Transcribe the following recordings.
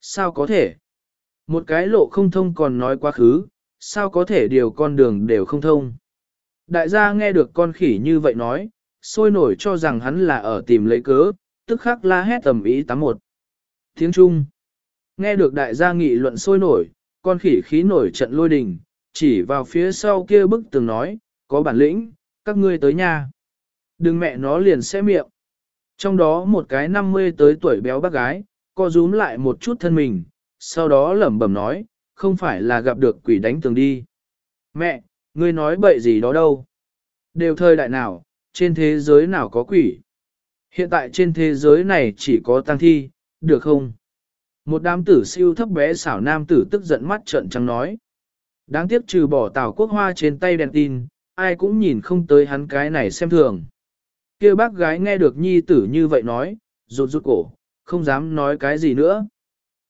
Sao có thể? Một cái lộ không thông còn nói quá khứ, sao có thể điều con đường đều không thông? Đại gia nghe được con khỉ như vậy nói, sôi nổi cho rằng hắn là ở tìm lấy cớ, tức khắc la hét tầm ý tám một. Tiếng Trung. Nghe được đại gia nghị luận sôi nổi, con khỉ khí nổi trận lôi đình, chỉ vào phía sau kia bức tường nói, có bản lĩnh, các ngươi tới nhà. Đừng mẹ nó liền sẽ miệng. Trong đó một cái 50 tới tuổi béo bác gái, co rúm lại một chút thân mình, sau đó lẩm bẩm nói, không phải là gặp được quỷ đánh tường đi. Mẹ, ngươi nói bậy gì đó đâu. Đều thời đại nào, trên thế giới nào có quỷ. Hiện tại trên thế giới này chỉ có tăng thi, được không? Một đám tử siêu thấp bé xảo nam tử tức giận mắt trợn trắng nói. Đáng tiếc trừ bỏ tàu quốc hoa trên tay đèn tin, ai cũng nhìn không tới hắn cái này xem thường. kia bác gái nghe được nhi tử như vậy nói, rụt rụt cổ, không dám nói cái gì nữa.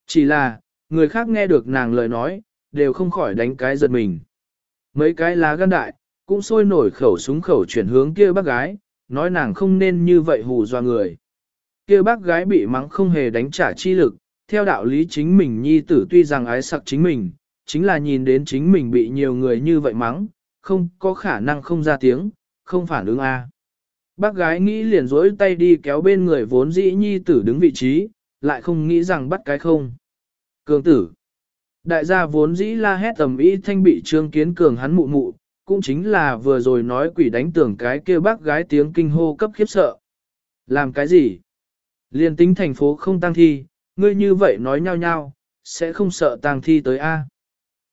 Chỉ là, người khác nghe được nàng lời nói, đều không khỏi đánh cái giật mình. Mấy cái lá gan đại, cũng sôi nổi khẩu súng khẩu chuyển hướng kia bác gái, nói nàng không nên như vậy hù dọa người. Kia bác gái bị mắng không hề đánh trả chi lực, theo đạo lý chính mình nhi tử tuy rằng ái sặc chính mình, chính là nhìn đến chính mình bị nhiều người như vậy mắng, không có khả năng không ra tiếng, không phản ứng a. Bác gái nghĩ liền rối tay đi kéo bên người vốn dĩ nhi tử đứng vị trí, lại không nghĩ rằng bắt cái không. Cường tử. Đại gia vốn dĩ la hét tầm ý thanh bị trương kiến cường hắn mụ mụ, cũng chính là vừa rồi nói quỷ đánh tưởng cái kia bác gái tiếng kinh hô cấp khiếp sợ. Làm cái gì? Liên tính thành phố không tăng thi, ngươi như vậy nói nhau nhau, sẽ không sợ tăng thi tới A.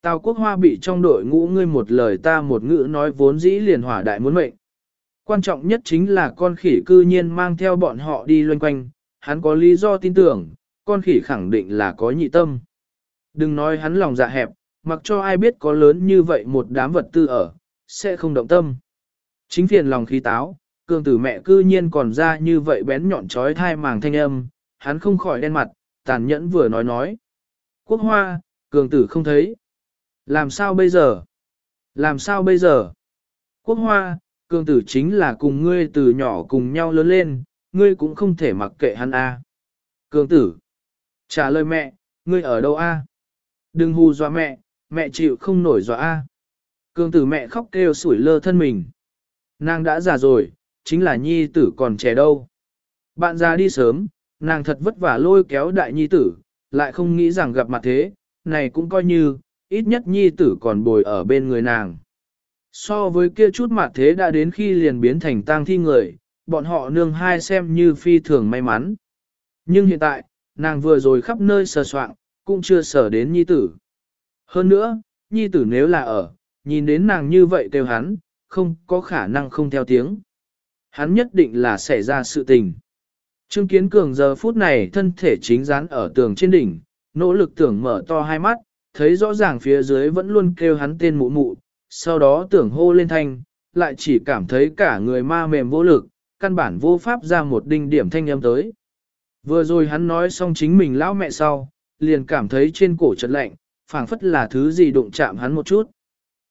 Tào quốc hoa bị trong đội ngũ ngươi một lời ta một ngữ nói vốn dĩ liền hỏa đại muốn mệnh. Quan trọng nhất chính là con khỉ cư nhiên mang theo bọn họ đi loanh quanh, hắn có lý do tin tưởng, con khỉ khẳng định là có nhị tâm. Đừng nói hắn lòng dạ hẹp, mặc cho ai biết có lớn như vậy một đám vật tư ở, sẽ không động tâm. Chính phiền lòng khí táo, cường tử mẹ cư nhiên còn ra như vậy bén nhọn trói thai màng thanh âm, hắn không khỏi đen mặt, tàn nhẫn vừa nói nói. Quốc hoa, cường tử không thấy. Làm sao bây giờ? Làm sao bây giờ? Quốc hoa, Cương tử chính là cùng ngươi từ nhỏ cùng nhau lớn lên, ngươi cũng không thể mặc kệ hắn a. Cương tử. Trả lời mẹ, ngươi ở đâu a? Đừng hù dọa mẹ, mẹ chịu không nổi dọa a. Cương tử mẹ khóc kêu sủi lơ thân mình. Nàng đã già rồi, chính là nhi tử còn trẻ đâu. Bạn già đi sớm, nàng thật vất vả lôi kéo đại nhi tử, lại không nghĩ rằng gặp mặt thế, này cũng coi như, ít nhất nhi tử còn bồi ở bên người nàng. So với kia chút mặt thế đã đến khi liền biến thành tang thi người, bọn họ nương hai xem như phi thường may mắn. Nhưng hiện tại, nàng vừa rồi khắp nơi sờ soạn, cũng chưa sở đến nhi tử. Hơn nữa, nhi tử nếu là ở, nhìn đến nàng như vậy kêu hắn, không có khả năng không theo tiếng. Hắn nhất định là xảy ra sự tình. Trương Kiến Cường giờ phút này thân thể chính dán ở tường trên đỉnh, nỗ lực tưởng mở to hai mắt, thấy rõ ràng phía dưới vẫn luôn kêu hắn tên mụ mụ, sau đó tưởng hô lên thanh, lại chỉ cảm thấy cả người ma mềm vô lực, căn bản vô pháp ra một đinh điểm thanh âm tới. Vừa rồi hắn nói xong chính mình lão mẹ sau, liền cảm thấy trên cổ chật lạnh, phảng phất là thứ gì đụng chạm hắn một chút.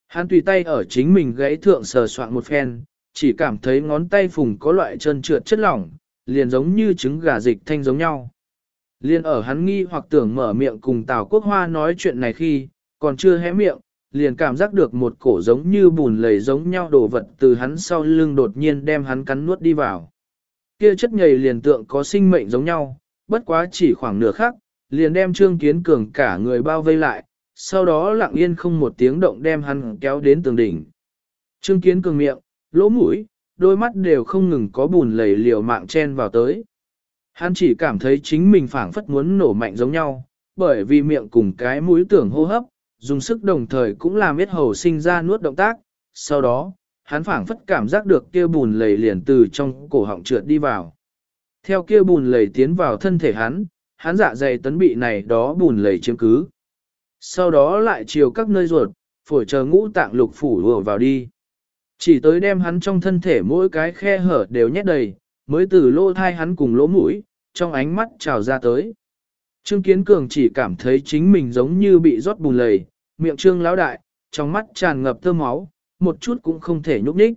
Hắn tùy tay ở chính mình gãy thượng sờ soạn một phen, chỉ cảm thấy ngón tay phùng có loại chân trượt chất lỏng, liền giống như trứng gà dịch thanh giống nhau. Liên ở hắn nghi hoặc tưởng mở miệng cùng Tào Quốc Hoa nói chuyện này khi, còn chưa hé miệng, liền cảm giác được một cổ giống như bùn lầy giống nhau đổ vật từ hắn sau lưng đột nhiên đem hắn cắn nuốt đi vào. Kia chất nhầy liền tượng có sinh mệnh giống nhau, bất quá chỉ khoảng nửa khắc, liền đem Trương Kiến Cường cả người bao vây lại, sau đó lặng yên không một tiếng động đem hắn kéo đến tường đỉnh. Trương Kiến Cường miệng, lỗ mũi, đôi mắt đều không ngừng có bùn lầy liều mạng chen vào tới. Hắn chỉ cảm thấy chính mình phảng phất muốn nổ mạnh giống nhau, bởi vì miệng cùng cái mũi tưởng hô hấp, dùng sức đồng thời cũng làm biết hầu sinh ra nuốt động tác, sau đó, hắn phảng phất cảm giác được kia bùn lầy liền từ trong cổ họng trượt đi vào. Theo kia bùn lầy tiến vào thân thể hắn, hắn dạ dày tấn bị này đó bùn lầy chiếm cứ. Sau đó lại chiều các nơi ruột, phổi chờ ngũ tạng lục phủ vừa vào đi. Chỉ tới đem hắn trong thân thể mỗi cái khe hở đều nhét đầy, mới từ lỗ thai hắn cùng lỗ mũi, trong ánh mắt trào ra tới. Trương Kiến Cường chỉ cảm thấy chính mình giống như bị rót bùn lầy, miệng trương lão đại, trong mắt tràn ngập thơm máu, một chút cũng không thể nhúc nhích.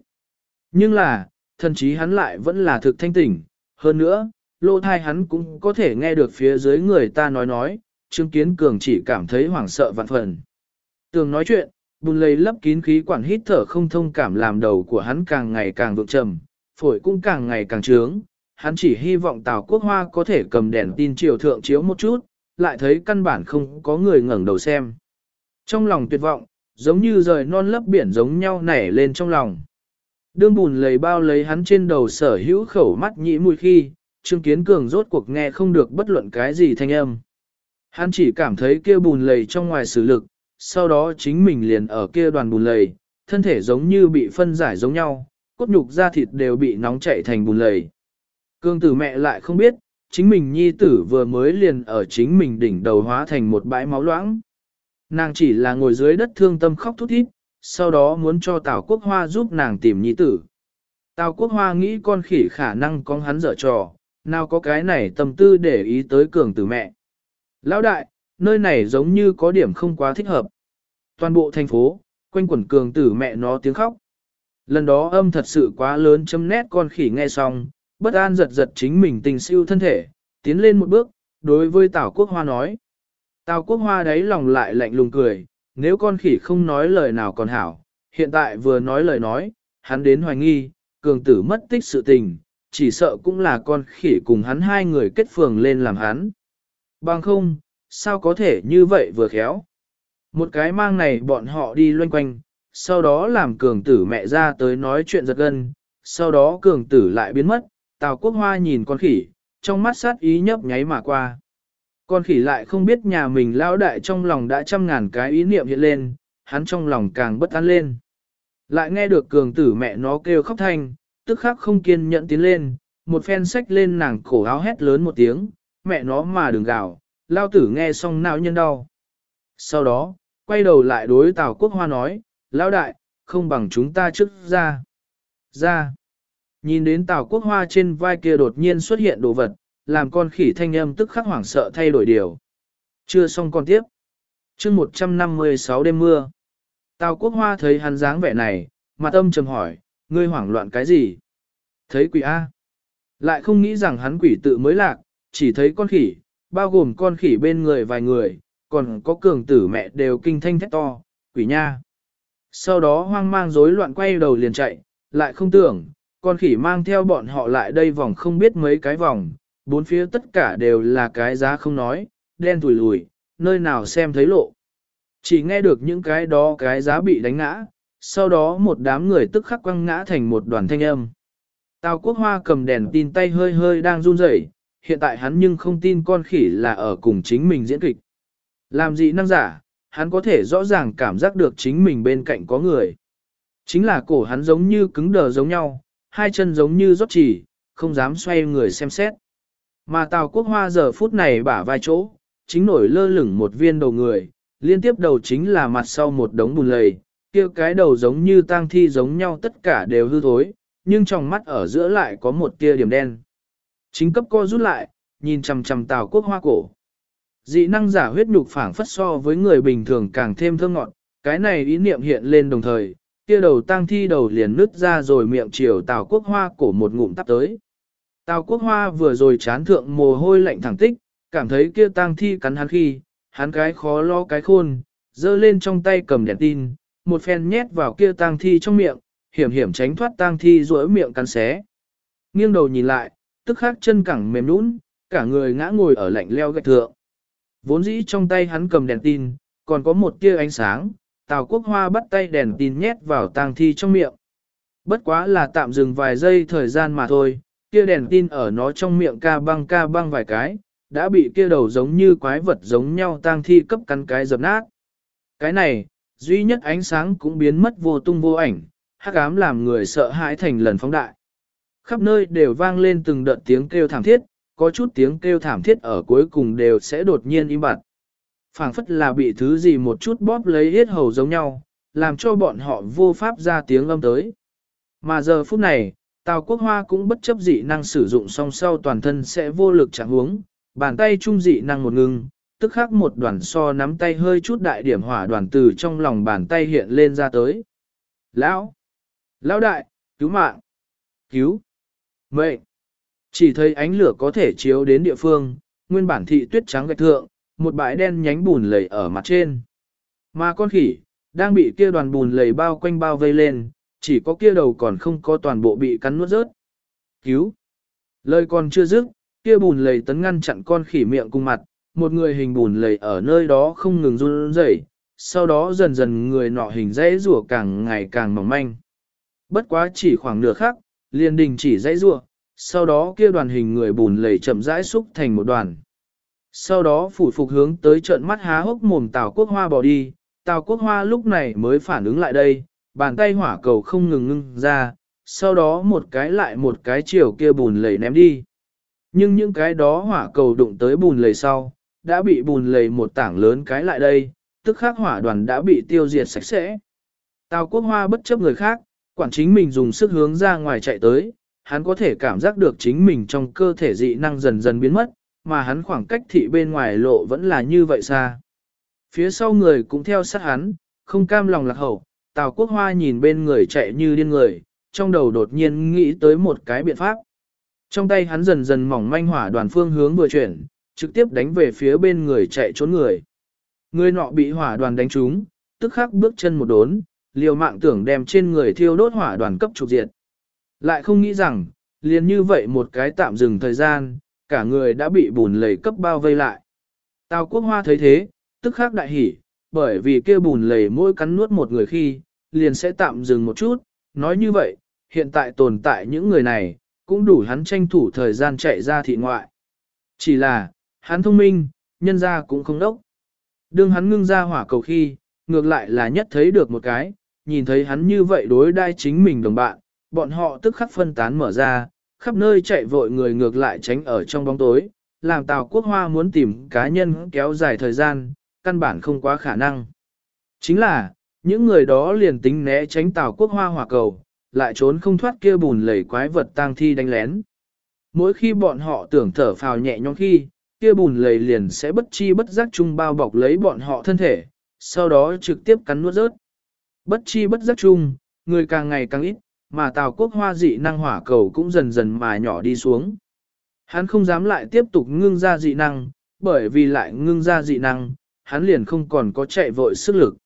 Nhưng là, thần chí hắn lại vẫn là thực thanh tỉnh, hơn nữa, lỗ thai hắn cũng có thể nghe được phía dưới người ta nói nói, Trương Kiến Cường chỉ cảm thấy hoảng sợ vạn phần. Tường nói chuyện, bùn lầy lấp kín khí quản hít thở không thông cảm làm đầu của hắn càng ngày càng vượng trầm, phổi cũng càng ngày càng trướng. Hắn chỉ hy vọng Tào Quốc Hoa có thể cầm đèn tin chiều thượng chiếu một chút, lại thấy căn bản không có người ngẩng đầu xem. Trong lòng tuyệt vọng, giống như rời non lấp biển giống nhau nảy lên trong lòng. Đương bùn lầy bao lấy hắn trên đầu sở hữu khẩu mắt nhĩ mùi khi, Trương Kiến Cường rốt cuộc nghe không được bất luận cái gì thanh âm. Hắn chỉ cảm thấy kia bùn lầy trong ngoài sử lực, sau đó chính mình liền ở kia đoàn bùn lầy, thân thể giống như bị phân giải giống nhau, cốt nhục da thịt đều bị nóng chảy thành bùn lầy. Cương tử mẹ lại không biết, chính mình nhi tử vừa mới liền ở chính mình đỉnh đầu hóa thành một bãi máu loãng. Nàng chỉ là ngồi dưới đất thương tâm khóc thút thít, sau đó muốn cho Tào Quốc Hoa giúp nàng tìm nhi tử. Tào Quốc Hoa nghĩ con khỉ khả năng con hắn dở trò, nào có cái này tâm tư để ý tới cường tử mẹ. Lão đại, nơi này giống như có điểm không quá thích hợp. Toàn bộ thành phố, quanh quẩn cường tử mẹ nó tiếng khóc. Lần đó âm thật sự quá lớn chấm nét con khỉ nghe xong, bất an giật giật chính mình tình siêu thân thể, tiến lên một bước, đối với Tào Quốc Hoa nói. Tào Quốc Hoa đáy lòng lại lạnh lùng cười, nếu con khỉ không nói lời nào còn hảo, hiện tại vừa nói lời nói, hắn đến hoài nghi, cường tử mất tích sự tình, chỉ sợ cũng là con khỉ cùng hắn hai người kết phường lên làm hắn. Bằng không, sao có thể như vậy vừa khéo. Một cái mang này bọn họ đi loanh quanh, sau đó làm cường tử mẹ ra tới nói chuyện giật gân, sau đó cường tử lại biến mất, Tào Quốc Hoa nhìn con khỉ, trong mắt sát ý nhấp nháy mà qua. Con khỉ lại không biết nhà mình lão đại trong lòng đã trăm ngàn cái ý niệm hiện lên, hắn trong lòng càng bất an lên. Lại nghe được cường tử mẹ nó kêu khóc thanh, tức khắc không kiên nhẫn tiến lên, một phen sách lên nàng cổ áo hét lớn một tiếng, mẹ nó mà đừng gào, lao tử nghe xong nào nhân đau. Sau đó, quay đầu lại đối Tào Quốc Hoa nói, lão đại, không bằng chúng ta trước ra. Ra. Nhìn đến Tào Quốc Hoa trên vai kia đột nhiên xuất hiện đồ vật, làm con khỉ thanh âm tức khắc hoảng sợ thay đổi điều. Chưa xong con tiếp. chương 156 đêm mưa. Tào Quốc Hoa thấy hắn dáng vẻ này, mặt âm trầm hỏi, ngươi hoảng loạn cái gì? Thấy quỷ A. Lại không nghĩ rằng hắn quỷ tự mới lạc, chỉ thấy con khỉ, bao gồm con khỉ bên người vài người, còn có cường tử mẹ đều kinh thanh thét to, quỷ nha. Sau đó hoang mang rối loạn quay đầu liền chạy, lại không tưởng, con khỉ mang theo bọn họ lại đây vòng không biết mấy cái vòng, bốn phía tất cả đều là cái giá không nói, đen tùi lùi, nơi nào xem thấy lộ. Chỉ nghe được những cái đó cái giá bị đánh ngã, sau đó một đám người tức khắc quăng ngã thành một đoàn thanh âm. Tào quốc hoa cầm đèn tin tay hơi hơi đang run rẩy, hiện tại hắn nhưng không tin con khỉ là ở cùng chính mình diễn kịch. Làm gì năng giả, hắn có thể rõ ràng cảm giác được chính mình bên cạnh có người. Chính là cổ hắn giống như cứng đờ giống nhau, hai chân giống như rót chỉ, không dám xoay người xem xét. Mà Tào Quốc Hoa giờ phút này bả vai chỗ, chính nổi lơ lửng một viên đầu người, liên tiếp đầu chính là mặt sau một đống bùn lầy, kia cái đầu giống như tang thi giống nhau tất cả đều hư thối, nhưng trong mắt ở giữa lại có một tia điểm đen. Chính cấp co rút lại, nhìn chằm chằm Tào Quốc Hoa cổ. Dị năng giả huyết nhục phảng phất so với người bình thường càng thêm thơ ngọt, cái này ý niệm hiện lên đồng thời, kia đầu tang thi đầu liền nứt ra rồi miệng chiều Tào Quốc Hoa cổ một ngụm tắp tới. Tào Quốc Hoa vừa rồi chán thượng mồ hôi lạnh thẳng tích, cảm thấy kia tang thi cắn hắn khi, hắn cái khó lo cái khôn, giơ lên trong tay cầm đèn tin, một phen nhét vào kia tang thi trong miệng, hiểm hiểm tránh thoát tang thi rỗi miệng cắn xé. Nghiêng đầu nhìn lại, tức khắc chân cẳng mềm nũng, cả người ngã ngồi ở lạnh leo gạch thượng. Vốn dĩ trong tay hắn cầm đèn tin, còn có một tia ánh sáng, Tào Quốc Hoa bắt tay đèn tin nhét vào tang thi trong miệng. Bất quá là tạm dừng vài giây thời gian mà thôi, kia đèn tin ở nó trong miệng ca băng ca băng vài cái, đã bị kia đầu giống như quái vật giống nhau tang thi cấp cắn cái dập nát. Cái này, duy nhất ánh sáng cũng biến mất vô tung vô ảnh, hắc ám làm người sợ hãi thành lần phóng đại. Khắp nơi đều vang lên từng đợt tiếng kêu thảm thiết, có chút tiếng kêu thảm thiết ở cuối cùng đều sẽ đột nhiên im bặt phảng phất là bị thứ gì một chút bóp lấy hết hầu giống nhau, làm cho bọn họ vô pháp ra tiếng âm tới. Mà giờ phút này, Tào Quốc Hoa cũng bất chấp dị năng sử dụng song sau toàn thân sẽ vô lực chẳng huống, bàn tay trung dị năng một ngừng, tức khắc một đoàn so nắm tay hơi chút đại điểm hỏa đoàn từ trong lòng bàn tay hiện lên ra tới. Lão! Lão đại! Cứu mạng! Cứu! Mệnh! Chỉ thấy ánh lửa có thể chiếu đến địa phương, nguyên bản thị tuyết trắng gạch thượng, một bãi đen nhánh bùn lầy ở mặt trên. Mà con khỉ, đang bị kia đoàn bùn lầy bao quanh bao vây lên, chỉ có kia đầu còn không có toàn bộ bị cắn nuốt rớt. Cứu! Lời còn chưa dứt, kia bùn lầy tấn ngăn chặn con khỉ miệng cùng mặt, một người hình bùn lầy ở nơi đó không ngừng run rẩy, sau đó dần dần người nọ hình dãy rủa càng ngày càng mỏng manh. Bất quá chỉ khoảng nửa khắc, liền đình chỉ dãy rủa, sau đó kia đoàn hình người bùn lầy chậm rãi xúc thành một đoàn. Sau đó phủ phục hướng tới trận mắt há hốc mồm Tào Quốc Hoa bỏ đi, Tào Quốc Hoa lúc này mới phản ứng lại đây, bàn tay hỏa cầu không ngừng ngưng ra, sau đó một cái lại một cái chiều kia bùn lầy ném đi. Nhưng những cái đó hỏa cầu đụng tới bùn lầy sau, đã bị bùn lầy một tảng lớn cái lại đây, tức khắc hỏa đoàn đã bị tiêu diệt sạch sẽ. Tào Quốc Hoa bất chấp người khác, quản chính mình dùng sức hướng ra ngoài chạy tới, hắn có thể cảm giác được chính mình trong cơ thể dị năng dần dần biến mất, mà hắn khoảng cách thị bên ngoài lộ vẫn là như vậy xa. Phía sau người cũng theo sát hắn, không cam lòng lạc hậu, Tào Quốc Hoa nhìn bên người chạy như điên người, trong đầu đột nhiên nghĩ tới một cái biện pháp. Trong tay hắn dần dần mỏng manh hỏa đoàn phương hướng vừa chuyển, trực tiếp đánh về phía bên người chạy trốn người. Người nọ bị hỏa đoàn đánh trúng, tức khắc bước chân một đốn, liều mạng tưởng đem trên người thiêu đốt hỏa đoàn cấp trục diệt. Lại không nghĩ rằng, liền như vậy một cái tạm dừng thời gian, cả người đã bị bùn lầy cấp bao vây lại. Tào quốc hoa thấy thế, tức khắc đại hỉ, bởi vì kia bùn lầy mỗi cắn nuốt một người khi, liền sẽ tạm dừng một chút, nói như vậy, hiện tại tồn tại những người này, cũng đủ hắn tranh thủ thời gian chạy ra thị ngoại. Chỉ là, hắn thông minh, nhân ra cũng không đốc. Đương hắn ngưng ra hỏa cầu khi, ngược lại là nhất thấy được một cái, nhìn thấy hắn như vậy đối đai chính mình đồng bạn, bọn họ tức khắc phân tán mở ra, khắp nơi chạy vội người ngược lại tránh ở trong bóng tối, làm Tào Quốc Hoa muốn tìm cá nhân kéo dài thời gian, căn bản không quá khả năng. Chính là, những người đó liền tính né tránh Tào Quốc Hoa hỏa cầu, lại trốn không thoát kia bùn lầy quái vật tang thi đánh lén. Mỗi khi bọn họ tưởng thở phào nhẹ nhõm khi, kia bùn lầy liền sẽ bất chi bất giác chung bao bọc lấy bọn họ thân thể, sau đó trực tiếp cắn nuốt rớt. Bất chi bất giác chung, người càng ngày càng ít, mà Tào Quốc Hoa dị năng hỏa cầu cũng dần dần mà nhỏ đi xuống. Hắn không dám lại tiếp tục ngưng ra dị năng, bởi vì lại ngưng ra dị năng, hắn liền không còn có chạy vội sức lực.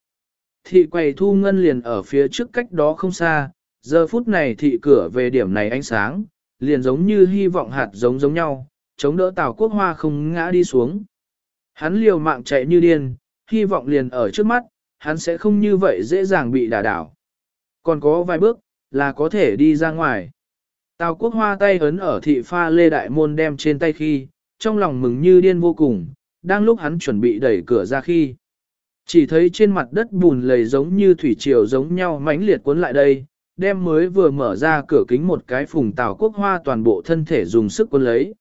Thị quầy thu ngân liền ở phía trước cách đó không xa, giờ phút này thị cửa về điểm này ánh sáng, liền giống như hy vọng hạt giống giống nhau, chống đỡ Tào Quốc Hoa không ngã đi xuống. Hắn liều mạng chạy như điên, hy vọng liền ở trước mắt, hắn sẽ không như vậy dễ dàng bị đả đảo. Còn có vài bước, là có thể đi ra ngoài. Tào quốc hoa tay ấn ở thị pha lê đại môn đem trên tay khi, trong lòng mừng như điên vô cùng, đang lúc hắn chuẩn bị đẩy cửa ra khi. Chỉ thấy trên mặt đất bùn lầy giống như thủy triều giống nhau mãnh liệt cuốn lại đây, đem mới vừa mở ra cửa kính một cái phùng tào quốc hoa toàn bộ thân thể dùng sức cuốn lấy.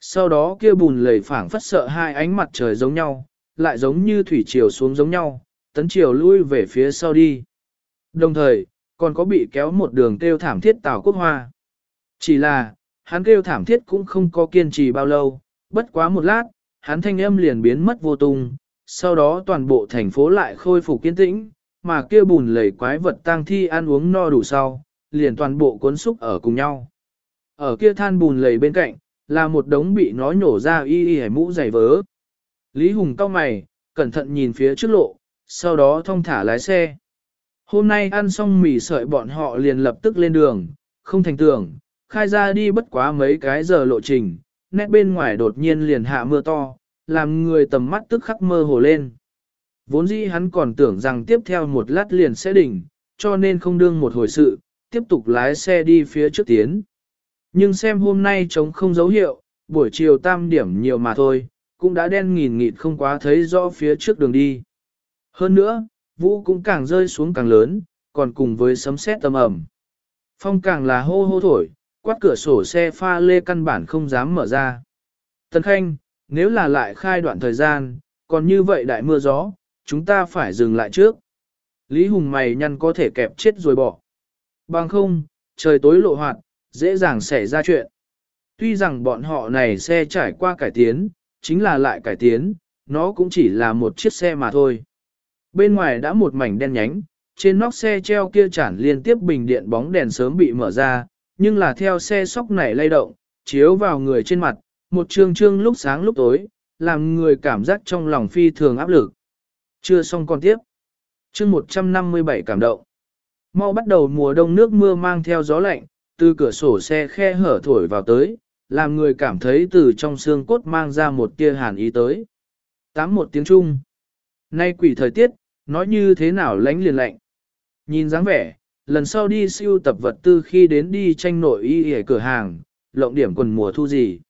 Sau đó kia bùn lầy phảng phất sợ hai ánh mặt trời giống nhau, lại giống như thủy triều xuống giống nhau, tấn triều lui về phía sau đi. Đồng thời, còn có bị kéo một đường kêu thảm thiết Tào Quốc Hoa. Chỉ là, hắn kêu thảm thiết cũng không có kiên trì bao lâu, bất quá một lát, hắn thanh âm liền biến mất vô tung, sau đó toàn bộ thành phố lại khôi phục kiên tĩnh, mà kia bùn lầy quái vật tang thi ăn uống no đủ sau, liền toàn bộ cuốn xúc ở cùng nhau. Ở kia than bùn lầy bên cạnh, là một đống bị nó nhổ ra y y hải mũ dày vớ. Lý Hùng cau mày, cẩn thận nhìn phía trước lộ, sau đó thông thả lái xe. Hôm nay ăn xong mì sợi bọn họ liền lập tức lên đường, không thành tưởng, khai ra đi bất quá mấy cái giờ lộ trình, nét bên ngoài đột nhiên liền hạ mưa to, làm người tầm mắt tức khắc mơ hồ lên. Vốn dĩ hắn còn tưởng rằng tiếp theo một lát liền sẽ đỉnh, cho nên không đương một hồi sự, tiếp tục lái xe đi phía trước tiến. Nhưng xem hôm nay trống không dấu hiệu, buổi chiều tam điểm nhiều mà thôi, cũng đã đen nghìn nghịt không quá thấy rõ phía trước đường đi. Hơn nữa, vũ cũng càng rơi xuống càng lớn, còn cùng với sấm sét tầm ẩm. Phong càng là hô hô thổi, quát cửa sổ xe pha lê căn bản không dám mở ra. Tần Khanh, nếu là lại khai đoạn thời gian, còn như vậy đại mưa gió, chúng ta phải dừng lại trước. Lý Hùng mày nhăn có thể kẹp chết rồi bỏ. Bằng không, trời tối lộ hoạt, dễ dàng xảy ra chuyện. Tuy rằng bọn họ này xe trải qua cải tiến, chính là lại cải tiến, nó cũng chỉ là một chiếc xe mà thôi. Bên ngoài đã một mảnh đen nhánh, trên nóc xe treo kia chản liên tiếp bình điện bóng đèn sớm bị mở ra, nhưng là theo xe sóc này lay động, chiếu vào người trên mặt, một trương trương lúc sáng lúc tối, làm người cảm giác trong lòng phi thường áp lực. Chưa xong còn tiếp. chương 157 cảm động. Mau bắt đầu mùa đông nước mưa mang theo gió lạnh, từ cửa sổ xe khe hở thổi vào tới, làm người cảm thấy từ trong xương cốt mang ra một tia hàn ý tới. Tám một tiếng Trung. Nay quỷ thời tiết, nói như thế nào lánh liền lạnh. Nhìn dáng vẻ, lần sau đi siêu tập vật tư khi đến đi tranh nội y ở cửa hàng, lộng điểm quần mùa thu gì.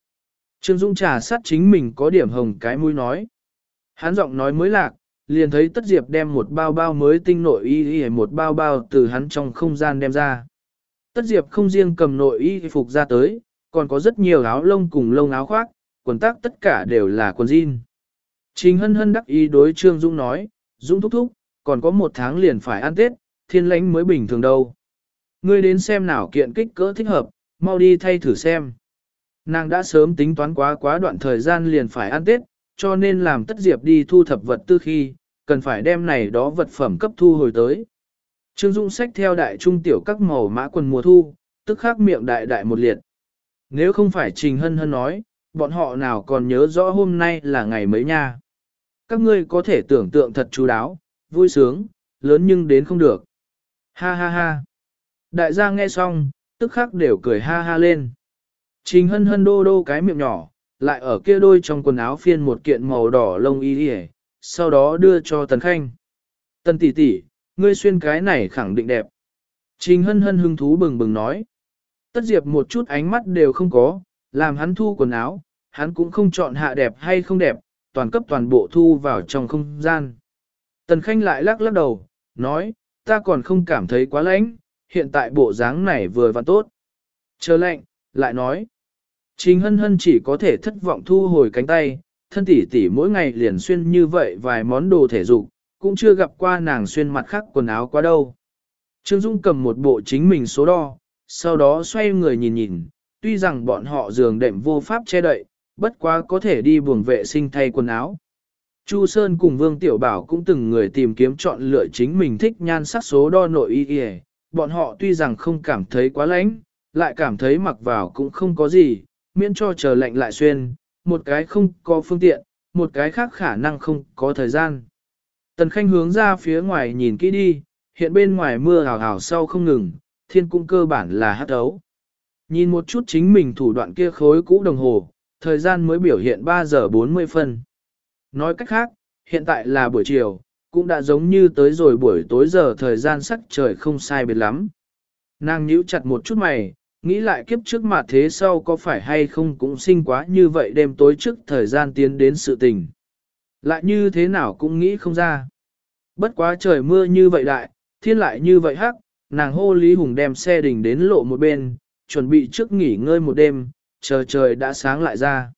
Trương Dung trà sát chính mình có điểm hồng cái mũi nói. Hắn giọng nói mới lạc, liền thấy Tất Diệp đem một bao bao mới tinh nội y y một bao bao từ hắn trong không gian đem ra. Tất Diệp không riêng cầm nội y phục ra tới, còn có rất nhiều áo lông cùng lông áo khoác, quần tác tất cả đều là quần jean. Trình hân hân đắc ý đối Trương Dung nói, Dung thúc thúc, còn có một tháng liền phải ăn Tết, thiên lãnh mới bình thường đâu. Ngươi đến xem nào kiện kích cỡ thích hợp, mau đi thay thử xem. Nàng đã sớm tính toán quá quá đoạn thời gian liền phải ăn Tết, cho nên làm tất diệp đi thu thập vật tư khi, cần phải đem này đó vật phẩm cấp thu hồi tới. Trương Dung sách theo đại trung tiểu các màu mã quần mùa thu, tức khắc miệng đại đại một liệt. Nếu không phải Trình Hân Hân nói, bọn họ nào còn nhớ rõ hôm nay là ngày mấy nha. Các ngươi có thể tưởng tượng thật chú đáo, vui sướng, lớn nhưng đến không được. Ha ha ha. Đại gia nghe xong, tức khắc đều cười ha ha lên. Trình hân hân đô đô cái miệng nhỏ, lại ở kia đôi trong quần áo phiên một kiện màu đỏ lông y y sau đó đưa cho Tần Khanh. Tần tỷ tỷ, ngươi xuyên cái này khẳng định đẹp. Trình hân hân hưng thú bừng bừng nói. Tất diệp một chút ánh mắt đều không có, làm hắn thu quần áo, hắn cũng không chọn hạ đẹp hay không đẹp, toàn cấp toàn bộ thu vào trong không gian. Tần Khanh lại lắc lắc đầu, nói, ta còn không cảm thấy quá lạnh, hiện tại bộ dáng này vừa và tốt. Chờ lạnh, lại nói. Trình hân hân chỉ có thể thất vọng thu hồi cánh tay, thân tỷ tỷ mỗi ngày liền xuyên như vậy vài món đồ thể dục, cũng chưa gặp qua nàng xuyên mặt khác quần áo quá đâu. Trương Dung cầm một bộ chính mình số đo, sau đó xoay người nhìn nhìn, tuy rằng bọn họ giường đệm vô pháp che đậy, bất quá có thể đi buồng vệ sinh thay quần áo. Chu Sơn cùng Vương Tiểu Bảo cũng từng người tìm kiếm chọn lựa chính mình thích nhan sắc số đo nội y y, bọn họ tuy rằng không cảm thấy quá lạnh, lại cảm thấy mặc vào cũng không có gì, miễn cho chờ lạnh lại xuyên, một cái không có phương tiện, một cái khác khả năng không có thời gian. Tần Khanh hướng ra phía ngoài nhìn kỹ đi, hiện bên ngoài mưa hào hào sau không ngừng, thiên cung cơ bản là hát ấu. Nhìn một chút chính mình thủ đoạn kia khối cũ đồng hồ, thời gian mới biểu hiện 3 giờ 40 phân. Nói cách khác, hiện tại là buổi chiều, cũng đã giống như tới rồi buổi tối giờ thời gian sắc trời không sai biệt lắm. Nàng nhíu chặt một chút mày, nghĩ lại kiếp trước mà thế sau có phải hay không cũng sinh quá như vậy đêm tối trước thời gian tiến đến sự tình. Lại như thế nào cũng nghĩ không ra. Bất quá trời mưa như vậy đại, thiên lại như vậy hắc, nàng hô Lý Hùng đem xe đình đến lộ một bên, chuẩn bị trước nghỉ ngơi một đêm, chờ trời đã sáng lại ra.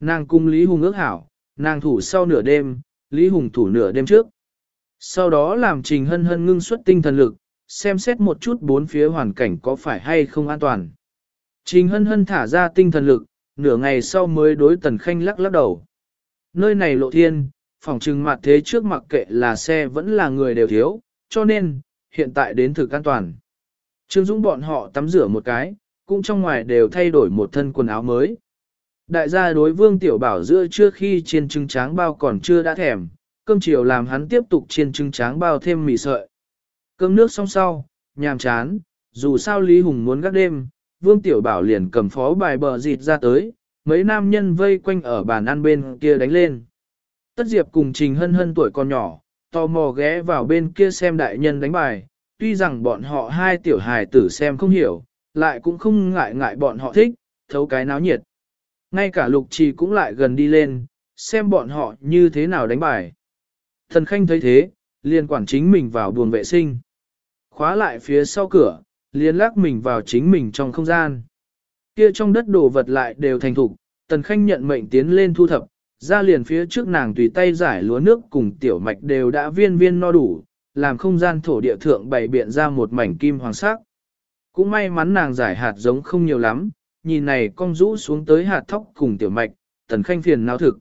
Nàng cung Lý Hùng ước hảo, nàng thủ sau nửa đêm, Lý Hùng thủ nửa đêm trước. Sau đó làm Trình Hân Hân ngưng xuất tinh thần lực, xem xét một chút bốn phía hoàn cảnh có phải hay không an toàn. Trình Hân Hân thả ra tinh thần lực, nửa ngày sau mới đối Tần Khanh lắc lắc đầu. Nơi này lộ thiên, phòng trừng mặt thế trước mặc kệ là xe vẫn là người đều thiếu, cho nên, hiện tại đến thực an toàn. Trương Dũng bọn họ tắm rửa một cái, cũng trong ngoài đều thay đổi một thân quần áo mới. Đại gia đối vương tiểu bảo giữa chưa khi chiên trứng tráng bao còn chưa đã thèm, cơm chiều làm hắn tiếp tục chiên trứng tráng bao thêm mì sợi. Cơm nước xong sau, nhàm chán, dù sao Lý Hùng muốn gác đêm, vương tiểu bảo liền cầm phó bài bờ dịt ra tới, mấy nam nhân vây quanh ở bàn ăn bên kia đánh lên. Tất Diệp cùng Trình Hân Hân tuổi còn nhỏ, tò mò ghé vào bên kia xem đại nhân đánh bài, tuy rằng bọn họ hai tiểu hài tử xem không hiểu, lại cũng không ngại ngại bọn họ thích, thấu cái náo nhiệt. Ngay cả lục trì cũng lại gần đi lên, xem bọn họ như thế nào đánh bài. Thần khanh thấy thế, liền quản chính mình vào buồng vệ sinh. Khóa lại phía sau cửa, liền lắc mình vào chính mình trong không gian. Kia trong đất đồ vật lại đều thành thục, tần khanh nhận mệnh tiến lên thu thập, ra liền phía trước nàng tùy tay giải lúa nước cùng tiểu mạch đều đã viên viên no đủ, làm không gian thổ địa thượng bày biện ra một mảnh kim hoàng sắc. Cũng may mắn nàng giải hạt giống không nhiều lắm, nhìn này cong rũ xuống tới hạt thóc cùng tiểu mạch, tần khanh phiền não thực.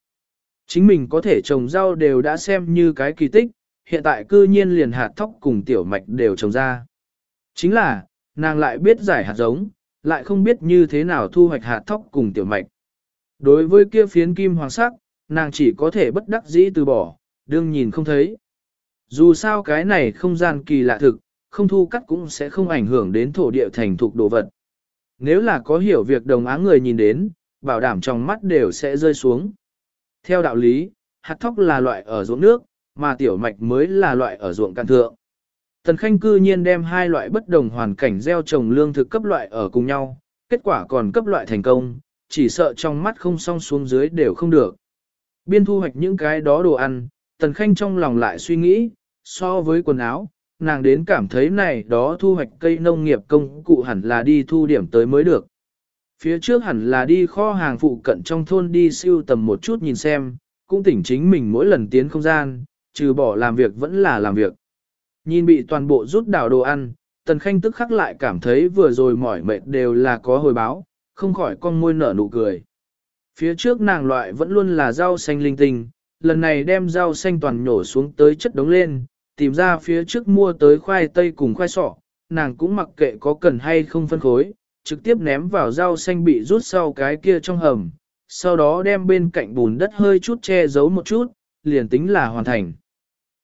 Chính mình có thể trồng rau đều đã xem như cái kỳ tích, hiện tại cư nhiên liền hạt thóc cùng tiểu mạch đều trồng ra. Chính là, nàng lại biết giải hạt giống, lại không biết như thế nào thu hoạch hạt thóc cùng tiểu mạch. Đối với kia phiến kim hoàng sắc, nàng chỉ có thể bất đắc dĩ từ bỏ, đương nhìn không thấy. Dù sao cái này không gian kỳ lạ thực, không thu cắt cũng sẽ không ảnh hưởng đến thổ địa thành thục đồ vật. Nếu là có hiểu việc đồng áng người nhìn đến, bảo đảm trong mắt đều sẽ rơi xuống. Theo đạo lý, hạt thóc là loại ở ruộng nước, mà tiểu mạch mới là loại ở ruộng cạn thượng. Tần Khanh cư nhiên đem hai loại bất đồng hoàn cảnh gieo trồng lương thực cấp loại ở cùng nhau, kết quả còn cấp loại thành công, chỉ sợ trong mắt không song xuống dưới đều không được. Biên thu hoạch những cái đó đồ ăn, Tần Khanh trong lòng lại suy nghĩ, so với quần áo, nàng đến cảm thấy này đó thu hoạch cây nông nghiệp công cụ hẳn là đi thu điểm tới mới được. Phía trước hẳn là đi kho hàng phụ cận trong thôn đi siêu tầm một chút nhìn xem, cũng tỉnh chính mình mỗi lần tiến không gian, trừ bỏ làm việc vẫn là làm việc. Nhìn bị toàn bộ rút đảo đồ ăn, Tần Khanh tức khắc lại cảm thấy vừa rồi mỏi mệt đều là có hồi báo, không khỏi con môi nở nụ cười. Phía trước nàng loại vẫn luôn là rau xanh linh tinh, lần này đem rau xanh toàn nhổ xuống tới chất đống lên, tìm ra phía trước mua tới khoai tây cùng khoai sọ, nàng cũng mặc kệ có cần hay không phân khối, trực tiếp ném vào rau xanh bị rút sau cái kia trong hầm, sau đó đem bên cạnh bùn đất hơi chút che giấu một chút, liền tính là hoàn thành.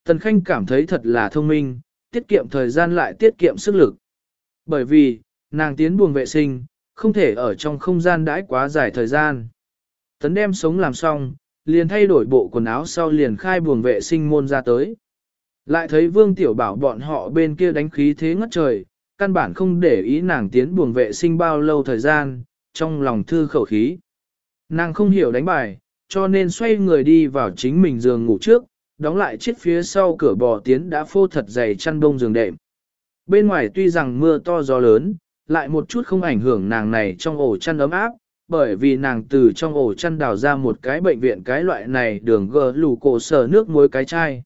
Tần Khanh cảm thấy thật là thông minh, tiết kiệm thời gian lại tiết kiệm sức lực. Bởi vì, nàng tiến buồng vệ sinh, không thể ở trong không gian đãi quá dài thời gian. Tấn đem sống làm xong, liền thay đổi bộ quần áo sau liền khai buồng vệ sinh môn ra tới. Lại thấy Vương Tiểu Bảo bọn họ bên kia đánh khí thế ngất trời, căn bản không để ý nàng tiến buồng vệ sinh bao lâu thời gian, trong lòng thư khẩu khí. Nàng không hiểu đánh bài, cho nên xoay người đi vào chính mình giường ngủ trước, đóng lại chiếc phía sau cửa bò tiến đã phô thật dày chăn bông giường đệm. Bên ngoài tuy rằng mưa to gió lớn, lại một chút không ảnh hưởng nàng này trong ổ chăn ấm áp, bởi vì nàng từ trong ổ chăn đào ra một cái bệnh viện cái loại này đường gờ lù cổ sở nước muối cái chai.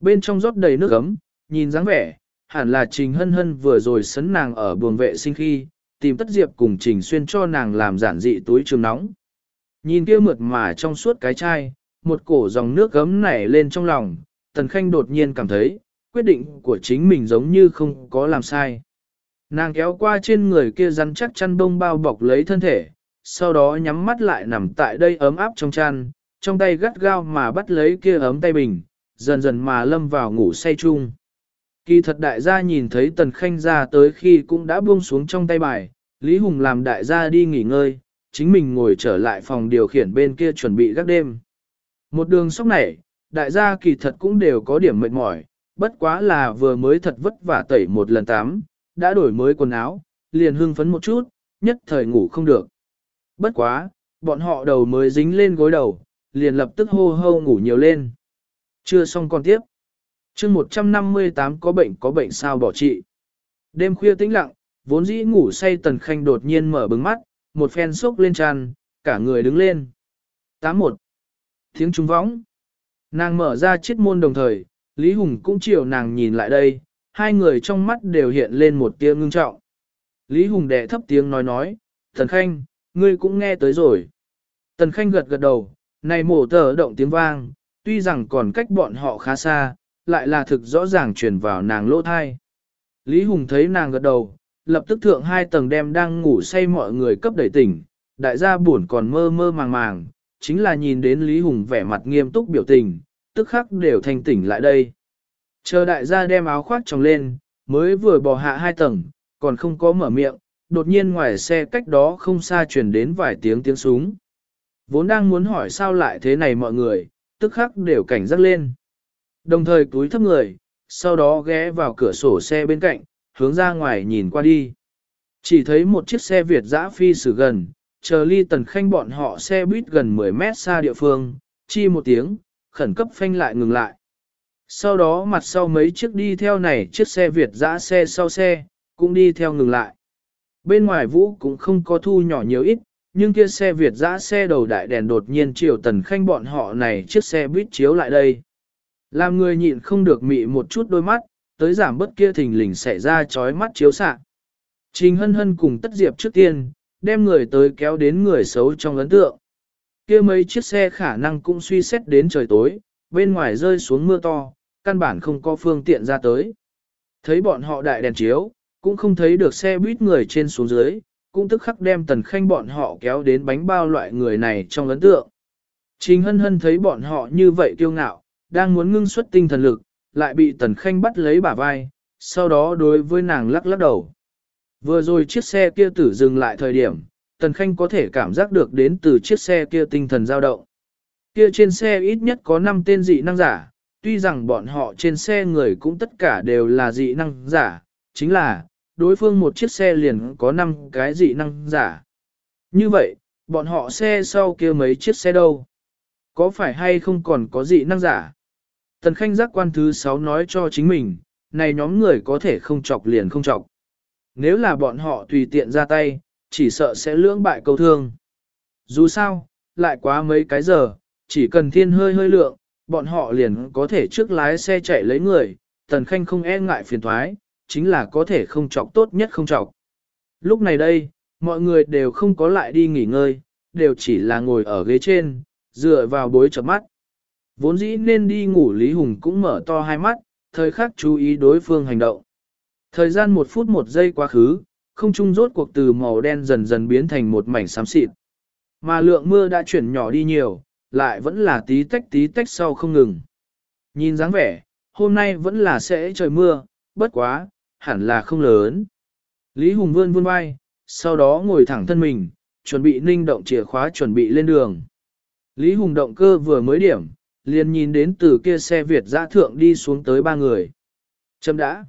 Bên trong rót đầy nước ấm, nhìn dáng vẻ, hẳn là Trình Hân Hân vừa rồi sấn nàng ở buồng vệ sinh khi, tìm tất diệp cùng Trình Xuyên cho nàng làm giản dị túi trường nóng. Nhìn kia mượt mà trong suốt cái chai, một cổ dòng nước gấm nảy lên trong lòng, Tần Khanh đột nhiên cảm thấy, quyết định của chính mình giống như không có làm sai. Nàng kéo qua trên người kia rắn chắc chăn bông bao bọc lấy thân thể, sau đó nhắm mắt lại nằm tại đây ấm áp trong chăn, trong tay gắt gao mà bắt lấy kia ấm tay bình, dần dần mà lâm vào ngủ say chung. Kỳ thật đại gia nhìn thấy Tần Khanh ra tới khi cũng đã buông xuống trong tay bài, Lý Hùng làm đại gia đi nghỉ ngơi, chính mình ngồi trở lại phòng điều khiển bên kia chuẩn bị gác đêm. Một đường sóc này, đại gia kỳ thật cũng đều có điểm mệt mỏi, bất quá là vừa mới thật vất vả tẩy một lần tắm, đã đổi mới quần áo, liền hưng phấn một chút, nhất thời ngủ không được. Bất quá, bọn họ đầu mới dính lên gối đầu, liền lập tức hô hô ngủ nhiều lên. Chưa xong còn tiếp. chương 158 có bệnh có bệnh sao bỏ trị. Đêm khuya tĩnh lặng, vốn dĩ ngủ say tần khanh đột nhiên mở bừng mắt, một phen sốc lên tràn, cả người đứng lên. 81. Tiếng trung võng. Nàng mở ra chiếc môn đồng thời, Lý Hùng cũng chiều nàng nhìn lại đây, hai người trong mắt đều hiện lên một tia ngưng trọng. Lý Hùng đẻ thấp tiếng nói nói, Tần Khanh, ngươi cũng nghe tới rồi. Tần Khanh gật gật đầu, này mổ tờ động tiếng vang, tuy rằng còn cách bọn họ khá xa, lại là thực rõ ràng truyền vào nàng lỗ thai. Lý Hùng thấy nàng gật đầu, lập tức thượng hai tầng đem đang ngủ say mọi người cấp đẩy tỉnh, đại gia buồn còn mơ mơ màng màng, chính là nhìn đến Lý Hùng vẻ mặt nghiêm túc biểu tình, tức khắc đều thanh tỉnh lại đây. Chờ đại gia đem áo khoác tròng lên, mới vừa bò hạ hai tầng, còn không có mở miệng, đột nhiên ngoài xe cách đó không xa truyền đến vài tiếng tiếng súng. Vốn đang muốn hỏi sao lại thế này mọi người, tức khắc đều cảnh giác lên. Đồng thời túi thấp người, sau đó ghé vào cửa sổ xe bên cạnh, hướng ra ngoài nhìn qua đi. Chỉ thấy một chiếc xe Việt dã phi xử gần, chờ ly tần khanh bọn họ xe buýt gần 10 mét xa địa phương, chi một tiếng, khẩn cấp phanh lại ngừng lại. Sau đó mặt sau mấy chiếc đi theo này chiếc xe Việt dã xe sau xe, cũng đi theo ngừng lại. Bên ngoài vũ cũng không có thu nhỏ nhiều ít, nhưng kia xe Việt dã xe đầu đại đèn đột nhiên chiều tần khanh bọn họ này chiếc xe buýt chiếu lại đây. Làm người nhịn không được mị một chút đôi mắt, tới giảm bất kia thình lình xảy ra chói mắt chiếu xạ. Trình hân hân cùng tất diệp trước tiên, đem người tới kéo đến người xấu trong ấn tượng. kia mấy chiếc xe khả năng cũng suy xét đến trời tối, bên ngoài rơi xuống mưa to, căn bản không có phương tiện ra tới. Thấy bọn họ đại đèn chiếu, cũng không thấy được xe buýt người trên xuống dưới, cũng tức khắc đem tần khanh bọn họ kéo đến bánh bao loại người này trong ấn tượng. Trình hân hân thấy bọn họ như vậy kiêu ngạo, đang muốn ngưng xuất tinh thần lực, lại bị tần khanh bắt lấy bả vai, sau đó đối với nàng lắc lắc đầu. Vừa rồi chiếc xe kia tử dừng lại thời điểm, tần khanh có thể cảm giác được đến từ chiếc xe kia tinh thần dao động. Kia trên xe ít nhất có 5 tên dị năng giả, tuy rằng bọn họ trên xe người cũng tất cả đều là dị năng giả, chính là, đối phương một chiếc xe liền có 5 cái dị năng giả. Như vậy, bọn họ xe sau kia mấy chiếc xe đâu? Có phải hay không còn có dị năng giả? Tần Khanh giác quan thứ 6 nói cho chính mình, này nhóm người có thể không chọc liền không chọc. Nếu là bọn họ tùy tiện ra tay, chỉ sợ sẽ lưỡng bại câu thương. Dù sao, lại quá mấy cái giờ, chỉ cần thiên hơi hơi lượng, bọn họ liền có thể trước lái xe chạy lấy người, Tần Khanh không e ngại phiền thoái, chính là có thể không chọc tốt nhất không chọc. Lúc này đây, mọi người đều không có lại đi nghỉ ngơi, đều chỉ là ngồi ở ghế trên, dựa vào bối chập mắt. Vốn dĩ nên đi ngủ Lý Hùng cũng mở to hai mắt, thời khắc chú ý đối phương hành động. Thời gian một phút một giây quá khứ, không trung rốt cuộc từ màu đen dần dần biến thành một mảnh xám xịt. Mà lượng mưa đã chuyển nhỏ đi nhiều, lại vẫn là tí tách tí tách sau không ngừng. Nhìn dáng vẻ, hôm nay vẫn là sẽ trời mưa, bất quá, hẳn là không lớn. Lý Hùng vươn vươn vai, sau đó ngồi thẳng thân mình, chuẩn bị ninh động chìa khóa chuẩn bị lên đường. Lý Hùng động cơ vừa mới điểm, liền nhìn đến từ kia xe Việt giã thượng đi xuống tới ba người. Châm đã.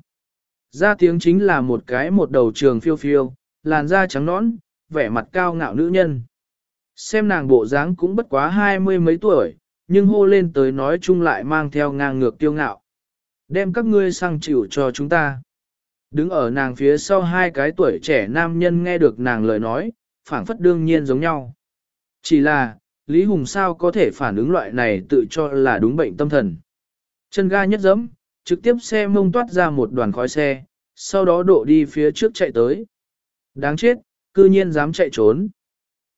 Ra tiếng chính là một cái một đầu trường phiêu phiêu, làn da trắng nõn, vẻ mặt cao ngạo nữ nhân. Xem nàng bộ dáng cũng bất quá hai mươi mấy tuổi, nhưng hô lên tới nói chung lại mang theo ngang ngược tiêu ngạo. Đem các ngươi sang chịu cho chúng ta. Đứng ở nàng phía sau hai cái tuổi trẻ nam nhân nghe được nàng lời nói, phản phất đương nhiên giống nhau. Chỉ là, Lý Hùng sao có thể phản ứng loại này tự cho là đúng bệnh tâm thần. Chân ga nhất dẫm, trực tiếp xe mông toát ra một đoàn khói xe, sau đó độ đi phía trước chạy tới. Đáng chết, cư nhiên dám chạy trốn.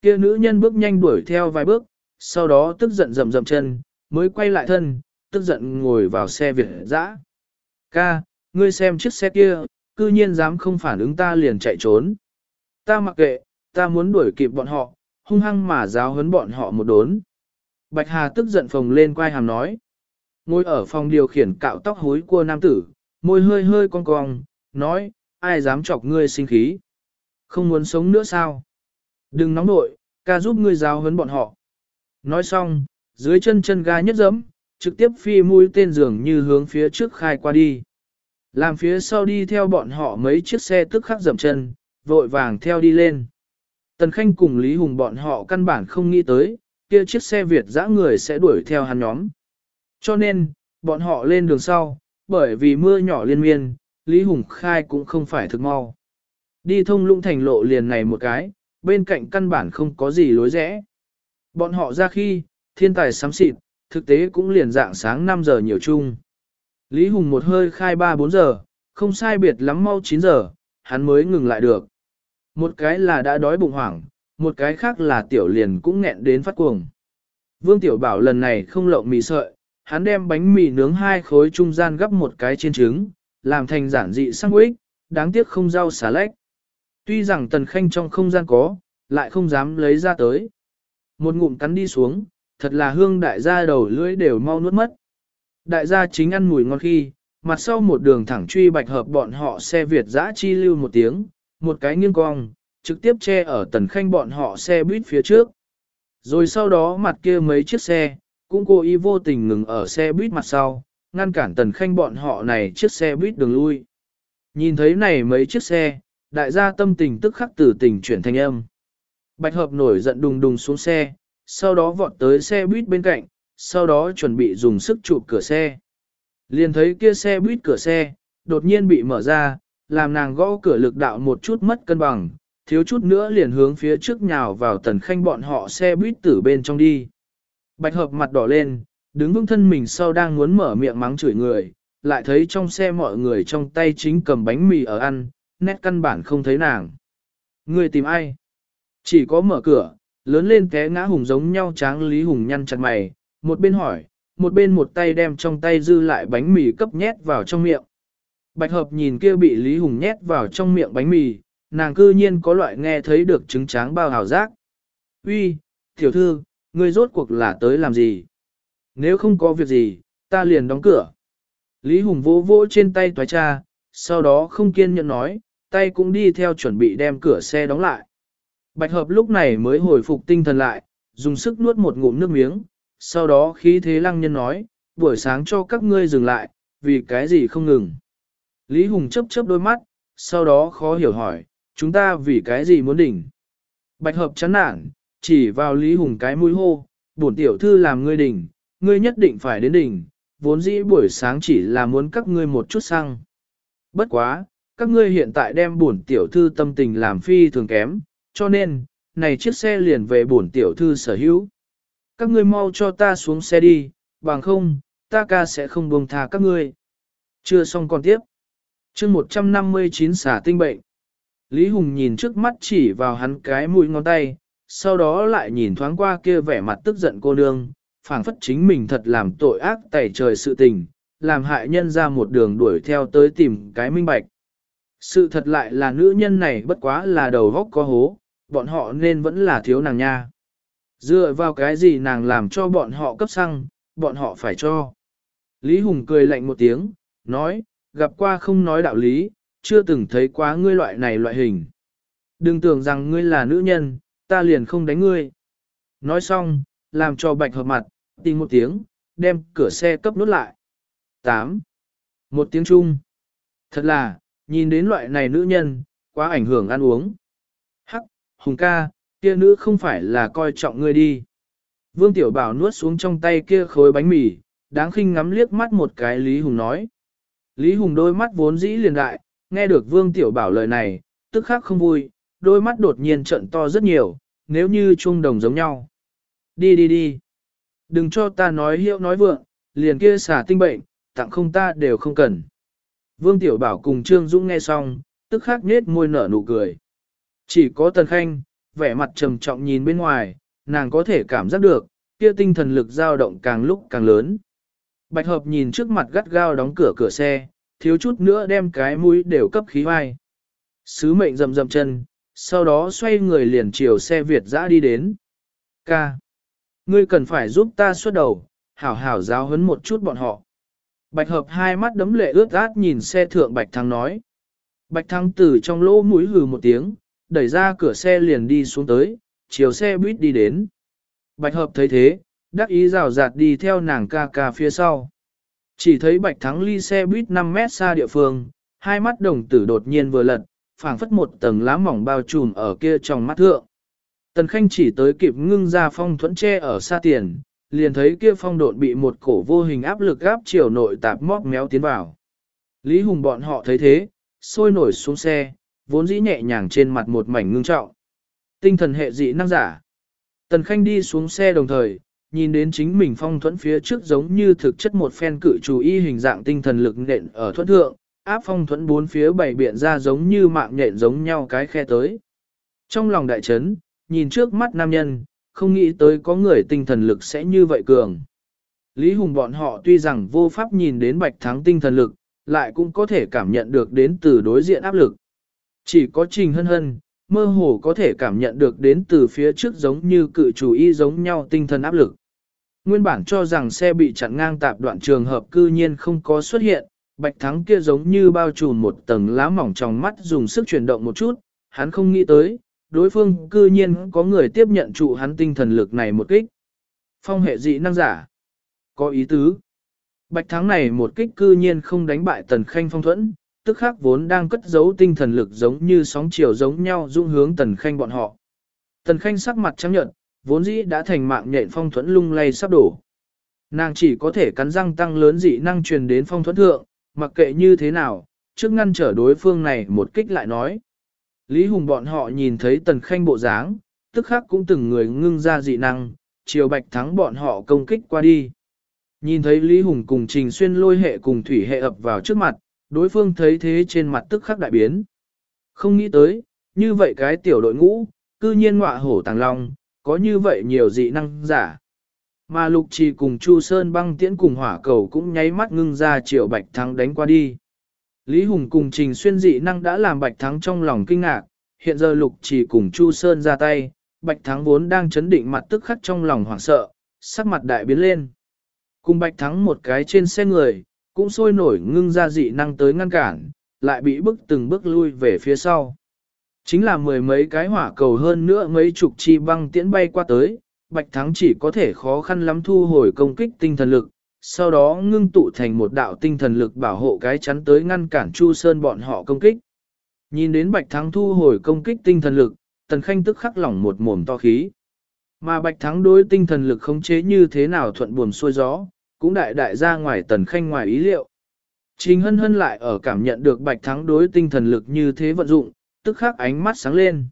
Kia nữ nhân bước nhanh đuổi theo vài bước, sau đó tức giận rầm rầm chân, mới quay lại thân, tức giận ngồi vào xe Việt dã. Ca, ngươi xem chiếc xe kia, cư nhiên dám không phản ứng ta liền chạy trốn. Ta mặc kệ, ta muốn đuổi kịp bọn họ, hung hăng mà giáo huấn bọn họ một đốn. Bạch Hà tức giận phồng lên quai hàm nói. Ngồi ở phòng điều khiển cạo tóc hối của nam tử, môi hơi hơi cong cong, nói, ai dám chọc ngươi sinh khí. Không muốn sống nữa sao? Đừng nóng nội, ca giúp ngươi giáo huấn bọn họ. Nói xong, dưới chân chân ga nhất dẫm, trực tiếp phi mũi tên dường như hướng phía trước khai qua đi. Làm phía sau đi theo bọn họ mấy chiếc xe tức khắc dậm chân, vội vàng theo đi lên. Tần Khanh cùng Lý Hùng bọn họ căn bản không nghĩ tới, kia chiếc xe Việt dã người sẽ đuổi theo hắn nhóm. Cho nên, bọn họ lên đường sau, bởi vì mưa nhỏ liên miên, Lý Hùng khai cũng không phải thực mau. Đi thông lũng thành lộ liền này một cái, bên cạnh căn bản không có gì lối rẽ. Bọn họ ra khi, thiên tài sám xịt, thực tế cũng liền dạng sáng 5 giờ nhiều chung. Lý Hùng một hơi khai 3-4 giờ, không sai biệt lắm mau 9 giờ, hắn mới ngừng lại được. Một cái là đã đói bụng hoảng, một cái khác là tiểu liền cũng nghẹn đến phát cuồng. Vương Tiểu Bảo lần này không lộng mì sợi, hắn đem bánh mì nướng hai khối trung gian gấp một cái trên trứng, làm thành giản dị sandwich, đáng tiếc không rau xà lách. Tuy rằng tần khanh trong không gian có, lại không dám lấy ra tới. Một ngụm cắn đi xuống, thật là hương đại gia đầu lưỡi đều mau nuốt mất. Đại gia chính ăn mùi ngon khi, mặt sau một đường thẳng truy bạch hợp bọn họ xe Việt dã chi lưu một tiếng, một cái nghiêng cong, trực tiếp che ở tần khanh bọn họ xe buýt phía trước. Rồi sau đó mặt kia mấy chiếc xe, cũng cố ý vô tình ngừng ở xe buýt mặt sau, ngăn cản tần khanh bọn họ này chiếc xe buýt đường lui. Nhìn thấy này mấy chiếc xe, đại gia tâm tình tức khắc từ tình chuyển thành âm. Bạch hợp nổi giận đùng đùng xuống xe, sau đó vọt tới xe buýt bên cạnh, sau đó chuẩn bị dùng sức chụp cửa xe. Liền thấy kia xe buýt cửa xe, đột nhiên bị mở ra, làm nàng gõ cửa lực đạo một chút mất cân bằng, thiếu chút nữa liền hướng phía trước nhào vào tần khanh bọn họ xe buýt tử bên trong đi. Bạch hợp mặt đỏ lên, đứng vững thân mình sau đang muốn mở miệng mắng chửi người, lại thấy trong xe mọi người trong tay chính cầm bánh mì ở ăn, nét căn bản không thấy nàng. Người tìm ai? Chỉ có mở cửa, lớn lên té ngã hùng giống nhau tráng Lý Hùng nhăn chặt mày, một bên hỏi, một bên một tay đem trong tay dư lại bánh mì cấp nhét vào trong miệng. Bạch hợp nhìn kia bị Lý Hùng nhét vào trong miệng bánh mì, nàng cư nhiên có loại nghe thấy được trứng tráng bao hào giác. Uy, tiểu thư, ngươi rốt cuộc là tới làm gì? Nếu không có việc gì, ta liền đóng cửa. Lý Hùng vỗ vỗ trên tay toái cha, sau đó không kiên nhẫn nói, tay cũng đi theo chuẩn bị đem cửa xe đóng lại. Bạch hợp lúc này mới hồi phục tinh thần lại, dùng sức nuốt một ngụm nước miếng, sau đó khí thế lăng nhân nói, buổi sáng cho các ngươi dừng lại, vì cái gì không ngừng. Lý Hùng chấp chấp đôi mắt, sau đó khó hiểu hỏi, chúng ta vì cái gì muốn đỉnh. Bạch hợp chán nản, chỉ vào Lý Hùng cái mũi hô, bổn tiểu thư làm ngươi đỉnh, ngươi nhất định phải đến đỉnh, vốn dĩ buổi sáng chỉ là muốn các ngươi một chút xăng. Bất quá, các ngươi hiện tại đem bổn tiểu thư tâm tình làm phi thường kém, cho nên, này chiếc xe liền về bổn tiểu thư sở hữu. Các ngươi mau cho ta xuống xe đi, bằng không, ta ca sẽ không buông thả các ngươi. Chưa xong còn tiếp. chương 159 xả tinh bệnh. Lý Hùng nhìn trước mắt chỉ vào hắn cái mũi ngón tay, sau đó lại nhìn thoáng qua kia vẻ mặt tức giận cô nương, phảng phất chính mình thật làm tội ác tẩy trời sự tình, làm hại nhân ra một đường đuổi theo tới tìm cái minh bạch. Sự thật lại là nữ nhân này bất quá là đầu góc có hố, bọn họ nên vẫn là thiếu nàng nha. Dựa vào cái gì nàng làm cho bọn họ cấp xăng, bọn họ phải cho. Lý Hùng cười lạnh một tiếng, nói, gặp qua không nói đạo lý, chưa từng thấy quá ngươi loại này loại hình. Đừng tưởng rằng ngươi là nữ nhân, ta liền không đánh ngươi. Nói xong, làm cho bạch hợp mặt, tìm một tiếng, đem cửa xe cấp nút lại. 8. Một tiếng chung. Thật là, nhìn đến loại này nữ nhân, quá ảnh hưởng ăn uống. Hắc, Hùng ca, kia nữ không phải là coi trọng ngươi đi. Vương Tiểu Bảo nuốt xuống trong tay kia khối bánh mì, đáng khinh ngắm liếc mắt một cái Lý Hùng nói. Lý Hùng đôi mắt vốn dĩ liền đại, nghe được Vương Tiểu Bảo lời này, tức khắc không vui, đôi mắt đột nhiên trận to rất nhiều, nếu như chuông đồng giống nhau. Đi đi đi. Đừng cho ta nói hiệu nói vượng, liền kia xả tinh bệnh, tặng không ta đều không cần. Vương Tiểu Bảo cùng Trương Dũng nghe xong, tức khắc nết môi nở nụ cười. Chỉ có Tần Khanh, vẻ mặt trầm trọng nhìn bên ngoài, nàng có thể cảm giác được, kia tinh thần lực dao động càng lúc càng lớn. Bạch hợp nhìn trước mặt gắt gao đóng cửa cửa xe, thiếu chút nữa đem cái mũi đều cấp khí vai. Sứ mệnh rầm rầm chân, sau đó xoay người liền chiều xe Việt dã đi đến. Ca. Ngươi cần phải giúp ta xuất đầu, hảo hảo giáo huấn một chút bọn họ. Bạch hợp hai mắt đấm lệ ướt át nhìn xe thượng Bạch Thăng nói. Bạch Thăng từ trong lỗ mũi hừ một tiếng, đẩy ra cửa xe liền đi xuống tới, chiều xe buýt đi đến. Bạch hợp thấy thế, đắc ý rào rạt đi theo nàng ca ca phía sau. Chỉ thấy Bạch Thắng ly xe buýt 5 mét xa địa phương, hai mắt đồng tử đột nhiên vừa lật, phảng phất một tầng lá mỏng bao trùm ở kia trong mắt thượng. Tần Khanh chỉ tới kịp ngưng ra phong thuẫn che ở xa tiền, liền thấy kia phong độn bị một cổ vô hình áp lực gáp chiều nội tạp móc méo tiến vào. Lý Hùng bọn họ thấy thế, sôi nổi xuống xe, vốn dĩ nhẹ nhàng trên mặt một mảnh ngưng trọng. Tinh thần hệ dị năng giả. Tần Khanh đi xuống xe đồng thời, nhìn đến chính mình phong thuẫn phía trước giống như thực chất một phen cự chú y hình dạng tinh thần lực nện ở thuẫn thượng, áp phong thuẫn bốn phía bảy biện ra giống như mạng nhện giống nhau cái khe tới. Trong lòng đại chấn, nhìn trước mắt nam nhân, không nghĩ tới có người tinh thần lực sẽ như vậy cường. Lý Hùng bọn họ tuy rằng vô pháp nhìn đến bạch thắng tinh thần lực, lại cũng có thể cảm nhận được đến từ đối diện áp lực. Chỉ có trình hân hân, mơ hồ có thể cảm nhận được đến từ phía trước giống như cự chủ y giống nhau tinh thần áp lực. Nguyên bản cho rằng xe bị chặn ngang tạp đoạn trường hợp cư nhiên không có xuất hiện, bạch thắng kia giống như bao trùm một tầng lá mỏng trong mắt dùng sức chuyển động một chút, hắn không nghĩ tới, đối phương cư nhiên có người tiếp nhận trụ hắn tinh thần lực này một kích. Phong hệ dị năng giả. Có ý tứ. Bạch thắng này một kích cư nhiên không đánh bại tần khanh phong thuẫn, tức khắc vốn đang cất giấu tinh thần lực giống như sóng chiều giống nhau dung hướng tần khanh bọn họ. Tần khanh sắc mặt trắng nhợt, vốn dĩ đã thành mạng nhện phong thuẫn lung lay sắp đổ. Nàng chỉ có thể cắn răng tăng lớn dị năng truyền đến phong thuẫn thượng, mặc kệ như thế nào, trước ngăn trở đối phương này một kích lại nói. Lý Hùng bọn họ nhìn thấy tần khanh bộ dáng, tức khắc cũng từng người ngưng ra dị năng, chiều bạch thắng bọn họ công kích qua đi. Nhìn thấy Lý Hùng cùng Trình Xuyên lôi hệ cùng thủy hệ ập vào trước mặt, đối phương thấy thế trên mặt tức khắc đại biến. Không nghĩ tới, như vậy cái tiểu đội ngũ, cư nhiên ngọa hổ tàng long, có như vậy nhiều dị năng giả. Mà lục trì cùng Chu Sơn băng tiễn cùng hỏa cầu cũng nháy mắt ngưng ra triệu bạch thắng đánh qua đi. Lý Hùng cùng Trình Xuyên dị năng đã làm bạch thắng trong lòng kinh ngạc, hiện giờ lục trì cùng Chu Sơn ra tay, Bạch Thắng vốn đang chấn định mặt tức khắc trong lòng hoảng sợ, sắc mặt đại biến lên. Cùng Bạch Thắng một cái trên xe người, cũng sôi nổi ngưng ra dị năng tới ngăn cản, lại bị bức từng bước lui về phía sau. Chính là mười mấy cái hỏa cầu hơn nữa mấy chục chi băng tiễn bay qua tới, Bạch Thắng chỉ có thể khó khăn lắm thu hồi công kích tinh thần lực, sau đó ngưng tụ thành một đạo tinh thần lực bảo hộ cái chắn tới ngăn cản Chu Sơn bọn họ công kích. Nhìn đến Bạch Thắng thu hồi công kích tinh thần lực, Tần Khanh tức khắc lỏng một mồm to khí. Mà Bạch Thắng đối tinh thần lực khống chế như thế nào thuận buồm xuôi gió, cũng đại đại ra ngoài Tần Khanh ngoài ý liệu. Trình hân hân lại ở cảm nhận được Bạch Thắng đối tinh thần lực như thế vận dụng, tức khắc ánh mắt sáng lên.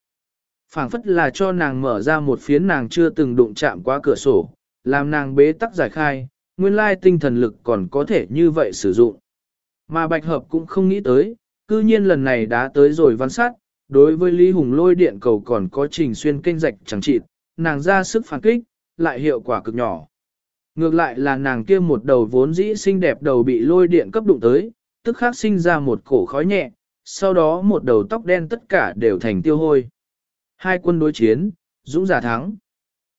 phảng phất là cho nàng mở ra một phiến nàng chưa từng đụng chạm qua cửa sổ, làm nàng bế tắc giải khai, nguyên lai tinh thần lực còn có thể như vậy sử dụng. Mà Bạch Hợp cũng không nghĩ tới, cư nhiên lần này đã tới rồi văn sát, đối với Lý Hùng lôi điện cầu còn có trình xuyên kênh rạch chẳng chịt, nàng ra sức phản kích, lại hiệu quả cực nhỏ. Ngược lại là nàng kia một đầu vốn dĩ xinh đẹp đầu bị lôi điện cấp đụng tới, tức khắc sinh ra một cổ khói nhẹ, sau đó một đầu tóc đen tất cả đều thành tiêu hôi. Hai quân đối chiến, dũng giả thắng.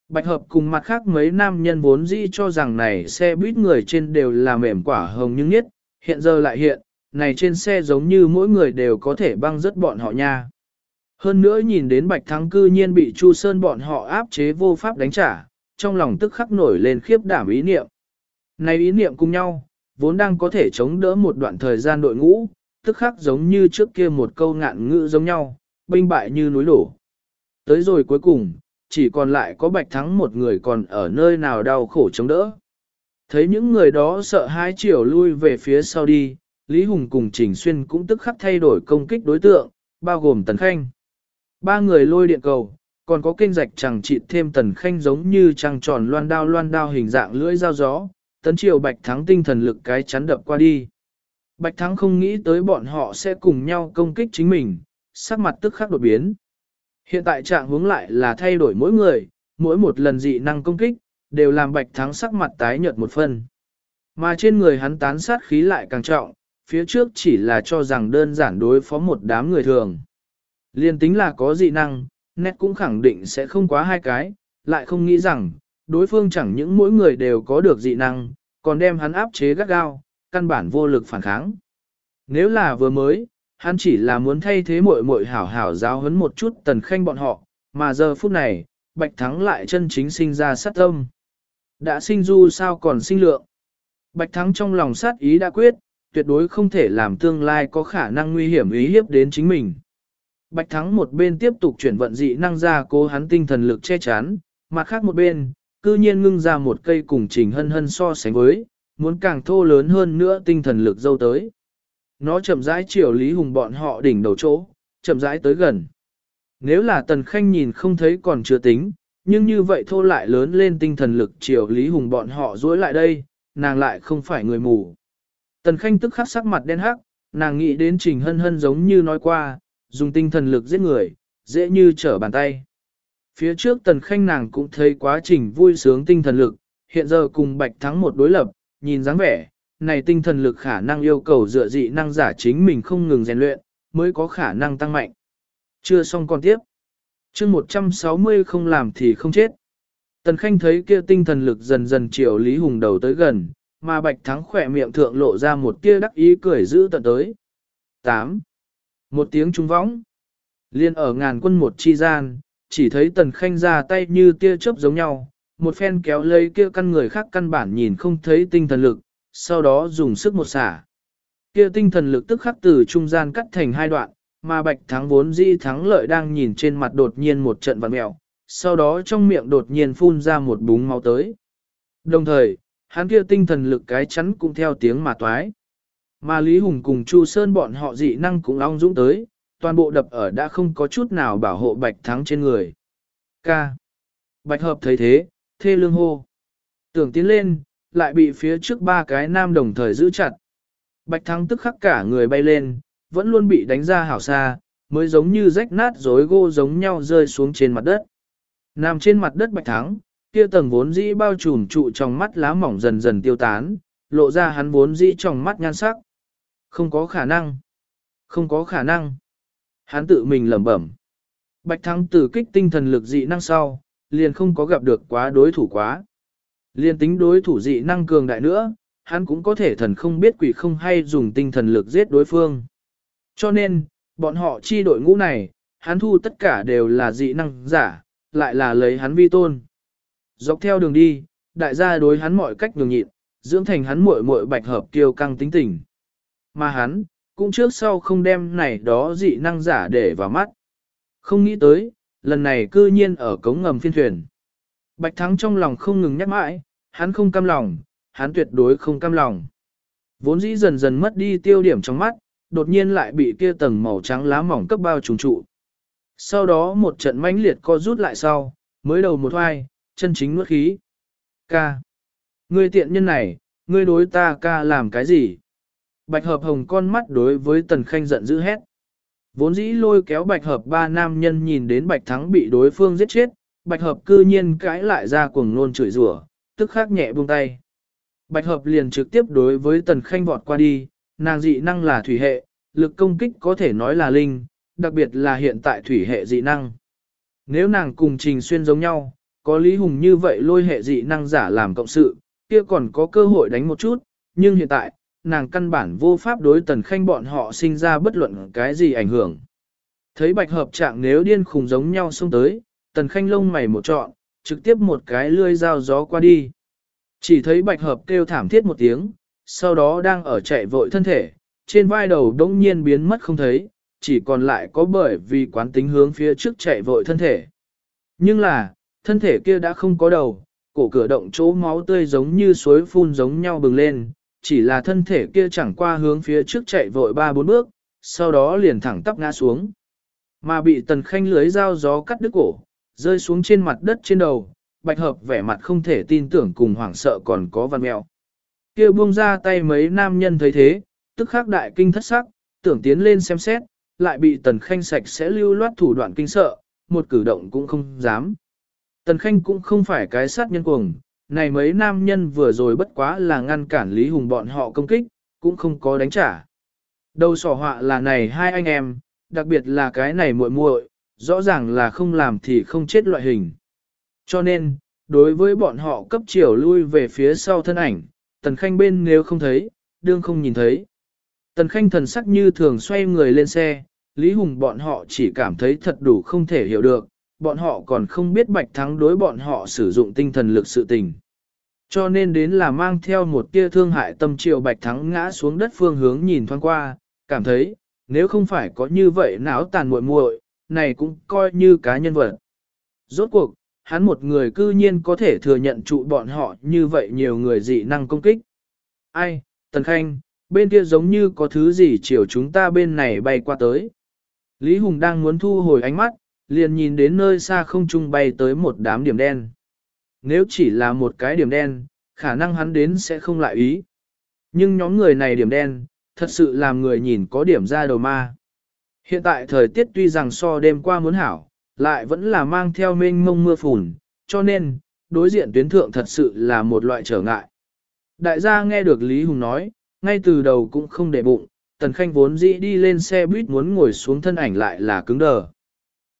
Bạch hợp cùng mặt khác mấy nam nhân vốn dĩ cho rằng này xe buýt người trên đều là mềm quả hồng nhưng nhất, hiện giờ lại hiện, này trên xe giống như mỗi người đều có thể băng rất bọn họ nha. Hơn nữa nhìn đến Bạch Thắng cư nhiên bị Chu Sơn bọn họ áp chế vô pháp đánh trả, trong lòng tức khắc nổi lên khiếp đảm ý niệm. Này ý niệm cùng nhau, vốn đang có thể chống đỡ một đoạn thời gian đội ngũ, tức khắc giống như trước kia một câu ngạn ngữ giống nhau, binh bại như núi đổ. Tới rồi cuối cùng, chỉ còn lại có Bạch Thắng một người còn ở nơi nào đau khổ chống đỡ. Thấy những người đó sợ hai chiều lui về phía sau đi, Lý Hùng cùng Trình Xuyên cũng tức khắc thay đổi công kích đối tượng, bao gồm Tần Khanh. Ba người lôi điện cầu, còn có kinh rạch chẳng trị thêm Tần Khanh giống như trăng tròn loan đao loan đao hình dạng lưỡi dao gió, tấn triều Bạch Thắng tinh thần lực cái chắn đập qua đi. Bạch Thắng không nghĩ tới bọn họ sẽ cùng nhau công kích chính mình, sắc mặt tức khắc đột biến. Hiện tại trạng hướng lại là thay đổi mỗi người, mỗi một lần dị năng công kích, đều làm Bạch Thắng sắc mặt tái nhợt một phần. Mà trên người hắn tán sát khí lại càng trọng, phía trước chỉ là cho rằng đơn giản đối phó một đám người thường. Liên tính là có dị năng, nét cũng khẳng định sẽ không quá hai cái, lại không nghĩ rằng, đối phương chẳng những mỗi người đều có được dị năng, còn đem hắn áp chế gắt gao, căn bản vô lực phản kháng. Nếu là vừa mới, hắn chỉ là muốn thay thế muội muội hảo hảo giáo huấn một chút tần khanh bọn họ, mà giờ phút này, Bạch Thắng lại chân chính sinh ra sát tâm. Đã sinh du sao còn sinh lượng. Bạch Thắng trong lòng sát ý đã quyết, tuyệt đối không thể làm tương lai có khả năng nguy hiểm ý hiếp đến chính mình. Bạch Thắng một bên tiếp tục chuyển vận dị năng ra cố hắn tinh thần lực che chắn, mặt khác một bên, cư nhiên ngưng ra một cây cùng trình hân hân so sánh với, muốn càng thô lớn hơn nữa tinh thần lực dâu tới. Nó chậm rãi chiều Lý Hùng bọn họ đỉnh đầu chỗ, chậm rãi tới gần. Nếu là Tần Khanh nhìn không thấy còn chưa tính, nhưng như vậy thô lại lớn lên tinh thần lực chiều Lý Hùng bọn họ dối lại đây, nàng lại không phải người mù. Tần Khanh tức khắc sắc mặt đen hắc, nàng nghĩ đến Trình Hân Hân giống như nói qua, dùng tinh thần lực giết người, dễ như trở bàn tay. Phía trước Tần Khanh nàng cũng thấy quá trình vui sướng tinh thần lực, hiện giờ cùng Bạch Thắng một đối lập, nhìn dáng vẻ, này tinh thần lực khả năng yêu cầu dựa dị năng giả chính mình không ngừng rèn luyện, mới có khả năng tăng mạnh. Chưa xong còn tiếp. chương 160 không làm thì không chết. Tần Khanh thấy kia tinh thần lực dần dần chiều Lý Hùng đầu tới gần, mà Bạch Thắng khỏe miệng thượng lộ ra một tia đắc ý cười giữ tận tới. 8. Một tiếng trung võng. Liên ở ngàn quân một chi gian, chỉ thấy Tần Khanh ra tay như tia chớp giống nhau, một phen kéo lấy kia căn người khác căn bản nhìn không thấy tinh thần lực, sau đó dùng sức một xả. Kia tinh thần lực tức khắc từ trung gian cắt thành hai đoạn, mà Bạch Thắng vốn dĩ thắng lợi đang nhìn trên mặt đột nhiên một trận vặn mèo, sau đó trong miệng đột nhiên phun ra một búng máu tới. Đồng thời, hắn kia tinh thần lực cái chắn cũng theo tiếng mà toái. Mà Lý Hùng cùng Chu Sơn bọn họ dị năng cũng long dũng tới, toàn bộ đập ở đã không có chút nào bảo hộ Bạch Thắng trên người. Ca. Bạch Hợp thấy thế, thê lương hô. Tưởng tiến lên, lại bị phía trước ba cái nam đồng thời giữ chặt. Bạch Thắng tức khắc cả người bay lên, vẫn luôn bị đánh ra hảo xa, mới giống như rách nát rối gô giống nhau rơi xuống trên mặt đất. Nằm trên mặt đất Bạch Thắng, kia tầng vốn dĩ bao trùm trụ trong mắt lá mỏng dần dần tiêu tán, lộ ra hắn vốn dĩ trong mắt nhan sắc. Không có khả năng. Không có khả năng. Hắn tự mình lẩm bẩm. Bạch Thắng từ kích tinh thần lực dị năng sau, liền không có gặp được quá đối thủ quá. Liên tính đối thủ dị năng cường đại nữa, hắn cũng có thể thần không biết quỷ không hay dùng tinh thần lực giết đối phương. Cho nên, bọn họ chi đội ngũ này, hắn thu tất cả đều là dị năng giả, lại là lấy hắn vi tôn. Dọc theo đường đi, đại gia đối hắn mọi cách nhường nhịn, dưỡng thành hắn muội muội bạch hợp kiêu căng tính tình. Mà hắn, cũng trước sau không đem này đó dị năng giả để vào mắt. Không nghĩ tới, lần này cư nhiên ở cống ngầm phiên thuyền. Bạch Thắng trong lòng không ngừng nhắc mãi, hắn không cam lòng, hắn tuyệt đối không cam lòng. Vốn dĩ dần dần mất đi tiêu điểm trong mắt, đột nhiên lại bị kia tầng màu trắng lá mỏng cấp bao trùng trụ. Sau đó một trận mãnh liệt co rút lại sau, mới đầu một hoai, chân chính nuốt khí. Ca. Ngươi tiện nhân này, ngươi đối ta ca làm cái gì? Bạch hợp hồng con mắt đối với tần khanh giận dữ hét. Vốn dĩ lôi kéo bạch hợp ba nam nhân nhìn đến bạch thắng bị đối phương giết chết, bạch hợp cư nhiên cãi lại ra cuồng nôn chửi rủa, tức khắc nhẹ buông tay. Bạch hợp liền trực tiếp đối với tần khanh vọt qua đi, nàng dị năng là thủy hệ, lực công kích có thể nói là linh, đặc biệt là hiện tại thủy hệ dị năng. Nếu nàng cùng trình xuyên giống nhau, có Lý Hùng như vậy lôi hệ dị năng giả làm cộng sự, kia còn có cơ hội đánh một chút, nhưng hiện tại, nàng căn bản vô pháp đối tần khanh bọn họ sinh ra bất luận cái gì ảnh hưởng. Thấy bạch hợp trạng nếu điên khùng giống nhau xông tới, tần khanh lông mày một trọn, trực tiếp một cái lươi dao gió qua đi. Chỉ thấy bạch hợp kêu thảm thiết một tiếng, sau đó đang ở chạy vội thân thể, trên vai đầu đống nhiên biến mất không thấy, chỉ còn lại có bởi vì quán tính hướng phía trước chạy vội thân thể. Nhưng là, thân thể kia đã không có đầu, cổ cửa động chỗ máu tươi giống như suối phun giống nhau bừng lên, chỉ là thân thể kia chẳng qua hướng phía trước chạy vội ba bốn bước, sau đó liền thẳng tắp ngã xuống. Mà bị tần khanh lưới dao gió cắt đứt cổ, rơi xuống trên mặt đất trên đầu, bạch hợp vẻ mặt không thể tin tưởng cùng hoảng sợ còn có văn mèo. kia buông ra tay mấy nam nhân thấy thế, tức khắc đại kinh thất sắc, tưởng tiến lên xem xét, lại bị tần khanh sạch sẽ lưu loát thủ đoạn kinh sợ, một cử động cũng không dám. Tần khanh cũng không phải cái sát nhân cuồng, này mấy nam nhân vừa rồi bất quá là ngăn cản Lý Hùng bọn họ công kích, cũng không có đánh trả. Đầu sỏ họa là này hai anh em, đặc biệt là cái này muội muội, rõ ràng là không làm thì không chết loại hình. Cho nên, đối với bọn họ cấp chiều lui về phía sau thân ảnh, Tần Khanh bên nếu không thấy, đương không nhìn thấy. Tần Khanh thần sắc như thường xoay người lên xe, Lý Hùng bọn họ chỉ cảm thấy thật đủ không thể hiểu được, bọn họ còn không biết Bạch Thắng đối bọn họ sử dụng tinh thần lực sự tình. Cho nên đến là mang theo một tia thương hại tâm triều Bạch Thắng ngã xuống đất phương hướng nhìn thoáng qua, cảm thấy, nếu không phải có như vậy não tàn muội muội, này cũng coi như cá nhân vật. Rốt cuộc, hắn một người cư nhiên có thể thừa nhận trụ bọn họ như vậy nhiều người dị năng công kích. Ai, Tần Khanh, bên kia giống như có thứ gì chiều chúng ta bên này bay qua tới. Lý Hùng đang muốn thu hồi ánh mắt, liền nhìn đến nơi xa không trung bay tới một đám điểm đen. Nếu chỉ là một cái điểm đen, khả năng hắn đến sẽ không lại ý. Nhưng nhóm người này điểm đen, thật sự làm người nhìn có điểm ra đầu ma. Hiện tại thời tiết tuy rằng so đêm qua muốn hảo, lại vẫn là mang theo mênh mông mưa phùn, cho nên, đối diện tuyến thượng thật sự là một loại trở ngại. Đại gia nghe được Lý Hùng nói, ngay từ đầu cũng không để bụng, Tần Khanh vốn dĩ đi lên xe buýt muốn ngồi xuống thân ảnh lại là cứng đờ.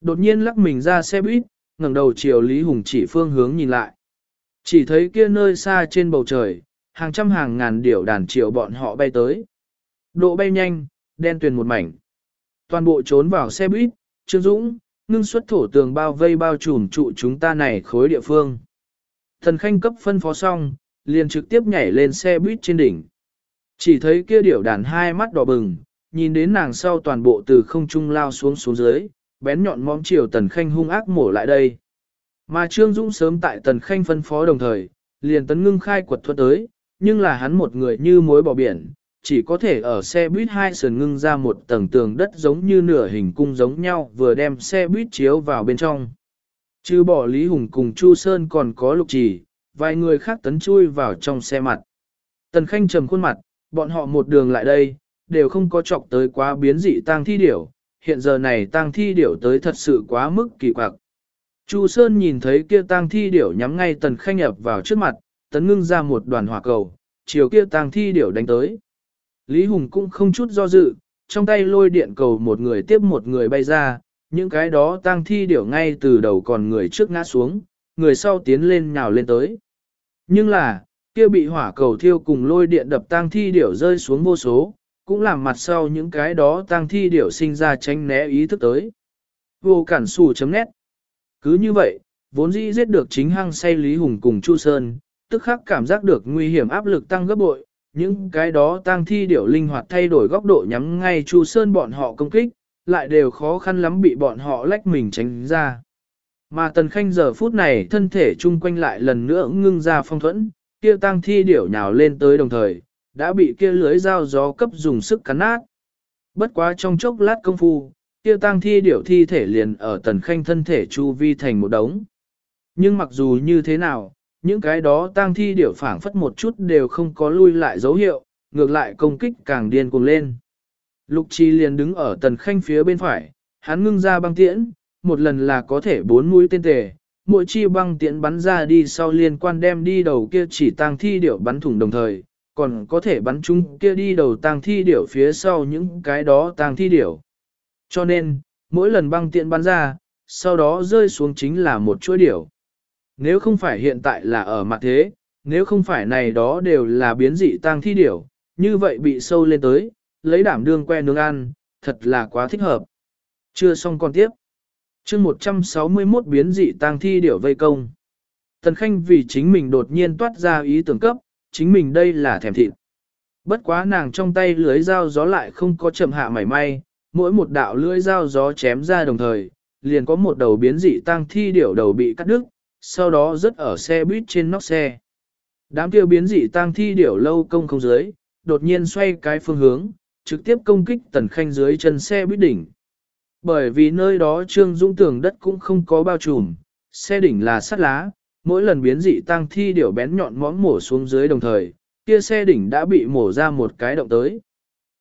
Đột nhiên lắc mình ra xe buýt, ngẩng đầu chiều Lý Hùng chỉ phương hướng nhìn lại. Chỉ thấy kia nơi xa trên bầu trời, hàng trăm hàng ngàn điểu đàn chiều bọn họ bay tới. Độ bay nhanh, đen tuyền một mảnh. Toàn bộ trốn vào xe buýt, Trương Dũng, ngưng xuất thổ tường bao vây bao trùm trụ chúng ta này khối địa phương. Thần khanh cấp phân phó xong, liền trực tiếp nhảy lên xe buýt trên đỉnh. Chỉ thấy kia điểu đàn hai mắt đỏ bừng, nhìn đến nàng sau toàn bộ từ không trung lao xuống xuống dưới, bén nhọn móng chiều tần khanh hung ác mổ lại đây. Mà Trương Dũng sớm tại tần khanh phân phó đồng thời, liền tấn ngưng khai quật thuật tới, nhưng là hắn một người như mối bỏ biển, chỉ có thể ở xe buýt hai sườn ngưng ra một tầng tường đất giống như nửa hình cung giống nhau vừa đem xe buýt chiếu vào bên trong. Chứ bỏ Lý Hùng cùng Chu Sơn còn có lục trì, vài người khác tấn chui vào trong xe mặt. Tần Khanh trầm khuôn mặt, bọn họ một đường lại đây, đều không có chọc tới quá biến dị tang thi điểu, hiện giờ này tang thi điểu tới thật sự quá mức kỳ quặc. Chu Sơn nhìn thấy kia tang thi điểu nhắm ngay tần khanh nhập vào trước mặt, tấn ngưng ra một đoàn hỏa cầu, chiều kia tang thi điểu đánh tới. Lý Hùng cũng không chút do dự, trong tay lôi điện cầu một người tiếp một người bay ra, những cái đó tang thi điểu ngay từ đầu còn người trước ngã xuống, người sau tiến lên nhào lên tới. Nhưng là, kia bị hỏa cầu thiêu cùng lôi điện đập tang thi điểu rơi xuống vô số, cũng làm mặt sau những cái đó tang thi điểu sinh ra tránh né ý thức tới. Vô cản xù chấm nét. Cứ như vậy, vốn dĩ giết được chính hăng say Lý Hùng cùng Chu Sơn, tức khắc cảm giác được nguy hiểm áp lực tăng gấp bội, những cái đó tang thi điểu linh hoạt thay đổi góc độ nhắm ngay Chu Sơn bọn họ công kích, lại đều khó khăn lắm bị bọn họ lách mình tránh ra. Mà Tần Khanh giờ phút này thân thể chung quanh lại lần nữa ngưng ra phong thuẫn, kia tang thi điểu nhào lên tới đồng thời, đã bị kia lưới dao gió cấp dùng sức cắn nát. Bất quá trong chốc lát công phu, kia tang thi điểu thi thể liền ở Tần Khanh thân thể chu vi thành một đống. Nhưng mặc dù như thế nào, những cái đó tang thi điểu phảng phất một chút đều không có lui lại dấu hiệu, ngược lại công kích càng điên cuồng lên. Lục Chi liền đứng ở Tần Khanh phía bên phải, hắn ngưng ra băng tiễn, một lần là có thể bốn mũi tên tề, mỗi chi băng tiễn bắn ra đi sau liên quan đem đi đầu kia chỉ tang thi điểu bắn thủng đồng thời, còn có thể bắn chung kia đi đầu tang thi điểu phía sau những cái đó tang thi điểu. Cho nên, mỗi lần băng tiện bắn ra, sau đó rơi xuống chính là một chuỗi điểu. Nếu không phải hiện tại là ở mặt thế, nếu không phải này đó đều là biến dị tang thi điểu, như vậy bị sâu lên tới, lấy đảm đương que nướng ăn, thật là quá thích hợp. Chưa xong còn tiếp chương 161 biến dị tang thi điểu vây công. Tần Khanh vì chính mình đột nhiên toát ra ý tưởng cấp, chính mình đây là thèm thịt. Bất quá nàng trong tay lưới dao gió lại không có chậm hạ mảy may, mỗi một đạo lưới dao gió chém ra đồng thời, liền có một đầu biến dị tăng thi điểu đầu bị cắt đứt, sau đó rớt ở xe buýt trên nóc xe. Đám tiêu biến dị tăng thi điểu lâu công không dưới, đột nhiên xoay cái phương hướng, trực tiếp công kích tần khanh dưới chân xe buýt đỉnh. Bởi vì nơi đó trương dũng tường đất cũng không có bao trùm, xe đỉnh là sắt lá, mỗi lần biến dị tăng thi điểu bén nhọn mõm mổ xuống dưới đồng thời, kia xe đỉnh đã bị mổ ra một cái động tới.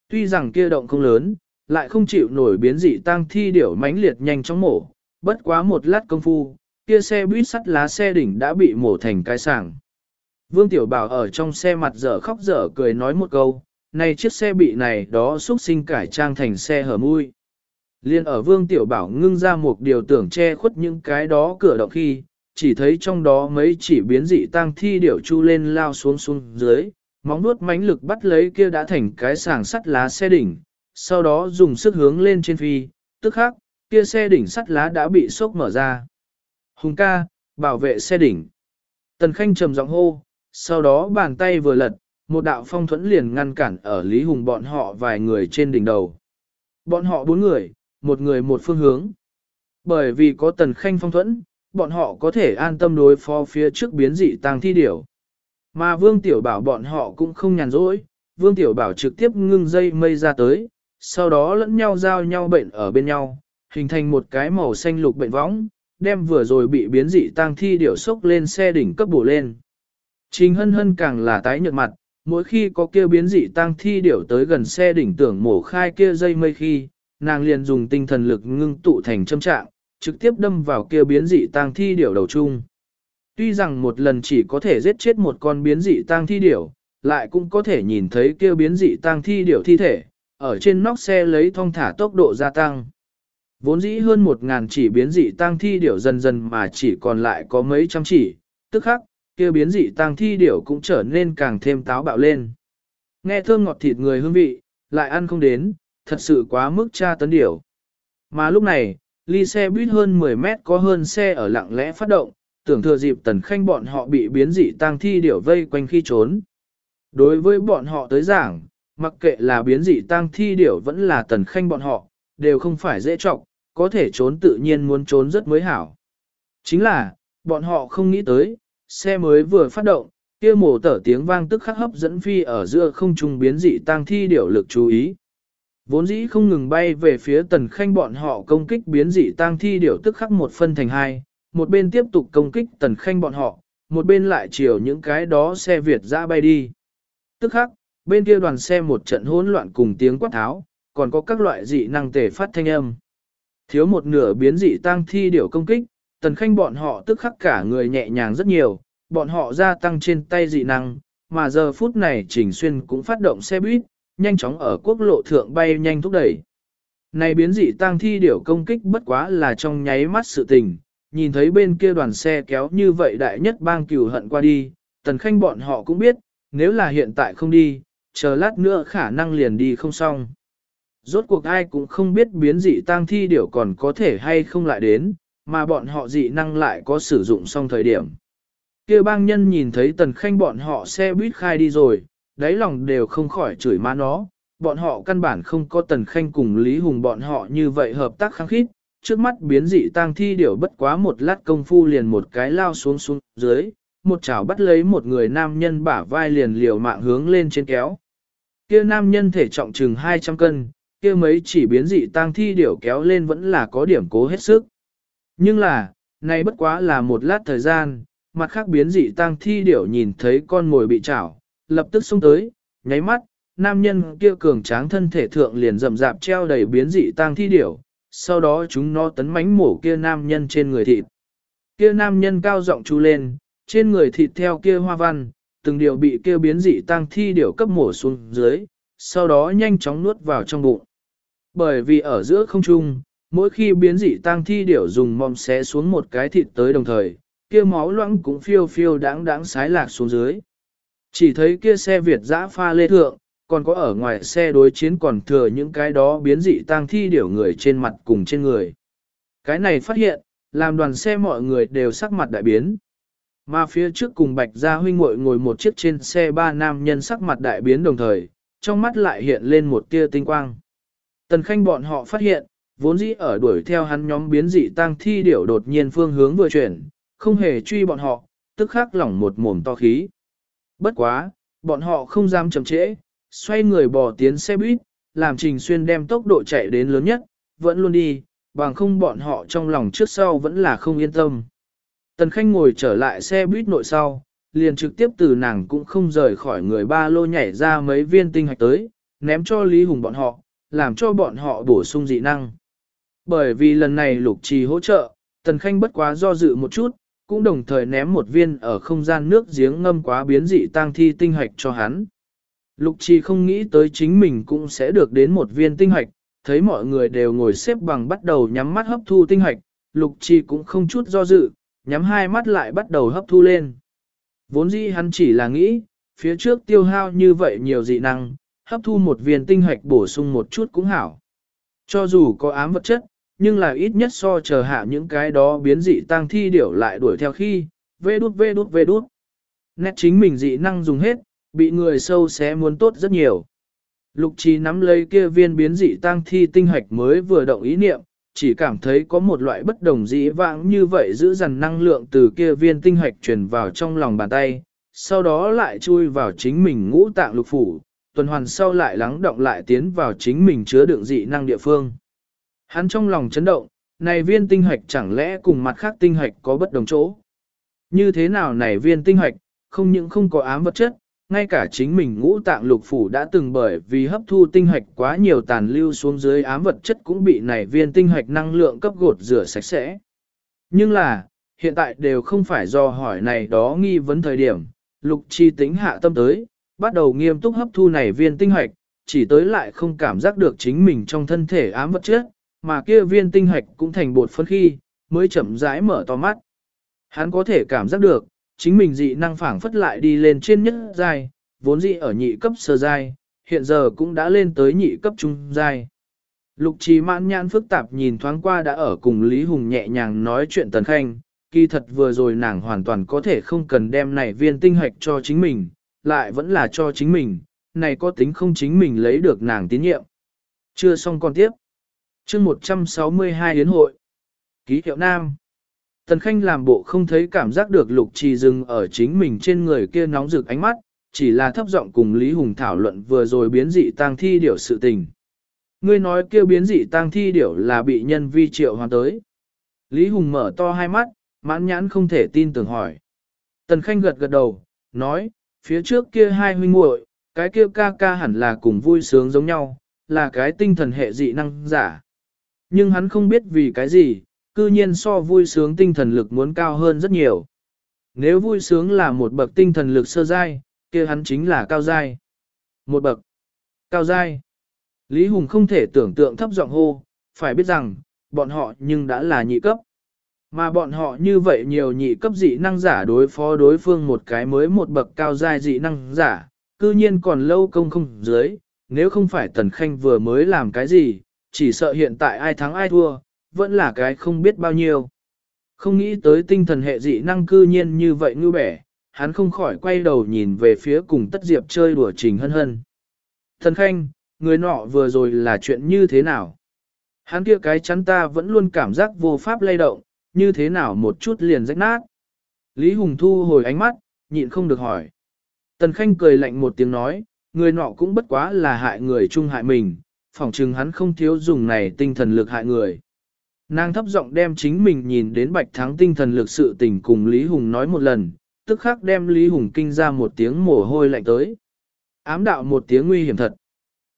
Tuy rằng kia động không lớn, lại không chịu nổi biến dị tăng thi điểu mãnh liệt nhanh chóng mổ, bất quá một lát công phu, kia xe buýt sắt lá xe đỉnh đã bị mổ thành cái sàng. Vương Tiểu Bảo ở trong xe mặt dở khóc dở cười nói một câu, này chiếc xe bị này đó xúc sinh cải trang thành xe hở mui. Liên ở vương tiểu bảo ngưng ra một điều tưởng che khuất những cái đó cửa động khi, chỉ thấy trong đó mấy chỉ biến dị tang thi điểu chu lên lao xuống xuống dưới, móng nuốt mãnh lực bắt lấy kia đã thành cái sàng sắt lá xe đỉnh, sau đó dùng sức hướng lên trên phi, tức khắc, kia xe đỉnh sắt lá đã bị sốc mở ra. Hùng ca, bảo vệ xe đỉnh. Tần Khanh trầm giọng hô, sau đó bàn tay vừa lật, một đạo phong thuẫn liền ngăn cản ở Lý Hùng bọn họ vài người trên đỉnh đầu. Bọn họ bốn người, một người một phương hướng. Bởi vì có tần khanh phong thuẫn, bọn họ có thể an tâm đối phó phía trước biến dị tăng thi điểu. Mà Vương Tiểu Bảo bọn họ cũng không nhàn rỗi, Vương Tiểu Bảo trực tiếp ngưng dây mây ra tới, sau đó lẫn nhau giao nhau bệnh ở bên nhau, hình thành một cái màu xanh lục bệnh võng, đem vừa rồi bị biến dị tang thi điểu sốc lên xe đỉnh cấp bổ lên. Trình hân hân càng là tái nhợt mặt, mỗi khi có kia biến dị tang thi điểu tới gần xe đỉnh tưởng mổ khai kia dây mây khi, nàng liền dùng tinh thần lực ngưng tụ thành châm trạng, trực tiếp đâm vào kia biến dị tang thi điểu đầu chung. Tuy rằng một lần chỉ có thể giết chết một con biến dị tang thi điểu, lại cũng có thể nhìn thấy kia biến dị tang thi điểu thi thể, ở trên nóc xe lấy thong thả tốc độ gia tăng. Vốn dĩ hơn một ngàn chỉ biến dị tang thi điểu dần dần mà chỉ còn lại có mấy trăm chỉ, tức khắc, kia biến dị tang thi điểu cũng trở nên càng thêm táo bạo lên. Nghe thơm ngọt thịt người hương vị, lại ăn không đến, thật sự quá mức tra tấn điểu. Mà lúc này, ly xe buýt hơn 10 mét có hơn xe ở lặng lẽ phát động, tưởng thừa dịp tần khanh bọn họ bị biến dị tang thi điểu vây quanh khi trốn. Đối với bọn họ tới giảng, mặc kệ là biến dị tang thi điểu vẫn là tần khanh bọn họ, đều không phải dễ trọng, có thể trốn tự nhiên muốn trốn rất mới hảo. Chính là, bọn họ không nghĩ tới, xe mới vừa phát động, kia mổ tở tiếng vang tức khắc hấp dẫn phi ở giữa không trung biến dị tang thi điểu lực chú ý. Vốn dĩ không ngừng bay về phía tần khanh bọn họ công kích biến dị tang thi điểu tức khắc một phân thành hai, một bên tiếp tục công kích tần khanh bọn họ, một bên lại chiều những cái đó xe Việt ra bay đi. Tức khắc, bên kia đoàn xe một trận hỗn loạn cùng tiếng quát tháo, còn có các loại dị năng tề phát thanh âm. Thiếu một nửa biến dị tang thi điểu công kích, tần khanh bọn họ tức khắc cả người nhẹ nhàng rất nhiều, bọn họ gia tăng trên tay dị năng, mà giờ phút này Trình Xuyên cũng phát động xe buýt, nhanh chóng ở quốc lộ thượng bay nhanh thúc đẩy. Này biến dị tang thi điểu công kích bất quá là trong nháy mắt sự tình, nhìn thấy bên kia đoàn xe kéo như vậy đại nhất bang cửu hận qua đi, tần khanh bọn họ cũng biết, nếu là hiện tại không đi, chờ lát nữa khả năng liền đi không xong. Rốt cuộc ai cũng không biết biến dị tang thi điểu còn có thể hay không lại đến, mà bọn họ dị năng lại có sử dụng xong thời điểm. kia bang nhân nhìn thấy tần khanh bọn họ xe buýt khai đi rồi, đáy lòng đều không khỏi chửi má nó, bọn họ căn bản không có tần khanh cùng Lý Hùng bọn họ như vậy hợp tác kháng khít, trước mắt biến dị tang thi điểu bất quá một lát công phu liền một cái lao xuống xuống dưới, một chảo bắt lấy một người nam nhân bả vai liền liều mạng hướng lên trên kéo. Kia nam nhân thể trọng chừng 200 cân, kia mấy chỉ biến dị tang thi điểu kéo lên vẫn là có điểm cố hết sức. Nhưng là, nay bất quá là một lát thời gian, mặt khác biến dị tang thi điểu nhìn thấy con mồi bị chảo, lập tức xông tới, nháy mắt, nam nhân kia cường tráng thân thể thượng liền rậm rạp treo đầy biến dị tang thi điểu, sau đó chúng nó tấn mánh mổ kia nam nhân trên người thịt. Kia nam nhân cao giọng chu lên, trên người thịt theo kia hoa văn, từng điều bị kia biến dị tang thi điểu cấp mổ xuống dưới, sau đó nhanh chóng nuốt vào trong bụng. Bởi vì ở giữa không trung, mỗi khi biến dị tang thi điểu dùng mom xé xuống một cái thịt tới đồng thời, kia máu loãng cũng phiêu phiêu đáng đáng sái lạc xuống dưới. Chỉ thấy kia xe Việt dã pha lê thượng, còn có ở ngoài xe đối chiến còn thừa những cái đó biến dị tang thi điểu người trên mặt cùng trên người. Cái này phát hiện, làm đoàn xe mọi người đều sắc mặt đại biến. Mà phía trước cùng Bạch Gia huynh ngồi ngồi một chiếc trên xe ba nam nhân sắc mặt đại biến đồng thời, trong mắt lại hiện lên một tia tinh quang. Tần Khanh bọn họ phát hiện, vốn dĩ ở đuổi theo hắn nhóm biến dị tang thi điểu đột nhiên phương hướng vừa chuyển, không hề truy bọn họ, tức khắc lỏng một mồm to khí. Bất quá, bọn họ không dám chậm trễ, xoay người bỏ tiến xe buýt, làm Trình Xuyên đem tốc độ chạy đến lớn nhất, vẫn luôn đi, bằng không bọn họ trong lòng trước sau vẫn là không yên tâm. Tần Khanh ngồi trở lại xe buýt nội sau, liền trực tiếp từ nàng cũng không rời khỏi người ba lô nhảy ra mấy viên tinh hạch tới, ném cho Lý Hùng bọn họ, làm cho bọn họ bổ sung dị năng. Bởi vì lần này lục trì hỗ trợ, Tần Khanh bất quá do dự một chút, cũng đồng thời ném một viên ở không gian nước giếng ngâm quá biến dị tang thi tinh hạch cho hắn. Lục trì không nghĩ tới chính mình cũng sẽ được đến một viên tinh hạch, thấy mọi người đều ngồi xếp bằng bắt đầu nhắm mắt hấp thu tinh hạch, lục trì cũng không chút do dự, nhắm hai mắt lại bắt đầu hấp thu lên. Vốn dĩ hắn chỉ là nghĩ, phía trước tiêu hao như vậy nhiều dị năng, hấp thu một viên tinh hạch bổ sung một chút cũng hảo. Cho dù có ám vật chất, nhưng là ít nhất so chờ hạ những cái đó biến dị tăng thi điểu lại đuổi theo khi, vê đút vê đút vê đút. Nét chính mình dị năng dùng hết, bị người sâu xé muốn tốt rất nhiều. Lục trí nắm lấy kia viên biến dị tăng thi tinh hạch mới vừa động ý niệm, chỉ cảm thấy có một loại bất đồng dĩ vãng như vậy giữ dằn năng lượng từ kia viên tinh hạch truyền vào trong lòng bàn tay, sau đó lại chui vào chính mình ngũ tạng lục phủ, tuần hoàn sau lại lắng động lại tiến vào chính mình chứa đựng dị năng địa phương. Hắn trong lòng chấn động, này viên tinh hạch chẳng lẽ cùng mặt khác tinh hạch có bất đồng chỗ? Như thế nào này viên tinh hạch, không những không có ám vật chất, ngay cả chính mình ngũ tạng lục phủ đã từng bởi vì hấp thu tinh hạch quá nhiều tàn lưu xuống dưới ám vật chất cũng bị này viên tinh hạch năng lượng cấp gột rửa sạch sẽ. Nhưng là, hiện tại đều không phải do hỏi này đó nghi vấn thời điểm, lục chi tính hạ tâm tới, bắt đầu nghiêm túc hấp thu này viên tinh hạch, chỉ tới lại không cảm giác được chính mình trong thân thể ám vật chất, mà kia viên tinh hạch cũng thành bột phân khi, mới chậm rãi mở to mắt. Hắn có thể cảm giác được, chính mình dị năng phảng phất lại đi lên trên nhất giai, vốn dị ở nhị cấp sơ giai, hiện giờ cũng đã lên tới nhị cấp trung giai. Lục trì mãn nhãn phức tạp nhìn thoáng qua đã ở cùng Lý Hùng nhẹ nhàng nói chuyện tần khanh, kỳ thật vừa rồi nàng hoàn toàn có thể không cần đem này viên tinh hạch cho chính mình, lại vẫn là cho chính mình, này có tính không chính mình lấy được nàng tín nhiệm. Chưa xong còn tiếp chương 162 Yến hội. Ký hiệu Nam. Tần Khanh làm bộ không thấy cảm giác được lục trì dừng ở chính mình trên người kia nóng rực ánh mắt, chỉ là thấp giọng cùng Lý Hùng thảo luận vừa rồi biến dị tang thi điểu sự tình. Ngươi nói kêu biến dị tang thi điểu là bị nhân vi triệu hoàn tới. Lý Hùng mở to hai mắt, mãn nhãn không thể tin tưởng hỏi. Tần Khanh gật gật đầu, nói, phía trước kia hai huynh muội, cái kia ca ca hẳn là cùng vui sướng giống nhau, là cái tinh thần hệ dị năng giả. Nhưng hắn không biết vì cái gì, cư nhiên so vui sướng tinh thần lực muốn cao hơn rất nhiều. Nếu vui sướng là một bậc tinh thần lực sơ giai, kia hắn chính là cao giai. Một bậc cao giai. Lý Hùng không thể tưởng tượng thấp giọng hô, phải biết rằng, bọn họ nhưng đã là nhị cấp. Mà bọn họ như vậy nhiều nhị cấp dị năng giả đối phó đối phương một cái mới một bậc cao giai dị năng giả, cư nhiên còn lâu công không dưới, nếu không phải Tần Khanh vừa mới làm cái gì, chỉ sợ hiện tại ai thắng ai thua, vẫn là cái không biết bao nhiêu. Không nghĩ tới tinh thần hệ dị năng cư nhiên như vậy ngư bẻ, hắn không khỏi quay đầu nhìn về phía cùng tất diệp chơi đùa trình hân hân. Thần Khanh, người nọ vừa rồi là chuyện như thế nào? Hắn kia cái chắn ta vẫn luôn cảm giác vô pháp lay động, như thế nào một chút liền rách nát. Lý Hùng thu hồi ánh mắt, nhịn không được hỏi. Tần Khanh cười lạnh một tiếng nói, người nọ cũng bất quá là hại người chung hại mình, phỏng chừng hắn không thiếu dùng này tinh thần lực hại người. Nàng thấp giọng đem chính mình nhìn đến bạch thắng tinh thần lực sự tình cùng Lý Hùng nói một lần, tức khắc đem Lý Hùng kinh ra một tiếng mồ hôi lạnh tới. Ám đạo một tiếng nguy hiểm thật.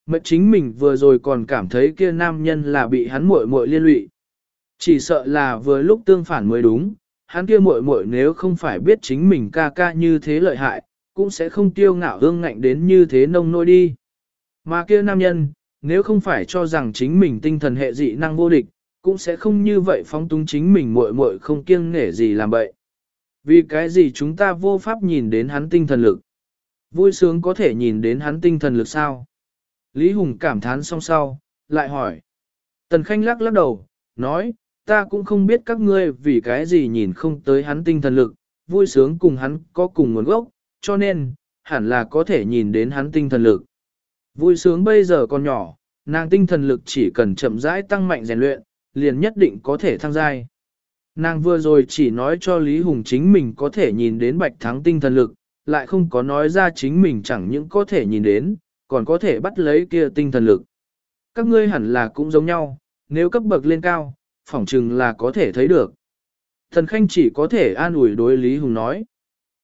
Mệnh chính mình vừa rồi còn cảm thấy kia nam nhân là bị hắn muội muội liên lụy. Chỉ sợ là vừa lúc tương phản mới đúng, hắn kia muội muội nếu không phải biết chính mình ca ca như thế lợi hại, cũng sẽ không tiêu ngạo hương ngạnh đến như thế nông nôi đi. Mà kia nam nhân, nếu không phải cho rằng chính mình tinh thần hệ dị năng vô địch, cũng sẽ không như vậy phóng túng chính mình muội muội không kiêng nể gì làm vậy. Vì cái gì chúng ta vô pháp nhìn đến hắn tinh thần lực? Vui sướng có thể nhìn đến hắn tinh thần lực sao? Lý Hùng cảm thán xong sau, lại hỏi. Tần Khanh lắc lắc đầu, nói, ta cũng không biết các ngươi vì cái gì nhìn không tới hắn tinh thần lực, vui sướng cùng hắn có cùng nguồn gốc, cho nên, hẳn là có thể nhìn đến hắn tinh thần lực. Vui sướng bây giờ còn nhỏ, nàng tinh thần lực chỉ cần chậm rãi tăng mạnh rèn luyện, liền nhất định có thể thăng giai. Nàng vừa rồi chỉ nói cho Lý Hùng chính mình có thể nhìn đến bạch thắng tinh thần lực, lại không có nói ra chính mình chẳng những có thể nhìn đến, còn có thể bắt lấy kia tinh thần lực. Các ngươi hẳn là cũng giống nhau, nếu cấp bậc lên cao, phỏng chừng là có thể thấy được. Thần Khanh chỉ có thể an ủi đối Lý Hùng nói.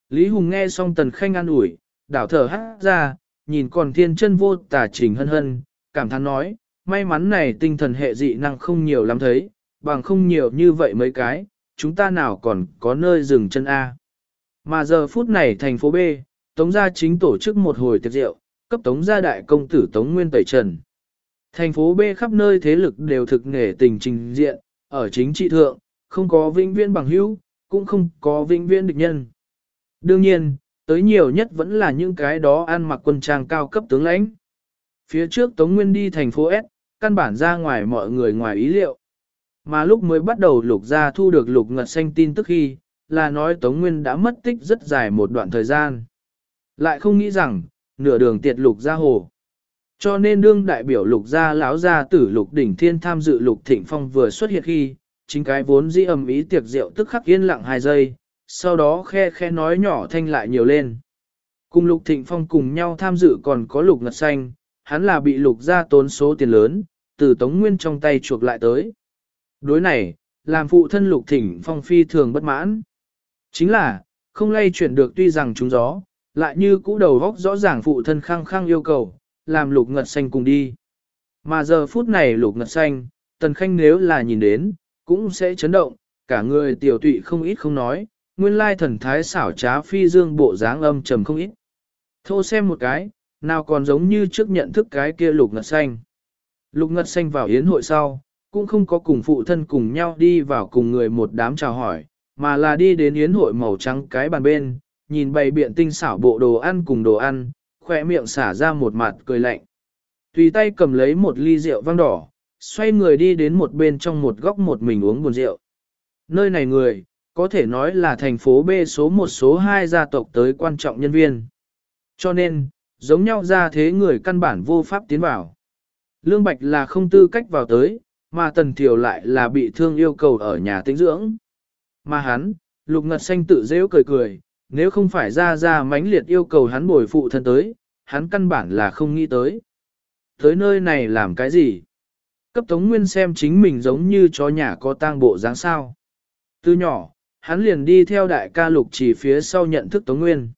Lý Hùng nghe xong Tần Khanh an ủi, đảo thở hát ra, nhìn còn thiên chân vô tả trình hân hân, cảm thán nói, may mắn này tinh thần hệ dị năng không nhiều lắm thấy, bằng không nhiều như vậy mấy cái, chúng ta nào còn có nơi dừng chân A. Mà giờ phút này thành phố B, Tống gia chính tổ chức một hồi tiệc rượu, cấp Tống gia đại công tử Tống Nguyên Tẩy Trần. Thành phố B khắp nơi thế lực đều thực nghề tình trình diện, ở chính trị thượng, không có vĩnh viễn bằng hữu, cũng không có vĩnh viễn địch nhân. Đương nhiên, tới nhiều nhất vẫn là những cái đó ăn mặc quân trang cao cấp tướng lãnh. Phía trước Tống Nguyên đi thành phố S, căn bản ra ngoài mọi người ngoài ý liệu. Mà lúc mới bắt đầu lục ra thu được lục ngật xanh tin tức khi, là nói Tống Nguyên đã mất tích rất dài một đoạn thời gian. Lại không nghĩ rằng, nửa đường tiệt lục ra hồ. Cho nên đương đại biểu lục gia lão gia tử lục đỉnh thiên tham dự lục thịnh phong vừa xuất hiện khi, chính cái vốn dĩ ầm ý tiệc rượu tức khắc yên lặng hai giây, sau đó khe khe nói nhỏ thanh lại nhiều lên. Cùng lục thịnh phong cùng nhau tham dự còn có lục ngật xanh, hắn là bị lục gia tốn số tiền lớn, từ tống nguyên trong tay chuộc lại tới. Đối này, làm phụ thân lục thịnh phong phi thường bất mãn. Chính là, không lay chuyển được tuy rằng chúng gió, lại như cũ đầu vóc rõ ràng phụ thân khăng khăng yêu cầu, làm lục ngật xanh cùng đi. Mà giờ phút này lục ngật xanh, tần khanh nếu là nhìn đến, cũng sẽ chấn động, cả người tiểu tụy không ít không nói, nguyên lai thần thái xảo trá phi dương bộ dáng âm trầm không ít. Thô xem một cái, nào còn giống như trước nhận thức cái kia lục ngật xanh. Lục ngật xanh vào yến hội sau, cũng không có cùng phụ thân cùng nhau đi vào cùng người một đám chào hỏi, mà là đi đến yến hội màu trắng cái bàn bên, nhìn bày biện tinh xảo bộ đồ ăn cùng đồ ăn, khỏe miệng xả ra một mặt cười lạnh. Tùy tay cầm lấy một ly rượu vang đỏ, xoay người đi đến một bên trong một góc một mình uống buồn rượu. Nơi này người, có thể nói là thành phố B số một số hai gia tộc tới quan trọng nhân viên. Cho nên, giống nhau ra thế người căn bản vô pháp tiến vào. Lương Bạch là không tư cách vào tới, mà Tần Thiều lại là bị thương yêu cầu ở nhà tĩnh dưỡng. Mà hắn, Lục Ngật Xanh tự dễ cười cười, nếu không phải ra ra mãnh liệt yêu cầu hắn bồi phụ thân tới, hắn căn bản là không nghĩ tới. Tới nơi này làm cái gì? Cấp Tống Nguyên xem chính mình giống như chó nhà có tang bộ dáng sao. Từ nhỏ, hắn liền đi theo đại ca lục chỉ phía sau nhận thức Tống Nguyên.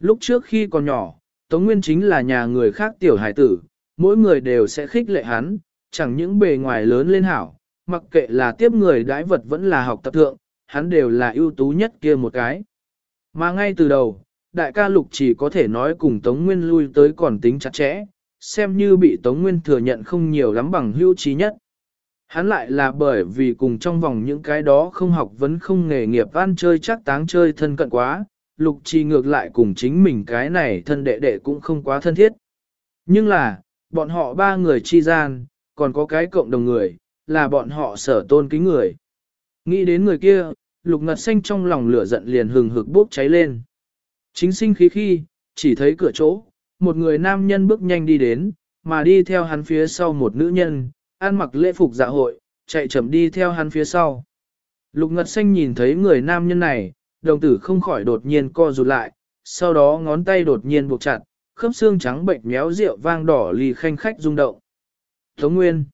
Lúc trước khi còn nhỏ, Tống Nguyên chính là nhà người khác tiểu hải tử, mỗi người đều sẽ khích lệ hắn, chẳng những bề ngoài lớn lên hảo, mặc kệ là tiếp người đãi vật vẫn là học tập thượng, hắn đều là ưu tú nhất kia một cái. Mà ngay từ đầu, đại ca lục chỉ có thể nói cùng Tống Nguyên lui tới còn tính chặt chẽ, xem như bị Tống Nguyên thừa nhận không nhiều lắm bằng hưu trí nhất. Hắn lại là bởi vì cùng trong vòng những cái đó không học vấn không nghề nghiệp ăn chơi chắc táng chơi thân cận quá, lục trì ngược lại cùng chính mình cái này thân đệ đệ cũng không quá thân thiết. Nhưng là, bọn họ ba người chi gian, còn có cái cộng đồng người, là bọn họ sở tôn kính người. Nghĩ đến người kia, lục ngật xanh trong lòng lửa giận liền hừng hực bốc cháy lên. Chính sinh khí khi, chỉ thấy cửa chỗ, một người nam nhân bước nhanh đi đến, mà đi theo hắn phía sau một nữ nhân, ăn mặc lễ phục dạ hội, chạy chậm đi theo hắn phía sau. Lục ngật xanh nhìn thấy người nam nhân này, đồng tử không khỏi đột nhiên co rụt lại, sau đó ngón tay đột nhiên buộc chặt, khớp xương trắng bệnh méo rượu vang đỏ lì khanh khách rung động. Tống Nguyên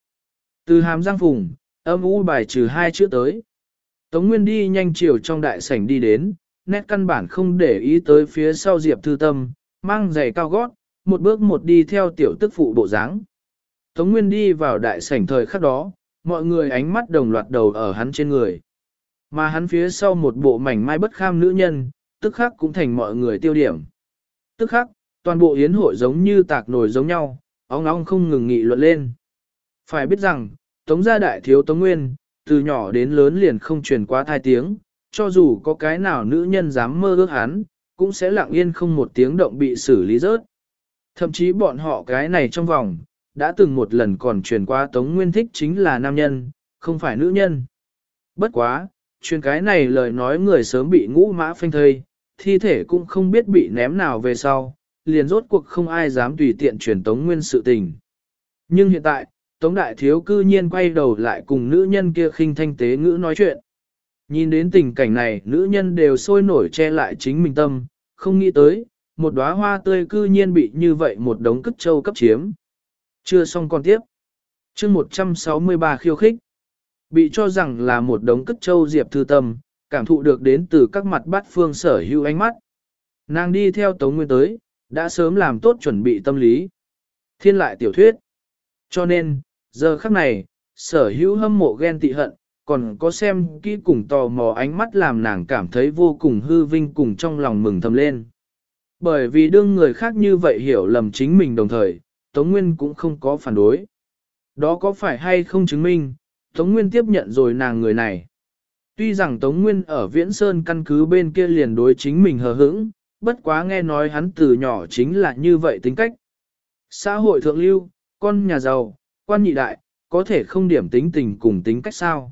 Từ hàm giang phùng, âm u bài trừ hai chữ tới. Tống Nguyên đi nhanh chiều trong đại sảnh đi đến, nét căn bản không để ý tới phía sau Diệp Thư Tâm, mang giày cao gót, một bước một đi theo tiểu tức phụ bộ dáng. Tống Nguyên đi vào đại sảnh thời khắc đó, mọi người ánh mắt đồng loạt đầu ở hắn trên người. Mà hắn phía sau một bộ mảnh mai bất kham nữ nhân, tức khắc cũng thành mọi người tiêu điểm. Tức khắc, toàn bộ yến hội giống như tạc nổi giống nhau, óng óng không ngừng nghị luận lên. Phải biết rằng, Tống gia đại thiếu Tống Nguyên, từ nhỏ đến lớn liền không truyền qua thai tiếng, cho dù có cái nào nữ nhân dám mơ ước hắn, cũng sẽ lặng yên không một tiếng động bị xử lý rớt. Thậm chí bọn họ cái này trong vòng, đã từng một lần còn truyền qua Tống Nguyên thích chính là nam nhân, không phải nữ nhân. Bất quá, truyền cái này lời nói người sớm bị ngũ mã phanh thây, thi thể cũng không biết bị ném nào về sau, liền rốt cuộc không ai dám tùy tiện truyền Tống Nguyên sự tình. Nhưng hiện tại, Tống Đại Thiếu cư nhiên quay đầu lại cùng nữ nhân kia khinh thanh tế ngữ nói chuyện. Nhìn đến tình cảnh này, nữ nhân đều sôi nổi che lại chính mình tâm, không nghĩ tới, một đóa hoa tươi cư nhiên bị như vậy một đống cất trâu cấp chiếm. Chưa xong còn tiếp. chương 163 khiêu khích. Bị cho rằng là một đống cất châu diệp thư tâm, cảm thụ được đến từ các mặt bát phương sở hữu ánh mắt. Nàng đi theo Tống Nguyên tới, đã sớm làm tốt chuẩn bị tâm lý. Thiên lại tiểu thuyết. Cho nên, giờ khắc này, sở hữu hâm mộ ghen tị hận, còn có xem kỹ cùng tò mò ánh mắt làm nàng cảm thấy vô cùng hư vinh cùng trong lòng mừng thầm lên. Bởi vì đương người khác như vậy hiểu lầm chính mình đồng thời, Tống Nguyên cũng không có phản đối. Đó có phải hay không chứng minh, Tống Nguyên tiếp nhận rồi nàng người này. Tuy rằng Tống Nguyên ở Viễn Sơn căn cứ bên kia liền đối chính mình hờ hững, bất quá nghe nói hắn từ nhỏ chính là như vậy tính cách. Xã hội thượng lưu, con nhà giàu, quan nhị đại, có thể không điểm tính tình cùng tính cách sao.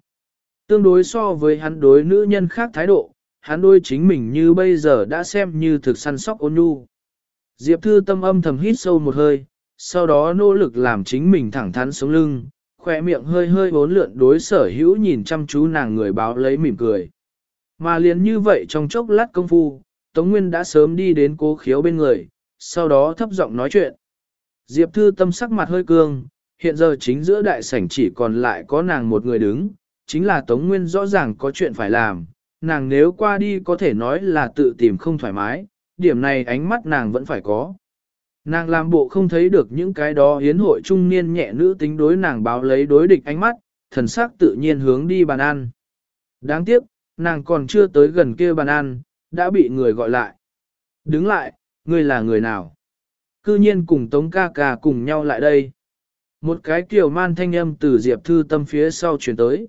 Tương đối so với hắn đối nữ nhân khác thái độ, hắn đối chính mình như bây giờ đã xem như thực săn sóc ôn nhu. Diệp Thư tâm âm thầm hít sâu một hơi, sau đó nỗ lực làm chính mình thẳng thắn sống lưng, khỏe miệng hơi hơi bốn lượn đối sở hữu nhìn chăm chú nàng người báo lấy mỉm cười. Mà liền như vậy trong chốc lát công phu, Tống Nguyên đã sớm đi đến cố khiếu bên người, sau đó thấp giọng nói chuyện. Diệp Thư tâm sắc mặt hơi cương, hiện giờ chính giữa đại sảnh chỉ còn lại có nàng một người đứng, chính là Tống Nguyên rõ ràng có chuyện phải làm, nàng nếu qua đi có thể nói là tự tìm không thoải mái, điểm này ánh mắt nàng vẫn phải có. Nàng làm bộ không thấy được những cái đó hiến hội trung niên nhẹ nữ tính đối nàng báo lấy đối địch ánh mắt, thần sắc tự nhiên hướng đi bàn ăn. Đáng tiếc, nàng còn chưa tới gần kia bàn ăn, đã bị người gọi lại. Đứng lại, ngươi là người nào? Cư nhiên cùng Tống ca ca cùng nhau lại đây. Một cái kiểu man thanh âm từ Diệp Thư Tâm phía sau chuyển tới.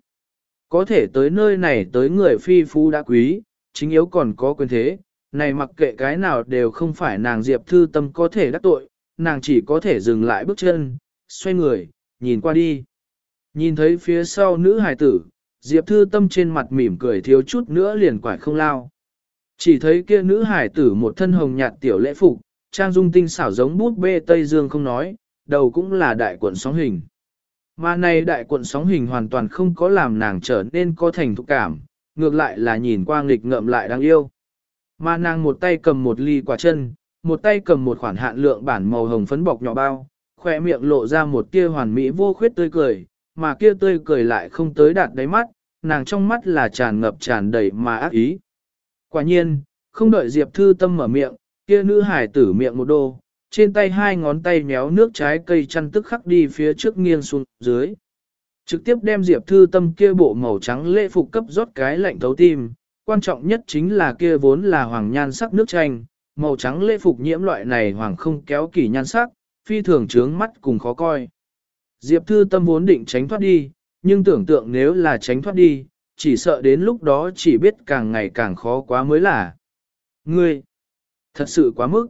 Có thể tới nơi này tới người phi phú đã quý, chính yếu còn có quyền thế, này mặc kệ cái nào đều không phải nàng Diệp Thư Tâm có thể đắc tội, nàng chỉ có thể dừng lại bước chân, xoay người, nhìn qua đi. Nhìn thấy phía sau nữ hài tử, Diệp Thư Tâm trên mặt mỉm cười thiếu chút nữa liền quải không lao. Chỉ thấy kia nữ hải tử một thân hồng nhạt tiểu lễ phục, trang dung tinh xảo giống bút bê Tây Dương không nói, đầu cũng là đại cuộn sóng hình. Mà này đại cuộn sóng hình hoàn toàn không có làm nàng trở nên có thành thục cảm, ngược lại là nhìn qua nghịch ngợm lại đáng yêu. Mà nàng một tay cầm một ly quả chân, một tay cầm một khoản hạn lượng bản màu hồng phấn bọc nhỏ bao, khỏe miệng lộ ra một tia hoàn mỹ vô khuyết tươi cười, mà kia tươi cười lại không tới đạt đáy mắt, nàng trong mắt là tràn ngập tràn đầy mà ác ý. Quả nhiên, không đợi Diệp Thư Tâm mở miệng, kia nữ hải tử miệng một đô, trên tay hai ngón tay méo nước trái cây chăn tức khắc đi phía trước nghiêng xuống dưới. Trực tiếp đem Diệp Thư Tâm kia bộ màu trắng lễ phục cấp rót cái lạnh thấu tim, quan trọng nhất chính là kia vốn là hoàng nhan sắc nước chanh, màu trắng lễ phục nhiễm loại này hoàng không kéo kỳ nhan sắc, phi thường trướng mắt cùng khó coi. Diệp Thư Tâm vốn định tránh thoát đi, nhưng tưởng tượng nếu là tránh thoát đi, chỉ sợ đến lúc đó chỉ biết càng ngày càng khó quá mới là. Ngươi, thật sự quá mức.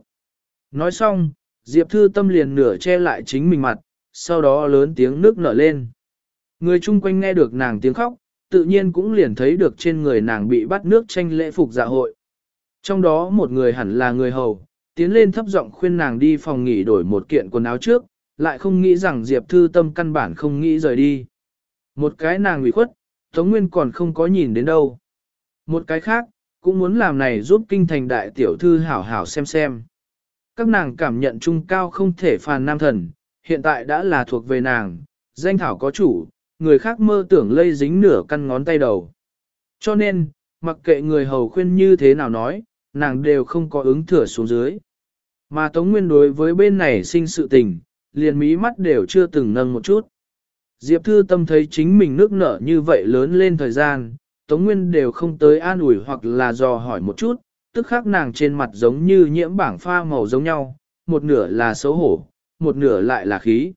Nói xong, Diệp Thư Tâm liền nửa che lại chính mình mặt, sau đó lớn tiếng nước nở lên. Người chung quanh nghe được nàng tiếng khóc, tự nhiên cũng liền thấy được trên người nàng bị bắt nước tranh lễ phục dạ hội. Trong đó một người hẳn là người hầu, tiến lên thấp giọng khuyên nàng đi phòng nghỉ đổi một kiện quần áo trước, lại không nghĩ rằng Diệp Thư Tâm căn bản không nghĩ rời đi. Một cái nàng ủy khuất, Tống Nguyên còn không có nhìn đến đâu. Một cái khác, cũng muốn làm này giúp kinh thành đại tiểu thư hảo hảo xem xem. Các nàng cảm nhận trung cao không thể phàn nam thần, hiện tại đã là thuộc về nàng, danh thảo có chủ, người khác mơ tưởng lây dính nửa căn ngón tay đầu. Cho nên, mặc kệ người hầu khuyên như thế nào nói, nàng đều không có ứng thừa xuống dưới. Mà Tống Nguyên đối với bên này sinh sự tình, liền mí mắt đều chưa từng nâng một chút. Diệp Thư Tâm thấy chính mình nước nở như vậy lớn lên thời gian, Tống Nguyên đều không tới an ủi hoặc là dò hỏi một chút, tức khắc nàng trên mặt giống như nhiễm bảng pha màu giống nhau, một nửa là xấu hổ, một nửa lại là khí.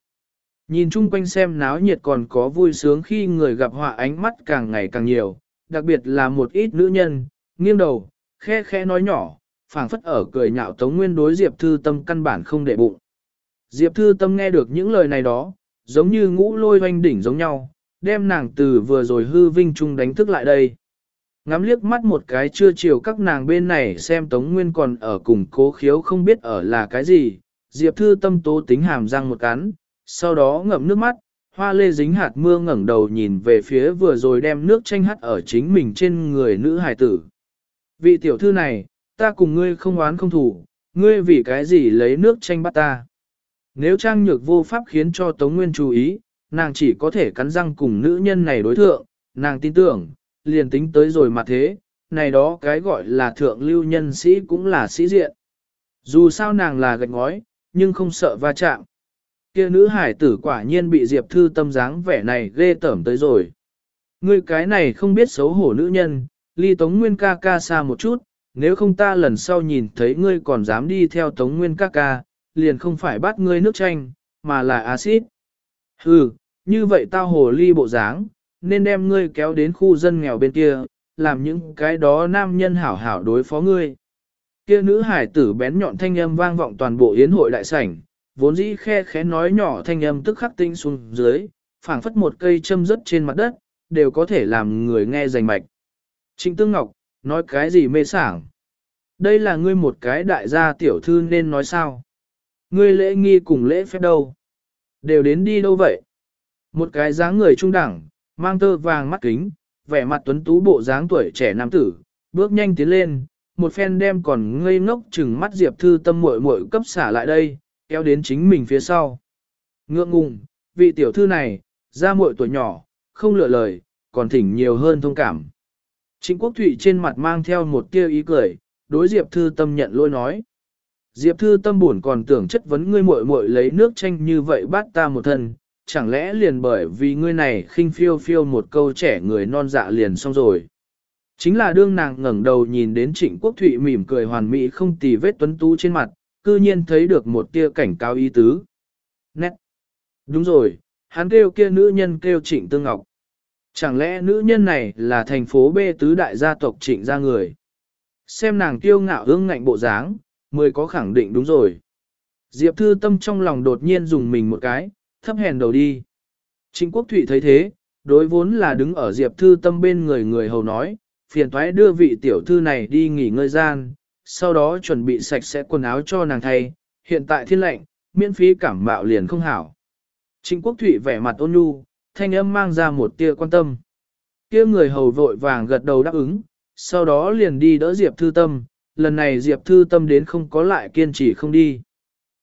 Nhìn chung quanh xem náo nhiệt còn có vui sướng khi người gặp họa ánh mắt càng ngày càng nhiều, đặc biệt là một ít nữ nhân, nghiêng đầu, khe khe nói nhỏ, phảng phất ở cười nhạo Tống Nguyên đối Diệp Thư Tâm căn bản không để bụng. Diệp Thư Tâm nghe được những lời này đó, giống như ngũ lôi hoanh đỉnh giống nhau, đem nàng từ vừa rồi hư vinh trung đánh thức lại đây. Ngắm liếc mắt một cái chưa chiều các nàng bên này xem Tống Nguyên còn ở cùng cố khiếu không biết ở là cái gì, Diệp Thư Tâm tố tính hàm răng một cắn, sau đó ngậm nước mắt, hoa lê dính hạt mưa ngẩng đầu nhìn về phía vừa rồi đem nước tranh hắt ở chính mình trên người nữ hài tử. Vị tiểu thư này, ta cùng ngươi không oán không thủ, ngươi vì cái gì lấy nước tranh bắt ta. Nếu trang nhược vô pháp khiến cho Tống Nguyên chú ý, nàng chỉ có thể cắn răng cùng nữ nhân này đối thượng, nàng tin tưởng, liền tính tới rồi mà thế, này đó cái gọi là thượng lưu nhân sĩ cũng là sĩ diện. Dù sao nàng là gạch ngói, nhưng không sợ va chạm. Kia nữ hải tử quả nhiên bị Diệp Thư tâm dáng vẻ này ghê tởm tới rồi. Ngươi cái này không biết xấu hổ nữ nhân, ly Tống Nguyên ca ca xa một chút, nếu không ta lần sau nhìn thấy ngươi còn dám đi theo Tống Nguyên ca ca, liền không phải bắt ngươi nước chanh, mà là axit. Hừ, như vậy tao hồ ly bộ dáng, nên đem ngươi kéo đến khu dân nghèo bên kia, làm những cái đó nam nhân hảo hảo đối phó ngươi. Kia nữ hải tử bén nhọn thanh âm vang vọng toàn bộ yến hội đại sảnh, vốn dĩ khe khẽ nói nhỏ thanh âm tức khắc tinh xuống dưới, phảng phất một cây châm rớt trên mặt đất, đều có thể làm người nghe rành mạch. Trịnh Tương Ngọc, nói cái gì mê sảng? Đây là ngươi một cái đại gia tiểu thư nên nói sao? Ngươi lễ nghi cùng lễ phép đâu? Đều đến đi đâu vậy? Một cái dáng người trung đẳng, mang tơ vàng mắt kính, vẻ mặt tuấn tú bộ dáng tuổi trẻ nam tử, bước nhanh tiến lên, một phen đem còn ngây ngốc chừng mắt Diệp Thư Tâm muội muội cấp xả lại đây, kéo đến chính mình phía sau. Ngượng ngùng, vị tiểu thư này, ra muội tuổi nhỏ, không lựa lời, còn thỉnh nhiều hơn thông cảm. Trịnh Quốc Thụy trên mặt mang theo một tia ý cười, đối Diệp Thư Tâm nhận lỗi nói. Diệp Thư Tâm buồn còn tưởng chất vấn ngươi muội muội lấy nước chanh như vậy bắt ta một thân, chẳng lẽ liền bởi vì ngươi này khinh phiêu phiêu một câu trẻ người non dạ liền xong rồi. Chính là đương nàng ngẩng đầu nhìn đến trịnh quốc thụy mỉm cười hoàn mỹ không tì vết tuấn tú trên mặt, cư nhiên thấy được một tia cảnh cáo ý tứ. Nét! Đúng rồi, hắn kêu kia nữ nhân kêu trịnh tương ngọc. Chẳng lẽ nữ nhân này là thành phố B tứ đại gia tộc trịnh gia người? Xem nàng kiêu ngạo ương ngạnh bộ dáng, mới có khẳng định đúng rồi. Diệp Thư Tâm trong lòng đột nhiên dùng mình một cái, thấp hèn đầu đi. Trịnh Quốc Thụy thấy thế, đối vốn là đứng ở Diệp Thư Tâm bên người người hầu nói, phiền thoái đưa vị tiểu thư này đi nghỉ ngơi gian, sau đó chuẩn bị sạch sẽ quần áo cho nàng thay, hiện tại thiên lệnh, miễn phí cảm mạo liền không hảo. Trịnh Quốc Thụy vẻ mặt ôn nhu, thanh âm mang ra một tia quan tâm. kia người hầu vội vàng gật đầu đáp ứng, sau đó liền đi đỡ Diệp Thư Tâm, lần này Diệp Thư Tâm đến không có lại kiên trì không đi.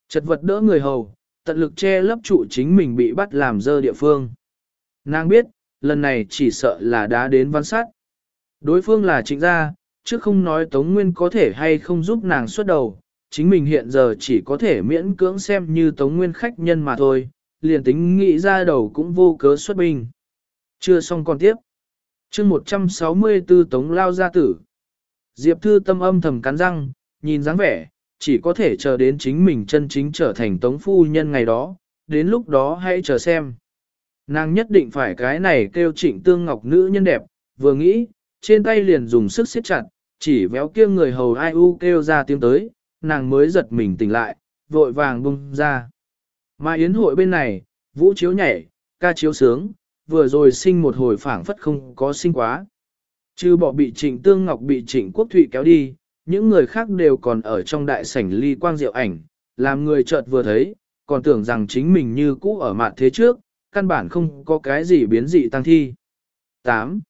Chật vật đỡ người hầu, tận lực che lấp trụ chính mình bị bắt làm dơ địa phương. Nàng biết, lần này chỉ sợ là đã đến văn sát. Đối phương là trịnh gia, chứ không nói Tống Nguyên có thể hay không giúp nàng xuất đầu, chính mình hiện giờ chỉ có thể miễn cưỡng xem như Tống Nguyên khách nhân mà thôi, liền tính nghĩ ra đầu cũng vô cớ xuất binh. Chưa xong còn tiếp. chương 164 Tống Lao Gia Tử. Diệp Thư tâm âm thầm cắn răng, nhìn dáng vẻ, chỉ có thể chờ đến chính mình chân chính trở thành tống phu nhân ngày đó, đến lúc đó hãy chờ xem. Nàng nhất định phải cái này kêu trịnh tương ngọc nữ nhân đẹp, vừa nghĩ, trên tay liền dùng sức siết chặt, chỉ véo kia người hầu ai u kêu ra tiếng tới, nàng mới giật mình tỉnh lại, vội vàng bung ra. Mà yến hội bên này, vũ chiếu nhảy, ca chiếu sướng, vừa rồi sinh một hồi phảng phất không có sinh quá. Chứ bỏ bị trịnh tương ngọc bị trịnh quốc thụy kéo đi, những người khác đều còn ở trong đại sảnh ly quang diệu ảnh, làm người chợt vừa thấy, còn tưởng rằng chính mình như cũ ở mặt thế trước, căn bản không có cái gì biến dị tăng thi. 8.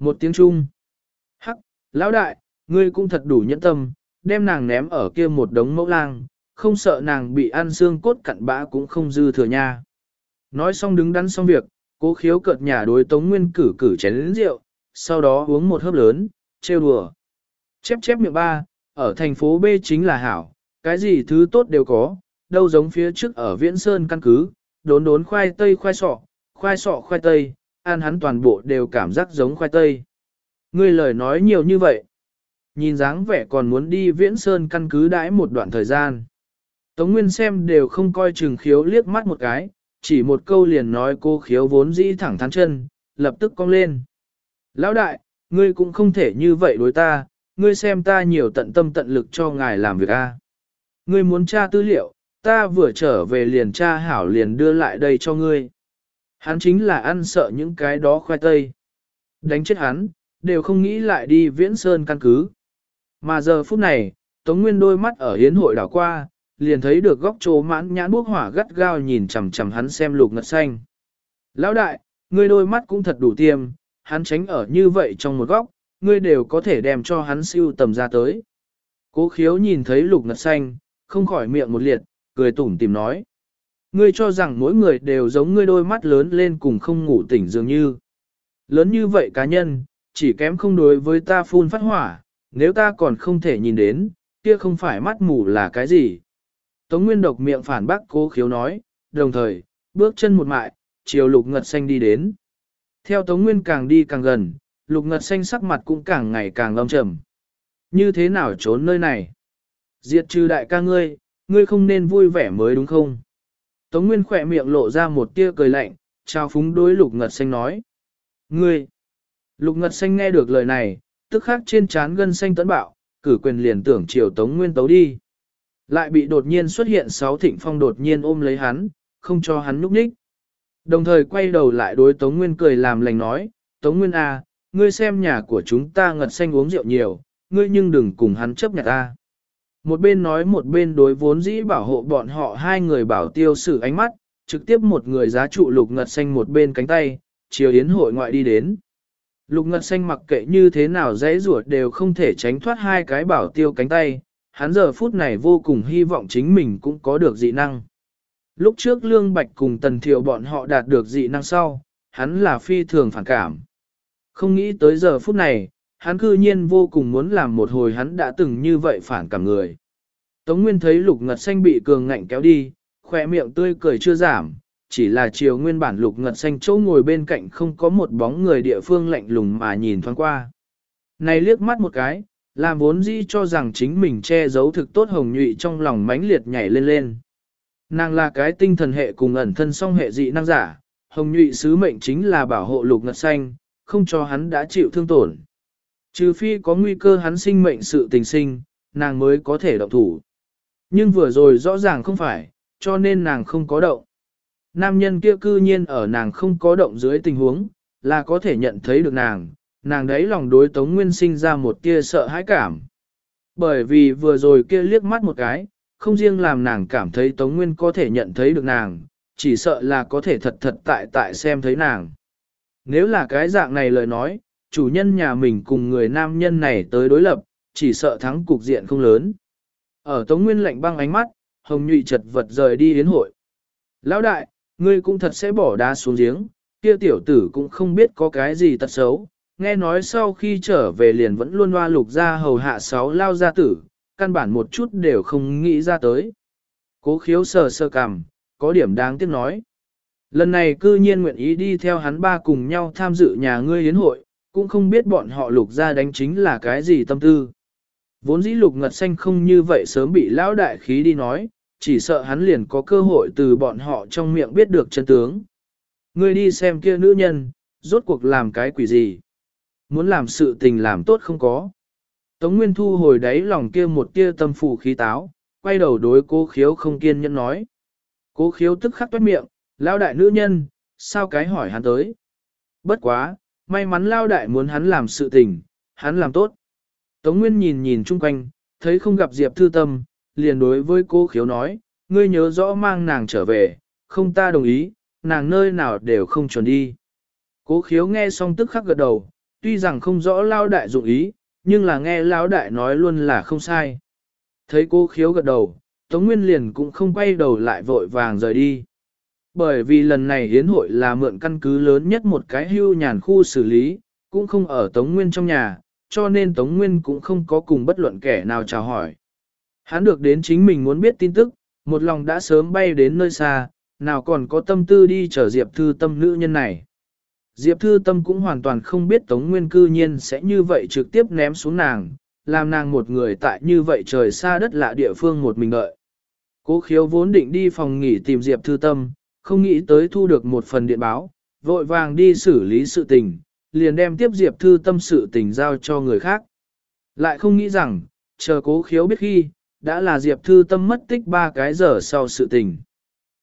Một tiếng chung. Hắc, lão đại, ngươi cũng thật đủ nhẫn tâm, đem nàng ném ở kia một đống mẫu lang, không sợ nàng bị ăn xương cốt cặn bã cũng không dư thừa nha. Nói xong đứng đắn xong việc, cố khiếu cợt nhà đối Tống Nguyên cử cử chén lĩnh rượu, sau đó uống một hớp lớn, trêu đùa. Chép chép miệng ba, ở thành phố B chính là hảo, cái gì thứ tốt đều có, đâu giống phía trước ở Viễn Sơn căn cứ, đốn đốn khoai tây khoai sọ, khoai sọ khoai tây, ăn hắn toàn bộ đều cảm giác giống khoai tây. Ngươi lời nói nhiều như vậy. Nhìn dáng vẻ còn muốn đi Viễn Sơn căn cứ đãi một đoạn thời gian. Tống Nguyên xem đều không coi chừng khiếu liếc mắt một cái, chỉ một câu liền nói cô khiếu vốn dĩ thẳng thắn chân, lập tức cong lên. Lão đại, ngươi cũng không thể như vậy đối ta, ngươi xem ta nhiều tận tâm tận lực cho ngài làm việc a. Ngươi muốn tra tư liệu, ta vừa trở về liền tra hảo liền đưa lại đây cho ngươi. Hắn chính là ăn sợ những cái đó khoai tây. Đánh chết hắn, đều không nghĩ lại đi viễn sơn căn cứ. Mà giờ phút này, Tống Nguyên đôi mắt ở hiến hội đảo qua, liền thấy được góc chỗ mãn nhãn bốc hỏa gắt gao nhìn chằm chằm hắn xem lục ngật xanh. Lão đại, ngươi đôi mắt cũng thật đủ tiêm, hắn tránh ở như vậy trong một góc, ngươi đều có thể đem cho hắn siêu tầm ra tới. Cố khiếu nhìn thấy lục ngật xanh, không khỏi miệng một liệt, cười tủm tìm nói. Ngươi cho rằng mỗi người đều giống ngươi đôi mắt lớn lên cùng không ngủ tỉnh dường như. Lớn như vậy cá nhân, chỉ kém không đối với ta phun phát hỏa, nếu ta còn không thể nhìn đến, kia không phải mắt mù là cái gì. Tống Nguyên độc miệng phản bác cố khiếu nói, đồng thời, bước chân một mại, chiều lục ngật xanh đi đến. Theo Tống Nguyên càng đi càng gần, lục ngật xanh sắc mặt cũng càng ngày càng lâm trầm. Như thế nào trốn nơi này? Diệt trừ đại ca ngươi, ngươi không nên vui vẻ mới đúng không? Tống Nguyên khỏe miệng lộ ra một tia cười lạnh, trao phúng đối lục ngật xanh nói. Ngươi! Lục ngật xanh nghe được lời này, tức khắc trên trán gân xanh tấn bạo, cử quyền liền tưởng chiều Tống Nguyên tấu đi. Lại bị đột nhiên xuất hiện sáu thịnh phong đột nhiên ôm lấy hắn, không cho hắn núp ních. Đồng thời quay đầu lại đối Tống Nguyên cười làm lành nói, Tống Nguyên à, ngươi xem nhà của chúng ta ngật xanh uống rượu nhiều, ngươi nhưng đừng cùng hắn chấp nhận ta. Một bên nói một bên đối vốn dĩ bảo hộ bọn họ hai người bảo tiêu sử ánh mắt, trực tiếp một người giá trụ lục ngật xanh một bên cánh tay, chiều yến hội ngoại đi đến. Lục ngật xanh mặc kệ như thế nào dễ ruột đều không thể tránh thoát hai cái bảo tiêu cánh tay, hắn giờ phút này vô cùng hy vọng chính mình cũng có được dị năng. Lúc trước Lương Bạch cùng Tần Thiệu bọn họ đạt được dị năng sau, hắn là phi thường phản cảm. Không nghĩ tới giờ phút này, hắn cư nhiên vô cùng muốn làm một hồi hắn đã từng như vậy phản cảm người. Tống Nguyên thấy lục ngật xanh bị cường ngạnh kéo đi, khỏe miệng tươi cười chưa giảm, chỉ là chiều nguyên bản lục ngật xanh chỗ ngồi bên cạnh không có một bóng người địa phương lạnh lùng mà nhìn thoáng qua. Này liếc mắt một cái, làm vốn dĩ cho rằng chính mình che giấu thực tốt hồng nhụy trong lòng mãnh liệt nhảy lên lên. Nàng là cái tinh thần hệ cùng ẩn thân song hệ dị năng giả, hồng nhụy sứ mệnh chính là bảo hộ lục ngật xanh, không cho hắn đã chịu thương tổn. Trừ phi có nguy cơ hắn sinh mệnh sự tình sinh, nàng mới có thể động thủ. Nhưng vừa rồi rõ ràng không phải, cho nên nàng không có động. Nam nhân kia cư nhiên ở nàng không có động dưới tình huống, là có thể nhận thấy được nàng, nàng đấy lòng đối Tống Nguyên sinh ra một tia sợ hãi cảm. Bởi vì vừa rồi kia liếc mắt một cái, không riêng làm nàng cảm thấy Tống Nguyên có thể nhận thấy được nàng, chỉ sợ là có thể thật thật tại tại xem thấy nàng. Nếu là cái dạng này lời nói, chủ nhân nhà mình cùng người nam nhân này tới đối lập, chỉ sợ thắng cục diện không lớn. Ở Tống Nguyên lạnh băng ánh mắt, Hồng Nhụy chật vật rời đi yến hội. Lão đại, ngươi cũng thật sẽ bỏ đá xuống giếng, kia tiểu tử cũng không biết có cái gì tật xấu. Nghe nói sau khi trở về liền vẫn luôn loa lục ra hầu hạ sáu lao gia tử, căn bản một chút đều không nghĩ ra tới. Cố khiếu sờ sơ cằm, có điểm đáng tiếc nói. Lần này cư nhiên nguyện ý đi theo hắn ba cùng nhau tham dự nhà ngươi hiến hội, cũng không biết bọn họ lục ra đánh chính là cái gì tâm tư. Vốn dĩ lục ngật xanh không như vậy sớm bị lão đại khí đi nói, chỉ sợ hắn liền có cơ hội từ bọn họ trong miệng biết được chân tướng. Ngươi đi xem kia nữ nhân, rốt cuộc làm cái quỷ gì? Muốn làm sự tình làm tốt không có. Tống Nguyên thu hồi đáy lòng kia một tia tâm phủ khí táo, quay đầu đối cô khiếu không kiên nhẫn nói. Cố khiếu tức khắc toát miệng, lão đại nữ nhân, sao cái hỏi hắn tới. Bất quá, may mắn lao đại muốn hắn làm sự tình, hắn làm tốt. Tống Nguyên nhìn nhìn chung quanh, thấy không gặp Diệp Thư Tâm, liền đối với cô khiếu nói, ngươi nhớ rõ mang nàng trở về, không ta đồng ý, nàng nơi nào đều không chuẩn đi. Cố khiếu nghe xong tức khắc gật đầu, tuy rằng không rõ lao đại dụng ý, nhưng là nghe lao đại nói luôn là không sai. Thấy cô khiếu gật đầu, Tống Nguyên liền cũng không quay đầu lại vội vàng rời đi. Bởi vì lần này hiến hội là mượn căn cứ lớn nhất một cái hưu nhàn khu xử lý, cũng không ở Tống Nguyên trong nhà, cho nên Tống Nguyên cũng không có cùng bất luận kẻ nào chào hỏi. Hắn được đến chính mình muốn biết tin tức, một lòng đã sớm bay đến nơi xa, nào còn có tâm tư đi chở Diệp Thư Tâm nữ nhân này. Diệp Thư Tâm cũng hoàn toàn không biết Tống Nguyên cư nhiên sẽ như vậy trực tiếp ném xuống nàng, làm nàng một người tại như vậy trời xa đất lạ địa phương một mình đợi. Cố khiếu vốn định đi phòng nghỉ tìm Diệp Thư Tâm, không nghĩ tới thu được một phần điện báo, vội vàng đi xử lý sự tình, liền đem tiếp Diệp Thư Tâm sự tình giao cho người khác. Lại không nghĩ rằng, chờ cố khiếu biết khi, đã là Diệp Thư Tâm mất tích ba cái giờ sau sự tình.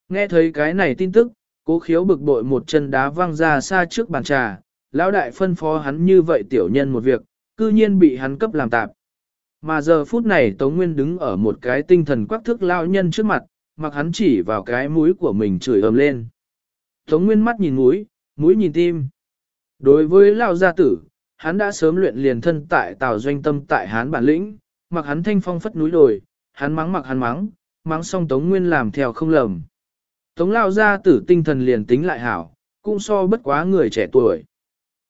Nghe thấy cái này tin tức, cố khiếu bực bội một chân đá văng ra xa trước bàn trà, lão đại phân phó hắn như vậy tiểu nhân một việc, cư nhiên bị hắn cấp làm tạp. Mà giờ phút này Tống Nguyên đứng ở một cái tinh thần quắc thước lao nhân trước mặt, mặc hắn chỉ vào cái mũi của mình chửi ầm lên. Tống Nguyên mắt nhìn mũi, mũi nhìn tim. Đối với lao gia tử, hắn đã sớm luyện liền thân tại tào doanh tâm tại hán bản lĩnh, mặc hắn thanh phong phất núi đồi, hắn mắng mặc hắn mắng, mắng xong Tống Nguyên làm theo không lầm. Tống lao gia tử tinh thần liền tính lại hảo, cũng so bất quá người trẻ tuổi.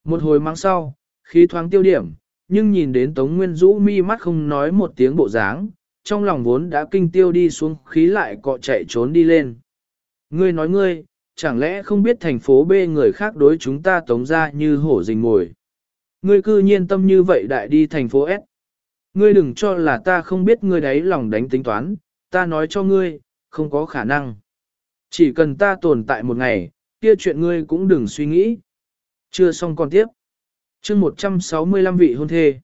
Một hồi mắng sau, khí thoáng tiêu điểm, nhưng nhìn đến Tống Nguyên rũ mi mắt không nói một tiếng bộ dáng, trong lòng vốn đã kinh tiêu đi xuống khí lại cọ chạy trốn đi lên. Ngươi nói ngươi, chẳng lẽ không biết thành phố B người khác đối chúng ta tống ra như hổ rình mồi. Ngươi cư nhiên tâm như vậy đại đi thành phố S. Ngươi đừng cho là ta không biết ngươi đấy lòng đánh tính toán, ta nói cho ngươi, không có khả năng. Chỉ cần ta tồn tại một ngày, kia chuyện ngươi cũng đừng suy nghĩ. Chưa xong còn tiếp chương 165 vị hôn thê.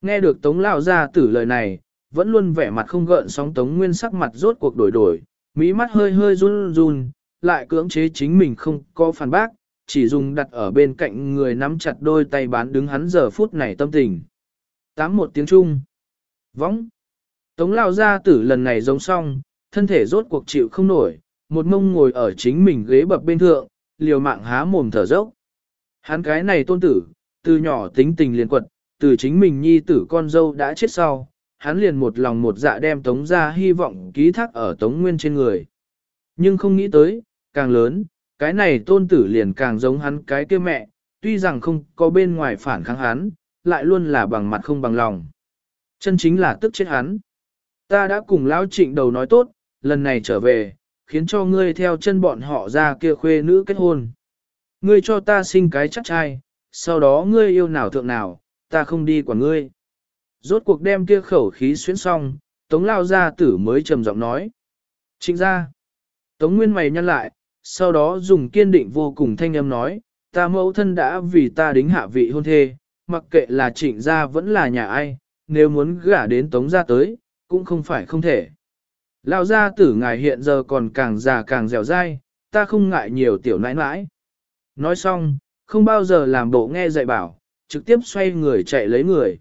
Nghe được Tống lão gia tử lời này, vẫn luôn vẻ mặt không gợn sóng Tống Nguyên sắc mặt rốt cuộc đổi đổi, mí mắt hơi hơi run run, lại cưỡng chế chính mình không có phản bác, chỉ dùng đặt ở bên cạnh người nắm chặt đôi tay bán đứng hắn giờ phút này tâm tình. Tám một tiếng Trung. Võng. Tống Lao ra tử lần này giống xong, thân thể rốt cuộc chịu không nổi, một mông ngồi ở chính mình ghế bập bên thượng, liều mạng há mồm thở dốc. Hắn cái này tôn tử, từ nhỏ tính tình liền quật, từ chính mình nhi tử con dâu đã chết sau, hắn liền một lòng một dạ đem Tống ra hy vọng ký thác ở Tống Nguyên trên người. Nhưng không nghĩ tới, càng lớn, cái này tôn tử liền càng giống hắn cái kia mẹ, tuy rằng không có bên ngoài phản kháng hắn, lại luôn là bằng mặt không bằng lòng. Chân chính là tức chết hắn. Ta đã cùng lão trịnh đầu nói tốt, lần này trở về, khiến cho ngươi theo chân bọn họ ra kia khuê nữ kết hôn. Ngươi cho ta sinh cái chắc trai, sau đó ngươi yêu nào thượng nào, ta không đi quản ngươi. Rốt cuộc đem kia khẩu khí xuyến xong, Tống lao gia tử mới trầm giọng nói. Trịnh ra. Tống nguyên mày nhăn lại, sau đó dùng kiên định vô cùng thanh âm nói, ta mẫu thân đã vì ta đính hạ vị hôn thê, mặc kệ là trịnh gia vẫn là nhà ai, nếu muốn gả đến tống gia tới, cũng không phải không thể. Lao gia tử ngài hiện giờ còn càng già càng dẻo dai, ta không ngại nhiều tiểu nãi nãi. Nói xong, không bao giờ làm bộ nghe dạy bảo, trực tiếp xoay người chạy lấy người.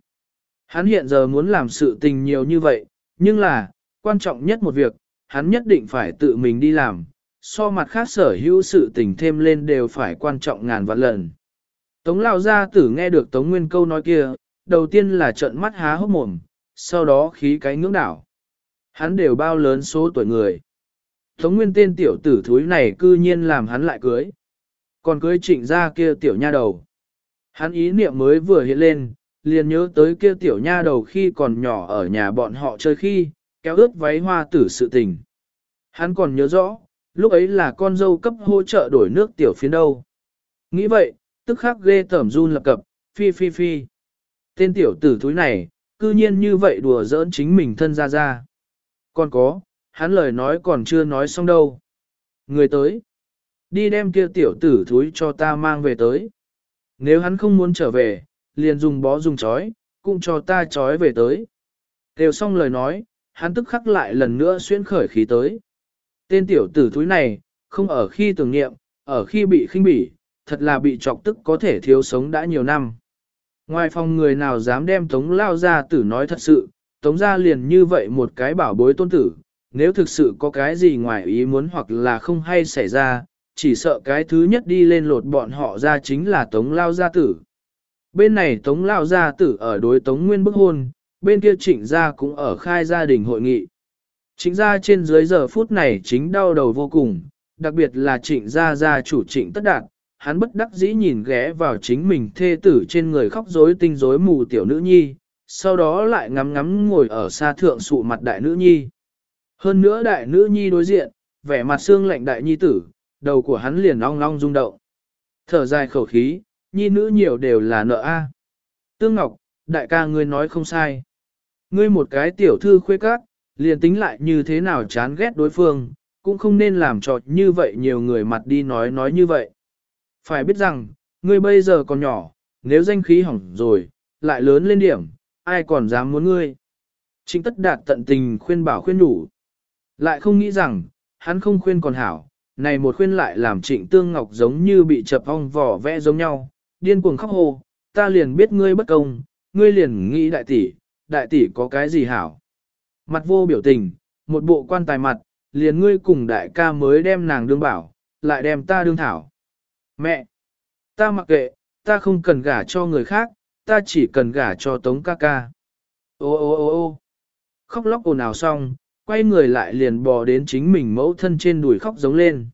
Hắn hiện giờ muốn làm sự tình nhiều như vậy, nhưng là, quan trọng nhất một việc, hắn nhất định phải tự mình đi làm, so mặt khác sở hữu sự tình thêm lên đều phải quan trọng ngàn vạn lần. Tống lao gia tử nghe được Tống Nguyên câu nói kia, đầu tiên là trợn mắt há hốc mồm, sau đó khí cái ngưỡng đảo. Hắn đều bao lớn số tuổi người. Tống Nguyên tên tiểu tử thúi này cư nhiên làm hắn lại cưới. Còn cưới trịnh ra kia tiểu nha đầu. Hắn ý niệm mới vừa hiện lên, liền nhớ tới kia tiểu nha đầu khi còn nhỏ ở nhà bọn họ chơi khi, kéo ướt váy hoa tử sự tình. Hắn còn nhớ rõ, lúc ấy là con dâu cấp hỗ trợ đổi nước tiểu phiến đâu. Nghĩ vậy, tức khắc ghê tẩm run lập cập, phi phi phi. Tên tiểu tử thúi này, cư nhiên như vậy đùa giỡn chính mình thân ra ra. Còn có, hắn lời nói còn chưa nói xong đâu. Người tới, đi đem kia tiểu tử thúi cho ta mang về tới. Nếu hắn không muốn trở về, liền dùng bó dùng chói, cũng cho ta chói về tới. Đều xong lời nói, hắn tức khắc lại lần nữa xuyên khởi khí tới. Tên tiểu tử thúi này, không ở khi tưởng niệm, ở khi bị khinh bỉ, thật là bị trọc tức có thể thiếu sống đã nhiều năm. Ngoài phòng người nào dám đem Tống Lao ra tử nói thật sự, Tống ra liền như vậy một cái bảo bối tôn tử, nếu thực sự có cái gì ngoài ý muốn hoặc là không hay xảy ra, chỉ sợ cái thứ nhất đi lên lột bọn họ ra chính là Tống Lao gia tử. Bên này Tống Lao gia tử ở đối Tống Nguyên bức hôn, bên kia trịnh gia cũng ở khai gia đình hội nghị. Trịnh gia trên dưới giờ phút này chính đau đầu vô cùng, đặc biệt là trịnh gia gia chủ trịnh tất đạt, hắn bất đắc dĩ nhìn ghé vào chính mình thê tử trên người khóc rối tinh rối mù tiểu nữ nhi, sau đó lại ngắm ngắm ngồi ở xa thượng sụ mặt đại nữ nhi. Hơn nữa đại nữ nhi đối diện, vẻ mặt xương lạnh đại nhi tử, đầu của hắn liền ong ong rung động. Thở dài khẩu khí, nhi nữ nhiều đều là nợ a. Tương Ngọc, đại ca ngươi nói không sai. Ngươi một cái tiểu thư khuê các, liền tính lại như thế nào chán ghét đối phương, cũng không nên làm trọt như vậy nhiều người mặt đi nói nói như vậy. Phải biết rằng, ngươi bây giờ còn nhỏ, nếu danh khí hỏng rồi, lại lớn lên điểm, ai còn dám muốn ngươi. Trịnh tất đạt tận tình khuyên bảo khuyên đủ. Lại không nghĩ rằng, hắn không khuyên còn hảo, này một khuyên lại làm trịnh tương ngọc giống như bị chập ong vỏ vẽ giống nhau, điên cuồng khóc hồ, ta liền biết ngươi bất công, ngươi liền nghĩ đại tỷ, đại tỷ có cái gì hảo. Mặt vô biểu tình, một bộ quan tài mặt, liền ngươi cùng đại ca mới đem nàng đương bảo, lại đem ta đương thảo. Mẹ! Ta mặc kệ, ta không cần gả cho người khác, ta chỉ cần gả cho tống ca ca. Ô ô ô ô khóc lóc ồn ào xong, quay người lại liền bò đến chính mình mẫu thân trên đùi khóc giống lên.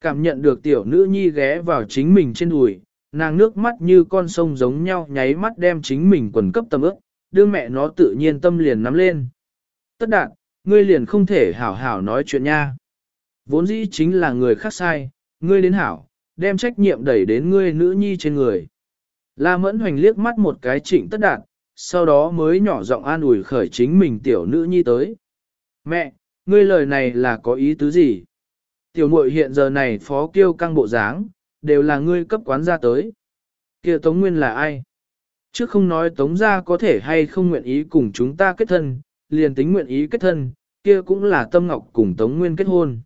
Cảm nhận được tiểu nữ nhi ghé vào chính mình trên đùi, nàng nước mắt như con sông giống nhau nháy mắt đem chính mình quần cấp tầm ước, đưa mẹ nó tự nhiên tâm liền nắm lên. Tất đạn, ngươi liền không thể hảo hảo nói chuyện nha. Vốn dĩ chính là người khác sai, ngươi đến hảo, đem trách nhiệm đẩy đến ngươi nữ nhi trên người. La mẫn hoành liếc mắt một cái trịnh tất đạt, sau đó mới nhỏ giọng an ủi khởi chính mình tiểu nữ nhi tới. Mẹ, ngươi lời này là có ý tứ gì? Tiểu muội hiện giờ này phó kiêu căng bộ dáng, đều là ngươi cấp quán ra tới. kia Tống Nguyên là ai? Chứ không nói Tống gia có thể hay không nguyện ý cùng chúng ta kết thân, liền tính nguyện ý kết thân, kia cũng là Tâm Ngọc cùng Tống Nguyên kết hôn.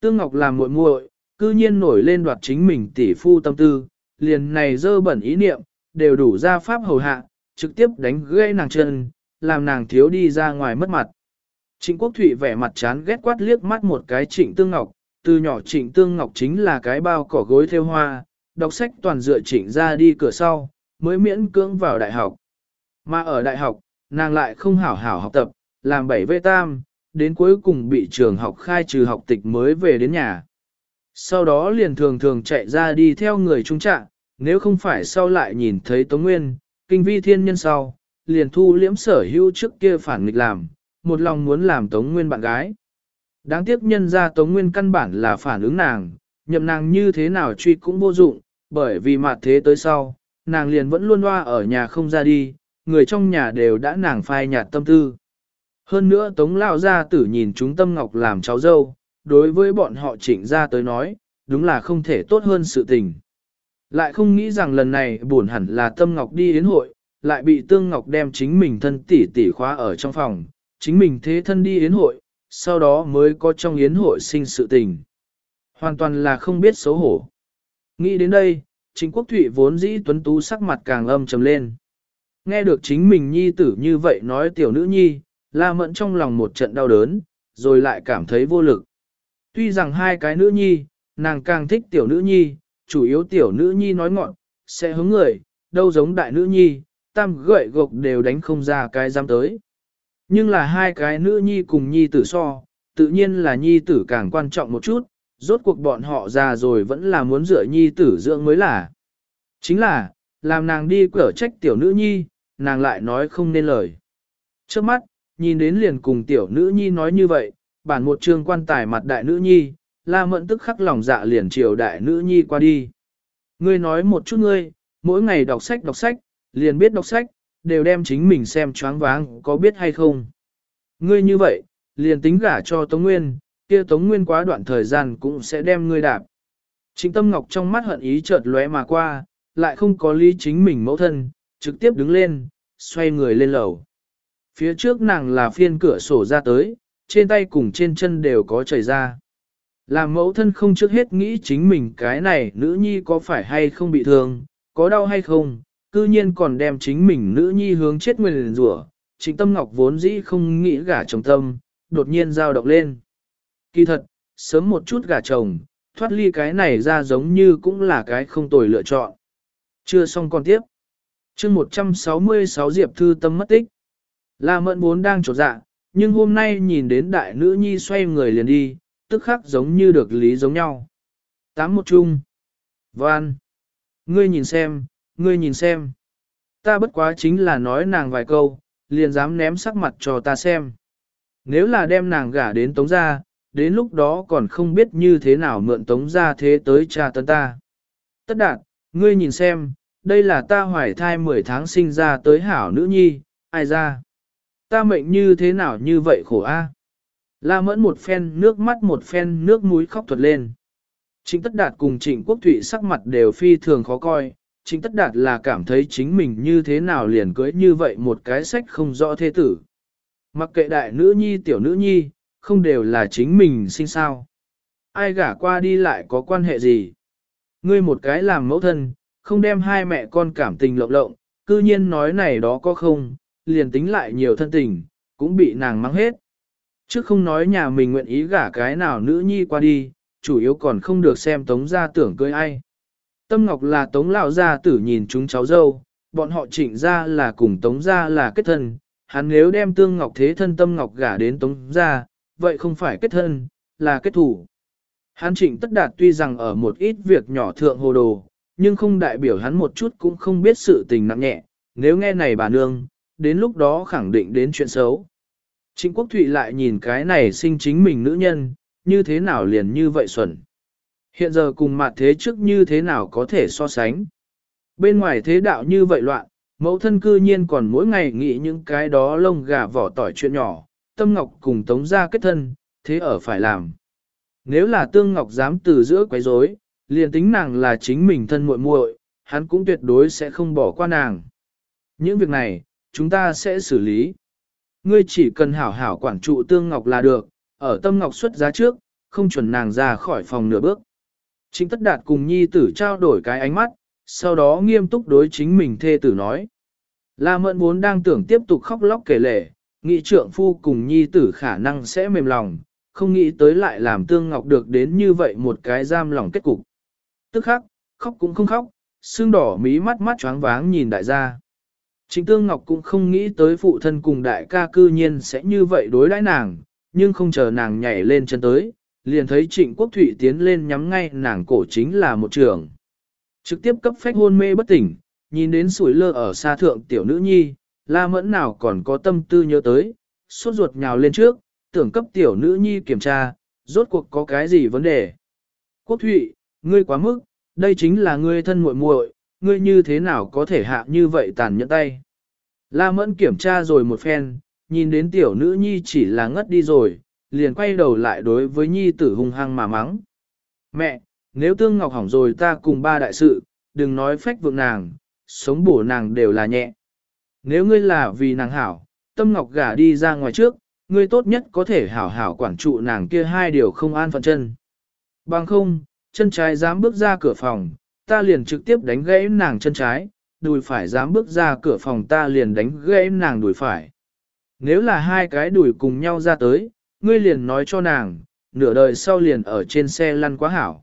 Tương Ngọc làm muội muội, cư nhiên nổi lên đoạt chính mình tỷ phu tâm tư, liền này dơ bẩn ý niệm, đều đủ ra pháp hầu hạ, trực tiếp đánh gãy nàng chân, làm nàng thiếu đi ra ngoài mất mặt. Trịnh Quốc Thụy vẻ mặt chán ghét quát liếc mắt một cái Trịnh Tương Ngọc, từ nhỏ Trịnh Tương Ngọc chính là cái bao cỏ gối theo hoa, đọc sách toàn dựa Trịnh ra đi cửa sau, mới miễn cưỡng vào đại học. Mà ở đại học, nàng lại không hảo hảo học tập, làm bảy vê tam, đến cuối cùng bị trường học khai trừ học tịch mới về đến nhà. Sau đó liền thường thường chạy ra đi theo người trung trạng, nếu không phải sau lại nhìn thấy Tống Nguyên, kinh vi thiên nhân sau, liền thu liễm sở hữu trước kia phản nghịch làm, một lòng muốn làm Tống Nguyên bạn gái. Đáng tiếc nhân ra Tống Nguyên căn bản là phản ứng nàng, nhậm nàng như thế nào truy cũng vô dụng, bởi vì mặt thế tới sau, nàng liền vẫn luôn loa ở nhà không ra đi, người trong nhà đều đã nàng phai nhạt tâm tư. Hơn nữa Tống Lao Gia tử nhìn chúng Tâm Ngọc làm cháu dâu, đối với bọn họ trịnh ra tới nói, đúng là không thể tốt hơn sự tình. Lại không nghĩ rằng lần này buồn hẳn là Tâm Ngọc đi yến hội, lại bị Tương Ngọc đem chính mình thân tỷ tỷ khóa ở trong phòng, chính mình thế thân đi yến hội, sau đó mới có trong yến hội sinh sự tình. Hoàn toàn là không biết xấu hổ. Nghĩ đến đây, chính quốc thụy vốn dĩ tuấn tú sắc mặt càng âm trầm lên. Nghe được chính mình nhi tử như vậy nói tiểu nữ nhi, la mẫn trong lòng một trận đau đớn, rồi lại cảm thấy vô lực. Tuy rằng hai cái nữ nhi, nàng càng thích tiểu nữ nhi, chủ yếu tiểu nữ nhi nói ngọn, sẽ hướng người, đâu giống đại nữ nhi, tam gậy gộc đều đánh không ra cái giam tới. Nhưng là hai cái nữ nhi cùng nhi tử so, tự nhiên là nhi tử càng quan trọng một chút, rốt cuộc bọn họ già rồi vẫn là muốn dựa nhi tử dưỡng mới là. Chính là, làm nàng đi cửa trách tiểu nữ nhi, nàng lại nói không nên lời. Trước mắt, nhìn đến liền cùng tiểu nữ nhi nói như vậy, bản một trương quan tài mặt đại nữ nhi, la mẫn tức khắc lòng dạ liền chiều đại nữ nhi qua đi. Ngươi nói một chút ngươi, mỗi ngày đọc sách đọc sách, liền biết đọc sách, đều đem chính mình xem choáng váng có biết hay không. Ngươi như vậy, liền tính gả cho Tống Nguyên, kia Tống Nguyên quá đoạn thời gian cũng sẽ đem ngươi đạp. Trịnh Tâm Ngọc trong mắt hận ý chợt lóe mà qua, lại không có lý chính mình mẫu thân, trực tiếp đứng lên, xoay người lên lầu. Phía trước nàng là phiên cửa sổ ra tới, trên tay cùng trên chân đều có chảy ra. Làm mẫu thân không trước hết nghĩ chính mình cái này nữ nhi có phải hay không bị thương, có đau hay không, cư nhiên còn đem chính mình nữ nhi hướng chết nguyền rủa. Trịnh Tâm Ngọc vốn dĩ không nghĩ gả chồng tâm, đột nhiên dao động lên. Kỳ thật, sớm một chút gả chồng, thoát ly cái này ra giống như cũng là cái không tồi lựa chọn. Chưa xong còn tiếp. chương 166 Diệp Thư Tâm mất tích. La Mẫn vốn đang trột dạ, nhưng hôm nay nhìn đến đại nữ nhi xoay người liền đi, tức khắc giống như được lý giống nhau. Tám một chung. Văn. Ngươi nhìn xem, ngươi nhìn xem. Ta bất quá chính là nói nàng vài câu, liền dám ném sắc mặt cho ta xem. Nếu là đem nàng gả đến tống gia, đến lúc đó còn không biết như thế nào mượn tống gia thế tới cha tấn ta. Tất đạt, ngươi nhìn xem, đây là ta hoài thai 10 tháng sinh ra tới hảo nữ nhi, ai ra. Ta mệnh như thế nào như vậy khổ a? La mẫn một phen nước mắt một phen nước mũi khóc thuật lên. Trịnh Tất Đạt cùng Trịnh Quốc Thụy sắc mặt đều phi thường khó coi, Trịnh Tất Đạt là cảm thấy chính mình như thế nào liền cưới như vậy một cái sách không rõ thế tử. Mặc kệ đại nữ nhi tiểu nữ nhi, không đều là chính mình sinh sao. Ai gả qua đi lại có quan hệ gì? Ngươi một cái làm mẫu thân, không đem hai mẹ con cảm tình lộng lộng, cư nhiên nói này đó có không, liền tính lại nhiều thân tình, cũng bị nàng mắng hết. Chứ không nói nhà mình nguyện ý gả cái nào nữ nhi qua đi, chủ yếu còn không được xem tống gia tưởng cưới ai. Tâm Ngọc là tống lão gia tử nhìn chúng cháu dâu, bọn họ trịnh ra là cùng tống gia là kết thân, hắn nếu đem tương Ngọc thế thân Tâm Ngọc gả đến tống gia, vậy không phải kết thân, là kết thủ. Hắn trịnh tất đạt tuy rằng ở một ít việc nhỏ thượng hồ đồ, nhưng không đại biểu hắn một chút cũng không biết sự tình nặng nhẹ, nếu nghe này bà nương, đến lúc đó khẳng định đến chuyện xấu. Trịnh Quốc Thụy lại nhìn cái này sinh chính mình nữ nhân, như thế nào liền như vậy xuẩn. Hiện giờ cùng mặt thế trước như thế nào có thể so sánh. Bên ngoài thế đạo như vậy loạn, mẫu thân cư nhiên còn mỗi ngày nghĩ những cái đó lông gà vỏ tỏi chuyện nhỏ, tâm ngọc cùng tống ra kết thân, thế ở phải làm. Nếu là tương ngọc dám từ giữa quấy rối, liền tính nàng là chính mình thân muội muội, hắn cũng tuyệt đối sẽ không bỏ qua nàng. Những việc này, chúng ta sẽ xử lý. Ngươi chỉ cần hảo hảo quản trụ tương ngọc là được, ở tâm ngọc xuất giá trước, không chuẩn nàng ra khỏi phòng nửa bước. Trịnh tất đạt cùng nhi tử trao đổi cái ánh mắt, sau đó nghiêm túc đối chính mình thê tử nói. La mẫn vốn đang tưởng tiếp tục khóc lóc kể lể, nghĩ trượng phu cùng nhi tử khả năng sẽ mềm lòng, không nghĩ tới lại làm tương ngọc được đến như vậy một cái giam lòng kết cục. Tức khắc, khóc cũng không khóc, xương đỏ mí mắt mắt choáng váng nhìn đại gia. Trịnh Tương Ngọc cũng không nghĩ tới phụ thân cùng đại ca cư nhiên sẽ như vậy đối đãi nàng, nhưng không chờ nàng nhảy lên chân tới, liền thấy trịnh quốc thụy tiến lên nhắm ngay nàng cổ chính là một trường. Trực tiếp cấp phách hôn mê bất tỉnh, nhìn đến sủi lơ ở xa thượng tiểu nữ nhi, la mẫn nào còn có tâm tư nhớ tới, suốt ruột nhào lên trước, tưởng cấp tiểu nữ nhi kiểm tra, rốt cuộc có cái gì vấn đề. Quốc thụy, ngươi quá mức, đây chính là ngươi thân muội muội, ngươi như thế nào có thể hạ như vậy tàn nhẫn tay. La mẫn kiểm tra rồi một phen, nhìn đến tiểu nữ nhi chỉ là ngất đi rồi, liền quay đầu lại đối với nhi tử hung hăng mà mắng. Mẹ, nếu tương ngọc hỏng rồi ta cùng ba đại sự, đừng nói phách vượng nàng, sống bổ nàng đều là nhẹ. Nếu ngươi là vì nàng hảo, tâm ngọc gả đi ra ngoài trước, ngươi tốt nhất có thể hảo hảo quản trụ nàng kia hai điều không an phận chân. Bằng không, chân trái dám bước ra cửa phòng, ta liền trực tiếp đánh gãy nàng chân trái, đùi phải dám bước ra cửa phòng ta liền đánh gãy nàng đùi phải. Nếu là hai cái đùi cùng nhau ra tới, ngươi liền nói cho nàng, nửa đời sau liền ở trên xe lăn quá hảo.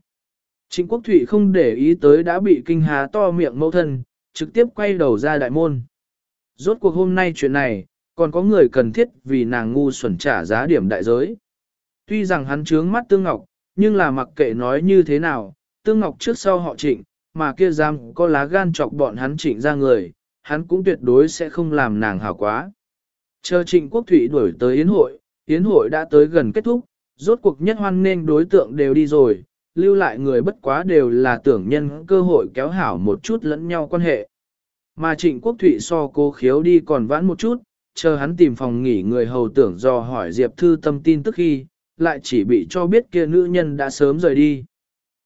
Trịnh Quốc Thụy không để ý tới đã bị kinh há to miệng mẫu thân, trực tiếp quay đầu ra đại môn. Rốt cuộc hôm nay chuyện này, còn có người cần thiết vì nàng ngu xuẩn trả giá điểm đại giới. Tuy rằng hắn trướng mắt Tương Ngọc, nhưng là mặc kệ nói như thế nào, Tương Ngọc trước sau họ trịnh, mà kia giam có lá gan chọc bọn hắn trịnh ra người, hắn cũng tuyệt đối sẽ không làm nàng hảo quá. Chờ trịnh quốc thủy đuổi tới yến hội, yến hội đã tới gần kết thúc, rốt cuộc nhất hoan nên đối tượng đều đi rồi, lưu lại người bất quá đều là tưởng nhân cơ hội kéo hảo một chút lẫn nhau quan hệ. mà trịnh quốc thụy so cố khiếu đi còn vãn một chút, chờ hắn tìm phòng nghỉ người hầu tưởng do hỏi Diệp Thư Tâm tin tức khi, lại chỉ bị cho biết kia nữ nhân đã sớm rời đi.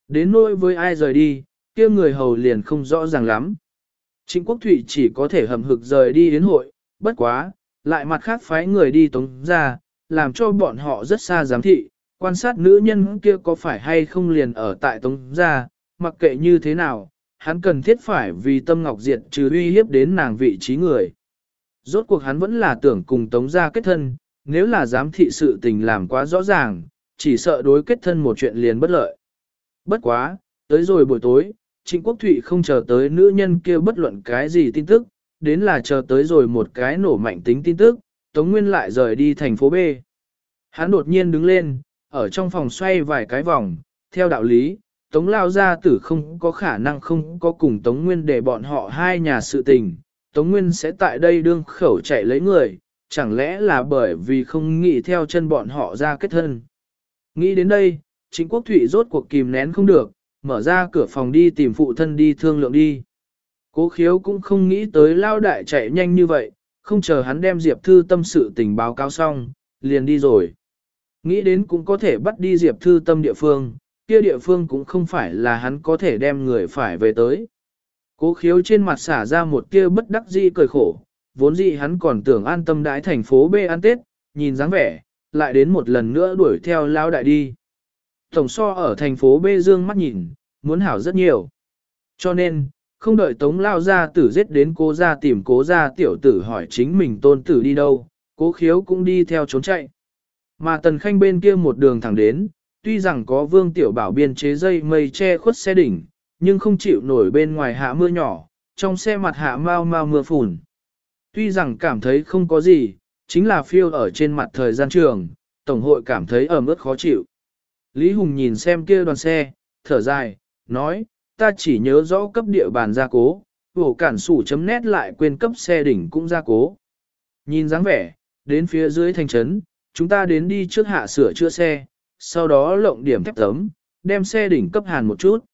Đến nỗi với ai rời đi, kia người hầu liền không rõ ràng lắm. Trịnh Quốc Thụy chỉ có thể hầm hực rời đi đến hội, bất quá, lại mặt khác phái người đi tống ra, làm cho bọn họ rất xa giám thị, quan sát nữ nhân kia có phải hay không liền ở tại tống gia mặc kệ như thế nào, hắn cần thiết phải vì tâm ngọc diệt trừ uy hiếp đến nàng vị trí người. Rốt cuộc hắn vẫn là tưởng cùng tống gia kết thân, nếu là giám thị sự tình làm quá rõ ràng, chỉ sợ đối kết thân một chuyện liền bất lợi. Bất quá, tới rồi buổi tối, Trịnh Quốc Thụy không chờ tới nữ nhân kia bất luận cái gì tin tức, đến là chờ tới rồi một cái nổ mạnh tính tin tức, Tống Nguyên lại rời đi thành phố B. Hắn đột nhiên đứng lên, ở trong phòng xoay vài cái vòng, theo đạo lý, Tống Lao Gia Tử không có khả năng không có cùng Tống Nguyên để bọn họ hai nhà sự tình, Tống Nguyên sẽ tại đây đương khẩu chạy lấy người, chẳng lẽ là bởi vì không nghĩ theo chân bọn họ ra kết thân. Nghĩ đến đây, chính quốc thủy rốt cuộc kìm nén không được, mở ra cửa phòng đi tìm phụ thân đi thương lượng đi. Cố khiếu cũng không nghĩ tới lao đại chạy nhanh như vậy, không chờ hắn đem Diệp Thư tâm sự tình báo cáo xong, liền đi rồi. Nghĩ đến cũng có thể bắt đi Diệp Thư tâm địa phương, kia địa phương cũng không phải là hắn có thể đem người phải về tới. Cố khiếu trên mặt xả ra một kia bất đắc dĩ cười khổ, vốn dĩ hắn còn tưởng an tâm đãi thành phố B ăn Tết, nhìn dáng vẻ, lại đến một lần nữa đuổi theo lao đại đi. Tổng so ở thành phố B dương mắt nhìn, muốn hảo rất nhiều. Cho nên, không đợi tống lao ra tử giết đến cố ra tìm cố ra tiểu tử hỏi chính mình tôn tử đi đâu, cố khiếu cũng đi theo trốn chạy. Mà tần khanh bên kia một đường thẳng đến, tuy rằng có vương tiểu bảo biên chế dây mây che khuất xe đỉnh, nhưng không chịu nổi bên ngoài hạ mưa nhỏ, trong xe mặt hạ mau mau mưa phùn. Tuy rằng cảm thấy không có gì, chính là phiêu ở trên mặt thời gian trường, Tổng hội cảm thấy ẩm ướt khó chịu. Lý Hùng nhìn xem kia đoàn xe, thở dài, nói, ta chỉ nhớ rõ cấp địa bàn gia cố, vổ cản sủ chấm nét lại quên cấp xe đỉnh cũng gia cố. Nhìn dáng vẻ, đến phía dưới thành trấn, chúng ta đến đi trước hạ sửa chữa xe, sau đó lộng điểm thép tấm, đem xe đỉnh cấp hàn một chút.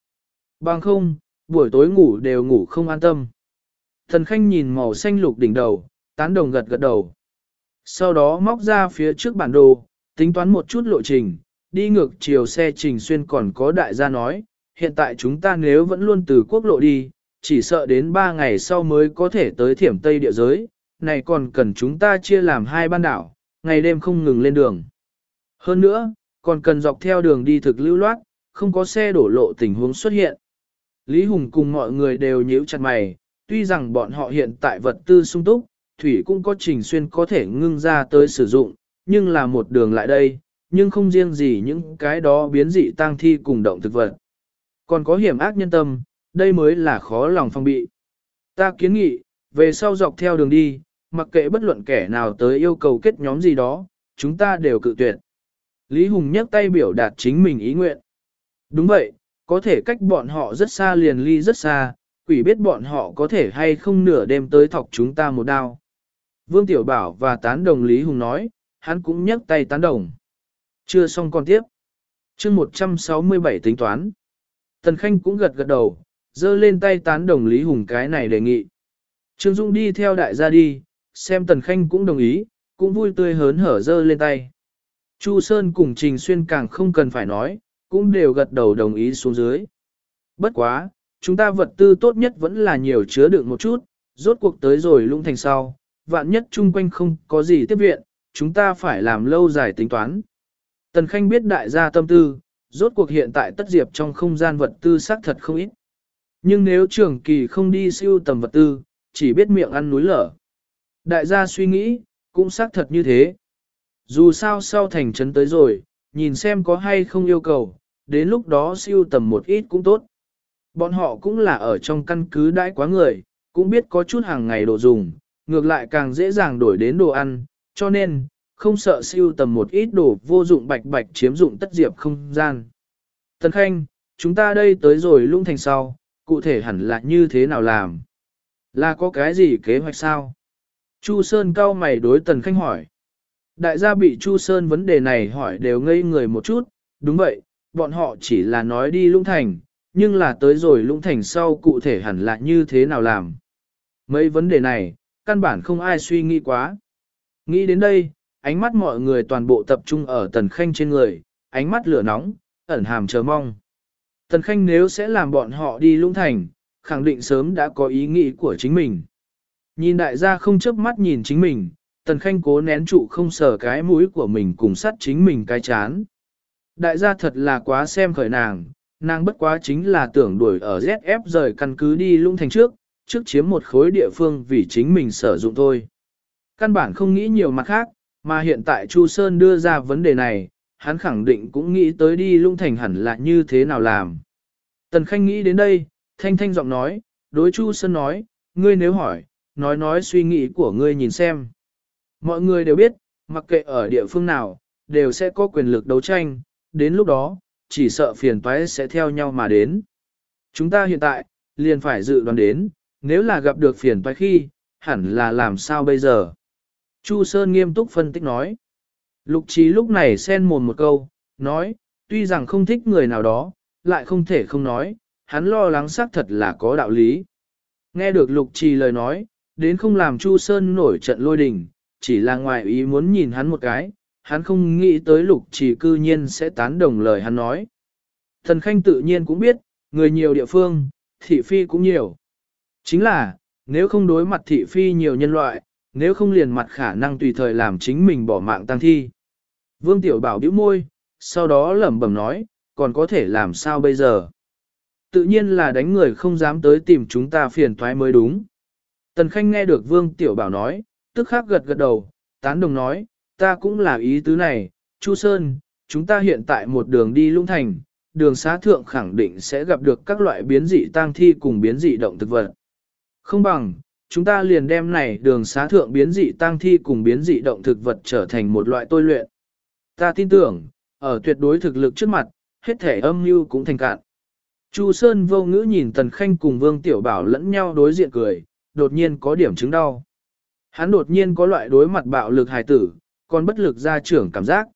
Bằng không, buổi tối ngủ đều ngủ không an tâm. Thần Khanh nhìn màu xanh lục đỉnh đầu, tán đồng gật gật đầu. Sau đó móc ra phía trước bản đồ, tính toán một chút lộ trình, đi ngược chiều xe trình xuyên còn có đại gia nói, hiện tại chúng ta nếu vẫn luôn từ quốc lộ đi, chỉ sợ đến 3 ngày sau mới có thể tới thiểm Tây địa giới, này còn cần chúng ta chia làm hai ban đảo, ngày đêm không ngừng lên đường. Hơn nữa, còn cần dọc theo đường đi thực lưu loát, không có xe đổ lộ tình huống xuất hiện. Lý Hùng cùng mọi người đều nhíu chặt mày, tuy rằng bọn họ hiện tại vật tư sung túc, thủy cũng có trình xuyên có thể ngưng ra tới sử dụng, nhưng là một đường lại đây, nhưng không riêng gì những cái đó biến dị tăng thi cùng động thực vật. Còn có hiểm ác nhân tâm, đây mới là khó lòng phong bị. Ta kiến nghị, về sau dọc theo đường đi, mặc kệ bất luận kẻ nào tới yêu cầu kết nhóm gì đó, chúng ta đều cự tuyệt. Lý Hùng nhấc tay biểu đạt chính mình ý nguyện. Đúng vậy, có thể cách bọn họ rất xa liền ly rất xa, quỷ biết bọn họ có thể hay không nửa đêm tới thọc chúng ta một đao. Vương Tiểu Bảo và tán đồng Lý Hùng nói, hắn cũng nhấc tay tán đồng. Chưa xong con tiếp. chương 167 tính toán. Tần Khanh cũng gật gật đầu, dơ lên tay tán đồng Lý Hùng cái này đề nghị. Trương Dung đi theo đại gia đi, xem Tần Khanh cũng đồng ý, cũng vui tươi hớn hở dơ lên tay. Chu Sơn cùng Trình Xuyên càng không cần phải nói, cũng đều gật đầu đồng ý xuống dưới. Bất quá, chúng ta vật tư tốt nhất vẫn là nhiều chứa đựng một chút, rốt cuộc tới rồi lũng thành sau, vạn nhất chung quanh không có gì tiếp viện, chúng ta phải làm lâu dài tính toán. Tần Khanh biết đại gia tâm tư, rốt cuộc hiện tại tất diệp trong không gian vật tư xác thật không ít. Nhưng nếu trường kỳ không đi siêu tầm vật tư, chỉ biết miệng ăn núi lở. Đại gia suy nghĩ, cũng xác thật như thế. Dù sao sau thành trấn tới rồi, nhìn xem có hay không yêu cầu, đến lúc đó siêu tầm một ít cũng tốt. Bọn họ cũng là ở trong căn cứ đãi quá người, cũng biết có chút hàng ngày đồ dùng, ngược lại càng dễ dàng đổi đến đồ ăn, cho nên, không sợ siêu tầm một ít đồ vô dụng bạch bạch chiếm dụng tất diệp không gian. Tần Khanh, chúng ta đây tới rồi lung thành sau, cụ thể hẳn là như thế nào làm? Là có cái gì kế hoạch sao? Chu Sơn cao mày đối Tần Khanh hỏi. Đại gia bị Chu Sơn vấn đề này hỏi đều ngây người một chút, đúng vậy, bọn họ chỉ là nói đi lung thành, nhưng là tới rồi Lung thành sau cụ thể hẳn là như thế nào làm. Mấy vấn đề này, căn bản không ai suy nghĩ quá. Nghĩ đến đây, ánh mắt mọi người toàn bộ tập trung ở Tần Khanh trên người, ánh mắt lửa nóng, ẩn hàm chờ mong. Tần Khanh nếu sẽ làm bọn họ đi lũng thành, khẳng định sớm đã có ý nghĩ của chính mình. Nhìn đại gia không chớp mắt nhìn chính mình, Tần Khanh cố nén trụ không sờ cái mũi của mình cùng sắt chính mình cái chán. Đại gia thật là quá xem khởi nàng, nàng bất quá chính là tưởng đuổi ở ZF rời căn cứ đi lũng thành trước, trước chiếm một khối địa phương vì chính mình sử dụng thôi. Căn bản không nghĩ nhiều mặt khác, mà hiện tại Chu Sơn đưa ra vấn đề này, hắn khẳng định cũng nghĩ tới đi lung thành hẳn là như thế nào làm. Tần Khanh nghĩ đến đây, thanh thanh giọng nói, đối Chu Sơn nói, ngươi nếu hỏi, nói nói suy nghĩ của ngươi nhìn xem. Mọi người đều biết, mặc kệ ở địa phương nào, đều sẽ có quyền lực đấu tranh, đến lúc đó, chỉ sợ phiền toái sẽ theo nhau mà đến. Chúng ta hiện tại, liền phải dự đoán đến, nếu là gặp được phiền toái khi, hẳn là làm sao bây giờ. Chu Sơn nghiêm túc phân tích nói. Lục trí lúc này xen mồm một câu, nói, tuy rằng không thích người nào đó, lại không thể không nói, hắn lo lắng xác thật là có đạo lý. Nghe được lục trì lời nói, đến không làm Chu Sơn nổi trận lôi đình, chỉ là ngoài ý muốn nhìn hắn một cái, hắn không nghĩ tới lục trì cư nhiên sẽ tán đồng lời hắn nói. Thần Khanh tự nhiên cũng biết, người nhiều địa phương, thị phi cũng nhiều. Chính là, nếu không đối mặt thị phi nhiều nhân loại, nếu không liền mặt khả năng tùy thời làm chính mình bỏ mạng tăng thi. Vương Tiểu Bảo bĩu môi, sau đó lẩm bẩm nói, còn có thể làm sao bây giờ? Tự nhiên là đánh người không dám tới tìm chúng ta phiền toái mới đúng. Tần Khanh nghe được Vương Tiểu Bảo nói, tức khắc gật gật đầu, tán đồng nói, ta cũng là ý tứ này, Chu Sơn, chúng ta hiện tại một đường đi lung thành, đường xá thượng khẳng định sẽ gặp được các loại biến dị tang thi cùng biến dị động thực vật. Không bằng, chúng ta liền đem này đường xá thượng biến dị tăng thi cùng biến dị động thực vật trở thành một loại tôi luyện. Ta tin tưởng, ở tuyệt đối thực lực trước mặt, hết thể âm mưu cũng thành cạn. Chu Sơn vô ngữ nhìn Tần Khanh cùng Vương Tiểu Bảo lẫn nhau đối diện cười, đột nhiên có điểm chứng đau. Hắn đột nhiên có loại đối mặt bạo lực hài tử, còn bất lực ra trưởng cảm giác.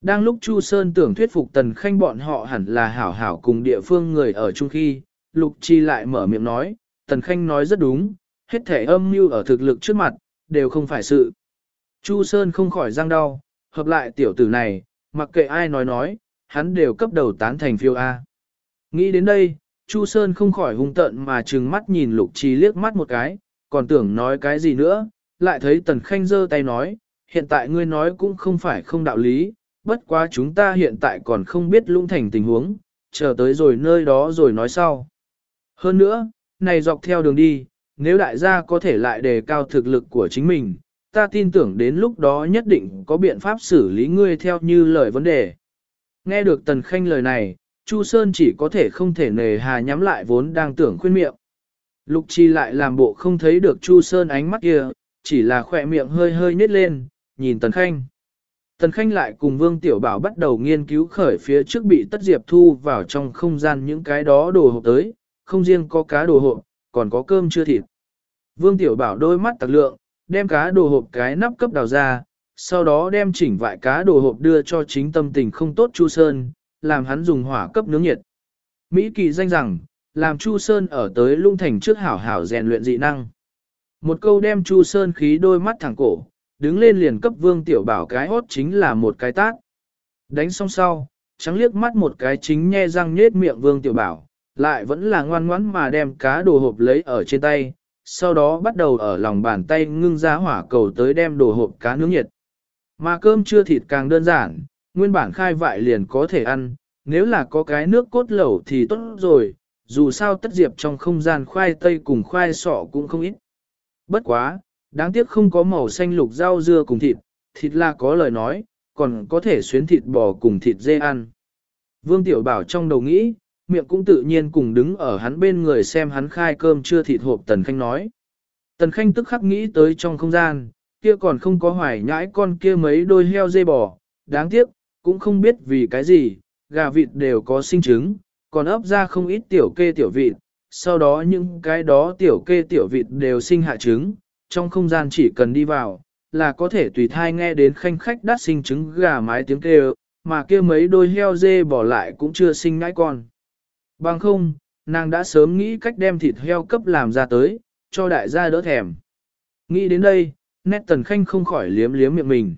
Đang lúc Chu Sơn tưởng thuyết phục Tần Khanh bọn họ hẳn là hảo hảo cùng địa phương người ở chung khi, Lục Chi lại mở miệng nói, Tần Khanh nói rất đúng, hết thể âm mưu ở thực lực trước mặt, đều không phải sự. Chu Sơn không khỏi răng đau, hợp lại tiểu tử này, mặc kệ ai nói nói, hắn đều cấp đầu tán thành phiêu A. Nghĩ đến đây, Chu Sơn không khỏi hung tận mà trừng mắt nhìn Lục Trì liếc mắt một cái, còn tưởng nói cái gì nữa, lại thấy Tần Khanh giơ tay nói, hiện tại ngươi nói cũng không phải không đạo lý, bất quá chúng ta hiện tại còn không biết lũng thành tình huống, chờ tới rồi nơi đó rồi nói sau. Hơn nữa, này dọc theo đường đi, nếu đại gia có thể lại đề cao thực lực của chính mình, ta tin tưởng đến lúc đó nhất định có biện pháp xử lý ngươi theo như lời vấn đề. Nghe được Tần Khanh lời này, Chu Sơn chỉ có thể không thể nề hà nhắm lại vốn đang tưởng khuyên miệng. Lục Chi lại làm bộ không thấy được Chu Sơn ánh mắt kia, chỉ là khỏe miệng hơi hơi nhếch lên, nhìn Tần Khanh. Tần Khanh lại cùng Vương Tiểu Bảo bắt đầu nghiên cứu khởi phía trước bị Tất Diệp thu vào trong không gian những cái đó đồ hộp tới, không riêng có cá đồ hộp, còn có cơm chưa thịt. Vương Tiểu Bảo đôi mắt tặc lượng, đem cá đồ hộp cái nắp cấp đào ra, sau đó đem chỉnh vại cá đồ hộp đưa cho chính tâm tình không tốt Chu Sơn, làm hắn dùng hỏa cấp nướng nhiệt. Mỹ kỳ danh rằng, làm Chu Sơn ở tới lung thành trước hảo hảo rèn luyện dị năng. Một câu đem Chu Sơn khí đôi mắt thẳng cổ, đứng lên liền cấp Vương Tiểu Bảo cái hốt chính là một cái tát. Đánh xong sau, trắng liếc mắt một cái chính nhe răng nhết miệng Vương Tiểu Bảo, lại vẫn là ngoan ngoãn mà đem cá đồ hộp lấy ở trên tay, sau đó bắt đầu ở lòng bàn tay ngưng ra hỏa cầu tới đem đồ hộp cá nướng nhiệt. Mà cơm chưa thịt càng đơn giản, nguyên bản khai vại liền có thể ăn, nếu là có cái nước cốt lẩu thì tốt rồi, dù sao tất diệp trong không gian khoai tây cùng khoai sọ cũng không ít. Bất quá, đáng tiếc không có màu xanh lục rau dưa cùng thịt, thịt là có lời nói, còn có thể xuyến thịt bò cùng thịt dê ăn. Vương Tiểu Bảo trong đầu nghĩ, miệng cũng tự nhiên cùng đứng ở hắn bên người xem hắn khai cơm chưa thịt hộp Tần Khanh nói. Tần Khanh tức khắc nghĩ tới trong không gian, kia còn không có hoài nhãi con kia mấy đôi heo dê bò, đáng tiếc, cũng không biết vì cái gì, gà vịt đều có sinh trứng, còn ấp ra không ít tiểu kê tiểu vịt, sau đó những cái đó tiểu kê tiểu vịt đều sinh hạ trứng, trong không gian chỉ cần đi vào, là có thể tùy thai nghe đến khanh khách đắt sinh trứng gà mái tiếng kêu, mà kia mấy đôi heo dê bỏ lại cũng chưa sinh ngãi con. Bằng không, nàng đã sớm nghĩ cách đem thịt heo cấp làm ra tới, cho đại gia đỡ thèm. Nghĩ đến đây, nét tần khanh không khỏi liếm liếm miệng mình.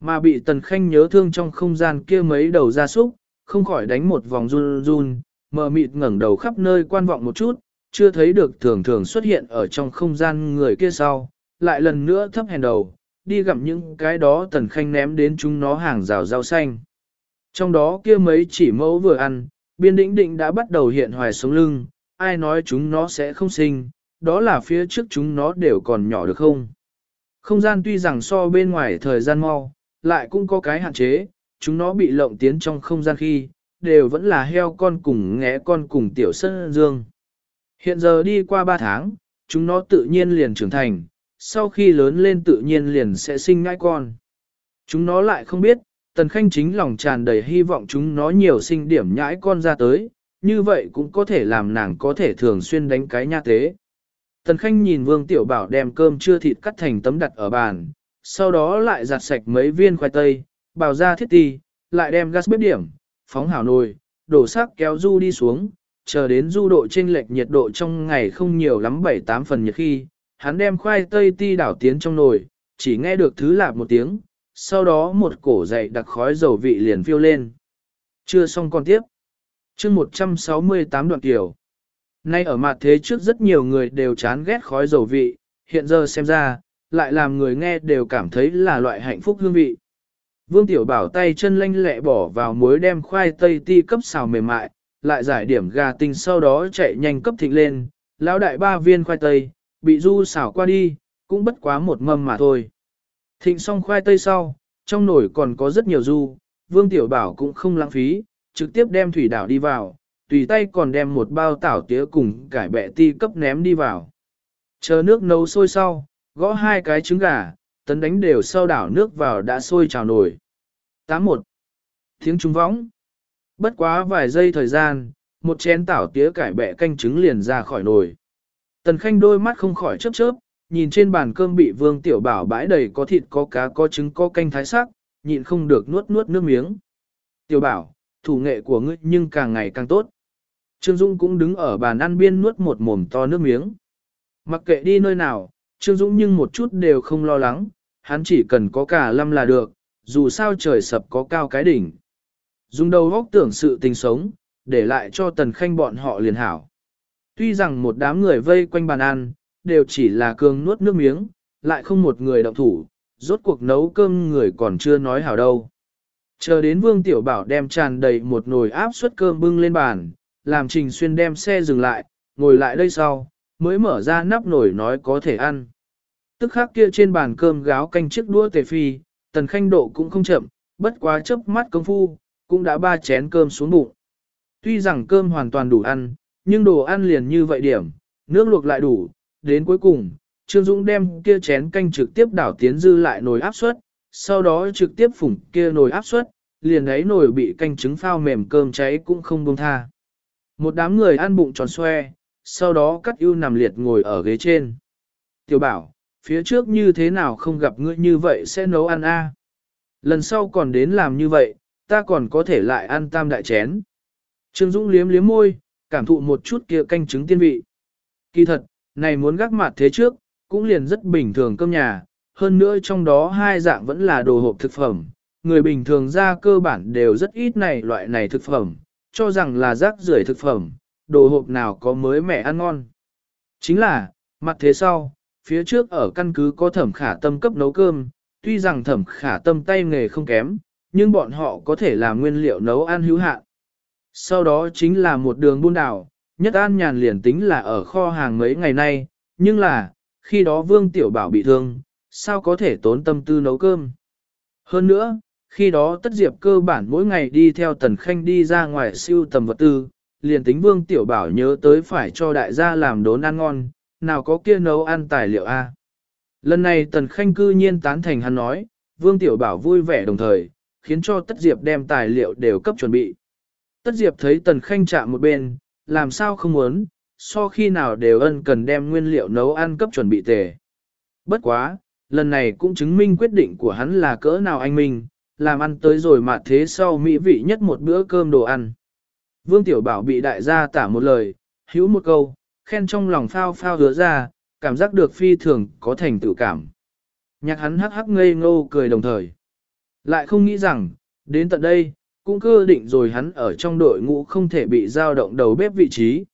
Mà bị tần khanh nhớ thương trong không gian kia mấy đầu gia súc, không khỏi đánh một vòng run run, mờ mịt ngẩng đầu khắp nơi quan vọng một chút, chưa thấy được thường thường xuất hiện ở trong không gian người kia sau, lại lần nữa thấp hèn đầu, đi gặm những cái đó tần khanh ném đến chúng nó hàng rào rau xanh. Trong đó kia mấy chỉ mẫu vừa ăn, biên đĩnh định đã bắt đầu hiện hoài sống lưng, ai nói chúng nó sẽ không sinh, đó là phía trước chúng nó đều còn nhỏ được không. Không gian tuy rằng so bên ngoài thời gian mau, lại cũng có cái hạn chế, chúng nó bị lộng tiến trong không gian khi, đều vẫn là heo con cùng ngẽ con cùng tiểu sân dương. Hiện giờ đi qua 3 tháng, chúng nó tự nhiên liền trưởng thành, sau khi lớn lên tự nhiên liền sẽ sinh ngai con. Chúng nó lại không biết, Tần Khanh chính lòng tràn đầy hy vọng chúng nó nhiều sinh điểm nhãi con ra tới, như vậy cũng có thể làm nàng có thể thường xuyên đánh cái nha tế. Tần Khanh nhìn Vương Tiểu Bảo đem cơm chưa thịt cắt thành tấm đặt ở bàn, sau đó lại giặt sạch mấy viên khoai tây, bào ra thiết ti, lại đem gas bếp điểm, phóng hảo nồi, đổ sắc kéo du đi xuống, chờ đến du độ trên lệch nhiệt độ trong ngày không nhiều lắm 7-8 phần nhiệt khi, hắn đem khoai tây ti đảo tiến trong nồi, chỉ nghe được thứ lạp một tiếng, sau đó một cổ dậy đặc khói dầu vị liền phiêu lên. Chưa xong con tiếp. chương 168 đoạn tiểu. Nay ở mặt thế trước rất nhiều người đều chán ghét khói dầu vị, hiện giờ xem ra, lại làm người nghe đều cảm thấy là loại hạnh phúc hương vị. Vương Tiểu Bảo tay chân lanh lẹ bỏ vào muối đem khoai tây ti cấp xào mềm mại, lại giải điểm gà tinh sau đó chạy nhanh cấp thịnh lên, lão đại ba viên khoai tây, bị du xào qua đi, cũng bất quá một mâm mà thôi. Thịnh xong khoai tây sau, trong nồi còn có rất nhiều du, Vương Tiểu Bảo cũng không lãng phí, trực tiếp đem thủy đảo đi vào, tùy tay còn đem một bao tảo tía cùng cải bẹ ti cấp ném đi vào. Chờ nước nấu sôi sau, gõ hai cái trứng gà, tấn đánh đều sau đảo nước vào đã sôi trào nổi. 81. Tiếng trung võng. Bất quá vài giây thời gian, một chén tảo tía cải bẹ canh trứng liền ra khỏi nồi. Tần Khanh đôi mắt không khỏi chớp chớp, nhìn trên bàn cơm bị Vương Tiểu Bảo bãi đầy có thịt có cá có trứng có canh thái sắc, nhịn không được nuốt nuốt nước miếng. Tiểu Bảo, thủ nghệ của ngươi nhưng càng ngày càng tốt. Trương Dũng cũng đứng ở bàn ăn biên nuốt một mồm to nước miếng. Mặc kệ đi nơi nào, Trương Dũng nhưng một chút đều không lo lắng, hắn chỉ cần có cả lâm là được, dù sao trời sập có cao cái đỉnh. Dùng đầu góc tưởng sự tình sống, để lại cho tần khanh bọn họ liền hảo. Tuy rằng một đám người vây quanh bàn ăn, đều chỉ là cường nuốt nước miếng, lại không một người động thủ, rốt cuộc nấu cơm người còn chưa nói hảo đâu. Chờ đến Vương Tiểu Bảo đem tràn đầy một nồi áp suất cơm bưng lên bàn, làm Trình Xuyên đem xe dừng lại, ngồi lại đây sau, mới mở ra nắp nồi nói có thể ăn. Tức khắc kia trên bàn cơm gáo canh chiếc đũa tề phi, tần khanh độ cũng không chậm, bất quá chớp mắt công phu, cũng đã ba chén cơm xuống bụng. Tuy rằng cơm hoàn toàn đủ ăn, nhưng đồ ăn liền như vậy điểm, nước luộc lại đủ, đến cuối cùng, Trương Dũng đem kia chén canh trực tiếp đảo tiến dư lại nồi áp suất, sau đó trực tiếp phủng kia nồi áp suất, liền ấy nồi bị canh trứng phao mềm cơm cháy cũng không buông tha. Một đám người ăn bụng tròn xoe, sau đó cắt ưu nằm liệt ngồi ở ghế trên. Tiểu bảo, phía trước như thế nào không gặp ngươi như vậy sẽ nấu ăn a? Lần sau còn đến làm như vậy, ta còn có thể lại ăn tam đại chén. Trương Dũng liếm liếm môi, cảm thụ một chút kia canh trứng tiên vị. Kỳ thật, này muốn gác mặt thế trước, cũng liền rất bình thường cơm nhà, hơn nữa trong đó hai dạng vẫn là đồ hộp thực phẩm. Người bình thường ra cơ bản đều rất ít này loại này thực phẩm, cho rằng là rác rưởi thực phẩm, đồ hộp nào có mới mẻ ăn ngon. Chính là, mặt thế sau, phía trước ở căn cứ có thẩm khả tâm cấp nấu cơm, tuy rằng thẩm khả tâm tay nghề không kém, nhưng bọn họ có thể làm nguyên liệu nấu ăn hữu hạn. Sau đó chính là một đường buôn đảo, nhất an nhàn liền tính là ở kho hàng mấy ngày nay, nhưng là, khi đó Vương Tiểu Bảo bị thương, sao có thể tốn tâm tư nấu cơm. Hơn nữa, khi đó Tất Diệp cơ bản mỗi ngày đi theo Tần Khanh đi ra ngoài siêu tầm vật tư, liền tính Vương Tiểu Bảo nhớ tới phải cho đại gia làm đốn ăn ngon, nào có kia nấu ăn tài liệu a. Lần này Tần Khanh cư nhiên tán thành hắn nói, Vương Tiểu Bảo vui vẻ đồng thời, khiến cho Tất Diệp đem tài liệu đều cấp chuẩn bị. Tất Diệp thấy Tần Khanh chạm một bên, làm sao không muốn, so khi nào đều ân cần đem nguyên liệu nấu ăn cấp chuẩn bị tề. Bất quá, lần này cũng chứng minh quyết định của hắn là cỡ nào anh minh, làm ăn tới rồi mà thế sau mỹ vị nhất một bữa cơm đồ ăn. Vương Tiểu Bảo bị đại gia tả một lời, hữu một câu, khen trong lòng phao phao hứa ra, cảm giác được phi thường có thành tựu cảm. Nhạc hắn hắc hắc ngây ngô cười đồng thời. Lại không nghĩ rằng, đến tận đây, cũng cơ định rồi hắn ở trong đội ngũ không thể bị dao động đầu bếp vị trí.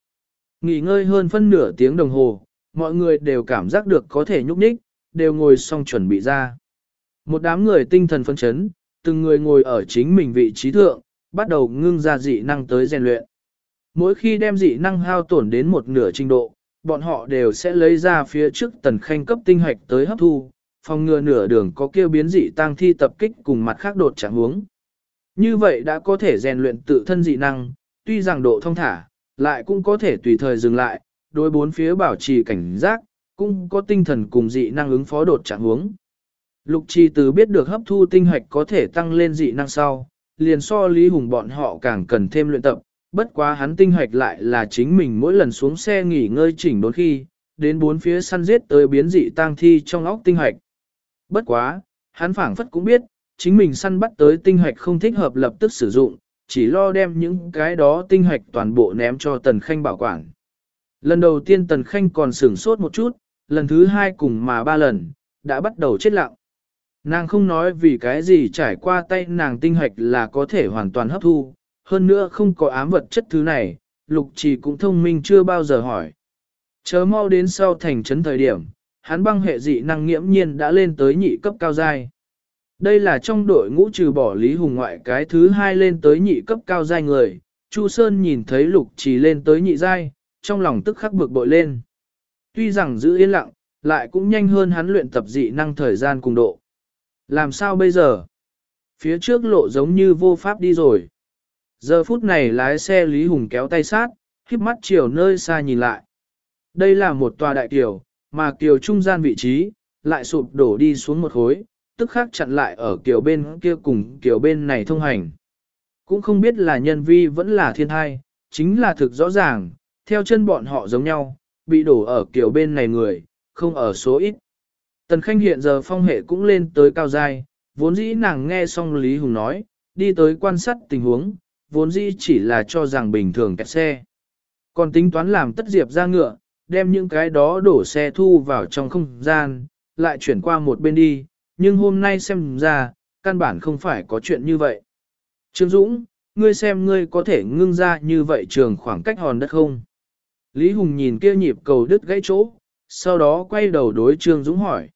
Nghỉ ngơi hơn phân nửa tiếng đồng hồ, mọi người đều cảm giác được có thể nhúc nhích, đều ngồi xong chuẩn bị ra. Một đám người tinh thần phấn chấn, từng người ngồi ở chính mình vị trí thượng, bắt đầu ngưng ra dị năng tới rèn luyện. Mỗi khi đem dị năng hao tổn đến một nửa trình độ, bọn họ đều sẽ lấy ra phía trước tần khanh cấp tinh hoạch tới hấp thu, phòng ngừa nửa đường có kêu biến dị tăng thi tập kích cùng mặt khác đột trạng hướng. Như vậy đã có thể rèn luyện tự thân dị năng, tuy rằng độ thông thả, lại cũng có thể tùy thời dừng lại, đối bốn phía bảo trì cảnh giác, cũng có tinh thần cùng dị năng ứng phó đột trạng huống. Lục trì từ biết được hấp thu tinh hoạch có thể tăng lên dị năng sau, liền so Lý Hùng bọn họ càng cần thêm luyện tập, bất quá hắn tinh hoạch lại là chính mình mỗi lần xuống xe nghỉ ngơi chỉnh đốn khi, đến bốn phía săn giết tới biến dị tang thi trong óc tinh hoạch. Bất quá, hắn phảng phất cũng biết, chính mình săn bắt tới tinh hoạch không thích hợp lập tức sử dụng, chỉ lo đem những cái đó tinh hoạch toàn bộ ném cho Tần Khanh bảo quản. Lần đầu tiên Tần Khanh còn sửng sốt một chút, lần thứ hai cùng mà ba lần, đã bắt đầu chết lặng. Nàng không nói vì cái gì trải qua tay nàng tinh hoạch là có thể hoàn toàn hấp thu, hơn nữa không có ám vật chất thứ này, lục trì cũng thông minh chưa bao giờ hỏi. Chớ mau đến sau thành trấn thời điểm, hắn băng hệ dị năng nghiễm nhiên đã lên tới nhị cấp cao giai. Đây là trong đội ngũ trừ bỏ Lý Hùng ngoại cái thứ hai lên tới nhị cấp cao giai người, Chu Sơn nhìn thấy lục trì lên tới nhị giai, trong lòng tức khắc bực bội lên. Tuy rằng giữ yên lặng, lại cũng nhanh hơn hắn luyện tập dị năng thời gian cùng độ. Làm sao bây giờ? Phía trước lộ giống như vô pháp đi rồi. Giờ phút này lái xe Lý Hùng kéo tay sát, khiếp mắt chiều nơi xa nhìn lại. Đây là một tòa đại kiều, mà kiều trung gian vị trí, lại sụp đổ đi xuống một khối, tức khắc chặn lại ở kiểu bên kia cùng kiểu bên này thông hành. Cũng không biết là nhân vi vẫn là thiên thai, chính là thực rõ ràng, theo chân bọn họ giống nhau, bị đổ ở kiểu bên này người, không ở số ít. Tần Khanh hiện giờ phong hệ cũng lên tới cao giai, vốn dĩ nàng nghe xong Lý Hùng nói, đi tới quan sát tình huống, vốn dĩ chỉ là cho rằng bình thường kẹt xe. Còn tính toán làm tất diệp ra ngựa, đem những cái đó đổ xe thu vào trong không gian, lại chuyển qua một bên đi, nhưng hôm nay xem ra, căn bản không phải có chuyện như vậy. Trương Dũng, ngươi xem ngươi có thể ngưng ra như vậy trường khoảng cách hòn đất không? Lý Hùng nhìn kia nhịp cầu đứt gãy chỗ, sau đó quay đầu đối Trương Dũng hỏi.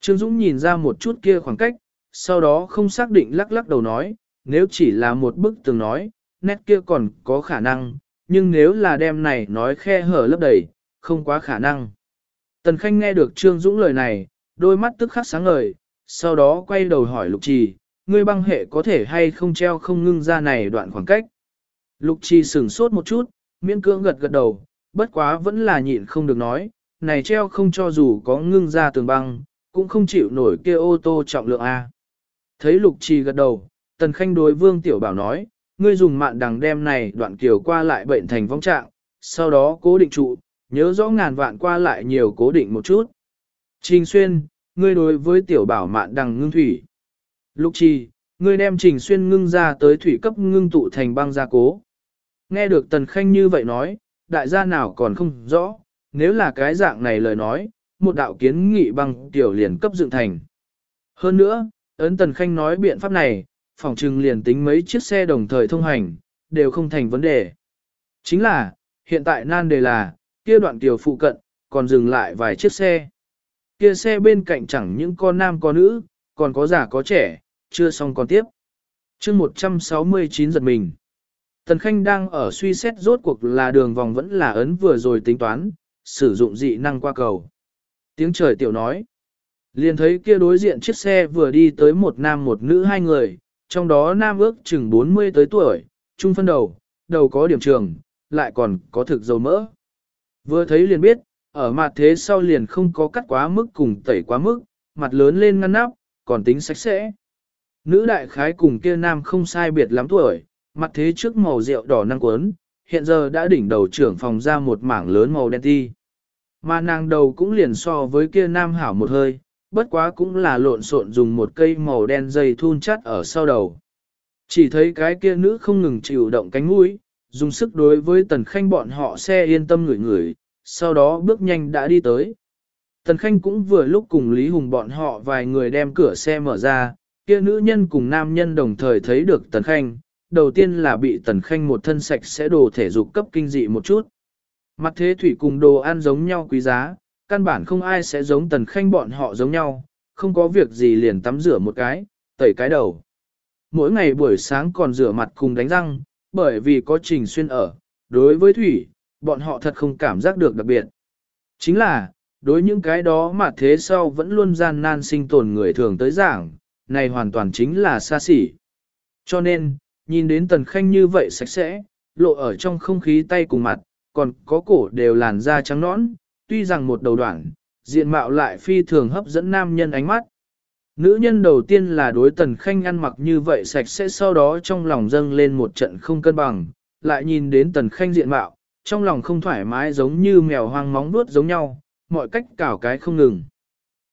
Trương Dũng nhìn ra một chút kia khoảng cách, sau đó không xác định lắc lắc đầu nói, nếu chỉ là một bức tường nói, nét kia còn có khả năng, nhưng nếu là đem này nói khe hở lấp đầy, không quá khả năng. Tần Khanh nghe được Trương Dũng lời này, đôi mắt tức khắc sáng ngời, sau đó quay đầu hỏi Lục Trì, ngươi băng hệ có thể hay không treo không ngưng ra này đoạn khoảng cách. Lục Trì sửng sốt một chút, miễn cưỡng gật gật đầu, bất quá vẫn là nhịn không được nói, này treo không cho dù có ngưng ra tường băng, cũng không chịu nổi kia ô tô trọng lượng A. Thấy Lục Trì gật đầu, Tần Khanh đối Vương Tiểu Bảo nói, ngươi dùng mạn đằng đem này đoạn kiều qua lại bệnh thành vong trạng, sau đó cố định trụ, nhớ rõ ngàn vạn qua lại nhiều cố định một chút. Trình Xuyên, ngươi đối với Tiểu Bảo mạn đằng ngưng thủy. Lục Trì, ngươi đem Trình Xuyên ngưng ra tới thủy cấp ngưng tụ thành băng gia cố. Nghe được Tần Khanh như vậy nói, đại gia nào còn không rõ, nếu là cái dạng này lời nói, một đạo kiến nghị băng tiểu liền cấp dựng thành. Hơn nữa, ấn Tần Khanh nói biện pháp này, phòng trừng liền tính mấy chiếc xe đồng thời thông hành, đều không thành vấn đề. Chính là, hiện tại nan đề là, kia đoạn tiểu phụ cận, còn dừng lại vài chiếc xe. Kia xe bên cạnh chẳng những con nam con nữ, còn có già có trẻ, chưa xong còn tiếp. chương 169 giật mình. Tần Khanh đang ở suy xét rốt cuộc là đường vòng vẫn là ấn vừa rồi tính toán, sử dụng dị năng qua cầu. Tiếng trời tiểu nói. Liền thấy kia đối diện chiếc xe vừa đi tới một nam một nữ hai người, trong đó nam ước chừng 40 tới tuổi, trung phân đầu, đầu có điểm trường, lại còn có thực dầu mỡ. Vừa thấy liền biết, ở mặt thế sau liền không có cắt quá mức cùng tẩy quá mức, mặt lớn lên ngăn nắp, còn tính sạch sẽ. Nữ đại khái cùng kia nam không sai biệt lắm tuổi, mặt thế trước màu rượu đỏ năng quấn, hiện giờ đã đỉnh đầu trưởng phòng ra một mảng lớn màu đen ti. Mà nàng đầu cũng liền so với kia nam hảo một hơi, bất quá cũng là lộn xộn dùng một cây màu đen dây thun chắt ở sau đầu. Chỉ thấy cái kia nữ không ngừng chịu động cánh mũi, dùng sức đối với tần khanh bọn họ xe yên tâm ngửi ngửi, sau đó bước nhanh đã đi tới. Tần Khanh cũng vừa lúc cùng Lý Hùng bọn họ vài người đem cửa xe mở ra, kia nữ nhân cùng nam nhân đồng thời thấy được Tần Khanh, đầu tiên là bị Tần Khanh một thân sạch sẽ đồ thể dục cấp kinh dị một chút. Mặt thế thủy cùng đồ ăn giống nhau quý giá, căn bản không ai sẽ giống Tần Khanh bọn họ giống nhau, không có việc gì liền tắm rửa một cái, tẩy cái đầu. Mỗi ngày buổi sáng còn rửa mặt cùng đánh răng, bởi vì có trình xuyên ở, đối với thủy, bọn họ thật không cảm giác được đặc biệt. Chính là, đối những cái đó mà thế sau vẫn luôn gian nan sinh tồn người thường tới giảng, này hoàn toàn chính là xa xỉ. Cho nên, nhìn đến tần khanh như vậy sạch sẽ, lộ ở trong không khí tay cùng mặt, còn có cổ đều làn da trắng nõn, tuy rằng một đầu đoạn, diện mạo lại phi thường hấp dẫn nam nhân ánh mắt. Nữ nhân đầu tiên là đối tần khanh ăn mặc như vậy sạch sẽ sau đó trong lòng dâng lên một trận không cân bằng, lại nhìn đến tần khanh diện mạo, trong lòng không thoải mái giống như mèo hoang móng nuốt giống nhau, mọi cách cào cái không ngừng.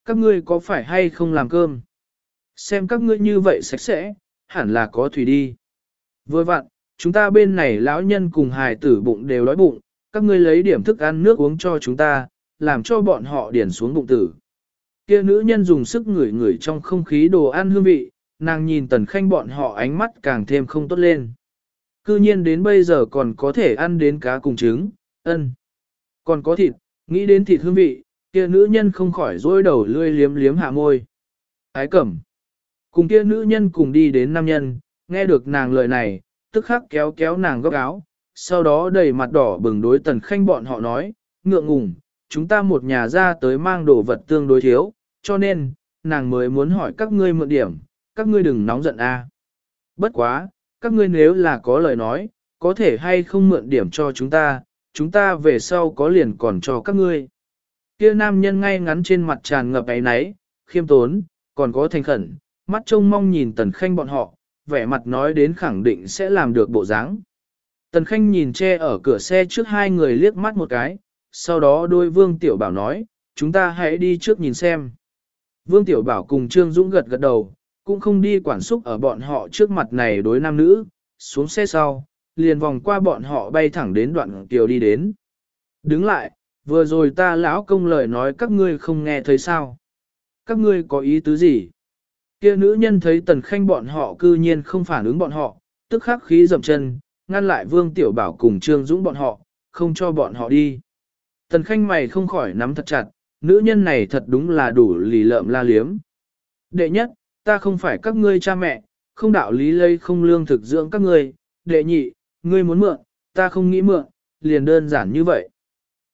Các ngươi có phải hay không làm cơm? Xem các ngươi như vậy sạch sẽ, hẳn là có thủy đi. Vừa vặn, chúng ta bên này lão nhân cùng hài tử bụng đều đói bụng, các ngươi lấy điểm thức ăn nước uống cho chúng ta, làm cho bọn họ điển xuống bụng tử. Kia nữ nhân dùng sức ngửi ngửi trong không khí đồ ăn hương vị, nàng nhìn tần khanh bọn họ ánh mắt càng thêm không tốt lên. Cư nhiên đến bây giờ còn có thể ăn đến cá cùng trứng, ân. Còn có thịt, nghĩ đến thịt hương vị, kia nữ nhân không khỏi dối đầu lươi liếm liếm hạ môi. Ái cẩm. Cùng kia nữ nhân cùng đi đến nam nhân, nghe được nàng lời này, tức khắc kéo kéo nàng góc áo, sau đó đầy mặt đỏ bừng đối tần khanh bọn họ nói, ngượng ngùng, chúng ta một nhà ra tới mang đồ vật tương đối thiếu, cho nên, nàng mới muốn hỏi các ngươi mượn điểm, các ngươi đừng nóng giận a. Bất quá, các ngươi nếu là có lời nói, có thể hay không mượn điểm cho chúng ta, chúng ta về sau có liền còn cho các ngươi. Kia nam nhân ngay ngắn trên mặt tràn ngập ấy náy, khiêm tốn, còn có thành khẩn, mắt trông mong nhìn tần khanh bọn họ, vẻ mặt nói đến khẳng định sẽ làm được bộ dáng. Tần khanh nhìn che ở cửa xe trước hai người liếc mắt một cái, sau đó đôi vương tiểu bảo nói, chúng ta hãy đi trước nhìn xem. Vương tiểu bảo cùng Trương Dũng gật gật đầu, cũng không đi quản xúc ở bọn họ trước mặt này đối nam nữ, xuống xe sau, liền vòng qua bọn họ bay thẳng đến đoạn kiều đi đến. Đứng lại, vừa rồi ta lão công lời nói các ngươi không nghe thấy sao. Các ngươi có ý tứ gì? Kia nữ nhân thấy tần khanh bọn họ cư nhiên không phản ứng bọn họ, tức khắc khí dậm chân, ngăn lại vương tiểu bảo cùng trương dũng bọn họ, không cho bọn họ đi. Tần khanh mày không khỏi nắm thật chặt, nữ nhân này thật đúng là đủ lì lợm la liếm. Đệ nhất, ta không phải các ngươi cha mẹ, không đạo lý lây không lương thực dưỡng các ngươi. Đệ nhị, ngươi muốn mượn, ta không nghĩ mượn, liền đơn giản như vậy.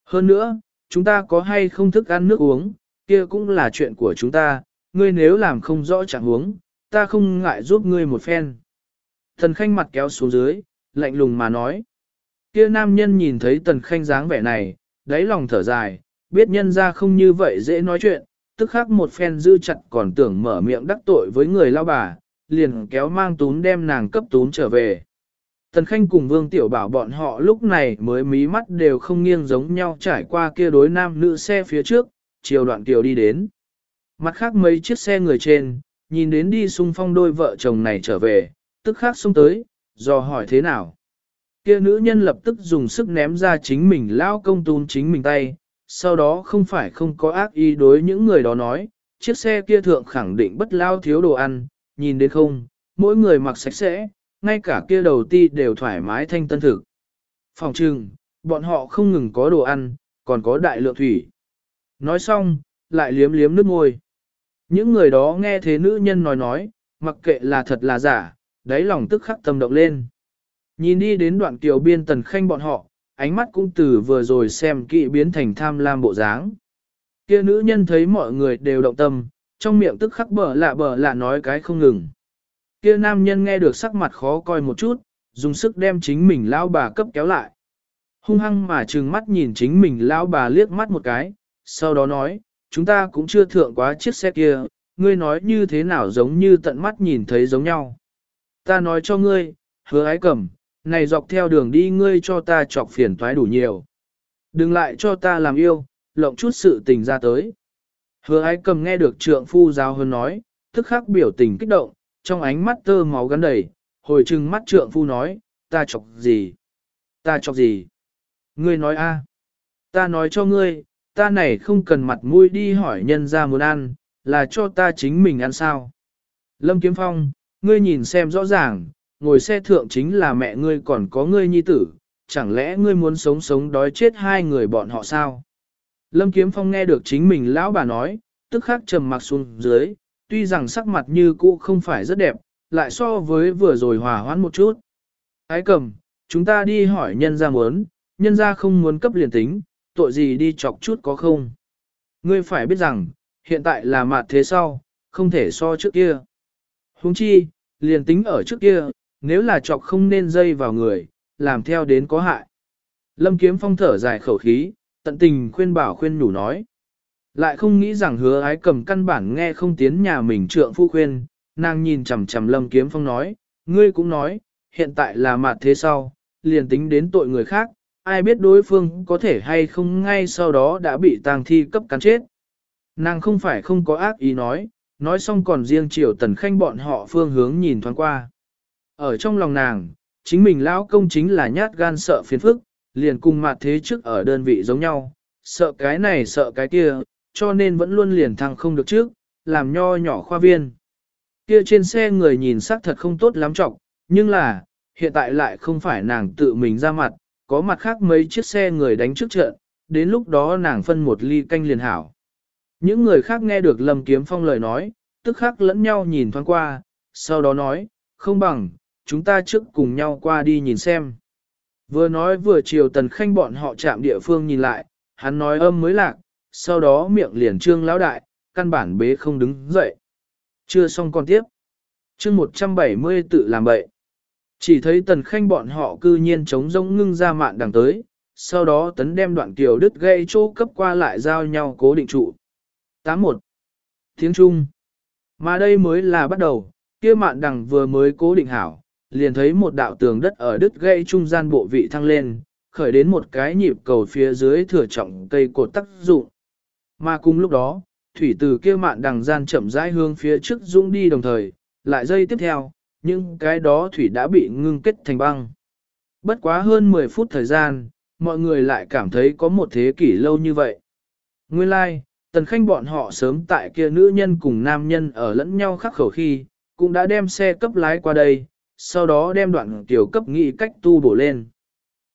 Hơn nữa, chúng ta có hay không thức ăn nước uống, kia cũng là chuyện của chúng ta, ngươi nếu làm không rõ chẳng uống, ta không ngại giúp ngươi một phen. Tần Khanh mặt kéo xuống dưới, lạnh lùng mà nói. Kia nam nhân nhìn thấy Tần Khanh dáng vẻ này, đáy lòng thở dài, biết nhân ra không như vậy dễ nói chuyện, tức khắc một phen dư chặt còn tưởng mở miệng đắc tội với người lao bà, liền kéo mang tún đem nàng cấp tún trở về. Tần Khanh cùng Vương Tiểu Bảo bọn họ lúc này mới mí mắt đều không nghiêng giống nhau trải qua kia đối nam nữ xe phía trước, chiều đoạn tiểu đi đến. Mặt khác mấy chiếc xe người trên, nhìn đến đi xung phong đôi vợ chồng này trở về, tức khắc xung tới, do hỏi thế nào. Kia nữ nhân lập tức dùng sức ném ra chính mình lao công tún chính mình tay, sau đó không phải không có ác ý đối những người đó nói, chiếc xe kia thượng khẳng định bất lao thiếu đồ ăn, nhìn đến không, mỗi người mặc sạch sẽ, ngay cả kia đầu ti đều thoải mái thanh tân thực. Phòng trừng, bọn họ không ngừng có đồ ăn, còn có đại lượng thủy. Nói xong, lại liếm liếm nước môi. Những người đó nghe thế nữ nhân nói nói, mặc kệ là thật là giả, đáy lòng tức khắc tâm động lên. Nhìn đi đến đoạn kiều biên tần khanh bọn họ, ánh mắt cũng từ vừa rồi xem kỵ biến thành tham lam bộ dáng. Kia nữ nhân thấy mọi người đều động tâm, trong miệng tức khắc bở lạ bở lạ nói cái không ngừng. Kia nam nhân nghe được sắc mặt khó coi một chút, dùng sức đem chính mình lão bà cấp kéo lại. Hung hăng mà trừng mắt nhìn chính mình lão bà liếc mắt một cái, sau đó nói, chúng ta cũng chưa thượng quá chiếc xe kia, ngươi nói như thế nào giống như tận mắt nhìn thấy giống nhau. Ta nói cho ngươi, hứa ái cầm, này dọc theo đường đi ngươi cho ta chọc phiền toái đủ nhiều. Đừng lại cho ta làm yêu, lộng chút sự tình ra tới. Hứa ái cầm nghe được trượng phu giáo hơn nói, tức khắc biểu tình kích động, trong ánh mắt tơ máu gắn đầy, hồi trừng mắt trượng phu nói, ta chọc gì? Ta chọc gì? Ngươi nói a? Ta nói cho ngươi, ta này không cần mặt mũi đi hỏi nhân ra muốn ăn, là cho ta chính mình ăn sao. Lâm Kiếm Phong, ngươi nhìn xem rõ ràng, ngồi xe thượng chính là mẹ ngươi còn có ngươi nhi tử, chẳng lẽ ngươi muốn sống sống đói chết hai người bọn họ sao? Lâm Kiếm Phong nghe được chính mình lão bà nói, tức khắc trầm mặc xuống dưới, tuy rằng sắc mặt như cũ không phải rất đẹp, lại so với vừa rồi hòa hoãn một chút. Ái cầm, chúng ta đi hỏi nhân gia muốn, nhân gia không muốn cấp liền tính, tội gì đi chọc chút có không? Ngươi phải biết rằng, hiện tại là mặt thế sau, không thể so trước kia. Huống chi, liền tính ở trước kia, nếu là chọc không nên dây vào người, làm theo đến có hại. Lâm Kiếm Phong thở dài khẩu khí, tận tình khuyên bảo khuyên nhủ nói. Lại không nghĩ rằng hứa ái cầm căn bản nghe không tiến nhà mình trượng phu khuyên, nàng nhìn chằm chằm Lâm Kiếm Phong nói, ngươi cũng nói, hiện tại là mặt thế sau, liền tính đến tội người khác, ai biết đối phương có thể hay không ngay sau đó đã bị tang thi cấp cắn chết. Nàng không phải không có ác ý nói, nói xong còn riêng chiều tần khanh bọn họ phương hướng nhìn thoáng qua. Ở trong lòng nàng, chính mình lão công chính là nhát gan sợ phiền phức, liền cùng mặt thế trước ở đơn vị giống nhau, sợ cái này sợ cái kia, cho nên vẫn luôn liền thăng không được trước, làm nho nhỏ khoa viên. Kia trên xe người nhìn sắc thật không tốt lắm trọng, nhưng là, hiện tại lại không phải nàng tự mình ra mặt, có mặt khác mấy chiếc xe người đánh trước trận, đến lúc đó nàng phân một ly canh liền hảo. Những người khác nghe được Lâm Kiếm Phong lời nói, tức khắc lẫn nhau nhìn thoáng qua, sau đó nói, không bằng, chúng ta trước cùng nhau qua đi nhìn xem. Vừa nói vừa chiều tần khanh bọn họ chạm địa phương nhìn lại, hắn nói âm mới lạc, sau đó miệng liền trương lão đại, căn bản bế không đứng dậy. Chưa xong còn tiếp. chương 170 tự làm bậy. Chỉ thấy tần khanh bọn họ cư nhiên chống rỗng ngưng ra mạn đằng tới, sau đó tấn đem đoạn tiểu đứt gây chỗ cấp qua lại giao nhau cố định trụ. 81. Tiếng Trung. Mà đây mới là bắt đầu, kia mạn đằng vừa mới cố định hảo, liền thấy một đạo tường đất ở đứt gây trung gian bộ vị thăng lên, khởi đến một cái nhịp cầu phía dưới thừa trọng cây cột tác dụng. Mà cùng lúc đó, thủy từ kia mạn đằng gian chậm rãi hướng phía trước dũng đi đồng thời, lại dây tiếp theo, nhưng cái đó thủy đã bị ngưng kết thành băng. Bất quá hơn 10 phút thời gian, mọi người lại cảm thấy có một thế kỷ lâu như vậy. Nguyên lai, like, tần khanh bọn họ sớm tại kia nữ nhân cùng nam nhân ở lẫn nhau khắc khẩu khi, cũng đã đem xe cấp lái qua đây, sau đó đem đoạn tiểu cấp nghị cách tu bổ lên.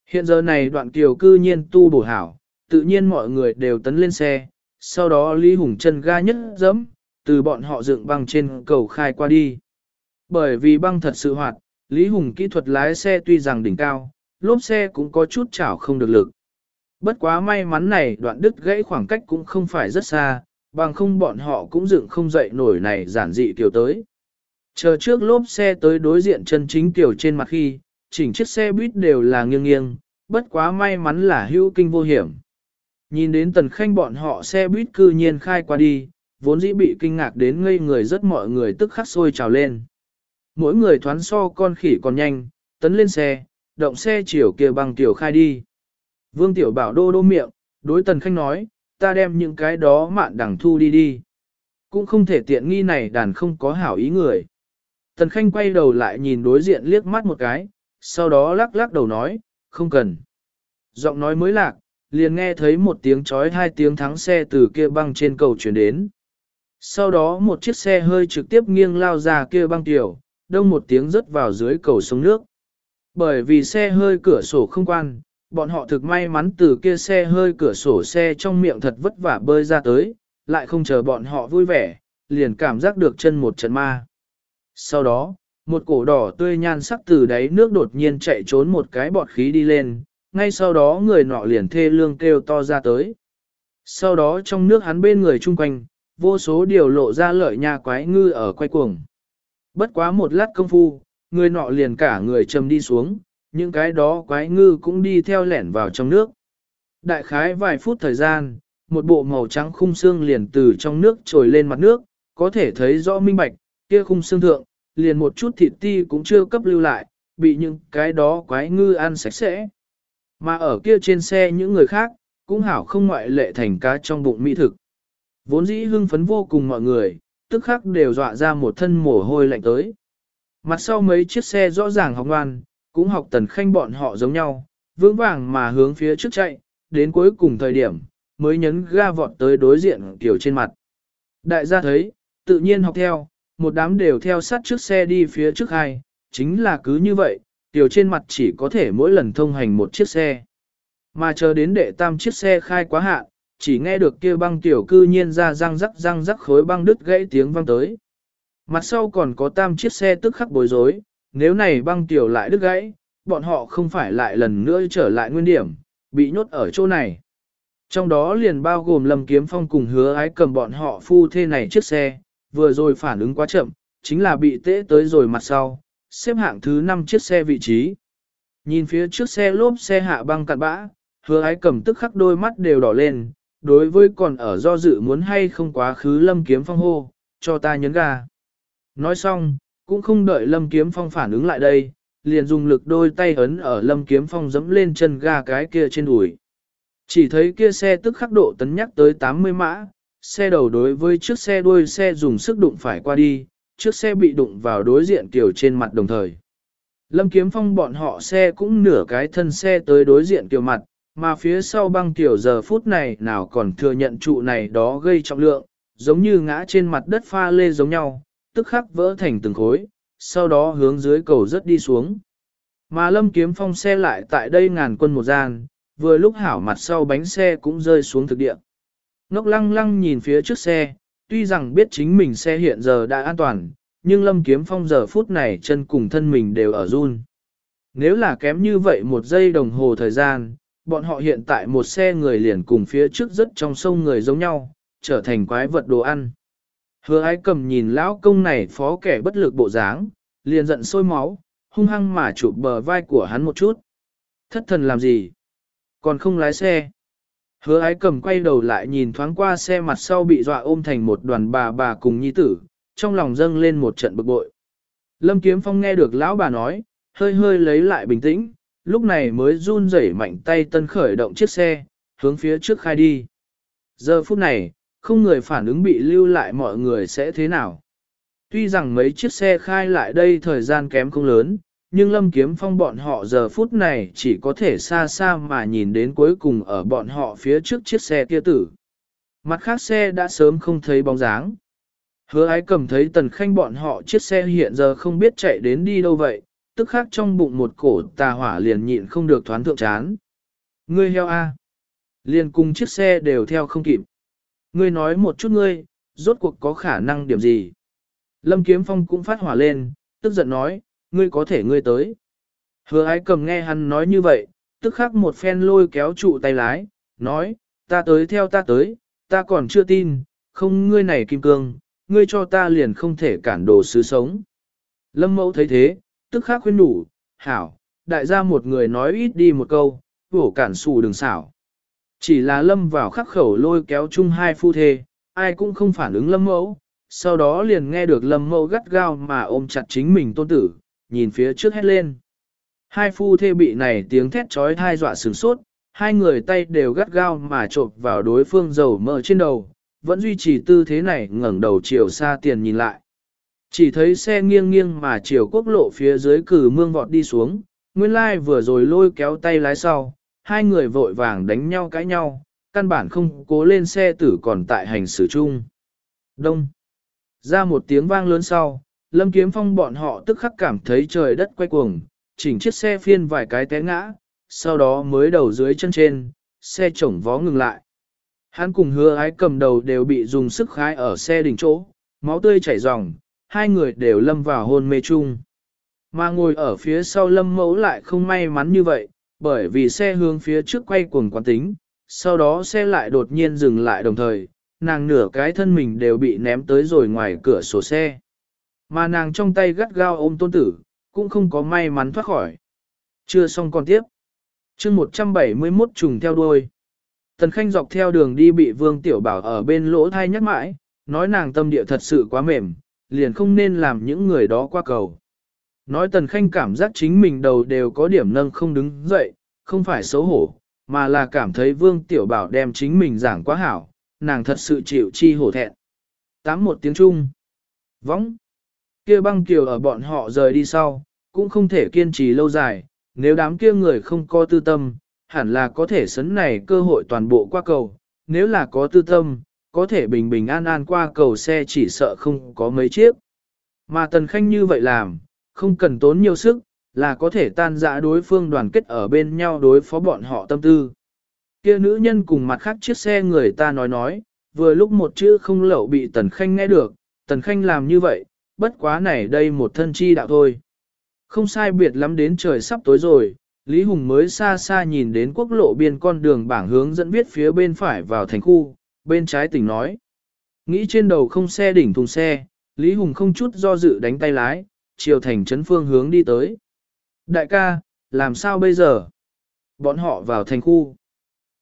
Hiện giờ này đoạn tiểu cư nhiên tu bổ hảo, tự nhiên mọi người đều tấn lên xe, sau đó Lý Hùng chân ga nhất dẫm, từ bọn họ dựng băng trên cầu khai qua đi. Bởi vì băng thật sự hoạt, Lý Hùng kỹ thuật lái xe tuy rằng đỉnh cao, lốp xe cũng có chút chảo không được lực. Bất quá may mắn này đoạn đứt gãy khoảng cách cũng không phải rất xa, bằng không bọn họ cũng dựng không dậy nổi này giản dị tiểu tới. Chờ trước lốp xe tới đối diện chân chính tiểu trên mặt khi, chỉnh chiếc xe buýt đều là nghiêng nghiêng, bất quá may mắn là hữu kinh vô hiểm. Nhìn đến tần khanh bọn họ xe buýt cư nhiên khai qua đi, vốn dĩ bị kinh ngạc đến ngây người rất mọi người tức khắc sôi trào lên. Mỗi người thoán so con khỉ còn nhanh, tấn lên xe, động xe chiều kia bằng tiểu khai đi. Vương tiểu bảo đô đô miệng, đối tần khanh nói, ta đem những cái đó mạn đằng thu đi đi. Cũng không thể tiện nghi này đàn không có hảo ý người. Tần khanh quay đầu lại nhìn đối diện liếc mắt một cái, sau đó lắc lắc đầu nói, không cần. Giọng nói mới lạc, liền nghe thấy một tiếng chói hai tiếng thắng xe từ kia băng trên cầu chuyển đến. Sau đó một chiếc xe hơi trực tiếp nghiêng lao ra kia băng tiểu, đông một tiếng rớt vào dưới cầu sông nước. Bởi vì xe hơi cửa sổ không quan, bọn họ thực may mắn từ kia xe hơi cửa sổ xe trong miệng thật vất vả bơi ra tới, lại không chờ bọn họ vui vẻ, liền cảm giác được chân một trận ma. Sau đó, một cổ đỏ tươi nhan sắc từ đáy nước đột nhiên chạy trốn một cái bọt khí đi lên, ngay sau đó người nọ liền thê lương kêu to ra tới. Sau đó trong nước hắn bên người chung quanh, vô số điều lộ ra lợi nha quái ngư ở quay cuồng. Bất quá một lát công phu, người nọ liền cả người chầm đi xuống, những cái đó quái ngư cũng đi theo lẻn vào trong nước. Đại khái vài phút thời gian, một bộ màu trắng khung xương liền từ trong nước trồi lên mặt nước, có thể thấy rõ minh bạch, kia khung xương thượng, liền một chút thịt ti cũng chưa cấp lưu lại, bị những cái đó quái ngư ăn sạch sẽ. Mà ở kia trên xe những người khác, cũng hảo không ngoại lệ thành cá trong bụng mỹ thực. Vốn dĩ hưng phấn vô cùng mọi người, tức khắc đều dọa ra một thân mồ hôi lạnh tới. Mặt sau mấy chiếc xe rõ ràng học ngoan, cũng học tần khanh bọn họ giống nhau, vững vàng mà hướng phía trước chạy, đến cuối cùng thời điểm, mới nhấn ga vọt tới đối diện tiểu trên mặt. Đại gia thấy, tự nhiên học theo, một đám đều theo sát trước xe đi phía trước hai, chính là cứ như vậy, tiểu trên mặt chỉ có thể mỗi lần thông hành một chiếc xe. Mà chờ đến đệ tam chiếc xe khai quá hạn, chỉ nghe được kia băng tiểu cư nhiên ra răng rắc răng rắc khối băng đứt gãy tiếng vang tới. Mặt sau còn có tam chiếc xe tức khắc bối rối, nếu này băng tiểu lại đứt gãy, bọn họ không phải lại lần nữa trở lại nguyên điểm, bị nhốt ở chỗ này. Trong đó liền bao gồm Lâm Kiếm Phong cùng hứa ái cầm bọn họ phu thê này chiếc xe, vừa rồi phản ứng quá chậm, chính là bị tễ tới rồi mặt sau, xếp hạng thứ 5 chiếc xe vị trí. Nhìn phía trước xe lốp xe hạ băng cạn bã, hứa ái cầm tức khắc đôi mắt đều đỏ lên, đối với còn ở do dự muốn hay không quá khứ Lâm Kiếm Phong hô, cho ta nhấn ga. Nói xong, cũng không đợi Lâm Kiếm Phong phản ứng lại đây, liền dùng lực đôi tay ấn ở Lâm Kiếm Phong dẫm lên chân ga cái kia trên đùi. Chỉ thấy kia xe tức khắc độ tấn nhắc tới 80 mã, xe đầu đối với chiếc xe đuôi xe dùng sức đụng phải qua đi, chiếc xe bị đụng vào đối diện kiểu trên mặt đồng thời. Lâm Kiếm Phong bọn họ xe cũng nửa cái thân xe tới đối diện kiểu mặt, mà phía sau băng tiểu giờ phút này nào còn thừa nhận trụ này đó gây trọng lượng, giống như ngã trên mặt đất pha lê giống nhau, tức khắc vỡ thành từng khối, sau đó hướng dưới cầu rất đi xuống. Mà lâm kiếm phong xe lại tại đây ngàn quân một gian, vừa lúc hảo mặt sau bánh xe cũng rơi xuống thực địa. Ngốc lăng lăng nhìn phía trước xe, tuy rằng biết chính mình xe hiện giờ đã an toàn, nhưng lâm kiếm phong giờ phút này chân cùng thân mình đều ở run. Nếu là kém như vậy một giây đồng hồ thời gian, bọn họ hiện tại một xe người liền cùng phía trước rất trong sông người giống nhau, trở thành quái vật đồ ăn. Hứa ái cầm nhìn lão công này phó kẻ bất lực bộ dáng, liền giận sôi máu, hung hăng mà chụp bờ vai của hắn một chút. Thất thần làm gì? Còn không lái xe. Hứa ái cầm quay đầu lại nhìn thoáng qua xe mặt sau bị dọa ôm thành một đoàn bà bà cùng nhi tử, trong lòng dâng lên một trận bực bội. Lâm Kiếm Phong nghe được lão bà nói, hơi hơi lấy lại bình tĩnh, lúc này mới run rẩy mạnh tay tân khởi động chiếc xe, hướng phía trước khai đi. Giờ phút này, không người phản ứng bị lưu lại mọi người sẽ thế nào. Tuy rằng mấy chiếc xe khai lại đây thời gian kém không lớn, nhưng lâm kiếm phong bọn họ giờ phút này chỉ có thể xa xa mà nhìn đến cuối cùng ở bọn họ phía trước chiếc xe kia tử. Mặt khác xe đã sớm không thấy bóng dáng. Hứa ái cầm thấy tần khanh bọn họ chiếc xe hiện giờ không biết chạy đến đi đâu vậy, tức khác trong bụng một cổ tà hỏa liền nhịn không được thoán thượng chán. Ngươi heo A. Liền cùng chiếc xe đều theo không kịp. Ngươi nói một chút ngươi, rốt cuộc có khả năng điểm gì? Lâm Kiếm Phong cũng phát hỏa lên, tức giận nói, ngươi có thể ngươi tới. Hứa ái cầm nghe hắn nói như vậy, tức khắc một phen lôi kéo trụ tay lái, nói, ta tới theo ta tới, ta còn chưa tin, không ngươi này kim cương, ngươi cho ta liền không thể cản đồ sứ sống. Lâm mẫu thấy thế, tức khắc khuyên đủ, hảo, đại gia một người nói ít đi một câu, vổ cản xù đừng xảo. Chỉ là lâm vào khắc khẩu lôi kéo chung hai phu thê, ai cũng không phản ứng lâm mẫu, sau đó liền nghe được lâm mẫu gắt gao mà ôm chặt chính mình tôn tử, nhìn phía trước hét lên. Hai phu thê bị này tiếng thét trói thai dọa sửng sốt, hai người tay đều gắt gao mà trộp vào đối phương dầu mỡ trên đầu, vẫn duy trì tư thế này ngẩng đầu chiều xa tiền nhìn lại. Chỉ thấy xe nghiêng nghiêng mà chiều quốc lộ phía dưới cử mương vọt đi xuống, nguyên lai vừa rồi lôi kéo tay lái sau, hai người vội vàng đánh nhau cãi nhau, căn bản không cố lên xe tử còn tại hành xử chung. Đông. Ra một tiếng vang lớn sau, Lâm Kiếm Phong bọn họ tức khắc cảm thấy trời đất quay cuồng, chỉnh chiếc xe phiên vài cái té ngã, sau đó mới đầu dưới chân trên, xe chổng vó ngừng lại. Hắn cùng hứa ái cầm đầu đều bị dùng sức khái ở xe đỉnh chỗ, máu tươi chảy ròng, hai người đều lâm vào hôn mê chung. Mà ngồi ở phía sau lâm mẫu lại không may mắn như vậy, bởi vì xe hướng phía trước quay cuồng quán tính, sau đó xe lại đột nhiên dừng lại đồng thời, nàng nửa cái thân mình đều bị ném tới rồi ngoài cửa sổ xe. Mà nàng trong tay gắt gao ôm tôn tử, cũng không có may mắn thoát khỏi. Chưa xong còn tiếp. chương 171 trùng theo đuôi. Tần Khanh dọc theo đường đi bị Vương Tiểu Bảo ở bên lỗ thai nhắc mãi, nói nàng tâm địa thật sự quá mềm, liền không nên làm những người đó qua cầu. Nói Tần Khanh cảm giác chính mình đầu đều có điểm nâng không đứng dậy, không phải xấu hổ, mà là cảm thấy Vương Tiểu Bảo đem chính mình giảng quá hảo, nàng thật sự chịu chi hổ thẹn. Tám một tiếng Trung. Võng. Kia băng kiều ở bọn họ rời đi sau, cũng không thể kiên trì lâu dài, nếu đám kia người không có tư tâm, hẳn là có thể sấn này cơ hội toàn bộ qua cầu, nếu là có tư tâm, có thể bình bình an an qua cầu xe chỉ sợ không có mấy chiếc. Mà Tần Khanh như vậy làm, không cần tốn nhiều sức, là có thể tan dã đối phương đoàn kết ở bên nhau đối phó bọn họ tâm tư. Kia nữ nhân cùng mặt khác chiếc xe người ta nói nói, vừa lúc một chữ không lậu bị Tần Khanh nghe được, Tần Khanh làm như vậy, bất quá này đây một thân chi đạo thôi. Không sai biệt lắm đến trời sắp tối rồi, Lý Hùng mới xa xa nhìn đến quốc lộ biên con đường bảng hướng dẫn viết phía bên phải vào thành khu, bên trái tỉnh nói. Nghĩ trên đầu không xe đỉnh thùng xe, Lý Hùng không chút do dự đánh tay lái, chiều thành trấn phương hướng đi tới. Đại ca, làm sao bây giờ? Bọn họ vào thành khu.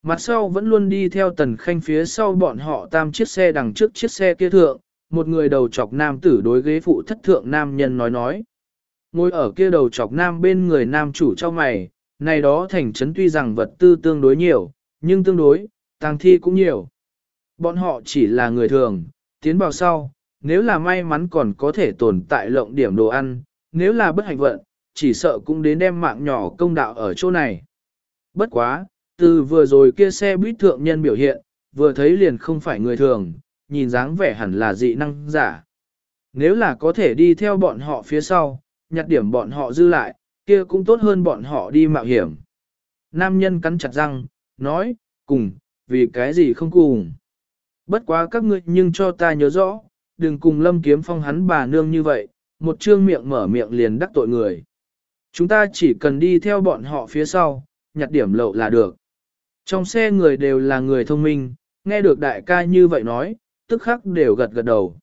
Mặt sau vẫn luôn đi theo tần khanh phía sau bọn họ tam chiếc xe đằng trước chiếc xe kia thượng, một người đầu chọc nam tử đối ghế phụ thất thượng nam nhân nói nói. Ngồi ở kia đầu chọc nam bên người nam chủ cho mày, này đó thành trấn tuy rằng vật tư tương đối nhiều, nhưng tương đối, tăng thi cũng nhiều. Bọn họ chỉ là người thường, tiến vào sau, nếu là may mắn còn có thể tồn tại lộng điểm đồ ăn, nếu là bất hạnh vận, chỉ sợ cũng đến đem mạng nhỏ công đạo ở chỗ này. Bất quá, từ vừa rồi kia xe buýt thượng nhân biểu hiện, vừa thấy liền không phải người thường, nhìn dáng vẻ hẳn là dị năng giả. Nếu là có thể đi theo bọn họ phía sau, nhặt điểm bọn họ dư lại, kia cũng tốt hơn bọn họ đi mạo hiểm. Nam nhân cắn chặt răng, nói, cùng, vì cái gì không cùng. Bất quá các ngươi nhưng cho ta nhớ rõ, đừng cùng lâm kiếm phong hắn bà nương như vậy, một trương miệng mở miệng liền đắc tội người. Chúng ta chỉ cần đi theo bọn họ phía sau, nhặt điểm lậu là được. Trong xe người đều là người thông minh, nghe được đại ca như vậy nói, tức khắc đều gật gật đầu.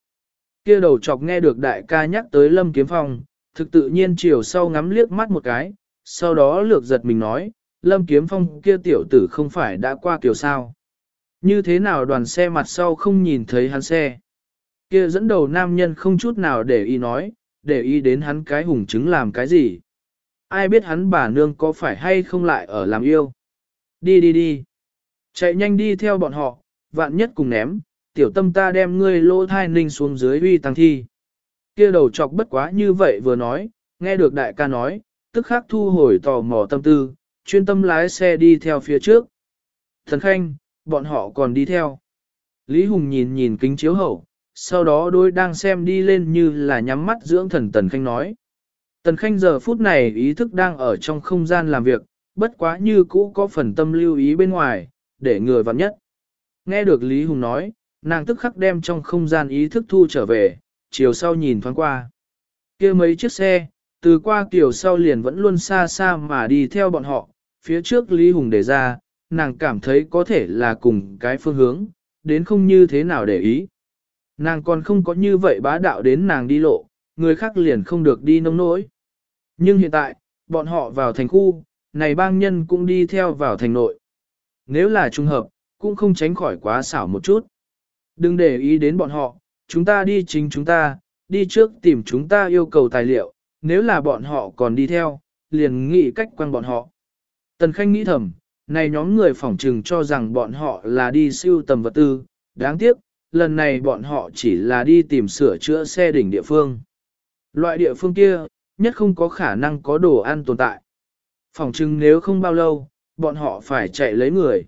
Kia đầu chọc nghe được đại ca nhắc tới lâm kiếm phong, thực tự nhiên chiều sau ngắm liếc mắt một cái, sau đó lược giật mình nói, lâm kiếm phong kia tiểu tử không phải đã qua kiểu sao. Như thế nào đoàn xe mặt sau không nhìn thấy hắn xe. Kia dẫn đầu nam nhân không chút nào để ý nói, để ý đến hắn cái hùng chứng làm cái gì. Ai biết hắn bà nương có phải hay không lại ở làm yêu. Đi đi đi. Chạy nhanh đi theo bọn họ, vạn nhất cùng ném, tiểu tâm ta đem ngươi lỗ thai ninh xuống dưới uy tăng thi. Kia đầu chọc bất quá như vậy vừa nói, nghe được đại ca nói, tức khắc thu hồi tò mò tâm tư, chuyên tâm lái xe đi theo phía trước. Thần Khanh, bọn họ còn đi theo. Lý Hùng nhìn nhìn kính chiếu hậu, sau đó đôi đang xem đi lên như là nhắm mắt dưỡng thần Tần Khanh nói. Tần Khanh giờ phút này ý thức đang ở trong không gian làm việc, bất quá như cũ có phần tâm lưu ý bên ngoài, để người vặn nhất. Nghe được Lý Hùng nói, nàng tức khắc đem trong không gian ý thức thu trở về, chiều sau nhìn thoáng qua. kia mấy chiếc xe, từ qua kiểu sau liền vẫn luôn xa xa mà đi theo bọn họ, phía trước Lý Hùng đề ra, nàng cảm thấy có thể là cùng cái phương hướng, đến không như thế nào để ý. Nàng còn không có như vậy bá đạo đến nàng đi lộ, người khác liền không được đi nông nỗi. Nhưng hiện tại, bọn họ vào thành khu, này bang nhân cũng đi theo vào thành nội. Nếu là trùng hợp, cũng không tránh khỏi quá xảo một chút. Đừng để ý đến bọn họ, chúng ta đi chính chúng ta, đi trước tìm chúng ta yêu cầu tài liệu, nếu là bọn họ còn đi theo, liền nghĩ cách quăng bọn họ. Tần Khanh nghĩ thầm, này nhóm người phỏng trừng cho rằng bọn họ là đi siêu tầm vật tư, đáng tiếc, lần này bọn họ chỉ là đi tìm sửa chữa xe đỉnh địa phương. Loại địa phương kia, nhất không có khả năng có đồ ăn tồn tại. Phỏng trừng nếu không bao lâu, bọn họ phải chạy lấy người.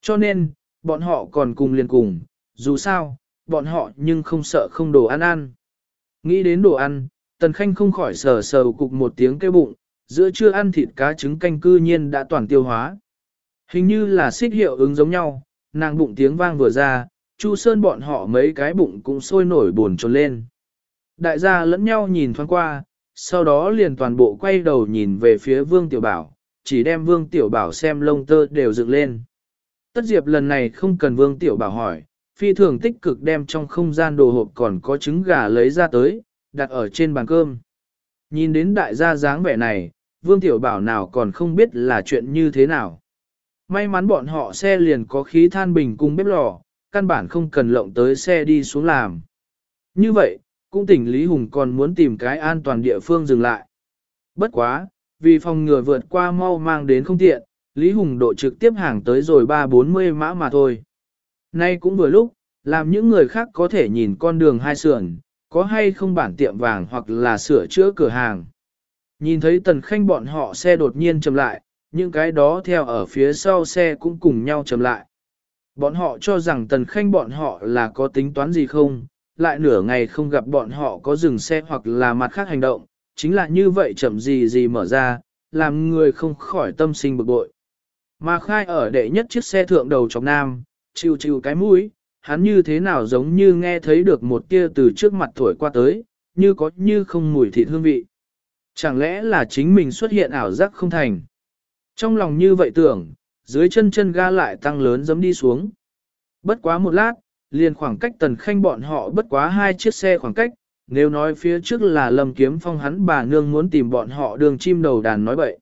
Cho nên, bọn họ còn cùng liền cùng, dù sao, bọn họ nhưng không sợ không đồ ăn ăn. Nghĩ đến đồ ăn, Tần Khanh không khỏi sờ sờ cục một tiếng kêu bụng, giữa trưa ăn thịt cá trứng canh cư nhiên đã toàn tiêu hóa. Hình như là xích hiệu ứng giống nhau, nàng bụng tiếng vang vừa ra, Chu Sơn bọn họ mấy cái bụng cũng sôi nổi buồn trồn lên. Đại gia lẫn nhau nhìn thoáng qua, sau đó liền toàn bộ quay đầu nhìn về phía Vương Tiểu Bảo, chỉ đem Vương Tiểu Bảo xem lông tơ đều dựng lên. Tất Diệp lần này không cần Vương Tiểu Bảo hỏi, phi thường tích cực đem trong không gian đồ hộp còn có trứng gà lấy ra tới, đặt ở trên bàn cơm. Nhìn đến đại gia dáng vẻ này, Vương Tiểu Bảo nào còn không biết là chuyện như thế nào. May mắn bọn họ xe liền có khí than bình cùng bếp lò, căn bản không cần lộng tới xe đi xuống làm. Như vậy, cũng tỉnh Lý Hùng còn muốn tìm cái an toàn địa phương dừng lại. Bất quá, vì phòng ngừa vượt qua mau mang đến không tiện, Lý Hùng độ trực tiếp hàng tới rồi 3-40 mã mà thôi. Nay cũng vừa lúc, làm những người khác có thể nhìn con đường hai sườn, có hay không bản tiệm vàng hoặc là sửa chữa cửa hàng. Nhìn thấy tần khanh bọn họ xe đột nhiên chậm lại, những cái đó theo ở phía sau xe cũng cùng nhau chậm lại. Bọn họ cho rằng tần khanh bọn họ là có tính toán gì không, lại nửa ngày không gặp bọn họ có dừng xe hoặc là mặt khác hành động, chính là như vậy chậm gì gì mở ra, làm người không khỏi tâm sinh bực bội. Mà khai ở đệ nhất chiếc xe thượng đầu trong nam, chiều chiều cái mũi, hắn như thế nào giống như nghe thấy được một tia từ trước mặt thổi qua tới, như có như không mùi thịt hương vị. Chẳng lẽ là chính mình xuất hiện ảo giác không thành? Trong lòng như vậy tưởng, dưới chân chân ga lại tăng lớn giấm đi xuống. Bất quá một lát, liền khoảng cách tần khanh bọn họ bất quá hai chiếc xe khoảng cách, nếu nói phía trước là lầm kiếm phong hắn bà nương muốn tìm bọn họ đường chim đầu đàn nói bậy.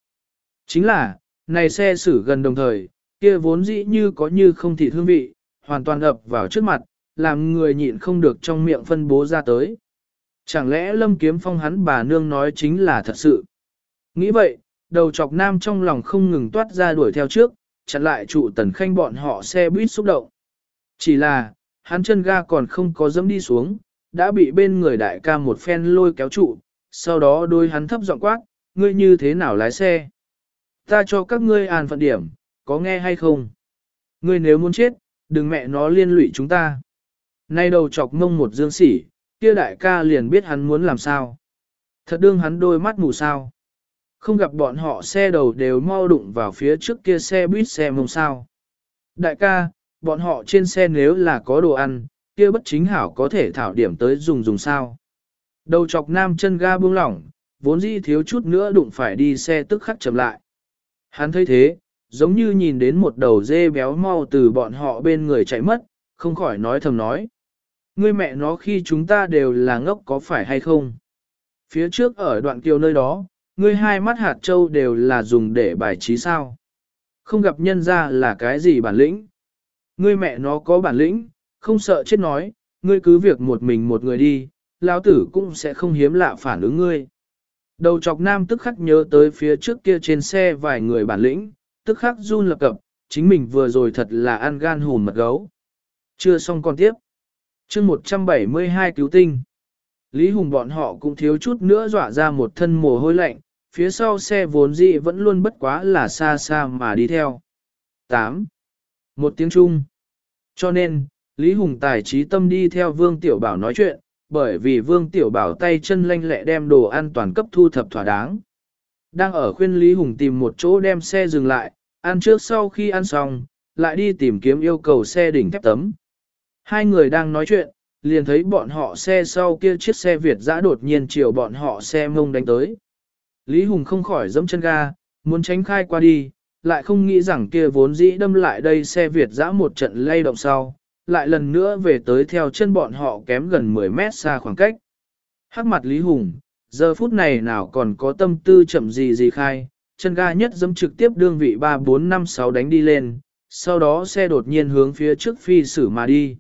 Chính là, này xe xử gần đồng thời, kia vốn dĩ như có như không thịt hương vị, hoàn toàn ập vào trước mặt, làm người nhịn không được trong miệng phân bố ra tới. Chẳng lẽ lâm kiếm phong hắn bà nương nói chính là thật sự? Nghĩ vậy, đầu chọc nam trong lòng không ngừng toát ra đuổi theo trước, chặn lại trụ tần khanh bọn họ xe buýt xúc động. Chỉ là, hắn chân ga còn không có dẫm đi xuống, đã bị bên người đại ca một phen lôi kéo trụ, sau đó đôi hắn thấp giọng quát, ngươi như thế nào lái xe? Ta cho các ngươi an phận điểm, có nghe hay không? Ngươi nếu muốn chết, đừng mẹ nó liên lụy chúng ta. Nay đầu chọc mông một dương sỉ, kia đại ca liền biết hắn muốn làm sao. Thật đương hắn đôi mắt mù sao. Không gặp bọn họ xe đầu đều mau đụng vào phía trước kia xe buýt xe mông sao. Đại ca, bọn họ trên xe nếu là có đồ ăn, kia bất chính hảo có thể thảo điểm tới dùng dùng sao. Đầu chọc nam chân ga buông lỏng, vốn dĩ thiếu chút nữa đụng phải đi xe tức khắc chậm lại. Hắn thấy thế, giống như nhìn đến một đầu dê béo mau từ bọn họ bên người chạy mất, không khỏi nói thầm nói. Ngươi mẹ nó khi chúng ta đều là ngốc có phải hay không? Phía trước ở đoạn kiều nơi đó, ngươi hai mắt hạt châu đều là dùng để bài trí sao? Không gặp nhân ra là cái gì bản lĩnh? Ngươi mẹ nó có bản lĩnh, không sợ chết nói, ngươi cứ việc một mình một người đi, lão tử cũng sẽ không hiếm lạ phản ứng ngươi. Đầu chọc nam tức khắc nhớ tới phía trước kia trên xe vài người bản lĩnh, tức khắc run lập cập, chính mình vừa rồi thật là ăn gan hùn mật gấu. Chưa xong con tiếp. chương 172 cứu tinh. Lý Hùng bọn họ cũng thiếu chút nữa dọa ra một thân mồ hôi lạnh, phía sau xe vốn dị vẫn luôn bất quá là xa xa mà đi theo. 8. Một tiếng chung. Cho nên, Lý Hùng tài trí tâm đi theo Vương Tiểu Bảo nói chuyện, bởi vì Vương Tiểu Bảo tay chân lanh lẹ đem đồ an toàn cấp thu thập thỏa đáng. Đang ở khuyên Lý Hùng tìm một chỗ đem xe dừng lại, ăn trước sau khi ăn xong, lại đi tìm kiếm yêu cầu xe đỉnh thép tấm. Hai người đang nói chuyện, liền thấy bọn họ xe sau kia chiếc xe Việt dã đột nhiên chiều bọn họ xe mông đánh tới. Lý Hùng không khỏi dẫm chân ga, muốn tránh khai qua đi, lại không nghĩ rằng kia vốn dĩ đâm lại đây xe Việt dã một trận lay động sau, lại lần nữa về tới theo chân bọn họ kém gần 10 mét xa khoảng cách. Hắc mặt Lý Hùng, giờ phút này nào còn có tâm tư chậm gì gì khai, chân ga nhất dẫm trực tiếp đương vị 3 4 5 6 đánh đi lên, sau đó xe đột nhiên hướng phía trước phi xử mà đi.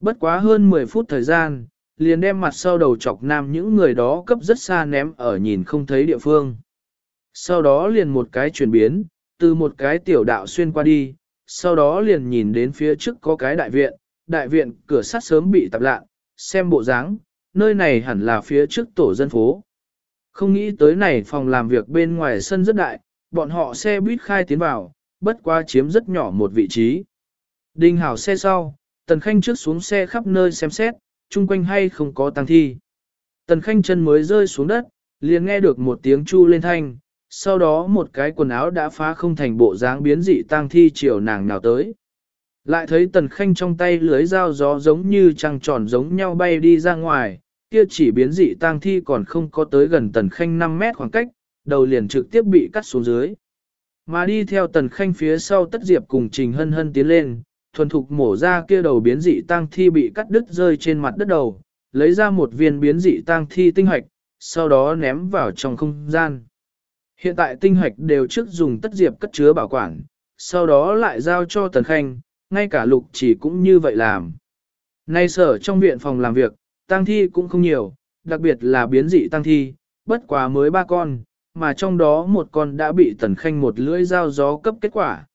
Bất quá hơn 10 phút thời gian, liền đem mặt sau đầu chọc nam những người đó cấp rất xa ném ở nhìn không thấy địa phương. Sau đó liền một cái chuyển biến, từ một cái tiểu đạo xuyên qua đi, sau đó liền nhìn đến phía trước có cái đại viện, đại viện cửa sắt sớm bị tạp lạ, xem bộ dáng, nơi này hẳn là phía trước tổ dân phố. Không nghĩ tới này phòng làm việc bên ngoài sân rất đại, bọn họ xe buýt khai tiến vào, bất qua chiếm rất nhỏ một vị trí. Đinh hảo xe sau, Tần Khanh trước xuống xe khắp nơi xem xét, chung quanh hay không có tăng thi. Tần Khanh chân mới rơi xuống đất, liền nghe được một tiếng chu lên thanh, sau đó một cái quần áo đã phá không thành bộ dáng biến dị tang thi chiều nàng nào tới. Lại thấy tần khanh trong tay lưới dao gió giống như trăng tròn giống nhau bay đi ra ngoài, kia chỉ biến dị tang thi còn không có tới gần tần khanh 5 mét khoảng cách, đầu liền trực tiếp bị cắt xuống dưới. Mà đi theo tần khanh phía sau tất diệp cùng trình hân hân tiến lên, thuần thục mổ ra kia đầu biến dị tang thi bị cắt đứt rơi trên mặt đất đầu, lấy ra một viên biến dị tang thi tinh hoạch, sau đó ném vào trong không gian. Hiện tại tinh hoạch đều trước dùng tất diệp cất chứa bảo quản, sau đó lại giao cho Tần Khanh, ngay cả lục chỉ cũng như vậy làm. Nay sở trong viện phòng làm việc, tăng thi cũng không nhiều, đặc biệt là biến dị tăng thi, bất quá mới ba con, mà trong đó một con đã bị Tần Khanh một lưỡi dao gió cấp kết quả.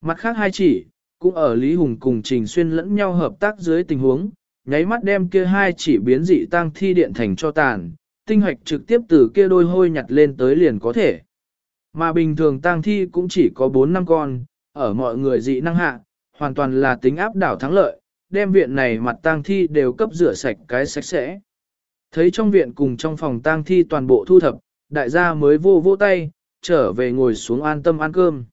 Mặt khác hai chỉ, cũng ở Lý Hùng cùng Trình Xuyên lẫn nhau hợp tác dưới tình huống, nháy mắt đem kia hai chỉ biến dị tăng thi điện thành cho tàn, tinh hoạch trực tiếp từ kia đôi hôi nhặt lên tới liền có thể. Mà bình thường tang thi cũng chỉ có 4 năm con, ở mọi người dị năng hạ, hoàn toàn là tính áp đảo thắng lợi, đem viện này mặt tang thi đều cấp rửa sạch cái sạch sẽ. Thấy trong viện cùng trong phòng tang thi toàn bộ thu thập, đại gia mới vô vô tay, trở về ngồi xuống an tâm ăn cơm.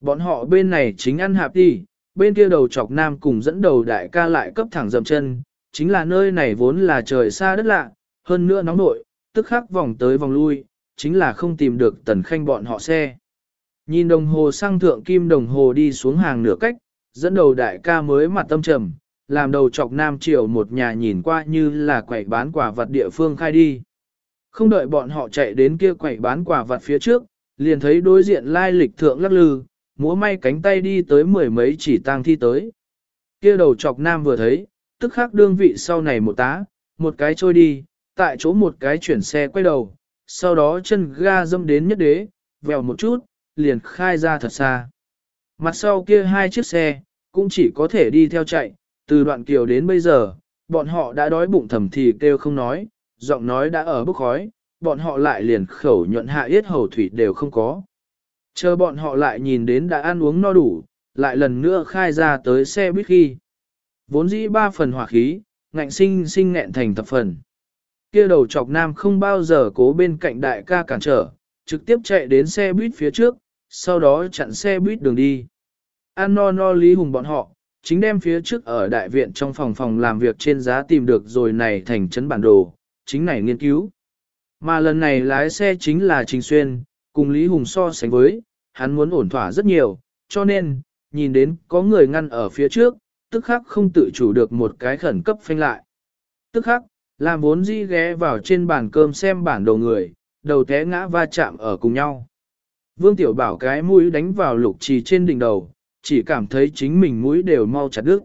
Bọn họ bên này chính ăn hạp đi, bên kia đầu chọc nam cùng dẫn đầu đại ca lại cấp thẳng dầm chân, chính là nơi này vốn là trời xa đất lạ, hơn nữa nóng nội, tức khắc vòng tới vòng lui, chính là không tìm được tần khanh bọn họ xe. Nhìn đồng hồ sang thượng kim đồng hồ đi xuống hàng nửa cách, dẫn đầu đại ca mới mặt tâm trầm, làm đầu chọc nam triều một nhà nhìn qua như là quẩy bán quả vật địa phương khai đi. Không đợi bọn họ chạy đến kia quẩy bán quả vật phía trước, liền thấy đối diện lai lịch thượng lắc lư, múa may cánh tay đi tới mười mấy chỉ tang thi tới. Kia đầu chọc nam vừa thấy, tức khắc đương vị sau này một tá, một cái trôi đi, tại chỗ một cái chuyển xe quay đầu, sau đó chân ga dâm đến nhất đế, vèo một chút, liền khai ra thật xa. Mặt sau kia hai chiếc xe, cũng chỉ có thể đi theo chạy, từ đoạn kiều đến bây giờ, bọn họ đã đói bụng thầm thì kêu không nói, giọng nói đã ở bức khói, bọn họ lại liền khẩu nhuận hạ yết hầu thủy đều không có. Chờ bọn họ lại nhìn đến đã ăn uống no đủ, lại lần nữa khai ra tới xe buýt khi. Vốn dĩ ba phần hỏa khí, ngạnh sinh sinh nghẹn thành thập phần. Kia đầu chọc nam không bao giờ cố bên cạnh đại ca cản trở, trực tiếp chạy đến xe buýt phía trước, sau đó chặn xe buýt đường đi. An no no lý hùng bọn họ, chính đem phía trước ở đại viện trong phòng phòng làm việc trên giá tìm được rồi này thành chấn bản đồ, chính này nghiên cứu. Mà lần này lái xe chính là Trình Xuyên, cùng Lý Hùng so sánh với, hắn muốn ổn thỏa rất nhiều, cho nên, nhìn đến có người ngăn ở phía trước, tức khắc không tự chủ được một cái khẩn cấp phanh lại. Tức khắc, làm vốn di ghé vào trên bàn cơm xem bản đồ người, đầu té ngã va chạm ở cùng nhau. Vương Tiểu Bảo cái mũi đánh vào lục trì trên đỉnh đầu, chỉ cảm thấy chính mình mũi đều mau chặt đứt.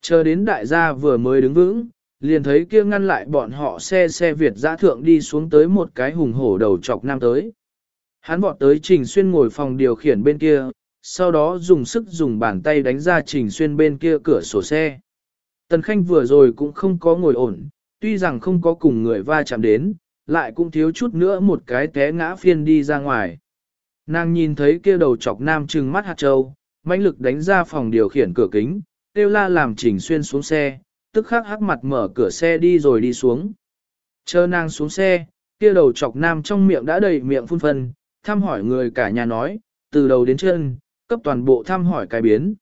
Chờ đến đại gia vừa mới đứng vững, liền thấy kia ngăn lại bọn họ xe xe Việt giã thượng đi xuống tới một cái hùng hổ đầu chọc nam tới. Hắn vọt tới Trình Xuyên ngồi phòng điều khiển bên kia, sau đó dùng sức dùng bàn tay đánh ra Trình Xuyên bên kia cửa sổ xe. Tần Khanh vừa rồi cũng không có ngồi ổn, tuy rằng không có cùng người va chạm đến, lại cũng thiếu chút nữa một cái té ngã phiên đi ra ngoài. Nàng nhìn thấy kia đầu chọc nam trừng mắt hạt châu, mãnh lực đánh ra phòng điều khiển cửa kính, kêu la làm chỉnh Xuyên xuống xe, tức khắc hắc mặt mở cửa xe đi rồi đi xuống. Chờ nàng xuống xe, kia đầu chọc nam trong miệng đã đầy miệng phun phân, thăm hỏi người cả nhà nói, từ đầu đến chân, cấp toàn bộ thăm hỏi cái biến.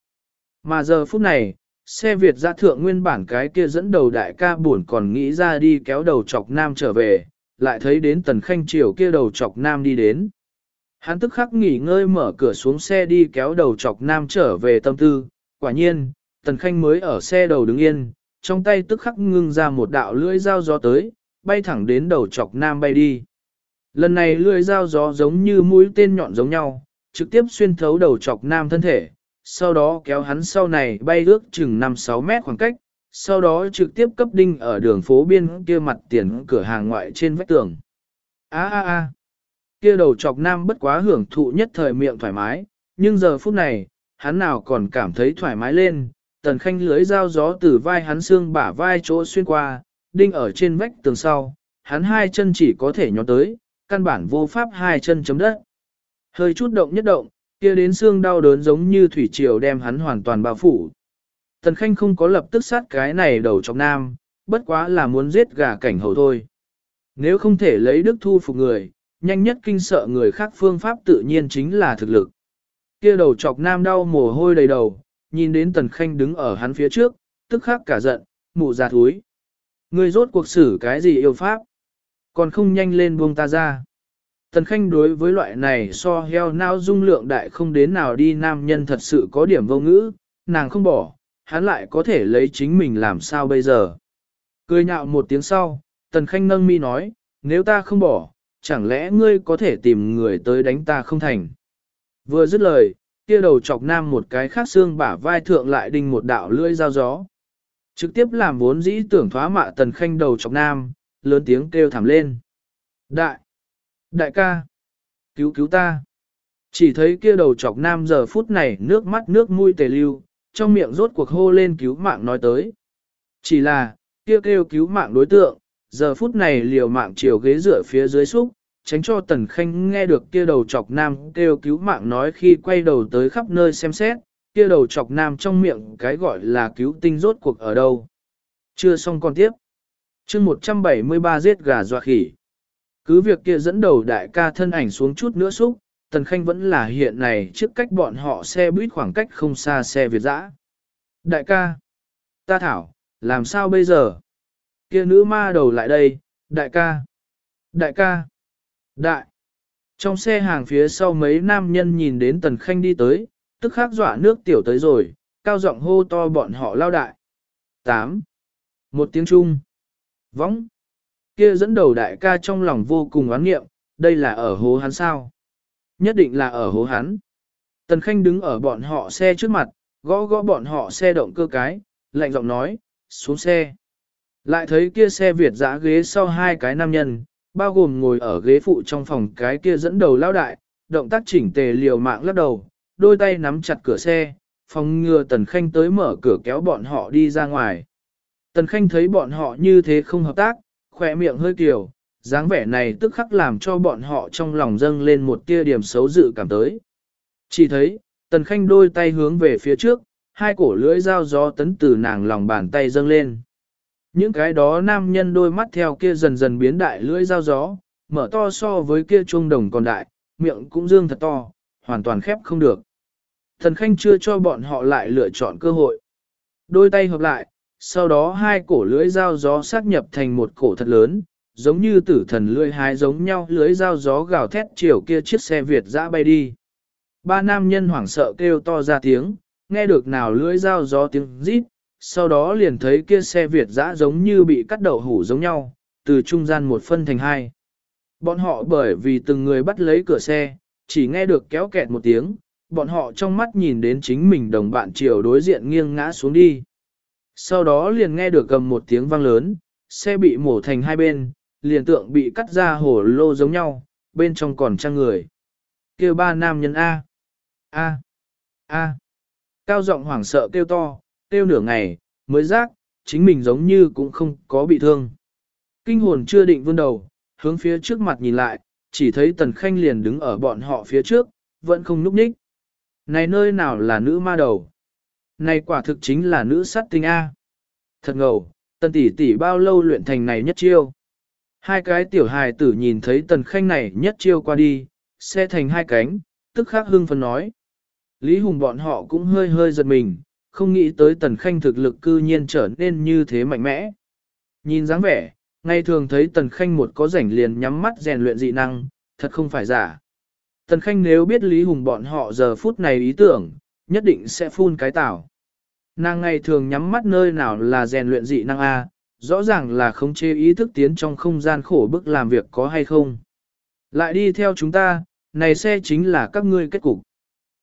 Mà giờ phút này, xe Việt ra thượng nguyên bản cái kia dẫn đầu đại ca buồn còn nghĩ ra đi kéo đầu chọc nam trở về, lại thấy đến tần khanh triều kia đầu chọc nam đi đến. Hắn tức khắc nghỉ ngơi mở cửa xuống xe đi kéo đầu chọc nam trở về tâm tư, quả nhiên, tần khanh mới ở xe đầu đứng yên, trong tay tức khắc ngưng ra một đạo lưỡi dao gió tới, bay thẳng đến đầu chọc nam bay đi. Lần này lưỡi dao gió giống như mũi tên nhọn giống nhau, trực tiếp xuyên thấu đầu chọc nam thân thể, sau đó kéo hắn sau này bay ước chừng 5-6 mét khoảng cách, sau đó trực tiếp cấp đinh ở đường phố biên kia mặt tiền cửa hàng ngoại trên vách tường. A a a, kia đầu chọc nam bất quá hưởng thụ nhất thời miệng thoải mái, nhưng giờ phút này, hắn nào còn cảm thấy thoải mái lên, tần khanh lưới dao gió từ vai hắn xương bả vai chỗ xuyên qua, đinh ở trên vách tường sau, hắn hai chân chỉ có thể nhón tới, căn bản vô pháp hai chân chấm đất. Hơi chút động nhất động, kia đến xương đau đớn giống như thủy triều đem hắn hoàn toàn bao phủ. Tần Khanh không có lập tức sát cái này đầu chọc nam, bất quá là muốn giết gà cảnh hầu thôi. Nếu không thể lấy đức thu phục người, nhanh nhất kinh sợ người khác phương pháp tự nhiên chính là thực lực. Kia đầu chọc nam đau mồ hôi đầy đầu, nhìn đến Tần Khanh đứng ở hắn phía trước, tức khắc cả giận, mụ già thúi. Người rốt cuộc xử cái gì yêu pháp? Còn không nhanh lên buông ta ra. Tần Khanh đối với loại này so heo nao dung lượng đại không đến nào đi nam nhân thật sự có điểm vô ngữ, nàng không bỏ, hắn lại có thể lấy chính mình làm sao bây giờ. Cười nhạo một tiếng sau, Tần Khanh nâng mi nói, nếu ta không bỏ, chẳng lẽ ngươi có thể tìm người tới đánh ta không thành. Vừa dứt lời, kia đầu chọc nam một cái khác xương bả vai thượng lại đinh một đạo lưỡi dao gió. Trực tiếp làm vốn dĩ tưởng thoá mạ Tần Khanh đầu chọc nam, lớn tiếng kêu thảm lên. Đại! Đại ca! Cứu cứu ta! Chỉ thấy kia đầu chọc nam giờ phút này nước mắt nước mũi tề lưu, trong miệng rốt cuộc hô lên cứu mạng nói tới. Chỉ là, kia kêu cứu mạng đối tượng, giờ phút này liều mạng chiều ghế dựa phía dưới xúc, tránh cho tần khanh nghe được kia đầu chọc nam kêu cứu mạng nói khi quay đầu tới khắp nơi xem xét, kia đầu chọc nam trong miệng cái gọi là cứu tinh rốt cuộc ở đâu. Chưa xong còn tiếp. chương 173 giết gà dọa khỉ. Cứ việc kia dẫn đầu đại ca thân ảnh xuống chút nữa xúc, Tần Khanh vẫn là hiện này trước cách bọn họ xe buýt khoảng cách không xa xe Việt dã. Đại ca, ta thảo, làm sao bây giờ? Kia nữ ma đầu lại đây, đại ca, đại ca, đại. Trong xe hàng phía sau mấy nam nhân nhìn đến Tần Khanh đi tới, tức khắc dọa nước tiểu tới rồi, cao giọng hô to bọn họ lao đại. 8. Một tiếng chung. Võng. Kia dẫn đầu đại ca trong lòng vô cùng oán nghiệm, đây là ở hố hắn sao? Nhất định là ở hố hắn. Tần Khanh đứng ở bọn họ xe trước mặt, gõ gõ bọn họ xe động cơ cái, lạnh giọng nói, xuống xe. Lại thấy kia xe Việt giã ghế sau hai cái nam nhân, bao gồm ngồi ở ghế phụ trong phòng cái kia dẫn đầu lao đại, động tác chỉnh tề liều mạng lắc đầu, đôi tay nắm chặt cửa xe, phòng ngừa Tần Khanh tới mở cửa kéo bọn họ đi ra ngoài. Tần Khanh thấy bọn họ như thế không hợp tác, khỏe miệng hơi kiều, dáng vẻ này tức khắc làm cho bọn họ trong lòng dâng lên một tia điểm xấu dự cảm tới. Chỉ thấy, Tần Khanh đôi tay hướng về phía trước, hai cổ lưỡi dao gió tấn từ nàng lòng bàn tay dâng lên. Những cái đó nam nhân đôi mắt theo kia dần dần biến đại lưỡi dao gió, mở to so với kia chuông đồng còn đại, miệng cũng dương thật to, hoàn toàn khép không được. Thần Khanh chưa cho bọn họ lại lựa chọn cơ hội. Đôi tay hợp lại, sau đó hai cổ lưỡi dao gió xác nhập thành một cổ thật lớn, giống như tử thần lưỡi hái giống nhau lưỡi dao gió gào thét chiều kia chiếc xe Việt dã bay đi. Ba nam nhân hoảng sợ kêu to ra tiếng, nghe được nào lưỡi dao gió tiếng rít, sau đó liền thấy kia xe Việt dã giống như bị cắt đậu hủ giống nhau, từ trung gian một phân thành hai. Bọn họ bởi vì từng người bắt lấy cửa xe, chỉ nghe được kéo kẹt một tiếng, bọn họ trong mắt nhìn đến chính mình đồng bạn chiều đối diện nghiêng ngã xuống đi. Sau đó liền nghe được gầm một tiếng vang lớn, xe bị mổ thành hai bên, liền tượng bị cắt ra hổ lô giống nhau, bên trong còn trang người. Kêu ba nam nhân A. A. A. Cao giọng hoảng sợ kêu to, kêu nửa ngày, mới giác, chính mình giống như cũng không có bị thương. Kinh hồn chưa định vươn đầu, hướng phía trước mặt nhìn lại, chỉ thấy tần khanh liền đứng ở bọn họ phía trước, vẫn không núp ních. Này nơi nào là nữ ma đầu? Này quả thực chính là nữ sát tinh A. Thật ngầu, tần tỷ tỷ bao lâu luyện thành này nhất chiêu. Hai cái tiểu hài tử nhìn thấy tần khanh này nhất chiêu qua đi, xe thành hai cánh, tức khắc hưng phấn nói. Lý Hùng bọn họ cũng hơi hơi giật mình, không nghĩ tới tần khanh thực lực cư nhiên trở nên như thế mạnh mẽ. Nhìn dáng vẻ, ngày thường thấy tần khanh một có rảnh liền nhắm mắt rèn luyện dị năng, thật không phải giả. Tần khanh nếu biết Lý Hùng bọn họ giờ phút này ý tưởng, nhất định sẽ phun cái tảo. Nàng ngày thường nhắm mắt nơi nào là rèn luyện dị năng A, rõ ràng là không chê ý thức tiến trong không gian khổ bức làm việc có hay không. Lại đi theo chúng ta, này xe chính là các ngươi kết cục.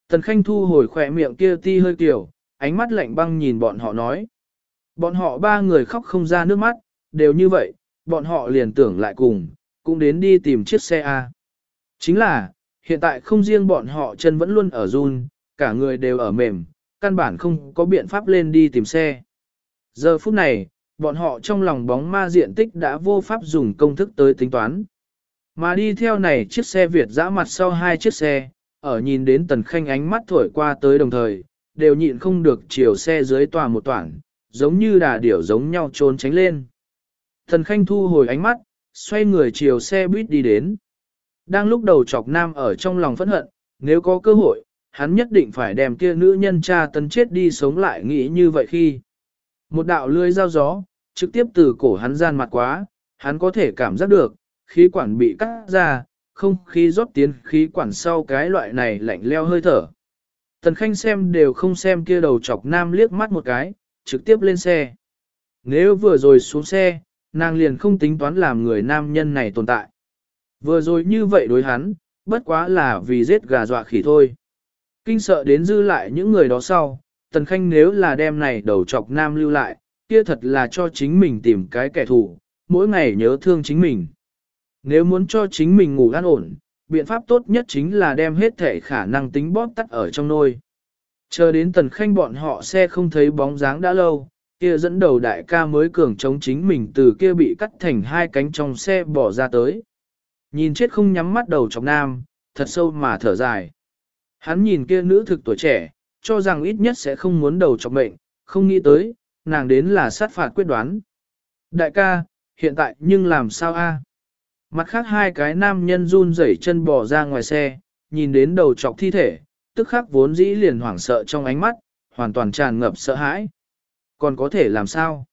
Tần Khanh thu hồi khỏe miệng kia ti hơi tiểu, ánh mắt lạnh băng nhìn bọn họ nói. Bọn họ ba người khóc không ra nước mắt, đều như vậy, bọn họ liền tưởng lại cùng, cũng đến đi tìm chiếc xe A. Chính là, hiện tại không riêng bọn họ chân vẫn luôn ở run, cả người đều ở mềm, căn bản không có biện pháp lên đi tìm xe. Giờ phút này, bọn họ trong lòng bóng ma diện tích đã vô pháp dùng công thức tới tính toán. Mà đi theo này chiếc xe Việt dã mặt sau hai chiếc xe, ở nhìn đến tần khanh ánh mắt thổi qua tới đồng thời, đều nhịn không được chiều xe dưới tòa một toảng, giống như đà điểu giống nhau trốn tránh lên. Thần khanh thu hồi ánh mắt, xoay người chiều xe buýt đi đến. Đang lúc đầu chọc nam ở trong lòng phẫn hận, nếu có cơ hội, hắn nhất định phải đem kia nữ nhân cha tấn chết đi sống lại nghĩ như vậy khi. Một đạo lưới dao gió, trực tiếp từ cổ hắn gian mặt quá, hắn có thể cảm giác được, khí quản bị cắt ra, không khí rót tiến khí quản sau cái loại này lạnh leo hơi thở. Tần Khanh xem đều không xem kia đầu chọc nam liếc mắt một cái, trực tiếp lên xe. Nếu vừa rồi xuống xe, nàng liền không tính toán làm người nam nhân này tồn tại. Vừa rồi như vậy đối hắn, bất quá là vì giết gà dọa khỉ thôi. Kinh sợ đến dư lại những người đó sau, Tần Khanh nếu là đem này đầu chọc nam lưu lại, kia thật là cho chính mình tìm cái kẻ thù, mỗi ngày nhớ thương chính mình. Nếu muốn cho chính mình ngủ an ổn, biện pháp tốt nhất chính là đem hết thể khả năng tính bóp tắt ở trong nôi. Chờ đến Tần Khanh bọn họ xe không thấy bóng dáng đã lâu, kia dẫn đầu đại ca mới cường chống chính mình từ kia bị cắt thành hai cánh trong xe bỏ ra tới. Nhìn chết không nhắm mắt đầu chọc nam, thật sâu mà thở dài. Hắn nhìn kia nữ thực tuổi trẻ, cho rằng ít nhất sẽ không muốn đầu chọc mệnh, không nghĩ tới, nàng đến là sát phạt quyết đoán. Đại ca, hiện tại nhưng làm sao a? Mặt khác hai cái nam nhân run rẩy chân bò ra ngoài xe, nhìn đến đầu chọc thi thể, tức khắc vốn dĩ liền hoảng sợ trong ánh mắt, hoàn toàn tràn ngập sợ hãi. Còn có thể làm sao?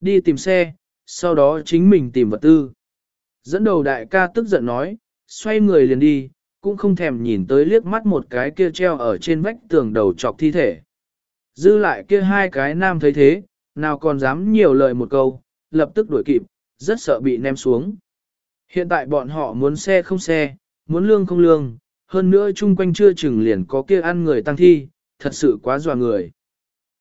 Đi tìm xe, sau đó chính mình tìm vật tư. Dẫn đầu đại ca tức giận nói, xoay người liền đi, cũng không thèm nhìn tới liếc mắt một cái kia treo ở trên vách tường đầu chọc thi thể. Dư lại kia hai cái nam thấy thế, nào còn dám nhiều lời một câu, lập tức đuổi kịp, rất sợ bị ném xuống. Hiện tại bọn họ muốn xe không xe, muốn lương không lương, hơn nữa chung quanh chưa chừng liền có kia ăn người tăng thi, thật sự quá dọa người.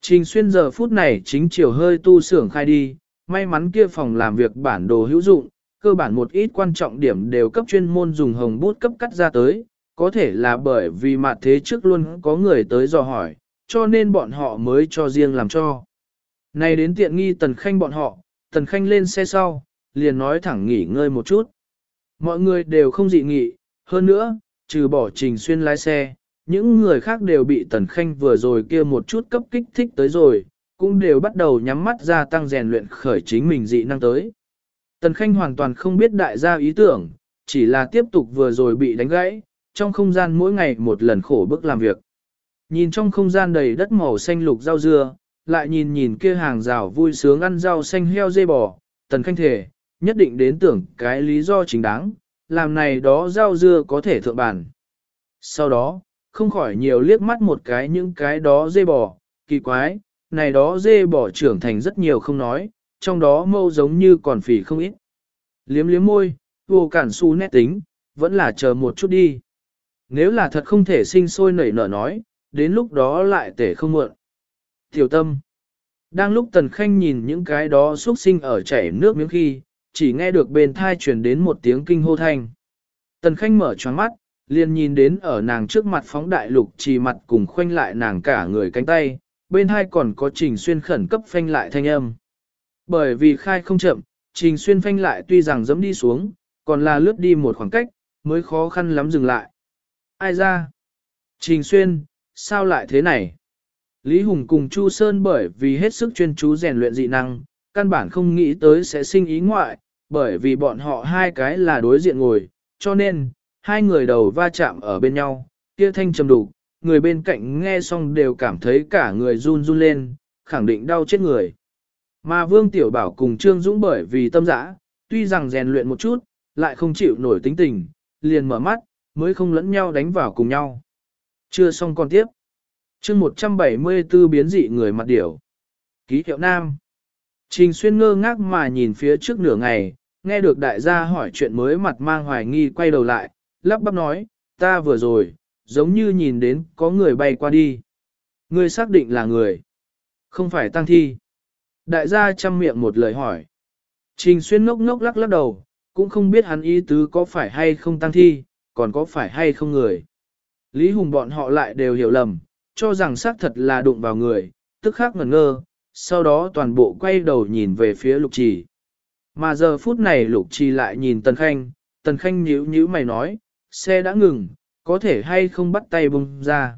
Trình xuyên giờ phút này chính chiều hơi tu sưởng khai đi, may mắn kia phòng làm việc bản đồ hữu dụng, cơ bản một ít quan trọng điểm đều cấp chuyên môn dùng hồng bút cấp cắt ra tới, có thể là bởi vì mặt thế trước luôn có người tới dò hỏi, cho nên bọn họ mới cho riêng làm cho. Này đến tiện nghi tần khanh bọn họ, tần khanh lên xe sau, liền nói thẳng nghỉ ngơi một chút. Mọi người đều không dị nghị, hơn nữa, trừ bỏ trình xuyên lái xe, những người khác đều bị tần khanh vừa rồi kia một chút cấp kích thích tới rồi, cũng đều bắt đầu nhắm mắt ra tăng rèn luyện khởi chính mình dị năng tới. Tần khanh hoàn toàn không biết đại gia ý tưởng, chỉ là tiếp tục vừa rồi bị đánh gãy, trong không gian mỗi ngày một lần khổ bức làm việc. Nhìn trong không gian đầy đất màu xanh lục rau dưa, lại nhìn nhìn kia hàng rào vui sướng ăn rau xanh heo dê bò, tần khanh thể, nhất định đến tưởng cái lý do chính đáng, làm này đó rau dưa có thể thượng bản. Sau đó, không khỏi nhiều liếc mắt một cái những cái đó dê bò, kỳ quái, này đó dê bò trưởng thành rất nhiều không nói, trong đó mâu giống như còn phỉ không ít. Liếm liếm môi, vô cản su nét tính, vẫn là chờ một chút đi. Nếu là thật không thể sinh sôi nảy nở nói, đến lúc đó lại tể không mượn. Tiểu tâm. Đang lúc Tần Khanh nhìn những cái đó xuất sinh ở chảy nước miếng khi, chỉ nghe được bên thai truyền đến một tiếng kinh hô thanh. Tần Khanh mở choáng mắt, liền nhìn đến ở nàng trước mặt phóng đại lục trì mặt cùng khoanh lại nàng cả người cánh tay, bên hai còn có trình xuyên khẩn cấp phanh lại thanh âm. Bởi vì khai không chậm, trình xuyên phanh lại tuy rằng dẫm đi xuống, còn là lướt đi một khoảng cách, mới khó khăn lắm dừng lại. Ai ra? Trình xuyên, sao lại thế này? Lý Hùng cùng Chu Sơn bởi vì hết sức chuyên chú rèn luyện dị năng, căn bản không nghĩ tới sẽ sinh ý ngoại, bởi vì bọn họ hai cái là đối diện ngồi, cho nên, hai người đầu va chạm ở bên nhau, kia thanh trầm đủ, người bên cạnh nghe xong đều cảm thấy cả người run run lên, khẳng định đau chết người. Mà Vương Tiểu Bảo cùng Trương Dũng bởi vì tâm dã, tuy rằng rèn luyện một chút, lại không chịu nổi tính tình, liền mở mắt, mới không lẫn nhau đánh vào cùng nhau. Chưa xong còn tiếp. chương 174 biến dị người mặt điểu. Ký hiệu nam. Trình xuyên ngơ ngác mà nhìn phía trước nửa ngày, nghe được đại gia hỏi chuyện mới mặt mang hoài nghi quay đầu lại, lắp bắp nói, ta vừa rồi, giống như nhìn đến có người bay qua đi. Ngươi xác định là người, không phải tăng thi. Đại gia chăm miệng một lời hỏi. Trình xuyên ngốc ngốc lắc lắc đầu, cũng không biết hắn ý tứ có phải hay không tăng thi, còn có phải hay không người. Lý Hùng bọn họ lại đều hiểu lầm, cho rằng xác thật là đụng vào người, tức khắc ngẩn ngơ, sau đó toàn bộ quay đầu nhìn về phía lục trì. Mà giờ phút này lục trì lại nhìn Tần Khanh, Tần Khanh nhíu nhíu mày nói, xe đã ngừng, có thể hay không bắt tay bung ra.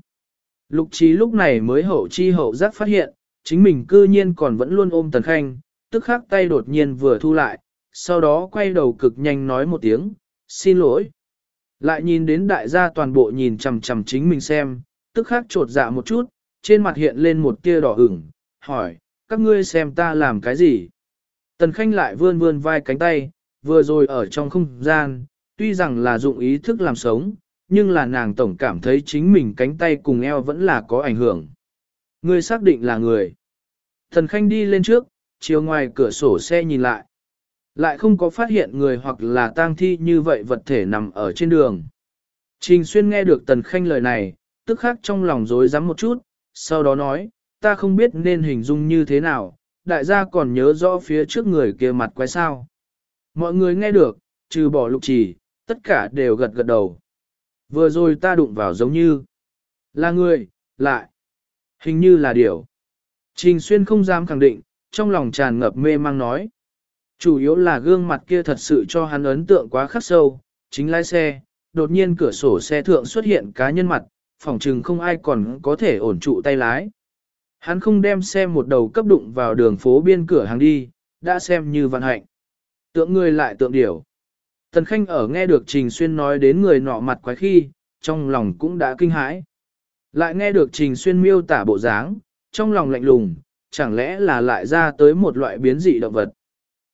Lục trí lúc này mới hậu chi hậu giác phát hiện, chính mình cư nhiên còn vẫn luôn ôm Tần Khanh, tức khắc tay đột nhiên vừa thu lại, sau đó quay đầu cực nhanh nói một tiếng, xin lỗi. Lại nhìn đến đại gia toàn bộ nhìn chằm chằm chính mình xem, tức khắc trột dạ một chút, trên mặt hiện lên một tia đỏ ửng, hỏi, các ngươi xem ta làm cái gì? Tần Khanh lại vươn vươn vai cánh tay, vừa rồi ở trong không gian, tuy rằng là dụng ý thức làm sống, nhưng là nàng tổng cảm thấy chính mình cánh tay cùng eo vẫn là có ảnh hưởng. Người xác định là người. Tần Khanh đi lên trước, chiều ngoài cửa sổ xe nhìn lại. Lại không có phát hiện người hoặc là tang thi như vậy vật thể nằm ở trên đường. Trình Xuyên nghe được Tần Khanh lời này, tức khắc trong lòng rối rắm một chút, sau đó nói, ta không biết nên hình dung như thế nào, đại gia còn nhớ rõ phía trước người kia mặt quái sao. Mọi người nghe được, trừ bỏ lục trì, tất cả đều gật gật đầu. Vừa rồi ta đụng vào giống như là người, lại, hình như là điểu. Trình Xuyên không dám khẳng định, trong lòng tràn ngập mê mang nói. Chủ yếu là gương mặt kia thật sự cho hắn ấn tượng quá khắc sâu, chính lái xe, đột nhiên cửa sổ xe thượng xuất hiện cá nhân mặt, phỏng chừng không ai còn có thể ổn trụ tay lái. Hắn không đem xe một đầu cấp đụng vào đường phố biên cửa hàng đi, đã xem như vận hạnh. Tượng người lại tượng điểu. Tần Khanh ở nghe được Trình Xuyên nói đến người nọ mặt quái khi, trong lòng cũng đã kinh hãi. Lại nghe được Trình Xuyên miêu tả bộ dáng, trong lòng lạnh lùng, chẳng lẽ là lại ra tới một loại biến dị động vật.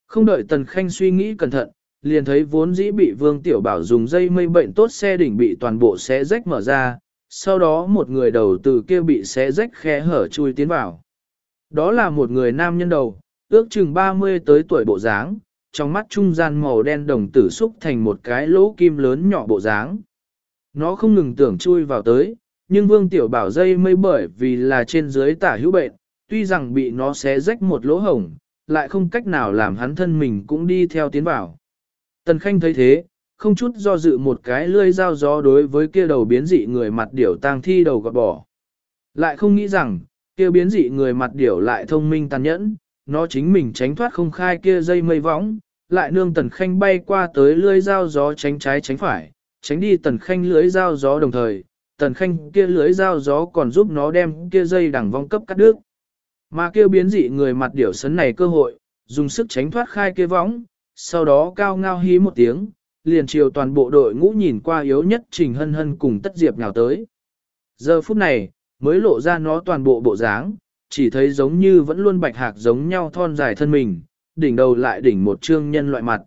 Không đợi Tần Khanh suy nghĩ cẩn thận, liền thấy vốn dĩ bị Vương Tiểu Bảo dùng dây mây bệnh tốt xe đỉnh bị toàn bộ xe rách mở ra, sau đó một người đầu từ kia bị xé rách khe hở chui tiến vào. Đó là một người nam nhân đầu, ước chừng 30 tới tuổi bộ dáng, trong mắt trung gian màu đen đồng tử xúc thành một cái lỗ kim lớn nhỏ bộ dáng. Nó không ngừng tưởng chui vào tới, nhưng Vương Tiểu Bảo dây mây bởi vì là trên dưới tả hữu bệnh, tuy rằng bị nó xé rách một lỗ hổng, lại không cách nào làm hắn thân mình cũng đi theo tiến vào. Tần Khanh thấy thế, không chút do dự một cái lươi dao gió đối với kia đầu biến dị người mặt điểu tang thi đầu gọt bỏ. Lại không nghĩ rằng, kia biến dị người mặt điểu lại thông minh tàn nhẫn, nó chính mình tránh thoát không khai kia dây mây võng, lại nương tần khanh bay qua tới lưỡi dao gió tránh trái tránh phải, tránh đi tần khanh lưới dao gió đồng thời, tần khanh kia lưới dao gió còn giúp nó đem kia dây đằng vong cấp cắt đứt. Mà kia biến dị người mặt điểu sấn này cơ hội, dùng sức tránh thoát khai kia võng, sau đó cao ngao hí một tiếng, liền chiều toàn bộ đội ngũ nhìn qua yếu nhất Trình Hân Hân cùng Tất Diệp nhào tới. Giờ phút này, mới lộ ra nó toàn bộ bộ dáng, chỉ thấy giống như vẫn luôn bạch hạc giống nhau thon dài thân mình, đỉnh đầu lại đỉnh một trương nhân loại mặt.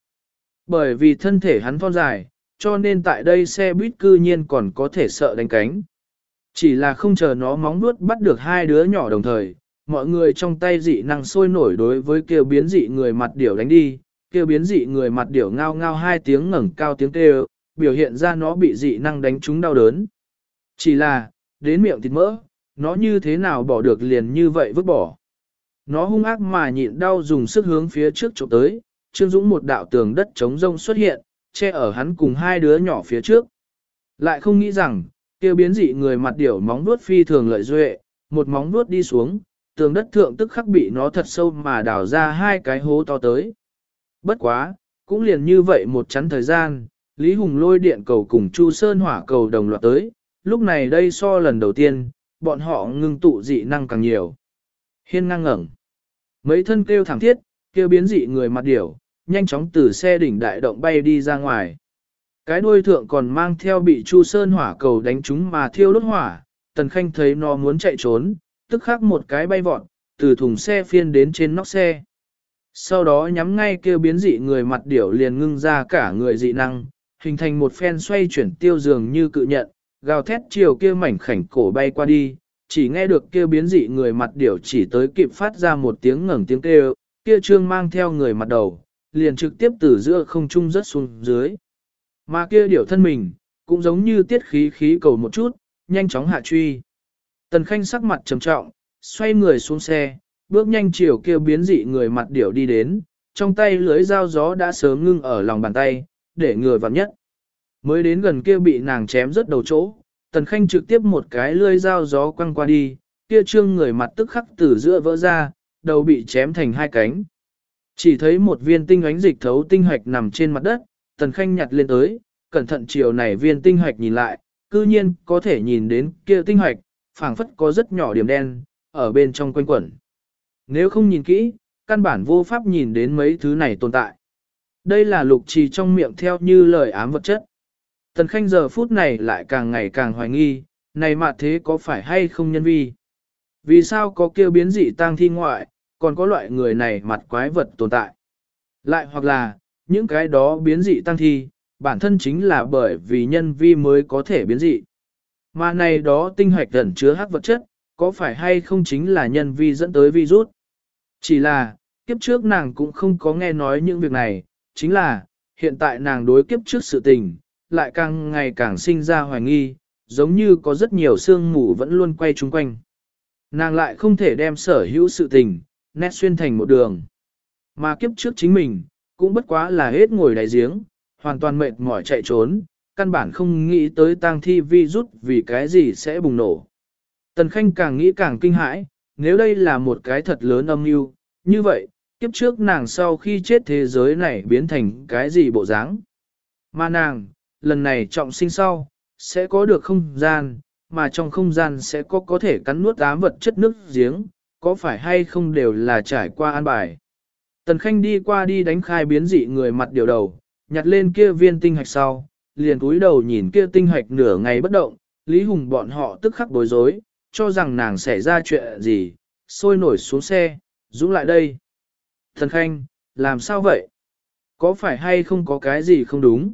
Bởi vì thân thể hắn thon dài, cho nên tại đây xe buýt cư nhiên còn có thể sợ đánh cánh. Chỉ là không chờ nó móng nuốt bắt được hai đứa nhỏ đồng thời, mọi người trong tay dị năng sôi nổi đối với kêu biến dị người mặt điểu đánh đi, kêu biến dị người mặt điểu ngao ngao hai tiếng ngẩng cao tiếng kêu, biểu hiện ra nó bị dị năng đánh trúng đau đớn. Chỉ là, đến miệng thịt mỡ, nó như thế nào bỏ được liền như vậy vứt bỏ. Nó hung ác mà nhịn đau dùng sức hướng phía trước chỗ tới, Trương Dũng một đạo tường đất trống rông xuất hiện, che ở hắn cùng hai đứa nhỏ phía trước. Lại không nghĩ rằng, kêu biến dị người mặt điểu móng vuốt phi thường lợi duệ, một móng vuốt đi xuống, tường đất thượng tức khắc bị nó thật sâu mà đào ra hai cái hố to tới. Bất quá, cũng liền như vậy một chắn thời gian, Lý Hùng lôi điện cầu cùng Chu Sơn hỏa cầu đồng loạt tới, lúc này đây so lần đầu tiên, bọn họ ngưng tụ dị năng càng nhiều. Hiên ngang ngẩn. Mấy thân kêu thẳng thiết, kêu biến dị người mặt điểu, nhanh chóng từ xe đỉnh đại động bay đi ra ngoài. Cái đuôi thượng còn mang theo bị Chu Sơn hỏa cầu đánh chúng mà thiêu đốt hỏa, Tần Khanh thấy nó muốn chạy trốn, tức khắc một cái bay vọt, từ thùng xe phiên đến trên nóc xe. Sau đó nhắm ngay kêu biến dị người mặt điểu liền ngưng ra cả người dị năng, hình thành một phen xoay chuyển tiêu dường như cự nhận, gào thét chiều kia mảnh khảnh cổ bay qua đi, chỉ nghe được kia biến dị người mặt điểu chỉ tới kịp phát ra một tiếng ngẩng tiếng kêu, kia trương mang theo người mặt đầu, liền trực tiếp từ giữa không trung rớt xuống dưới. Mà kia điểu thân mình, cũng giống như tiết khí khí cầu một chút, nhanh chóng hạ truy. Tần Khanh sắc mặt trầm trọng, xoay người xuống xe, bước nhanh chiều kia biến dị người mặt điểu đi đến, trong tay lưới dao gió đã sớm ngưng ở lòng bàn tay, để người vặn nhất. Mới đến gần kia bị nàng chém rất đầu chỗ, Tần Khanh trực tiếp một cái lưới dao gió quăng qua đi, kia trương người mặt tức khắc từ giữa vỡ ra, đầu bị chém thành hai cánh. Chỉ thấy một viên tinh ánh dịch thấu tinh hoạch nằm trên mặt đất, Tần Khanh nhặt lên tới, cẩn thận chiều này viên tinh hoạch nhìn lại, cư nhiên có thể nhìn đến kia tinh hoạch, phảng phất có rất nhỏ điểm đen, ở bên trong quanh quẩn. Nếu không nhìn kỹ, căn bản vô pháp nhìn đến mấy thứ này tồn tại. Đây là lục trì trong miệng theo như lời ám vật chất. Tần Khanh giờ phút này lại càng ngày càng hoài nghi, này mà thế có phải hay không nhân vi? Vì sao có kêu biến dị tang thi ngoại, còn có loại người này mặt quái vật tồn tại? Lại hoặc là, những cái đó biến dị tăng thi, bản thân chính là bởi vì nhân vi mới có thể biến dị. Mà này đó tinh hoạch ẩn chứa hắc vật chất, có phải hay không chính là nhân vi dẫn tới virus? Chỉ là, kiếp trước nàng cũng không có nghe nói những việc này, chính là, hiện tại nàng đối kiếp trước sự tình, lại càng ngày càng sinh ra hoài nghi, giống như có rất nhiều sương mù vẫn luôn quay chung quanh. Nàng lại không thể đem sở hữu sự tình, nét xuyên thành một đường. Mà kiếp trước chính mình, cũng bất quá là hết ngồi đại giếng, hoàn toàn mệt mỏi chạy trốn, căn bản không nghĩ tới tang thi virus vì cái gì sẽ bùng nổ. Tần Khanh càng nghĩ càng kinh hãi, nếu đây là một cái thật lớn âm mưu, như vậy, kiếp trước nàng sau khi chết thế giới này biến thành cái gì bộ dáng. Mà nàng, lần này trọng sinh sau, sẽ có được không gian, mà trong không gian sẽ có có thể cắn nuốt ám vật chất nước giếng, có phải hay không đều là trải qua an bài. Tần Khanh đi qua đi đánh khai biến dị người mặt điều đầu, nhặt lên kia viên tinh hạch sau, liền cúi đầu nhìn kia tinh hạch nửa ngày bất động, Lý Hùng bọn họ tức khắc bối rối, cho rằng nàng xảy ra chuyện gì, sôi nổi xuống xe, dũng lại đây. Thần Khanh, làm sao vậy? Có phải hay không có cái gì không đúng?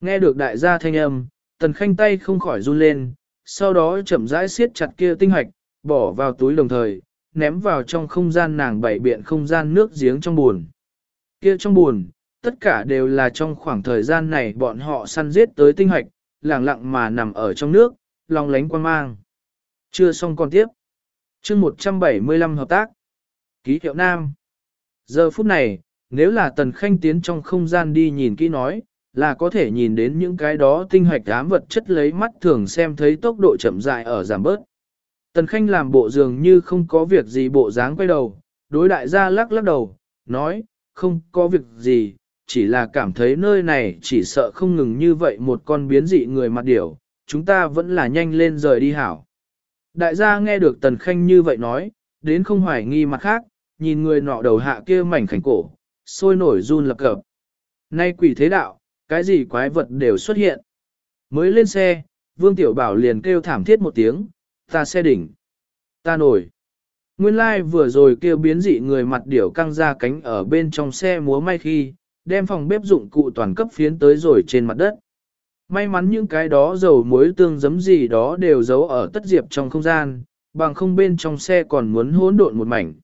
Nghe được đại gia thanh âm, Tần Khanh tay không khỏi run lên, sau đó chậm rãi siết chặt kia tinh hạch, bỏ vào túi đồng thời, ném vào trong không gian nàng bảy biện không gian nước giếng trong buồn. Kia trong buồn, tất cả đều là trong khoảng thời gian này bọn họ săn giết tới tinh hạch, lặng lặng mà nằm ở trong nước, lòng lánh quan mang. Chưa xong còn tiếp. chương 175 hợp tác. Ký hiệu Nam. Giờ phút này, nếu là Tần Khanh tiến trong không gian đi nhìn kỹ nói, là có thể nhìn đến những cái đó tinh hoạch ám vật chất lấy mắt thường xem thấy tốc độ chậm dại ở giảm bớt. Tần Khanh làm bộ dường như không có việc gì bộ dáng quay đầu, đối đại gia lắc lắc đầu, nói, không có việc gì, chỉ là cảm thấy nơi này chỉ sợ không ngừng như vậy một con biến dị người mặt điểu, chúng ta vẫn là nhanh lên rời đi hảo. Đại gia nghe được Tần Khanh như vậy nói, đến không hoài nghi mặt khác, nhìn người nọ đầu hạ kia mảnh khảnh cổ, sôi nổi run lập cập. Nay quỷ thế đạo, cái gì quái vật đều xuất hiện. Mới lên xe, Vương Tiểu Bảo liền kêu thảm thiết một tiếng, ta xe đỉnh, ta nổi. Nguyên lai like vừa rồi kêu biến dị người mặt điểu căng ra cánh ở bên trong xe múa may khi, đem phòng bếp dụng cụ toàn cấp phiến tới rồi trên mặt đất. May mắn những cái đó dầu muối tương giấm gì đó đều giấu ở tất diệp trong không gian, bằng không bên trong xe còn muốn hỗn độn một mảnh.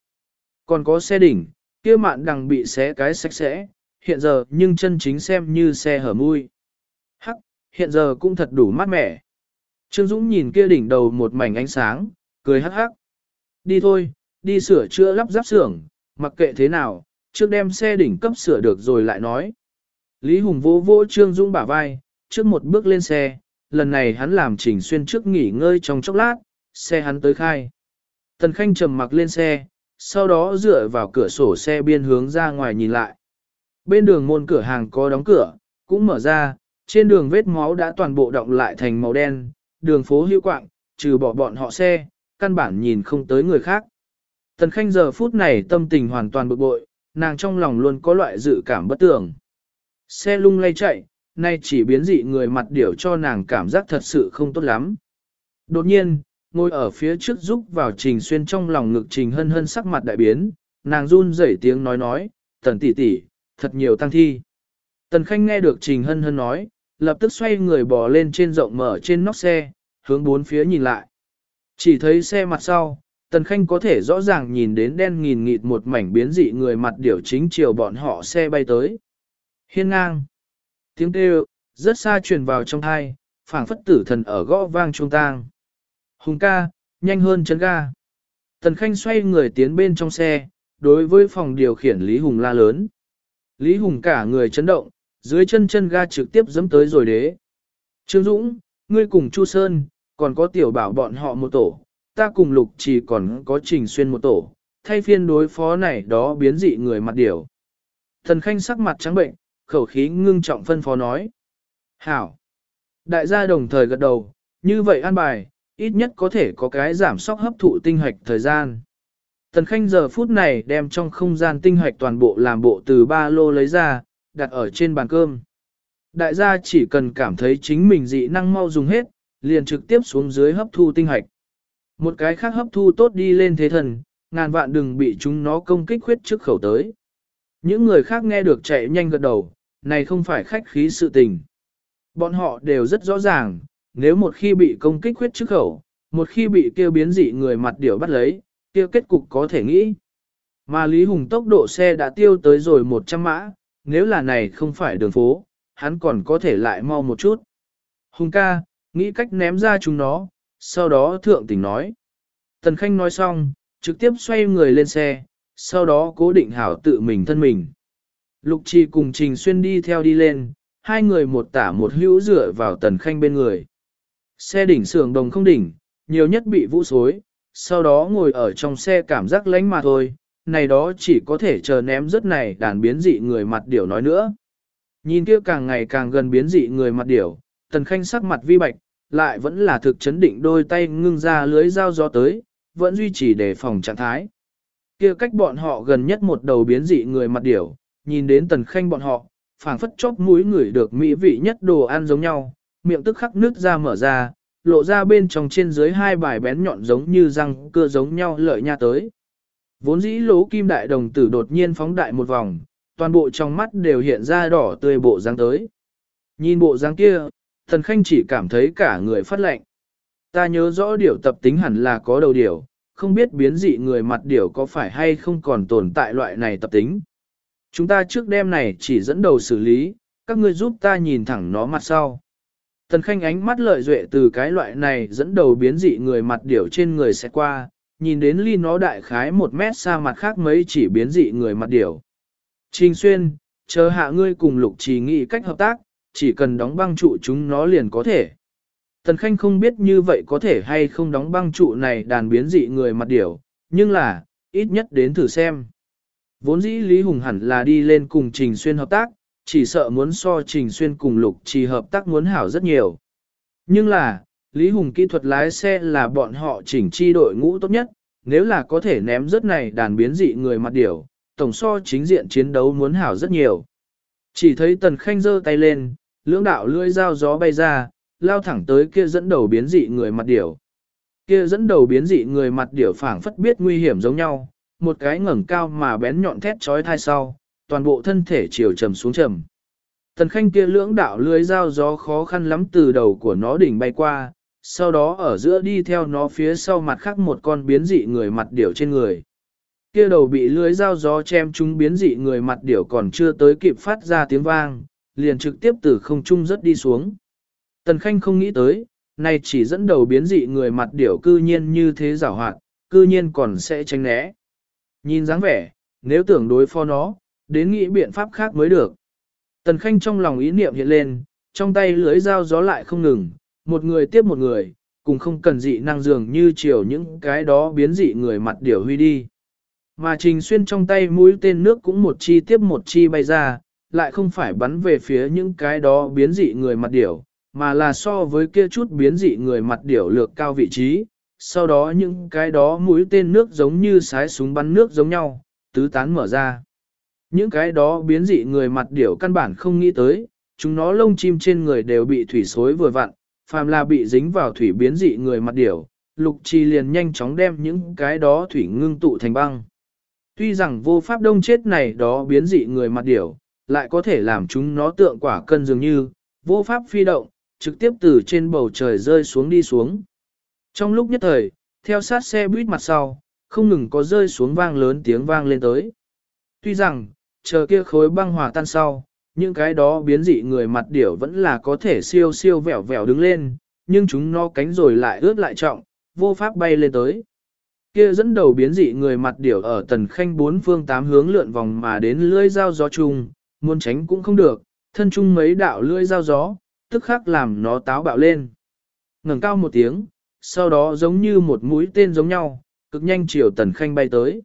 Còn có xe đỉnh, kia mạn đằng bị xé cái sạch sẽ, hiện giờ nhưng chân chính xem như xe hở mui. Hắc, hiện giờ cũng thật đủ mát mẻ. Trương Dũng nhìn kia đỉnh đầu một mảnh ánh sáng, cười hắc hắc. Đi thôi, đi sửa chữa lắp ráp xưởng, mặc kệ thế nào, trước đem xe đỉnh cấp sửa được rồi lại nói. Lý Hùng vô vô Trương Dũng bả vai, trước một bước lên xe, lần này hắn làm Trình Xuyên trước nghỉ ngơi trong chốc lát, xe hắn tới khai. Tần Khanh trầm mặc lên xe, sau đó dựa vào cửa sổ xe biên hướng ra ngoài nhìn lại. Bên đường môn cửa hàng có đóng cửa, cũng mở ra, trên đường vết máu đã toàn bộ động lại thành màu đen, đường phố hữu quạng, trừ bỏ bọn họ xe, căn bản nhìn không tới người khác. Tần Khanh giờ phút này tâm tình hoàn toàn bực bội, nàng trong lòng luôn có loại dự cảm bất tưởng. Xe lung lay chạy, nay chỉ biến dị người mặt điểu cho nàng cảm giác thật sự không tốt lắm. Đột nhiên, ngồi ở phía trước giúp vào trình xuyên trong lòng ngực trình hân hân sắc mặt đại biến, nàng run rẩy tiếng nói nói, tần tỷ tỷ, thật nhiều tăng thi. Tần khanh nghe được trình hân hân nói, lập tức xoay người bò lên trên rộng mở trên nóc xe, hướng bốn phía nhìn lại. Chỉ thấy xe mặt sau, tần khanh có thể rõ ràng nhìn đến đen nghìn nghịt một mảnh biến dị người mặt điểu chính chiều bọn họ xe bay tới. Hiên ngang. Tiếng kêu, rất xa truyền vào trong thai, phảng phất tử thần ở gõ vang trung tang. Hùng ca, nhanh hơn chân ga. Tần Khanh xoay người tiến bên trong xe, đối với phòng điều khiển Lý Hùng la lớn. Lý Hùng cả người chấn động, dưới chân chân ga trực tiếp dẫm tới rồi đế. Trương Dũng, ngươi cùng Chu Sơn, còn có tiểu bảo bọn họ một tổ, ta cùng Lục chỉ còn có Trình Xuyên một tổ, thay phiên đối phó này đó biến dị người mặt điểu. Thần Khanh sắc mặt trắng bệnh, khẩu khí ngưng trọng phân phó nói. Hảo! Đại gia đồng thời gật đầu, như vậy an bài, ít nhất có thể có cái giảm sóc hấp thụ tinh hoạch thời gian. Tần Khanh giờ phút này đem trong không gian tinh hoạch toàn bộ làm bộ từ ba lô lấy ra, đặt ở trên bàn cơm. Đại gia chỉ cần cảm thấy chính mình dị năng mau dùng hết, liền trực tiếp xuống dưới hấp thu tinh hoạch. Một cái khác hấp thu tốt đi lên thế thần, ngàn vạn đừng bị chúng nó công kích huyết trước khẩu tới. Những người khác nghe được chạy nhanh gật đầu, này không phải khách khí sự tình. Bọn họ đều rất rõ ràng, nếu một khi bị công kích huyết trước khẩu, một khi bị kêu biến dị người mặt điểu bắt lấy, kêu kết cục có thể nghĩ. Mà Lý Hùng tốc độ xe đã tiêu tới rồi 100 mã, nếu là này không phải đường phố, hắn còn có thể lại mau một chút. Hùng ca, nghĩ cách ném ra chúng nó, sau đó thượng tỉnh nói. Tần Khanh nói xong, trực tiếp xoay người lên xe, sau đó cố định hảo tự mình thân mình. Lục trì cùng Trình Xuyên đi theo đi lên, hai người một tả một hữu dựa vào tần khanh bên người. Xe đỉnh sưởng đồng không đỉnh, nhiều nhất bị vũ xối, sau đó ngồi ở trong xe cảm giác lánh mà thôi, này đó chỉ có thể chờ ném rất này đàn biến dị người mặt điểu nói nữa. Nhìn kia càng ngày càng gần biến dị người mặt điểu, tần khanh sắc mặt vi bạch, lại vẫn là thực chấn định đôi tay ngưng ra lưới dao gió tới, vẫn duy trì đề phòng trạng thái kia cách bọn họ gần nhất một đầu biến dị người mặt điểu, nhìn đến tần khanh bọn họ, phảng phất chóp mũi người được mỹ vị nhất đồ ăn giống nhau, miệng tức khắc nước ra mở ra, lộ ra bên trong trên dưới hai bài bén nhọn giống như răng cưa giống nhau lợi nha tới. Vốn dĩ lỗ kim đại đồng tử đột nhiên phóng đại một vòng, toàn bộ trong mắt đều hiện ra đỏ tươi bộ dáng tới. Nhìn bộ dáng kia, thần khanh chỉ cảm thấy cả người phát lạnh. Ta nhớ rõ điều tập tính hẳn là có đầu điều, không biết biến dị người mặt điểu có phải hay không còn tồn tại loại này tập tính. Chúng ta trước đêm này chỉ dẫn đầu xử lý, các ngươi giúp ta nhìn thẳng nó mặt sau. Tần Khanh ánh mắt lợi duệ từ cái loại này dẫn đầu biến dị người mặt điểu trên người sẽ qua, nhìn đến ly nó đại khái một mét xa mặt khác mấy chỉ biến dị người mặt điểu. Trình xuyên, chờ hạ ngươi cùng lục trì nghĩ cách hợp tác, chỉ cần đóng băng trụ chúng nó liền có thể. Tần Khanh không biết như vậy có thể hay không đóng băng trụ này đàn biến dị người mặt điểu, nhưng là, ít nhất đến thử xem. Vốn dĩ Lý Hùng hẳn là đi lên cùng Trình Xuyên hợp tác, chỉ sợ muốn so Trình Xuyên cùng Lục Trì hợp tác muốn hảo rất nhiều. Nhưng là, Lý Hùng kỹ thuật lái xe là bọn họ chỉnh chi đội ngũ tốt nhất, nếu là có thể ném rất này đàn biến dị người mặt điểu, tổng so chính diện chiến đấu muốn hảo rất nhiều. Chỉ thấy Tần Khanh giơ tay lên, lưỡng đạo lưỡi dao gió bay ra, lao thẳng tới kia dẫn đầu biến dị người mặt điểu. Kia dẫn đầu biến dị người mặt điểu phảng phất biết nguy hiểm giống nhau, một cái ngẩng cao mà bén nhọn thét chói thai sau, toàn bộ thân thể chiều trầm xuống trầm. Tần khanh kia lưỡng đạo lưới dao gió khó khăn lắm từ đầu của nó đỉnh bay qua, sau đó ở giữa đi theo nó phía sau mặt khác một con biến dị người mặt điểu trên người. Kia đầu bị lưới dao gió chém chúng biến dị người mặt điểu còn chưa tới kịp phát ra tiếng vang, liền trực tiếp từ không trung rất đi xuống. Tần khanh không nghĩ tới, này chỉ dẫn đầu biến dị người mặt điểu cư nhiên như thế giảo hoạt, cư nhiên còn sẽ tránh né. Nhìn dáng vẻ, nếu tưởng đối phó nó, đến nghĩ biện pháp khác mới được. Tần Khanh trong lòng ý niệm hiện lên, trong tay lưới dao gió lại không ngừng, một người tiếp một người, cùng không cần dị năng dường như chiều những cái đó biến dị người mặt điểu huy đi. Mà trình xuyên trong tay mũi tên nước cũng một chi tiếp một chi bay ra, lại không phải bắn về phía những cái đó biến dị người mặt điểu, mà là so với kia chút biến dị người mặt điểu lược cao vị trí, sau đó những cái đó mũi tên nước giống như sái súng bắn nước giống nhau, tứ tán mở ra. Những cái đó biến dị người mặt điểu căn bản không nghĩ tới, chúng nó lông chim trên người đều bị thủy xối vừa vặn, phàm là bị dính vào thủy biến dị người mặt điểu, lục trì liền nhanh chóng đem những cái đó thủy ngưng tụ thành băng. Tuy rằng vô pháp đông chết này đó biến dị người mặt điểu, lại có thể làm chúng nó tượng quả cân dường như, vô pháp phi động, trực tiếp từ trên bầu trời rơi xuống đi xuống. Trong lúc nhất thời, theo sát xe buýt mặt sau, không ngừng có rơi xuống vang lớn tiếng vang lên tới. Tuy rằng, chờ kia khối băng hòa tan sau, những cái đó biến dị người mặt điểu vẫn là có thể siêu siêu vẹo vẹo đứng lên, nhưng chúng nó cánh rồi lại ướt lại trọng, vô pháp bay lên tới. Kia dẫn đầu biến dị người mặt điểu ở tần khanh bốn phương tám hướng lượn vòng mà đến lưỡi dao gió chung, muốn tránh cũng không được, thân chung mấy đạo lưỡi dao gió, tức khắc làm nó táo bạo lên. ngẩng cao một tiếng, sau đó giống như một mũi tên giống nhau, cực nhanh chiều Tần Khanh bay tới.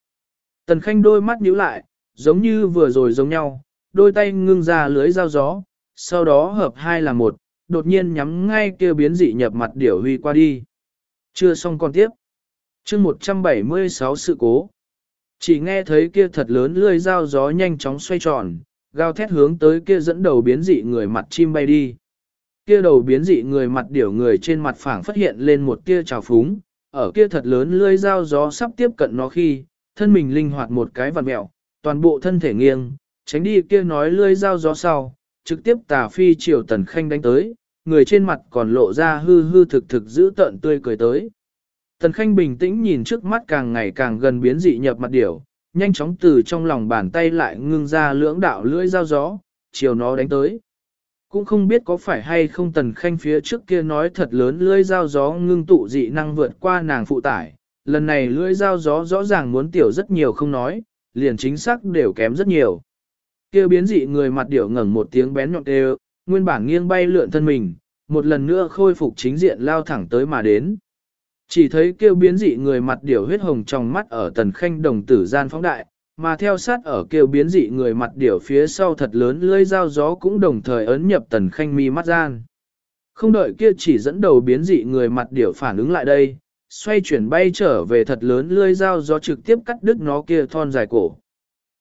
Tần Khanh đôi mắt nhíu lại, giống như vừa rồi giống nhau, đôi tay ngưng ra lưới dao gió, sau đó hợp hai là một, đột nhiên nhắm ngay kia biến dị nhập mặt điểu huy qua đi. Chưa xong còn tiếp. chương 176 sự cố. Chỉ nghe thấy kia thật lớn lưới dao gió nhanh chóng xoay tròn, gao thét hướng tới kia dẫn đầu biến dị người mặt chim bay đi. Kia đầu biến dị người mặt điểu người trên mặt phẳng phát hiện lên một tia trào phúng, ở kia thật lớn lưỡi dao gió sắp tiếp cận nó khi, thân mình linh hoạt một cái vặn mẹo, toàn bộ thân thể nghiêng, tránh đi kia nói lưỡi dao gió sau, trực tiếp tà phi chiều tần khanh đánh tới, người trên mặt còn lộ ra hư hư thực thực giữ tợn tươi cười tới. Tần khanh bình tĩnh nhìn trước mắt càng ngày càng gần biến dị nhập mặt điểu, nhanh chóng từ trong lòng bàn tay lại ngưng ra lưỡng đạo lưỡi dao gió, chiều nó đánh tới. Cũng không biết có phải hay không tần khanh phía trước kia nói thật lớn lưỡi dao gió ngưng tụ dị năng vượt qua nàng phụ tải. Lần này lưỡi dao gió rõ ràng muốn tiểu rất nhiều không nói, liền chính xác đều kém rất nhiều. Kêu biến dị người mặt điểu ngẩng một tiếng bén nhọn đều, nguyên bản nghiêng bay lượn thân mình, một lần nữa khôi phục chính diện lao thẳng tới mà đến. Chỉ thấy kêu biến dị người mặt điểu huyết hồng trong mắt ở tần khanh đồng tử gian phóng đại, mà theo sát ở kêu biến dị người mặt điểu phía sau thật lớn lưỡi dao gió cũng đồng thời ấn nhập tần khanh mi mắt gian. Không đợi kia chỉ dẫn đầu biến dị người mặt điểu phản ứng lại đây, xoay chuyển bay trở về thật lớn lưỡi dao gió trực tiếp cắt đứt nó kia thon dài cổ.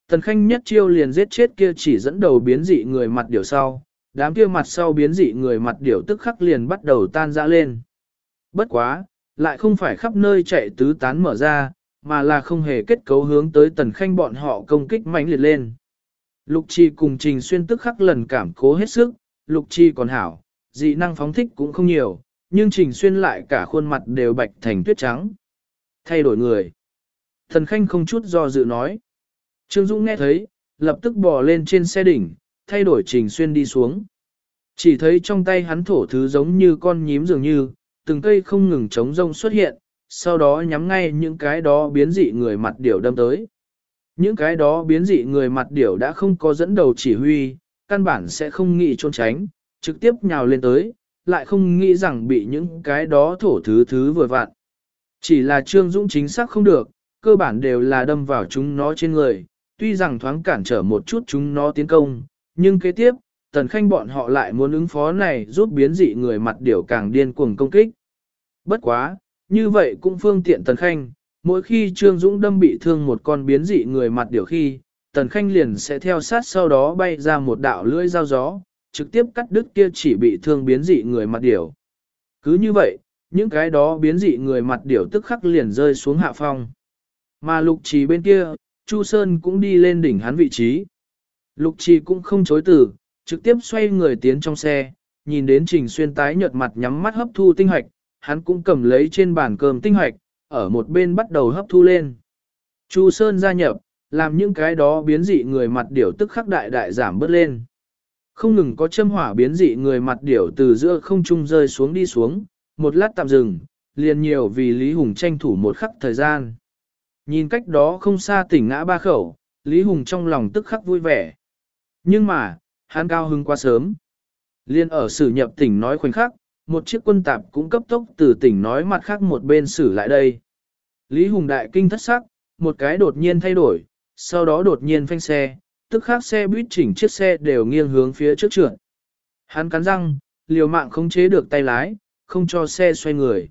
Tần Khanh nhất chiêu liền giết chết kia chỉ dẫn đầu biến dị người mặt điểu sau, đám kia mặt sau biến dị người mặt điểu tức khắc liền bắt đầu tan rã lên. Bất quá, lại không phải khắp nơi chạy tứ tán mở ra, mà là không hề kết cấu hướng tới Tần Khanh bọn họ công kích mãnh liệt lên. Lục Chi cùng Trình Xuyên tức khắc lần cảm cố hết sức, Lục Chi còn hảo, dị năng phóng thích cũng không nhiều, nhưng Trình Xuyên lại cả khuôn mặt đều bạch thành tuyết trắng. Thay đổi người. Thần Khanh không chút do dự nói. Trương Dũng nghe thấy, lập tức bò lên trên xe đỉnh, thay đổi Trình Xuyên đi xuống. Chỉ thấy trong tay hắn thổ thứ giống như con nhím dường như, từng cây không ngừng chống rông xuất hiện, sau đó nhắm ngay những cái đó biến dị người mặt điểu đâm tới. Những cái đó biến dị người mặt điểu đã không có dẫn đầu chỉ huy, căn bản sẽ không nghĩ trốn tránh, trực tiếp nhào lên tới, lại không nghĩ rằng bị những cái đó thổ thứ thứ vừa vạn, Chỉ là Trương Dũng chính xác không được, cơ bản đều là đâm vào chúng nó trên người, tuy rằng thoáng cản trở một chút chúng nó tiến công, nhưng kế tiếp, tần khanh bọn họ lại muốn ứng phó này giúp biến dị người mặt điểu càng điên cuồng công kích. Bất quá, như vậy cũng phương tiện tần khanh, mỗi khi Trương Dũng đâm bị thương một con biến dị người mặt điểu khi, tần khanh liền sẽ theo sát sau đó bay ra một đạo lưỡi dao gió, trực tiếp cắt đứt kia chỉ bị thương biến dị người mặt điểu. Cứ như vậy, những cái đó biến dị người mặt điểu tức khắc liền rơi xuống hạ phong. Mà lục trì bên kia, Chu Sơn cũng đi lên đỉnh hắn vị trí. Lục trì cũng không chối từ, trực tiếp xoay người tiến trong xe, nhìn đến Trình Xuyên tái nhợt mặt nhắm mắt hấp thu tinh hoạch, hắn cũng cầm lấy trên bàn cơm tinh hoạch, ở một bên bắt đầu hấp thu lên. Chu Sơn gia nhập, làm những cái đó biến dị người mặt điểu tức khắc đại đại giảm bớt lên. Không ngừng có châm hỏa biến dị người mặt điểu từ giữa không trung rơi xuống đi xuống, một lát tạm dừng, liền nhiều vì Lý Hùng tranh thủ một khắc thời gian. Nhìn cách đó không xa tỉnh ngã ba khẩu, Lý Hùng trong lòng tức khắc vui vẻ. Nhưng mà, hắn cao hưng quá sớm. Liên ở sử nhập tỉnh nói khoảnh khắc, một chiếc quân tạp cũng cấp tốc từ tỉnh nói mặt khác một bên xử lại đây. Lý Hùng đại kinh thất sắc, một cái đột nhiên thay đổi, sau đó đột nhiên phanh xe, tức khác xe buýt chỉnh chiếc xe đều nghiêng hướng phía trước trượt. Hắn cắn răng, liều mạng không chế được tay lái, không cho xe xoay người.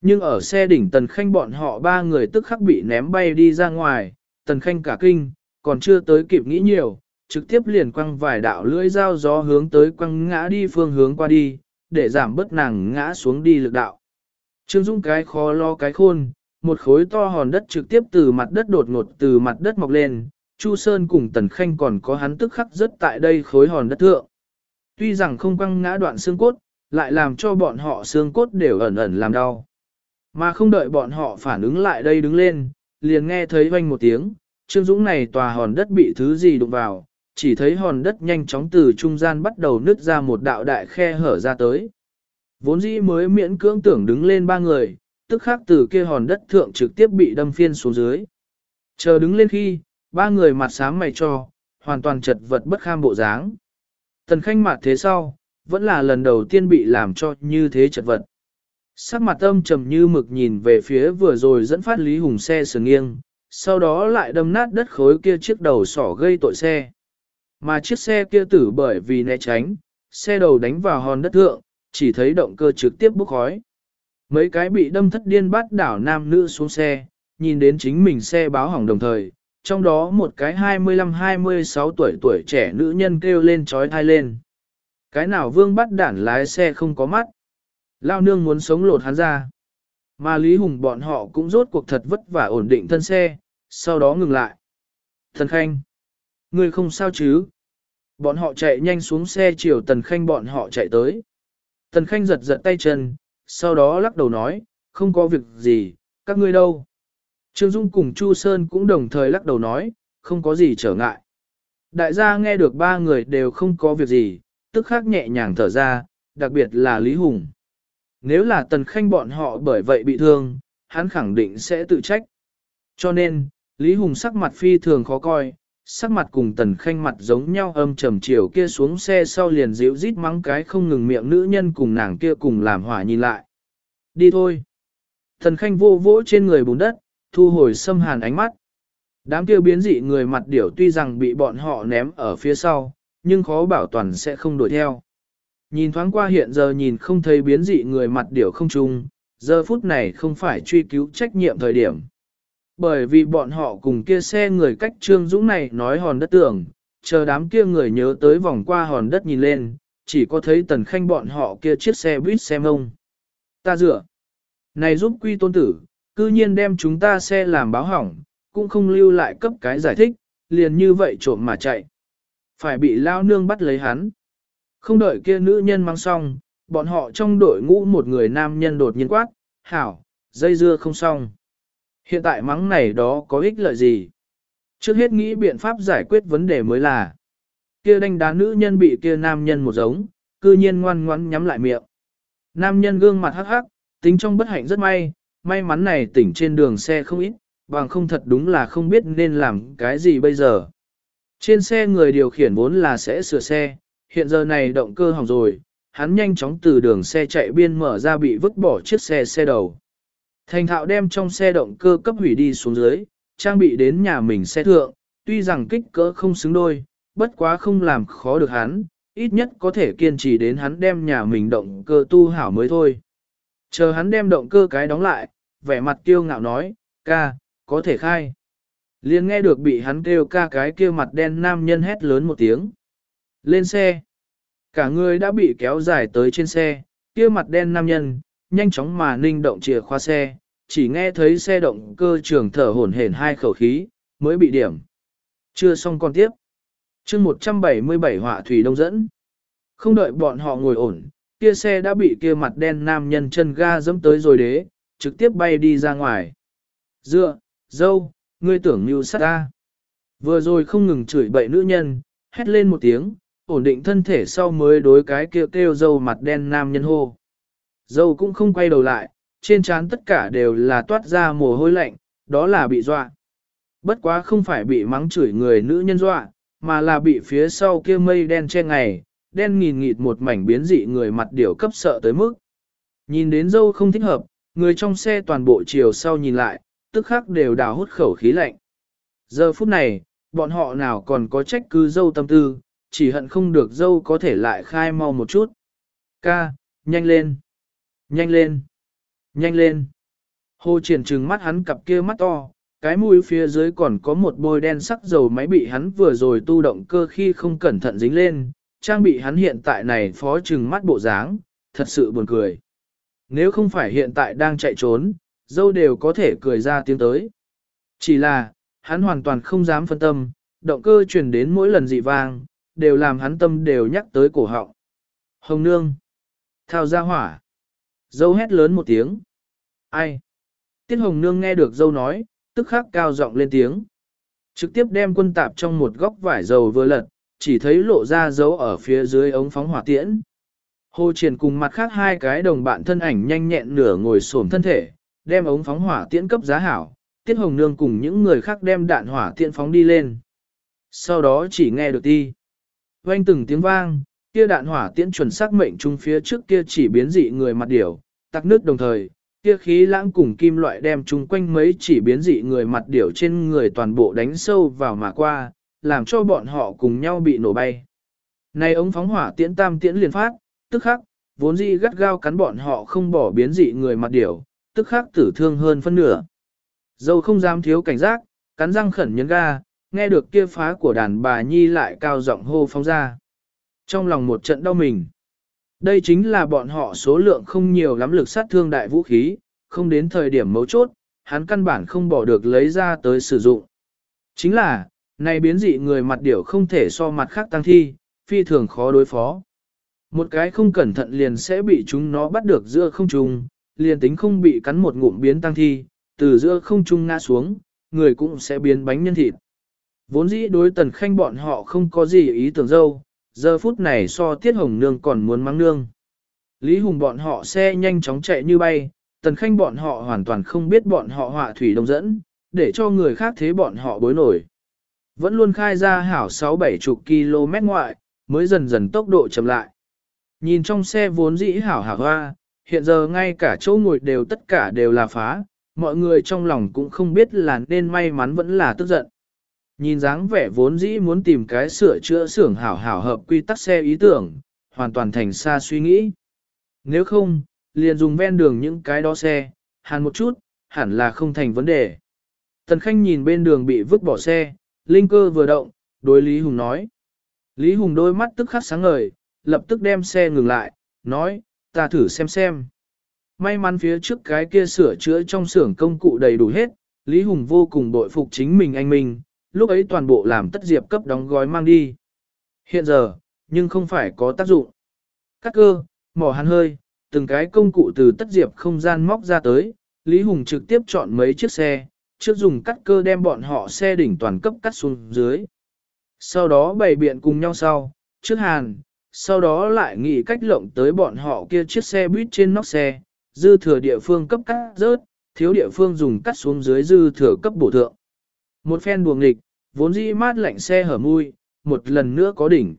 Nhưng ở xe đỉnh Tần Khanh bọn họ ba người tức khắc bị ném bay đi ra ngoài, Tần Khanh cả kinh, còn chưa tới kịp nghĩ nhiều, trực tiếp liền quăng vài đạo lưỡi dao gió hướng tới quăng ngã đi phương hướng qua đi, để giảm bớt nàng ngã xuống đi lực đạo. Trương Dung cái khó lo cái khôn, một khối to hòn đất trực tiếp từ mặt đất đột ngột từ mặt đất mọc lên, Chu Sơn cùng Tần Khanh còn có hắn tức khắc rất tại đây khối hòn đất thượng. Tuy rằng không quăng ngã đoạn xương cốt, lại làm cho bọn họ xương cốt đều ẩn ẩn làm đau. Mà không đợi bọn họ phản ứng lại đây đứng lên, liền nghe thấy vang một tiếng, Trương Dũng này tòa hòn đất bị thứ gì đụng vào, chỉ thấy hòn đất nhanh chóng từ trung gian bắt đầu nứt ra một đạo đại khe hở ra tới. Vốn dĩ mới miễn cưỡng tưởng đứng lên ba người, tức khắc từ kia hòn đất thượng trực tiếp bị đâm phiên xuống dưới. Chờ đứng lên khi, ba người mặt sáng mày cho, hoàn toàn chật vật bất kham bộ dáng. Tần khanh mặt thế sau, vẫn là lần đầu tiên bị làm cho như thế chật vật. Sắc mặt âm trầm như mực nhìn về phía vừa rồi dẫn phát Lý Hùng xe sừng nghiêng, sau đó lại đâm nát đất khối kia chiếc đầu sỏ gây tội xe. Mà chiếc xe kia tử bởi vì né tránh, xe đầu đánh vào hòn đất thượng, chỉ thấy động cơ trực tiếp bốc khói. Mấy cái bị đâm thất điên bắt đảo nam nữ xuống xe, nhìn đến chính mình xe báo hỏng đồng thời, trong đó một cái 25-26 tuổi tuổi trẻ nữ nhân kêu lên trói thai lên. Cái nào vương bắt đản lái xe không có mắt. Lao nương muốn sống lột hắn ra. Mà Lý Hùng bọn họ cũng rốt cuộc thật vất vả ổn định thân xe, sau đó ngừng lại. Thần Khanh, ngươi không sao chứ? Bọn họ chạy nhanh xuống xe chiều Tần Khanh bọn họ chạy tới. Tần Khanh giật giật tay chân, sau đó lắc đầu nói, không có việc gì, các ngươi đâu. Trương Dung cùng Chu Sơn cũng đồng thời lắc đầu nói, không có gì trở ngại. Đại gia nghe được ba người đều không có việc gì, tức khắc nhẹ nhàng thở ra, đặc biệt là Lý Hùng. Nếu là Tần Khanh bọn họ bởi vậy bị thương, hắn khẳng định sẽ tự trách. Cho nên, Lý Hùng sắc mặt phi thường khó coi, sắc mặt cùng Tần Khanh mặt giống nhau âm trầm chiều kia xuống xe sau liền dịu rít mắng cái không ngừng miệng nữ nhân cùng nàng kia cùng làm hỏa nhìn lại. Đi thôi. Tần Khanh vô vỗ trên người bùn đất, thu hồi xâm hàn ánh mắt. Đám kia biến dị người mặt điểu tuy rằng bị bọn họ ném ở phía sau, nhưng khó bảo toàn sẽ không đuổi theo. Nhìn thoáng qua hiện giờ nhìn không thấy biến dị người mặt điểu không chung, giờ phút này không phải truy cứu trách nhiệm thời điểm. Bởi vì bọn họ cùng kia xe người cách Trương Dũng này nói hòn đất tưởng, chờ đám kia người nhớ tới vòng qua hòn đất nhìn lên, chỉ có thấy tần khanh bọn họ kia chiếc xe buýt xe mông. Ta dựa. Này giúp quy tôn tử, cư nhiên đem chúng ta xe làm báo hỏng, cũng không lưu lại cấp cái giải thích, liền như vậy trộm mà chạy. Phải bị lao nương bắt lấy hắn. Không đợi kia nữ nhân mang xong, bọn họ trong đội ngũ một người nam nhân đột nhiên quát, hảo, dây dưa không xong. Hiện tại mắng này đó có ích lợi gì? Trước hết nghĩ biện pháp giải quyết vấn đề mới là kia đánh đá nữ nhân bị kia nam nhân một giống, cư nhiên ngoan ngoãn nhắm lại miệng. Nam nhân gương mặt hắc hắc, tính trong bất hạnh rất may, may mắn này tỉnh trên đường xe không ít, bằng không thật đúng là không biết nên làm cái gì bây giờ. Trên xe người điều khiển vốn là sẽ sửa xe, hiện giờ này động cơ hỏng rồi, hắn nhanh chóng từ đường xe chạy biên mở ra bị vứt bỏ chiếc xe xe đầu. Thành thạo đem trong xe động cơ cấp hủy đi xuống dưới, trang bị đến nhà mình xe thượng, tuy rằng kích cỡ không xứng đôi, bất quá không làm khó được hắn, ít nhất có thể kiên trì đến hắn đem nhà mình động cơ tu hảo mới thôi. Chờ hắn đem động cơ cái đóng lại, vẻ mặt kiêu ngạo nói, ca, có thể khai. Liên nghe được bị hắn kêu ca cái kia mặt đen nam nhân hét lớn một tiếng. Lên xe. Cả người đã bị kéo dài tới trên xe, kia mặt đen nam nhân, nhanh chóng mà ninh động chìa khóa xe, chỉ nghe thấy xe động cơ trường thở hổn hển hai khẩu khí, mới bị điểm. Chưa xong con tiếp. chương 177 họa thủy đông dẫn. Không đợi bọn họ ngồi ổn, kia xe đã bị kia mặt đen nam nhân chân ga dẫm tới rồi đế, trực tiếp bay đi ra ngoài. Dựa, dâu, ngươi tưởng như sát ta. Vừa rồi không ngừng chửi bậy nữ nhân, hét lên một tiếng, ổn định thân thể sau mới đối cái kêu kêu dâu mặt đen nam nhân hô. Dâu cũng không quay đầu lại, trên trán tất cả đều là toát ra mồ hôi lạnh, đó là bị dọa. Bất quá không phải bị mắng chửi người nữ nhân dọa, mà là bị phía sau kia mây đen che ngày, đen nghìn nghịt một mảnh biến dị người mặt điểu cấp sợ tới mức. Nhìn đến dâu không thích hợp, người trong xe toàn bộ chiều sau nhìn lại, tức khắc đều đào hút khẩu khí lạnh. Giờ phút này, bọn họ nào còn có trách cứ dâu tâm tư, chỉ hận không được dâu có thể lại khai mau một chút. Ca, nhanh lên, nhanh lên, nhanh lên. Hồ triển trừng mắt hắn cặp kia mắt to, cái mũi phía dưới còn có một bôi đen sắc dầu máy bị hắn vừa rồi tu động cơ khi không cẩn thận dính lên, trang bị hắn hiện tại này phó trừng mắt bộ dáng, thật sự buồn cười. Nếu không phải hiện tại đang chạy trốn, dâu đều có thể cười ra tiếng tới. Chỉ là, hắn hoàn toàn không dám phân tâm, động cơ truyền đến mỗi lần dị vang, đều làm hắn tâm đều nhắc tới cổ họng. Hồng nương. Thao ra hỏa. Dâu hét lớn một tiếng. Ai? Tiết hồng nương nghe được dâu nói, tức khắc cao giọng lên tiếng. Trực tiếp đem quân tạp trong một góc vải dầu vừa lật, chỉ thấy lộ ra dấu ở phía dưới ống phóng hỏa tiễn. Hồ triển cùng mặt khác hai cái đồng bạn thân ảnh nhanh nhẹn nửa ngồi xổm thân thể, đem ống phóng hỏa tiễn cấp giá hảo, Tiết Hồng Nương cùng những người khác đem đạn hỏa tiễn phóng đi lên. Sau đó chỉ nghe được đi. Vang từng tiếng vang, kia đạn hỏa tiễn chuẩn xác mệnh trung phía trước kia chỉ biến dị người mặt điểu, tắc nước đồng thời, kia khí lãng cùng kim loại đem chung quanh mấy chỉ biến dị người mặt điểu trên người toàn bộ đánh sâu vào mà qua, làm cho bọn họ cùng nhau bị nổ bay. Này ống phóng hỏa tiễn tam tiễn liền phát, tức khắc, vốn dị gắt gao cắn bọn họ không bỏ biến dị người mặt điểu, tức khắc tử thương hơn phân nửa. Dâu không dám thiếu cảnh giác, cắn răng khẩn nhấn ga, nghe được kia phá của đàn bà nhi lại cao giọng hô phóng ra. Trong lòng một trận đau mình. Đây chính là bọn họ số lượng không nhiều lắm lực sát thương đại vũ khí, không đến thời điểm mấu chốt, hắn căn bản không bỏ được lấy ra tới sử dụng. Chính là, này biến dị người mặt điểu không thể so mặt khác tăng thi, phi thường khó đối phó. Một cái không cẩn thận liền sẽ bị chúng nó bắt được giữa không trung, liền tính không bị cắn một ngụm biến tăng thi, từ giữa không trung ngã xuống, người cũng sẽ biến bánh nhân thịt. Vốn dĩ đối tần khanh bọn họ không có gì ý tưởng dâu, giờ phút này so tiết hồng nương còn muốn mắng nương. Lý Hùng bọn họ xe nhanh chóng chạy như bay, tần khanh bọn họ hoàn toàn không biết bọn họ họa thủy đông dẫn, để cho người khác thế bọn họ bối nổi. Vẫn luôn khai ra hảo 6-7 chục km ngoại, mới dần dần tốc độ chậm lại. Nhìn trong xe vốn dĩ hảo hảo hoa, hiện giờ ngay cả chỗ ngồi đều tất cả đều là phá, mọi người trong lòng cũng không biết là nên may mắn vẫn là tức giận. Nhìn dáng vẻ vốn dĩ muốn tìm cái sửa chữa xưởng hảo hảo hợp quy tắc xe ý tưởng, hoàn toàn thành xa suy nghĩ. Nếu không, liền dùng ven đường những cái đó xe, hàn một chút, hẳn là không thành vấn đề. Tần Khanh nhìn bên đường bị vứt bỏ xe, linh cơ vừa động, đối Lý Hùng nói. Lý Hùng đôi mắt tức khắc sáng ngời, lập tức đem xe ngừng lại, nói, ta thử xem xem. May mắn phía trước cái kia sửa chữa trong xưởng công cụ đầy đủ hết, Lý Hùng vô cùng bội phục chính mình anh mình, lúc ấy toàn bộ làm tất diệp cấp đóng gói mang đi. Hiện giờ, nhưng không phải có tác dụng. Cắt cơ, mỏ hàn hơi, từng cái công cụ từ tất diệp không gian móc ra tới, Lý Hùng trực tiếp chọn mấy chiếc xe, trước dùng cắt cơ đem bọn họ xe đỉnh toàn cấp cắt xuống dưới. Sau đó bày biện cùng nhau sau, trước hàn, sau đó lại nghĩ cách lộng tới bọn họ kia chiếc xe buýt trên nóc xe, dư thừa địa phương cấp cắt rớt, thiếu địa phương dùng cắt xuống dưới dư thừa cấp bổ thượng. Một phen buồng nghịch, vốn dĩ mát lạnh xe hở mui, một lần nữa có đỉnh.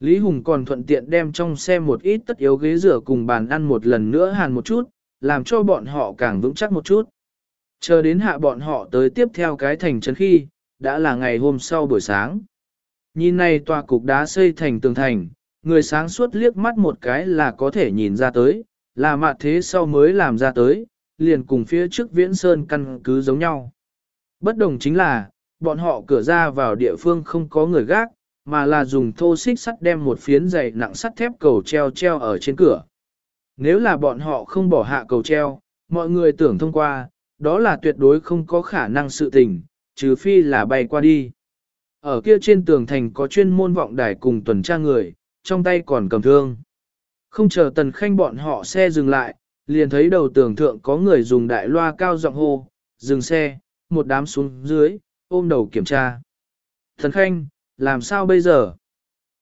Lý Hùng còn thuận tiện đem trong xe một ít tất yếu ghế rửa cùng bàn ăn một lần nữa hàn một chút, làm cho bọn họ càng vững chắc một chút. Chờ đến hạ bọn họ tới tiếp theo cái thành trấn khi, đã là ngày hôm sau buổi sáng. Nhìn này tòa cục đá xây thành tường thành, người sáng suốt liếc mắt một cái là có thể nhìn ra tới, là mặt thế sau mới làm ra tới, liền cùng phía trước viễn sơn căn cứ giống nhau. Bất đồng chính là, bọn họ cửa ra vào địa phương không có người gác, mà là dùng thô xích sắt đem một phiến dày nặng sắt thép cầu treo treo ở trên cửa. Nếu là bọn họ không bỏ hạ cầu treo, mọi người tưởng thông qua, đó là tuyệt đối không có khả năng sự tình, trừ phi là bay qua đi. Ở kia trên tường thành có chuyên môn vọng đài cùng tuần tra người, trong tay còn cầm thương. Không chờ tần khanh bọn họ xe dừng lại, liền thấy đầu tường thượng có người dùng đại loa cao giọng hô, dừng xe, một đám xuống dưới, ôm đầu kiểm tra. Thần khanh, làm sao bây giờ?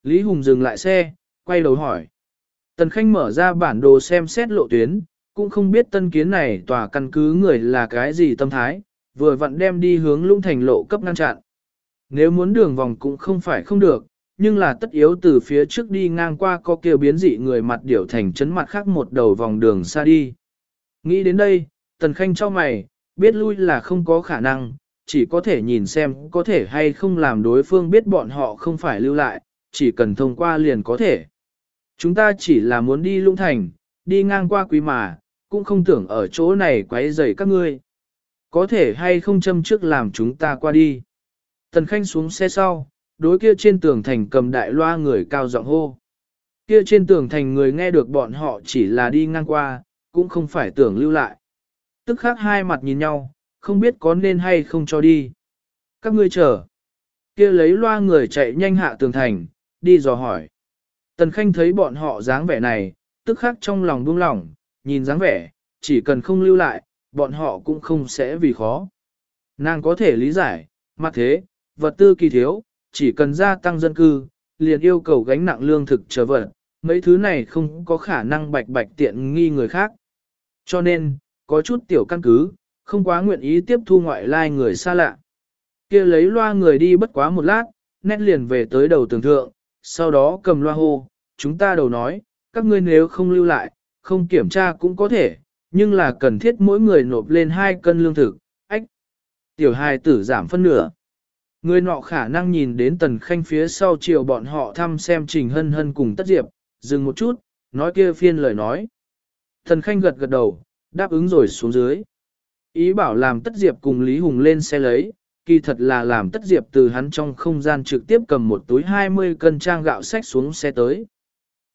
Lý Hùng dừng lại xe, quay đầu hỏi. Tần khanh mở ra bản đồ xem xét lộ tuyến, cũng không biết tân kiến này tòa căn cứ người là cái gì tâm thái, vừa vặn đem đi hướng lũng thành lộ cấp ngăn chặn. Nếu muốn đường vòng cũng không phải không được, nhưng là tất yếu từ phía trước đi ngang qua có kêu biến dị người mặt điểu thành chấn mặt khác một đầu vòng đường xa đi. Nghĩ đến đây, tần khanh cho mày, biết lui là không có khả năng, chỉ có thể nhìn xem có thể hay không làm đối phương biết bọn họ không phải lưu lại, chỉ cần thông qua liền có thể. Chúng ta chỉ là muốn đi lũng thành, đi ngang qua quý mà, cũng không tưởng ở chỗ này quấy rầy các ngươi. Có thể hay không châm trước làm chúng ta qua đi. Tần Khanh xuống xe sau, đối kia trên tường thành cầm đại loa người cao giọng hô. Kia trên tường thành người nghe được bọn họ chỉ là đi ngang qua, cũng không phải tưởng lưu lại. Tức khác hai mặt nhìn nhau, không biết có nên hay không cho đi. Các ngươi chờ. Kia lấy loa người chạy nhanh hạ tường thành, đi dò hỏi. Tần Khanh thấy bọn họ dáng vẻ này, tức khắc trong lòng buông lỏng, nhìn dáng vẻ, chỉ cần không lưu lại, bọn họ cũng không sẽ vì khó. Nàng có thể lý giải, mặt thế, vật tư kỳ thiếu, chỉ cần gia tăng dân cư, liền yêu cầu gánh nặng lương thực trở vật, mấy thứ này không có khả năng bạch bạch tiện nghi người khác. Cho nên, có chút tiểu căn cứ, không quá nguyện ý tiếp thu ngoại lai người xa lạ. kia lấy loa người đi bất quá một lát, nét liền về tới đầu tường thượng, sau đó cầm loa hô, chúng ta đầu nói, các ngươi nếu không lưu lại, không kiểm tra cũng có thể, nhưng là cần thiết mỗi người nộp lên hai cân lương thực, ách. Tiểu hài tử giảm phân nửa. Người nọ khả năng nhìn đến tần khanh phía sau chiều bọn họ thăm xem trình hân hân cùng tất diệp, dừng một chút, nói kia phiên lời nói. Tần khanh gật gật đầu, đáp ứng rồi xuống dưới. Ý bảo làm tất diệp cùng Lý Hùng lên xe lấy, kỳ thật là làm tất diệp từ hắn trong không gian trực tiếp cầm một túi 20 cân trang gạo sách xuống xe tới.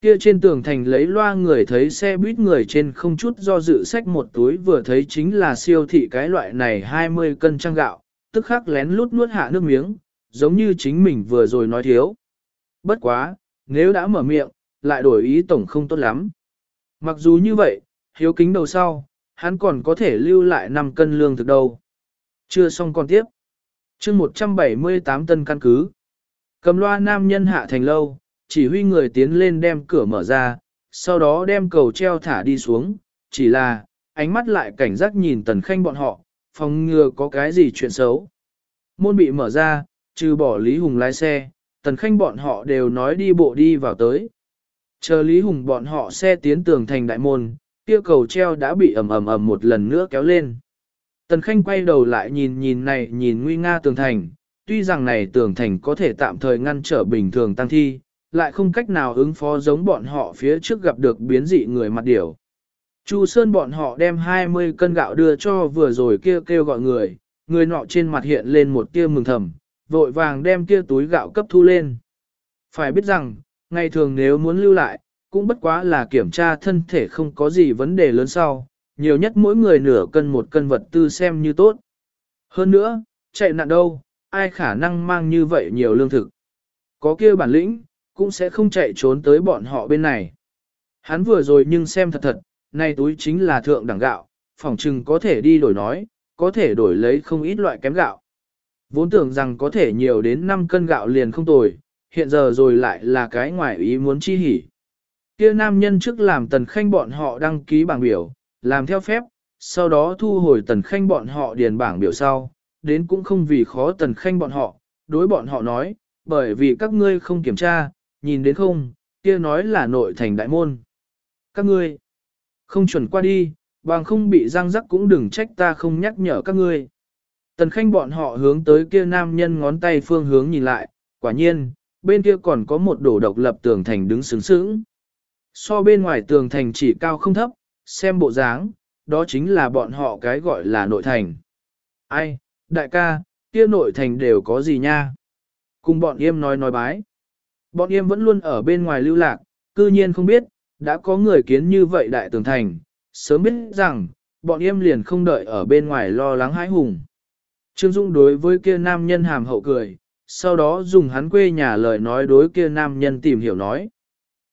Kia trên tường thành lấy loa người thấy xe buýt người trên không chút do dự sách một túi vừa thấy chính là siêu thị cái loại này 20 cân trang gạo, tức khắc lén lút nuốt hạ nước miếng, giống như chính mình vừa rồi nói thiếu. Bất quá, nếu đã mở miệng, lại đổi ý tổng không tốt lắm. Mặc dù như vậy, hiếu kính đầu sau, hắn còn có thể lưu lại 5 cân lương thực đâu. Chưa xong còn tiếp. chương 178 tân căn cứ. Cầm loa nam nhân hạ thành lâu, chỉ huy người tiến lên đem cửa mở ra, sau đó đem cầu treo thả đi xuống, chỉ là, ánh mắt lại cảnh giác nhìn tần khanh bọn họ, phòng ngừa có cái gì chuyện xấu. Môn bị mở ra, trừ bỏ Lý Hùng lái xe, tần khanh bọn họ đều nói đi bộ đi vào tới. Chờ Lý Hùng bọn họ xe tiến tường thành đại môn, kia cầu treo đã bị ầm ầm ầm một lần nữa kéo lên. Tần khanh quay đầu lại nhìn nhìn này nhìn nguy nga tường thành, tuy rằng này tường thành có thể tạm thời ngăn trở bình thường tăng thi, lại không cách nào ứng phó giống bọn họ phía trước gặp được biến dị người mặt điểu. Chu Sơn bọn họ đem 20 cân gạo đưa cho vừa rồi kia kêu gọi người, người nọ trên mặt hiện lên một tia mừng thầm, vội vàng đem kia túi gạo cấp thu lên. Phải biết rằng, ngày thường nếu muốn lưu lại, cũng bất quá là kiểm tra thân thể không có gì vấn đề lớn sau, nhiều nhất mỗi người nửa cân một cân vật tư xem như tốt. Hơn nữa, chạy nạn đâu, ai khả năng mang như vậy nhiều lương thực. Có kia bản lĩnh, cũng sẽ không chạy trốn tới bọn họ bên này. Hắn vừa rồi nhưng xem thật thật, nay túi chính là thượng đẳng gạo, phòng trừng có thể đi đổi nói, có thể đổi lấy không ít loại kém gạo. Vốn tưởng rằng có thể nhiều đến 5 cân gạo liền không tồi, hiện giờ rồi lại là cái ngoài ý muốn chi hỉ. Kia nam nhân trước làm tần khanh bọn họ đăng ký bảng biểu, làm theo phép, sau đó thu hồi tần khanh bọn họ điền bảng biểu sau, đến cũng không vì khó tần khanh bọn họ, đối bọn họ nói, bởi vì các ngươi không kiểm tra, nhìn đến không, kia nói là nội thành đại môn. Các ngươi, không chuẩn qua đi, bằng không bị răng rắc cũng đừng trách ta không nhắc nhở các ngươi. Tần khanh bọn họ hướng tới kia nam nhân ngón tay phương hướng nhìn lại, quả nhiên, bên kia còn có một đổ độc lập tường thành đứng sướng sướng. So bên ngoài tường thành chỉ cao không thấp, xem bộ dáng, đó chính là bọn họ cái gọi là nội thành. Ai, đại ca, kia nội thành đều có gì nha? Cùng bọn em nói nói bái. Bọn em vẫn luôn ở bên ngoài lưu lạc, cư nhiên không biết, đã có người kiến như vậy đại tường thành, sớm biết rằng, bọn em liền không đợi ở bên ngoài lo lắng hãi hùng. Trương Dung đối với kia nam nhân hàm hậu cười, sau đó dùng hắn quê nhà lời nói đối kia nam nhân tìm hiểu nói.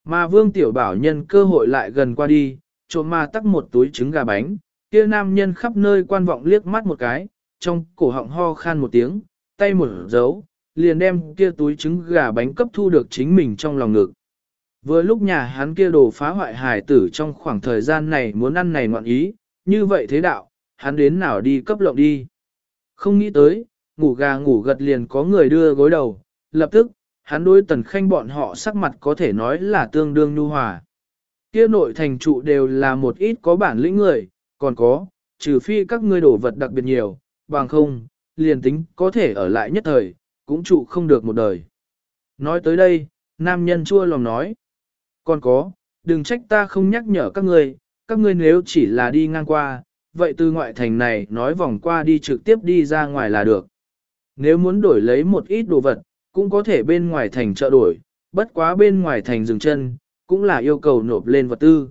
Mà Vương Tiểu Bảo nhân cơ hội lại gần qua đi, trộm ma tắc một túi trứng gà bánh, kia nam nhân khắp nơi quan vọng liếc mắt một cái, trong cổ họng ho khan một tiếng, tay một dấu, liền đem kia túi trứng gà bánh cấp thu được chính mình trong lòng ngực. Vừa lúc nhà hắn kia đồ phá hoại hải tử trong khoảng thời gian này muốn ăn này ngoạn ý, như vậy thế đạo, hắn đến nào đi cấp lộng đi. Không nghĩ tới, ngủ gà ngủ gật liền có người đưa gối đầu, lập tức, hắn đối tần khanh bọn họ sắc mặt có thể nói là tương đương nhu hòa. Kia nội thành trụ đều là một ít có bản lĩnh người, còn có, trừ phi các ngươi đổ vật đặc biệt nhiều, bằng không, liền tính có thể ở lại nhất thời, cũng trụ không được một đời. Nói tới đây, nam nhân chua lòng nói. Còn có, đừng trách ta không nhắc nhở các ngươi, các ngươi nếu chỉ là đi ngang qua, vậy từ ngoại thành này nói vòng qua đi trực tiếp đi ra ngoài là được. Nếu muốn đổi lấy một ít đồ vật, cũng có thể bên ngoài thành chợ đổi, bất quá bên ngoài thành dừng chân, cũng là yêu cầu nộp lên vật tư.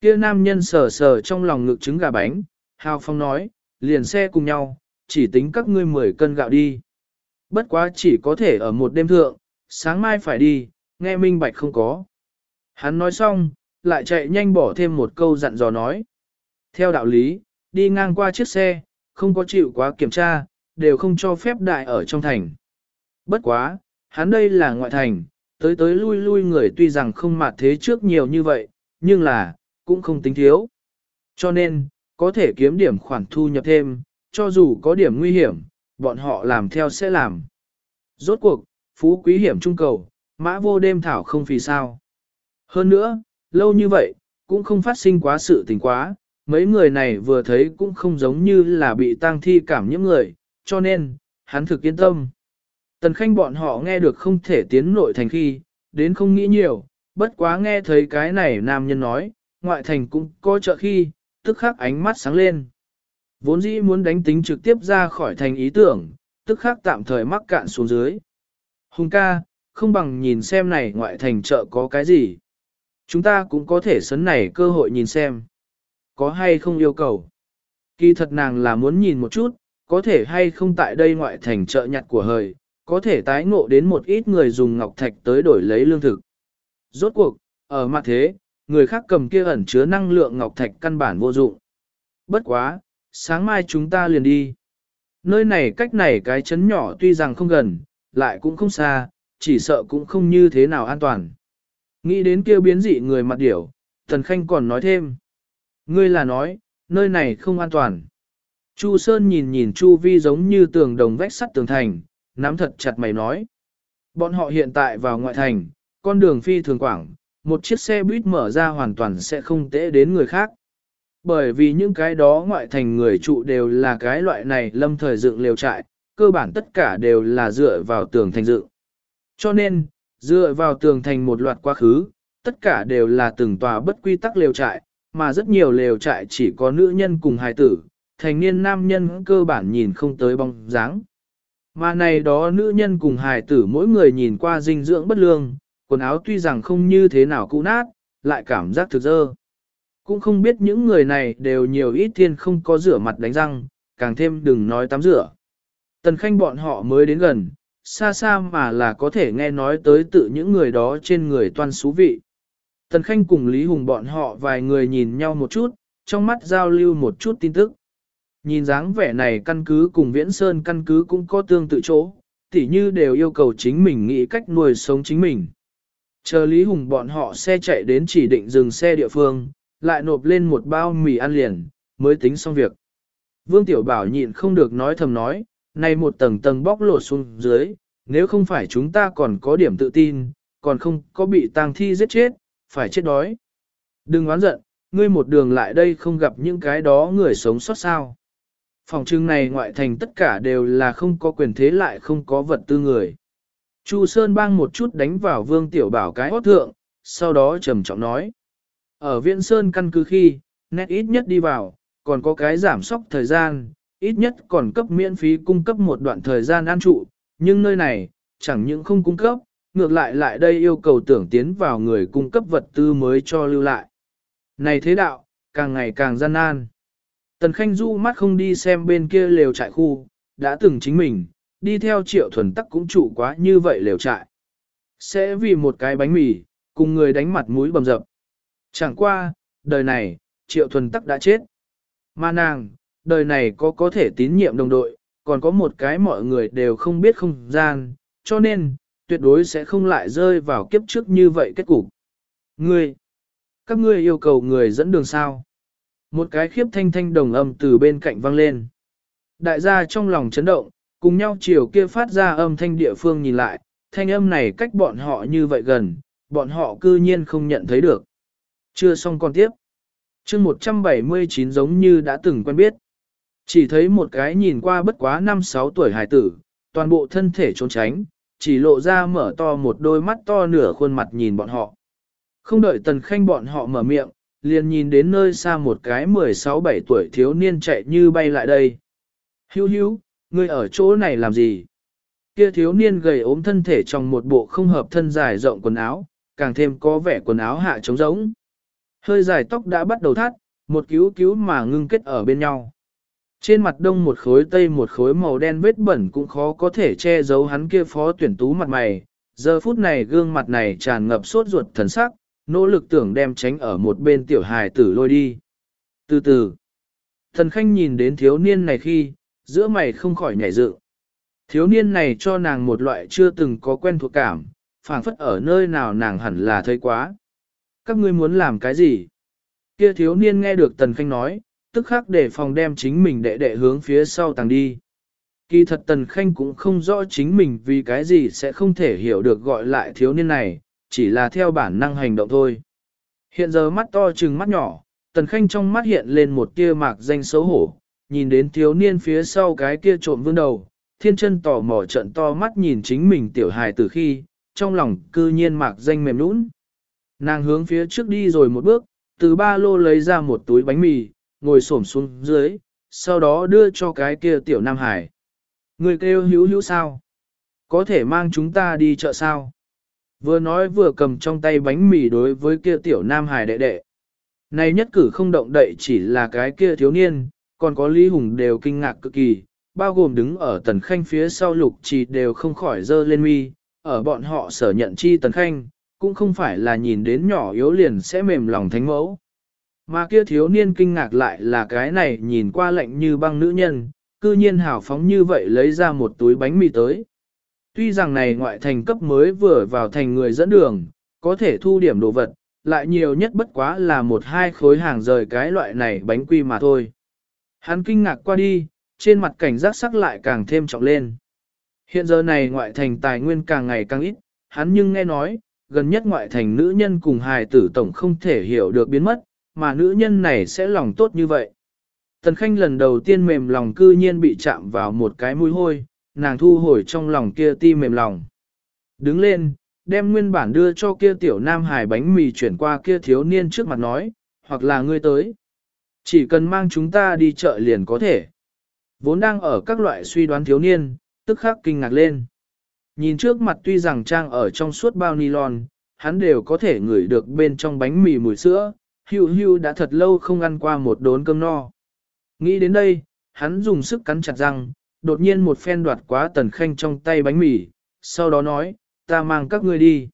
Kia nam nhân sờ sờ trong lòng ngực trứng gà bánh, Hào Phong nói, liền xe cùng nhau, chỉ tính các ngươi 10 cân gạo đi. Bất quá chỉ có thể ở một đêm thượng, sáng mai phải đi, nghe minh bạch không có. Hắn nói xong, lại chạy nhanh bỏ thêm một câu dặn dò nói. Theo đạo lý, đi ngang qua chiếc xe, không có chịu quá kiểm tra, đều không cho phép đại ở trong thành. Bất quá, hắn đây là ngoại thành, tới tới lui lui người tuy rằng không mạt thế trước nhiều như vậy, nhưng là, cũng không tính thiếu. Cho nên, có thể kiếm điểm khoản thu nhập thêm, cho dù có điểm nguy hiểm, bọn họ làm theo sẽ làm. Rốt cuộc, phú quý hiểm trung cầu, mã vô đêm thảo không vì sao. Hơn nữa, lâu như vậy, cũng không phát sinh quá sự tình quá, mấy người này vừa thấy cũng không giống như là bị tang thi cảm những người, cho nên, hắn thực yên tâm. Tần khanh bọn họ nghe được không thể tiến nội thành khi, đến không nghĩ nhiều, bất quá nghe thấy cái này nam nhân nói, ngoại thành cũng có chợ khi, tức khắc ánh mắt sáng lên. Vốn dĩ muốn đánh tính trực tiếp ra khỏi thành ý tưởng, tức khắc tạm thời mắc cạn xuống dưới. Hùng ca, không bằng nhìn xem này ngoại thành chợ có cái gì. Chúng ta cũng có thể sấn này cơ hội nhìn xem. Có hay không yêu cầu. Kỳ thật nàng là muốn nhìn một chút, có thể hay không tại đây ngoại thành chợ nhặt của hời, có thể tái ngộ đến một ít người dùng ngọc thạch tới đổi lấy lương thực. Rốt cuộc, ở mặt thế, người khác cầm kia ẩn chứa năng lượng ngọc thạch căn bản vô dụng. Bất quá, sáng mai chúng ta liền đi. Nơi này cách này cái chấn nhỏ tuy rằng không gần, lại cũng không xa, chỉ sợ cũng không như thế nào an toàn. Nghĩ đến kia biến dị người mặt điểu, Tần Khanh còn nói thêm. Ngươi là nói, nơi này không an toàn. Chu Sơn nhìn nhìn Chu Vi giống như tường đồng vách sắt tường thành, nắm thật chặt mày nói. Bọn họ hiện tại vào ngoại thành, con đường phi thường quảng, một chiếc xe buýt mở ra hoàn toàn sẽ không tễ đến người khác. Bởi vì những cái đó ngoại thành người trụ đều là cái loại này lâm thời dựng liều trại, cơ bản tất cả đều là dựa vào tường thành dựng. Cho nên, Dựa vào tường thành một loạt quá khứ, tất cả đều là từng tòa bất quy tắc lều trại, mà rất nhiều lều trại chỉ có nữ nhân cùng hài tử, thành niên nam nhân cơ bản nhìn không tới bóng dáng. Mà này đó nữ nhân cùng hài tử mỗi người nhìn qua dinh dưỡng bất lương, quần áo tuy rằng không như thế nào cũ nát, lại cảm giác thực dơ. Cũng không biết những người này đều nhiều ít thiên không có rửa mặt đánh răng, càng thêm đừng nói tắm rửa. Tần khanh bọn họ mới đến gần, xa xa mà là có thể nghe nói tới tự những người đó trên người toan xú vị. Tần khanh cùng Lý Hùng bọn họ vài người nhìn nhau một chút, trong mắt giao lưu một chút tin tức. Nhìn dáng vẻ này căn cứ cùng Viễn Sơn căn cứ cũng có tương tự chỗ, tỉ như đều yêu cầu chính mình nghĩ cách nuôi sống chính mình. Chờ Lý Hùng bọn họ xe chạy đến chỉ định dừng xe địa phương, lại nộp lên một bao mì ăn liền, mới tính xong việc. Vương Tiểu Bảo nhịn không được nói thầm nói, này một tầng tầng bóc lột xuống dưới, nếu không phải chúng ta còn có điểm tự tin, còn không có bị tang thi giết chết, phải chết đói. Đừng oán giận, ngươi một đường lại đây không gặp những cái đó người sống sót sao. Phòng trưng này ngoại thành tất cả đều là không có quyền thế lại không có vật tư người. Chu Sơn bang một chút đánh vào Vương Tiểu Bảo cái hót thượng, sau đó trầm trọng nói. Ở Viện Sơn căn cứ khi, nét ít nhất đi vào, còn có cái giảm sóc thời gian, ít nhất còn cấp miễn phí cung cấp một đoạn thời gian an trụ, nhưng nơi này, chẳng những không cung cấp, ngược lại lại đây yêu cầu tưởng tiến vào người cung cấp vật tư mới cho lưu lại. Này thế đạo, càng ngày càng gian nan. Tần Khanh Du mắt không đi xem bên kia lều trại khu, đã từng chính mình, đi theo triệu thuần tắc cũng trụ quá như vậy lều trại. Sẽ vì một cái bánh mì, cùng người đánh mặt mũi bầm dập. Chẳng qua, đời này, triệu thuần tắc đã chết. Mà nàng, đời này có có thể tín nhiệm đồng đội, còn có một cái mọi người đều không biết không gian, cho nên, tuyệt đối sẽ không lại rơi vào kiếp trước như vậy kết cục. Ngươi, các ngươi yêu cầu người dẫn đường sao? Một cái khiếp thanh thanh đồng âm từ bên cạnh vang lên. Đại gia trong lòng chấn động, cùng nhau chiều kia phát ra âm thanh địa phương nhìn lại, thanh âm này cách bọn họ như vậy gần, bọn họ cư nhiên không nhận thấy được. Chưa xong con tiếp. chương 179 giống như đã từng quen biết. Chỉ thấy một cái nhìn qua bất quá 5-6 tuổi hải tử, toàn bộ thân thể trốn tránh, chỉ lộ ra mở to một đôi mắt to nửa khuôn mặt nhìn bọn họ. Không đợi tần khanh bọn họ mở miệng, liền nhìn đến nơi xa một cái 16-17 tuổi thiếu niên chạy như bay lại đây. Hữu hữu, ngươi ở chỗ này làm gì? Kia thiếu niên gầy ốm thân thể trong một bộ không hợp thân dài rộng quần áo, càng thêm có vẻ quần áo hạ trống rỗng. Hơi dài tóc đã bắt đầu thắt, một cứu cứu mà ngưng kết ở bên nhau. Trên mặt đông một khối tây một khối màu đen vết bẩn cũng khó có thể che giấu hắn kia phó tuyển tú mặt mày. Giờ phút này gương mặt này tràn ngập sốt ruột thần sắc, nỗ lực tưởng đem tránh ở một bên tiểu hài tử lôi đi. Từ từ, thần khanh nhìn đến thiếu niên này khi, giữa mày không khỏi nhảy dựng. Thiếu niên này cho nàng một loại chưa từng có quen thuộc cảm, phảng phất ở nơi nào nàng hẳn là thấy quá. Các ngươi muốn làm cái gì? Kia thiếu niên nghe được Tần Khanh nói, tức khắc để phòng đem chính mình đệ đệ hướng phía sau tàng đi. Kỳ thật Tần Khanh cũng không rõ chính mình vì cái gì sẽ không thể hiểu được gọi lại thiếu niên này, chỉ là theo bản năng hành động thôi. Hiện giờ mắt to trừng mắt nhỏ, Tần Khanh trong mắt hiện lên một tia mạc danh xấu hổ, nhìn đến thiếu niên phía sau cái kia trộm vương đầu, thiên chân tò mò trận to mắt nhìn chính mình tiểu hài từ khi, trong lòng cư nhiên mạc danh mềm nũng. Nàng hướng phía trước đi rồi một bước, từ ba lô lấy ra một túi bánh mì, ngồi xổm xuống dưới, sau đó đưa cho cái kia tiểu Nam Hải. Người kêu hữu hữu sao? Có thể mang chúng ta đi chợ sao? Vừa nói vừa cầm trong tay bánh mì đối với kia tiểu Nam Hải đệ đệ. Này nhất cử không động đậy chỉ là cái kia thiếu niên, còn có Lý Hùng đều kinh ngạc cực kỳ, bao gồm đứng ở tần khanh phía sau lục chỉ đều không khỏi dơ lên mi, ở bọn họ sở nhận chi tần khanh, cũng không phải là nhìn đến nhỏ yếu liền sẽ mềm lòng thánh mẫu. Mà kia thiếu niên kinh ngạc lại là cái này nhìn qua lạnh như băng nữ nhân, cư nhiên hào phóng như vậy lấy ra một túi bánh mì tới. Tuy rằng này ngoại thành cấp mới vừa vào thành người dẫn đường, có thể thu điểm đồ vật, lại nhiều nhất bất quá là một hai khối hàng rời cái loại này bánh quy mà thôi. Hắn kinh ngạc qua đi, trên mặt cảnh giác sắc lại càng thêm trọng lên. Hiện giờ này ngoại thành tài nguyên càng ngày càng ít, hắn nhưng nghe nói, gần nhất ngoại thành nữ nhân cùng hài tử tổng không thể hiểu được biến mất, mà nữ nhân này sẽ lòng tốt như vậy. Tần Khanh lần đầu tiên mềm lòng cư nhiên bị chạm vào một cái mũi hôi, nàng thu hồi trong lòng kia ti mềm lòng. Đứng lên, đem nguyên bản đưa cho kia tiểu nam hải bánh mì chuyển qua kia thiếu niên trước mặt nói, hoặc là ngươi tới. Chỉ cần mang chúng ta đi chợ liền có thể. Vốn đang ở các loại suy đoán thiếu niên, tức khắc kinh ngạc lên. Nhìn trước mặt tuy rằng trang ở trong suốt bao nylon, hắn đều có thể ngửi được bên trong bánh mì mùi sữa, hưu hưu đã thật lâu không ăn qua một đốn cơm no. Nghĩ đến đây, hắn dùng sức cắn chặt răng, đột nhiên một phen đoạt quá tần khanh trong tay bánh mì, sau đó nói, ta mang các ngươi đi.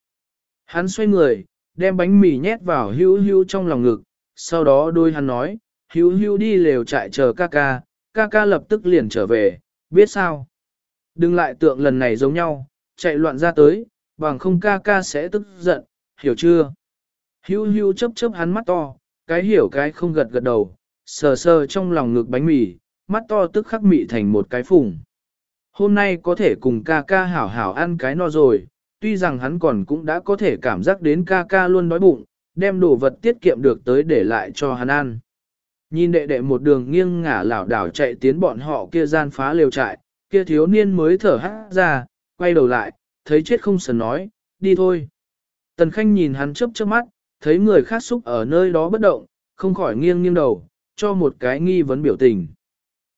Hắn xoay người, đem bánh mì nhét vào hưu hưu trong lòng ngực, sau đó đôi hắn nói, hưu hưu đi lều trại chờ ca ca, ca ca lập tức liền trở về, biết sao? Đừng lại tượng lần này giống nhau, chạy loạn ra tới, bằng không ca ca sẽ tức giận, hiểu chưa? Hưu hưu chấp chấp hắn mắt to, cái hiểu cái không gật gật đầu, sờ sờ trong lòng ngực bánh mì, mắt to tức khắc mị thành một cái phùng. Hôm nay có thể cùng ca ca hảo hảo ăn cái no rồi, tuy rằng hắn còn cũng đã có thể cảm giác đến ca ca luôn đói bụng, đem đồ vật tiết kiệm được tới để lại cho hắn ăn. Nhìn đệ đệ một đường nghiêng ngả lảo đảo chạy tiến bọn họ kia gian phá lều trại, kia thiếu niên mới thở hát ra, quay đầu lại, thấy chết không sần nói, đi thôi. Tần Khanh nhìn hắn chớp chớp mắt, thấy người khác xúc ở nơi đó bất động, không khỏi nghiêng nghiêng đầu, cho một cái nghi vấn biểu tình.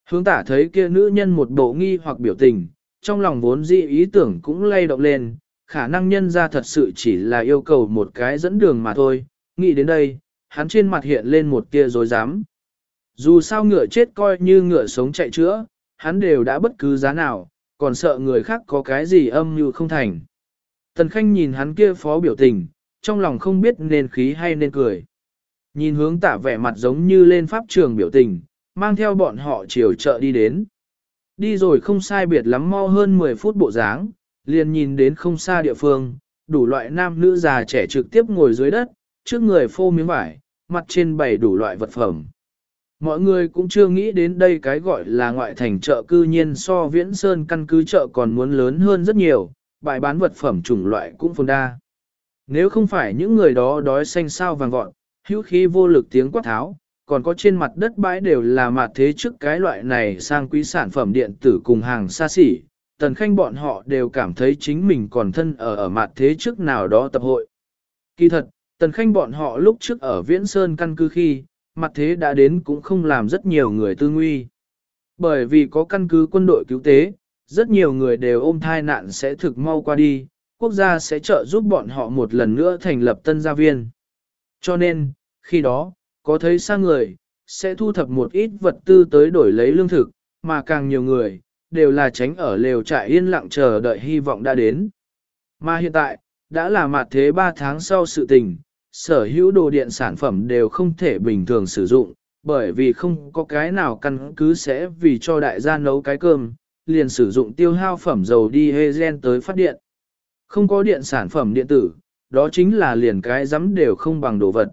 Hướng tả thấy kia nữ nhân một bộ nghi hoặc biểu tình, trong lòng vốn dị ý tưởng cũng lay động lên, khả năng nhân ra thật sự chỉ là yêu cầu một cái dẫn đường mà thôi, nghĩ đến đây, hắn trên mặt hiện lên một tia dối dám. Dù sao ngựa chết coi như ngựa sống chạy chữa, hắn đều đã bất cứ giá nào, còn sợ người khác có cái gì âm như không thành. Tần Khanh nhìn hắn kia phó biểu tình, trong lòng không biết nên khí hay nên cười. Nhìn hướng tả vẻ mặt giống như lên pháp trường biểu tình, mang theo bọn họ chiều chợ đi đến. Đi rồi không sai biệt lắm mau hơn 10 phút bộ dáng, liền nhìn đến không xa địa phương, đủ loại nam nữ già trẻ trực tiếp ngồi dưới đất, trước người phô miếng vải, mặt trên bày đủ loại vật phẩm. Mọi người cũng chưa nghĩ đến đây cái gọi là ngoại thành chợ cư nhiên so viễn sơn căn cứ chợ còn muốn lớn hơn rất nhiều, bài bán vật phẩm chủng loại cũng phồn đa. Nếu không phải những người đó đói xanh sao vàng vọt, hữu khí vô lực tiếng quát tháo, còn có trên mặt đất bãi đều là mặt thế trước cái loại này sang quý sản phẩm điện tử cùng hàng xa xỉ, tần khanh bọn họ đều cảm thấy chính mình còn thân ở ở mặt thế trước nào đó tập hội. Kỳ thật, tần khanh bọn họ lúc trước ở Viễn Sơn căn cứ khi, mặt thế đã đến cũng không làm rất nhiều người tư nguy. Bởi vì có căn cứ quân đội cứu tế, rất nhiều người đều ôm thai nạn sẽ thực mau qua đi, quốc gia sẽ trợ giúp bọn họ một lần nữa thành lập tân gia viên. Cho nên, khi đó, có thấy xa người, sẽ thu thập một ít vật tư tới đổi lấy lương thực, mà càng nhiều người, đều là tránh ở lều trại yên lặng chờ đợi hy vọng đã đến. Mà hiện tại, đã là mặt thế 3 tháng sau sự tình, sở hữu đồ điện sản phẩm đều không thể bình thường sử dụng, bởi vì không có cái nào căn cứ sẽ vì cho đại gia nấu cái cơm, liền sử dụng tiêu hao phẩm dầu đi hê gen tới phát điện. Không có điện sản phẩm điện tử, đó chính là liền cái rắm đều không bằng đồ vật.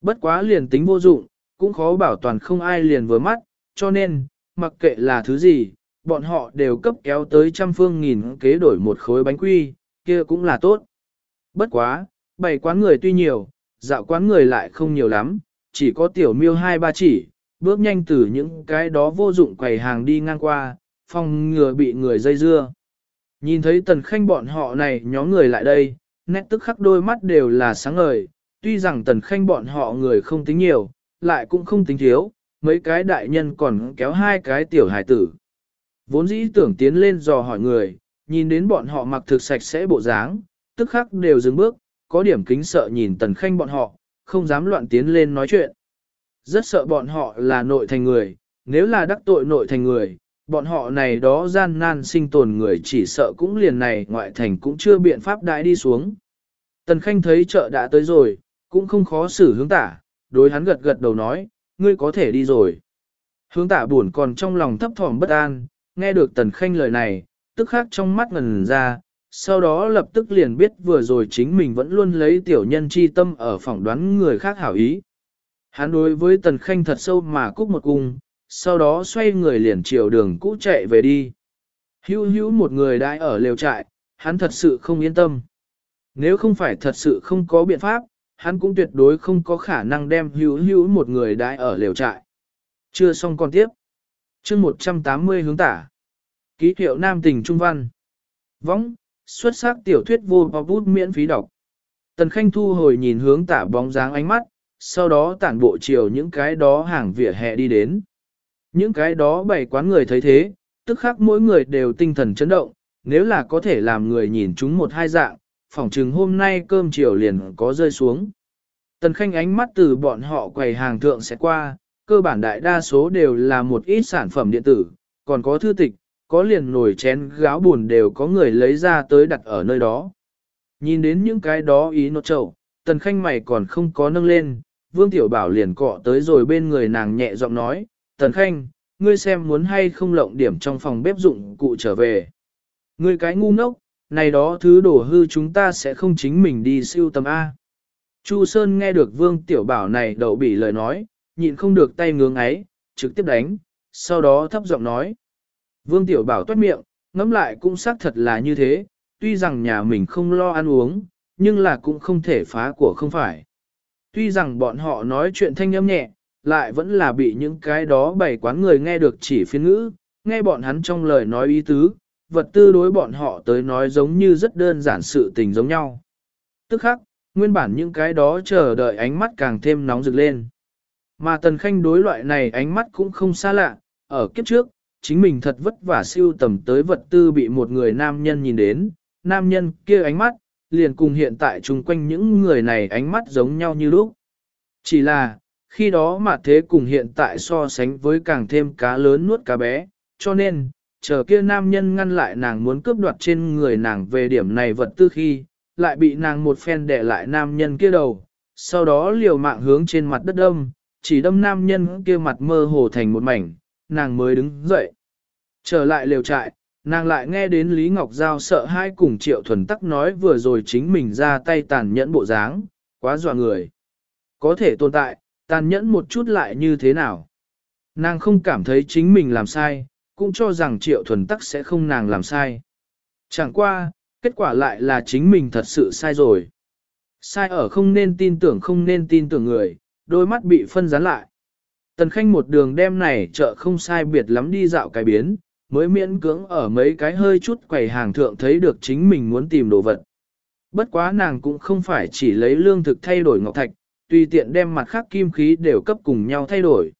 Bất quá liền tính vô dụng, cũng khó bảo toàn không ai liền vừa mắt, cho nên, mặc kệ là thứ gì, bọn họ đều cấp kéo tới trăm phương nghìn kế đổi một khối bánh quy, kia cũng là tốt. Bất quá, bảy quán người tuy nhiều, dạo quán người lại không nhiều lắm, chỉ có tiểu miêu hai ba chỉ, bước nhanh từ những cái đó vô dụng quầy hàng đi ngang qua, phòng ngừa bị người dây dưa. Nhìn thấy tần khanh bọn họ này nhóm người lại đây, nét tức khắc đôi mắt đều là sáng ngời, tuy rằng tần khanh bọn họ người không tính nhiều, lại cũng không tính thiếu, mấy cái đại nhân còn kéo hai cái tiểu hải tử. Vốn dĩ tưởng tiến lên dò hỏi người, nhìn đến bọn họ mặc thực sạch sẽ bộ dáng, tức khắc đều dừng bước, có điểm kính sợ nhìn tần khanh bọn họ, không dám loạn tiến lên nói chuyện. Rất sợ bọn họ là nội thành người, nếu là đắc tội nội thành người, bọn họ này đó gian nan sinh tồn người chỉ sợ cũng liền này ngoại thành cũng chưa biện pháp đãi đi xuống. Tần Khanh thấy chợ đã tới rồi, cũng không khó xử hướng tả, đối hắn gật gật đầu nói, ngươi có thể đi rồi. Hướng tả buồn còn trong lòng thấp thỏm bất an, nghe được Tần Khanh lời này, tức khắc trong mắt ngần ra, sau đó lập tức liền biết vừa rồi chính mình vẫn luôn lấy tiểu nhân chi tâm ở phỏng đoán người khác hảo ý. Hắn đối với Tần Khanh thật sâu mà cúc một cung, sau đó xoay người liền chiều đường cũ chạy về đi. Hữu hữu một người đã ở lều trại, hắn thật sự không yên tâm. Nếu không phải thật sự không có biện pháp, hắn cũng tuyệt đối không có khả năng đem hữu hữu một người đãi ở lều trại. Chưa xong con tiếp. chương 180 hướng tả. Ký hiệu Nam Tình Trung Văn. Võng, xuất sắc tiểu thuyết vô bút miễn phí đọc. Tần Khanh thu hồi nhìn hướng tả bóng dáng ánh mắt, sau đó tản bộ chiều những cái đó hàng vỉa hè đi đến. Những cái đó bày quán người thấy thế, tức khắc mỗi người đều tinh thần chấn động, nếu là có thể làm người nhìn chúng một hai dạng, phỏng chừng hôm nay cơm chiều liền có rơi xuống. Tần Khanh ánh mắt từ bọn họ quầy hàng thượng sẽ qua, cơ bản đại đa số đều là một ít sản phẩm điện tử, còn có thư tịch, có liền nồi chén gáo buồn đều có người lấy ra tới đặt ở nơi đó. Nhìn đến những cái đó ý nốt trầu, Tần Khanh mày còn không có nâng lên, Vương Tiểu Bảo liền cọ tới rồi bên người nàng nhẹ giọng nói, Tần Khanh, ngươi xem muốn hay không lộng điểm trong phòng bếp dụng cụ trở về. Ngươi cái ngu ngốc, này đó thứ đổ hư chúng ta sẽ không chính mình đi siêu tầm A. Chu Sơn nghe được Vương Tiểu Bảo này đậu bỉ lời nói, nhịn không được tay ngưỡng ấy, trực tiếp đánh, sau đó thấp giọng nói. Vương Tiểu Bảo toát miệng, ngẫm lại cũng xác thật là như thế, tuy rằng nhà mình không lo ăn uống, nhưng là cũng không thể phá của không phải. Tuy rằng bọn họ nói chuyện thanh âm nhẹ, lại vẫn là bị những cái đó bày quán người nghe được chỉ phiên ngữ, nghe bọn hắn trong lời nói ý tứ, vật tư đối bọn họ tới nói giống như rất đơn giản sự tình giống nhau. Tức khắc, nguyên bản những cái đó chờ đợi ánh mắt càng thêm nóng rực lên. Mà Tần Khanh đối loại này ánh mắt cũng không xa lạ, ở kiếp trước, chính mình thật vất vả siêu tầm tới vật tư bị một người nam nhân nhìn đến, nam nhân kia ánh mắt, liền cùng hiện tại chung quanh những người này ánh mắt giống nhau như lúc. Chỉ là, khi đó mà thế cùng hiện tại so sánh với càng thêm cá lớn nuốt cá bé, cho nên, chờ kia nam nhân ngăn lại nàng muốn cướp đoạt trên người nàng về điểm này vật tư khi, lại bị nàng một phen đẻ lại nam nhân kia đầu, sau đó liều mạng hướng trên mặt đất đâm, chỉ đâm nam nhân kia mặt mơ hồ thành một mảnh, nàng mới đứng dậy. Trở lại liều trại, nàng lại nghe đến Lý Ngọc Giao sợ hai cùng Triệu Thuần Tắc nói vừa rồi chính mình ra tay tàn nhẫn bộ dáng, quá dọa người. Có thể tồn tại, tàn nhẫn một chút lại như thế nào? Nàng không cảm thấy chính mình làm sai, cũng cho rằng Triệu Thuần Tắc sẽ không nàng làm sai. Chẳng qua, kết quả lại là chính mình thật sự sai rồi. Sai ở không nên tin tưởng không nên tin tưởng người, đôi mắt bị phân rán lại. Tần Khanh một đường đem này chợ không sai biệt lắm đi dạo cái biến, mới miễn cưỡng ở mấy cái hơi chút quầy hàng thượng thấy được chính mình muốn tìm đồ vật. Bất quá nàng cũng không phải chỉ lấy lương thực thay đổi ngọc thạch, tùy tiện đem mặt khác kim khí đều cấp cùng nhau thay đổi.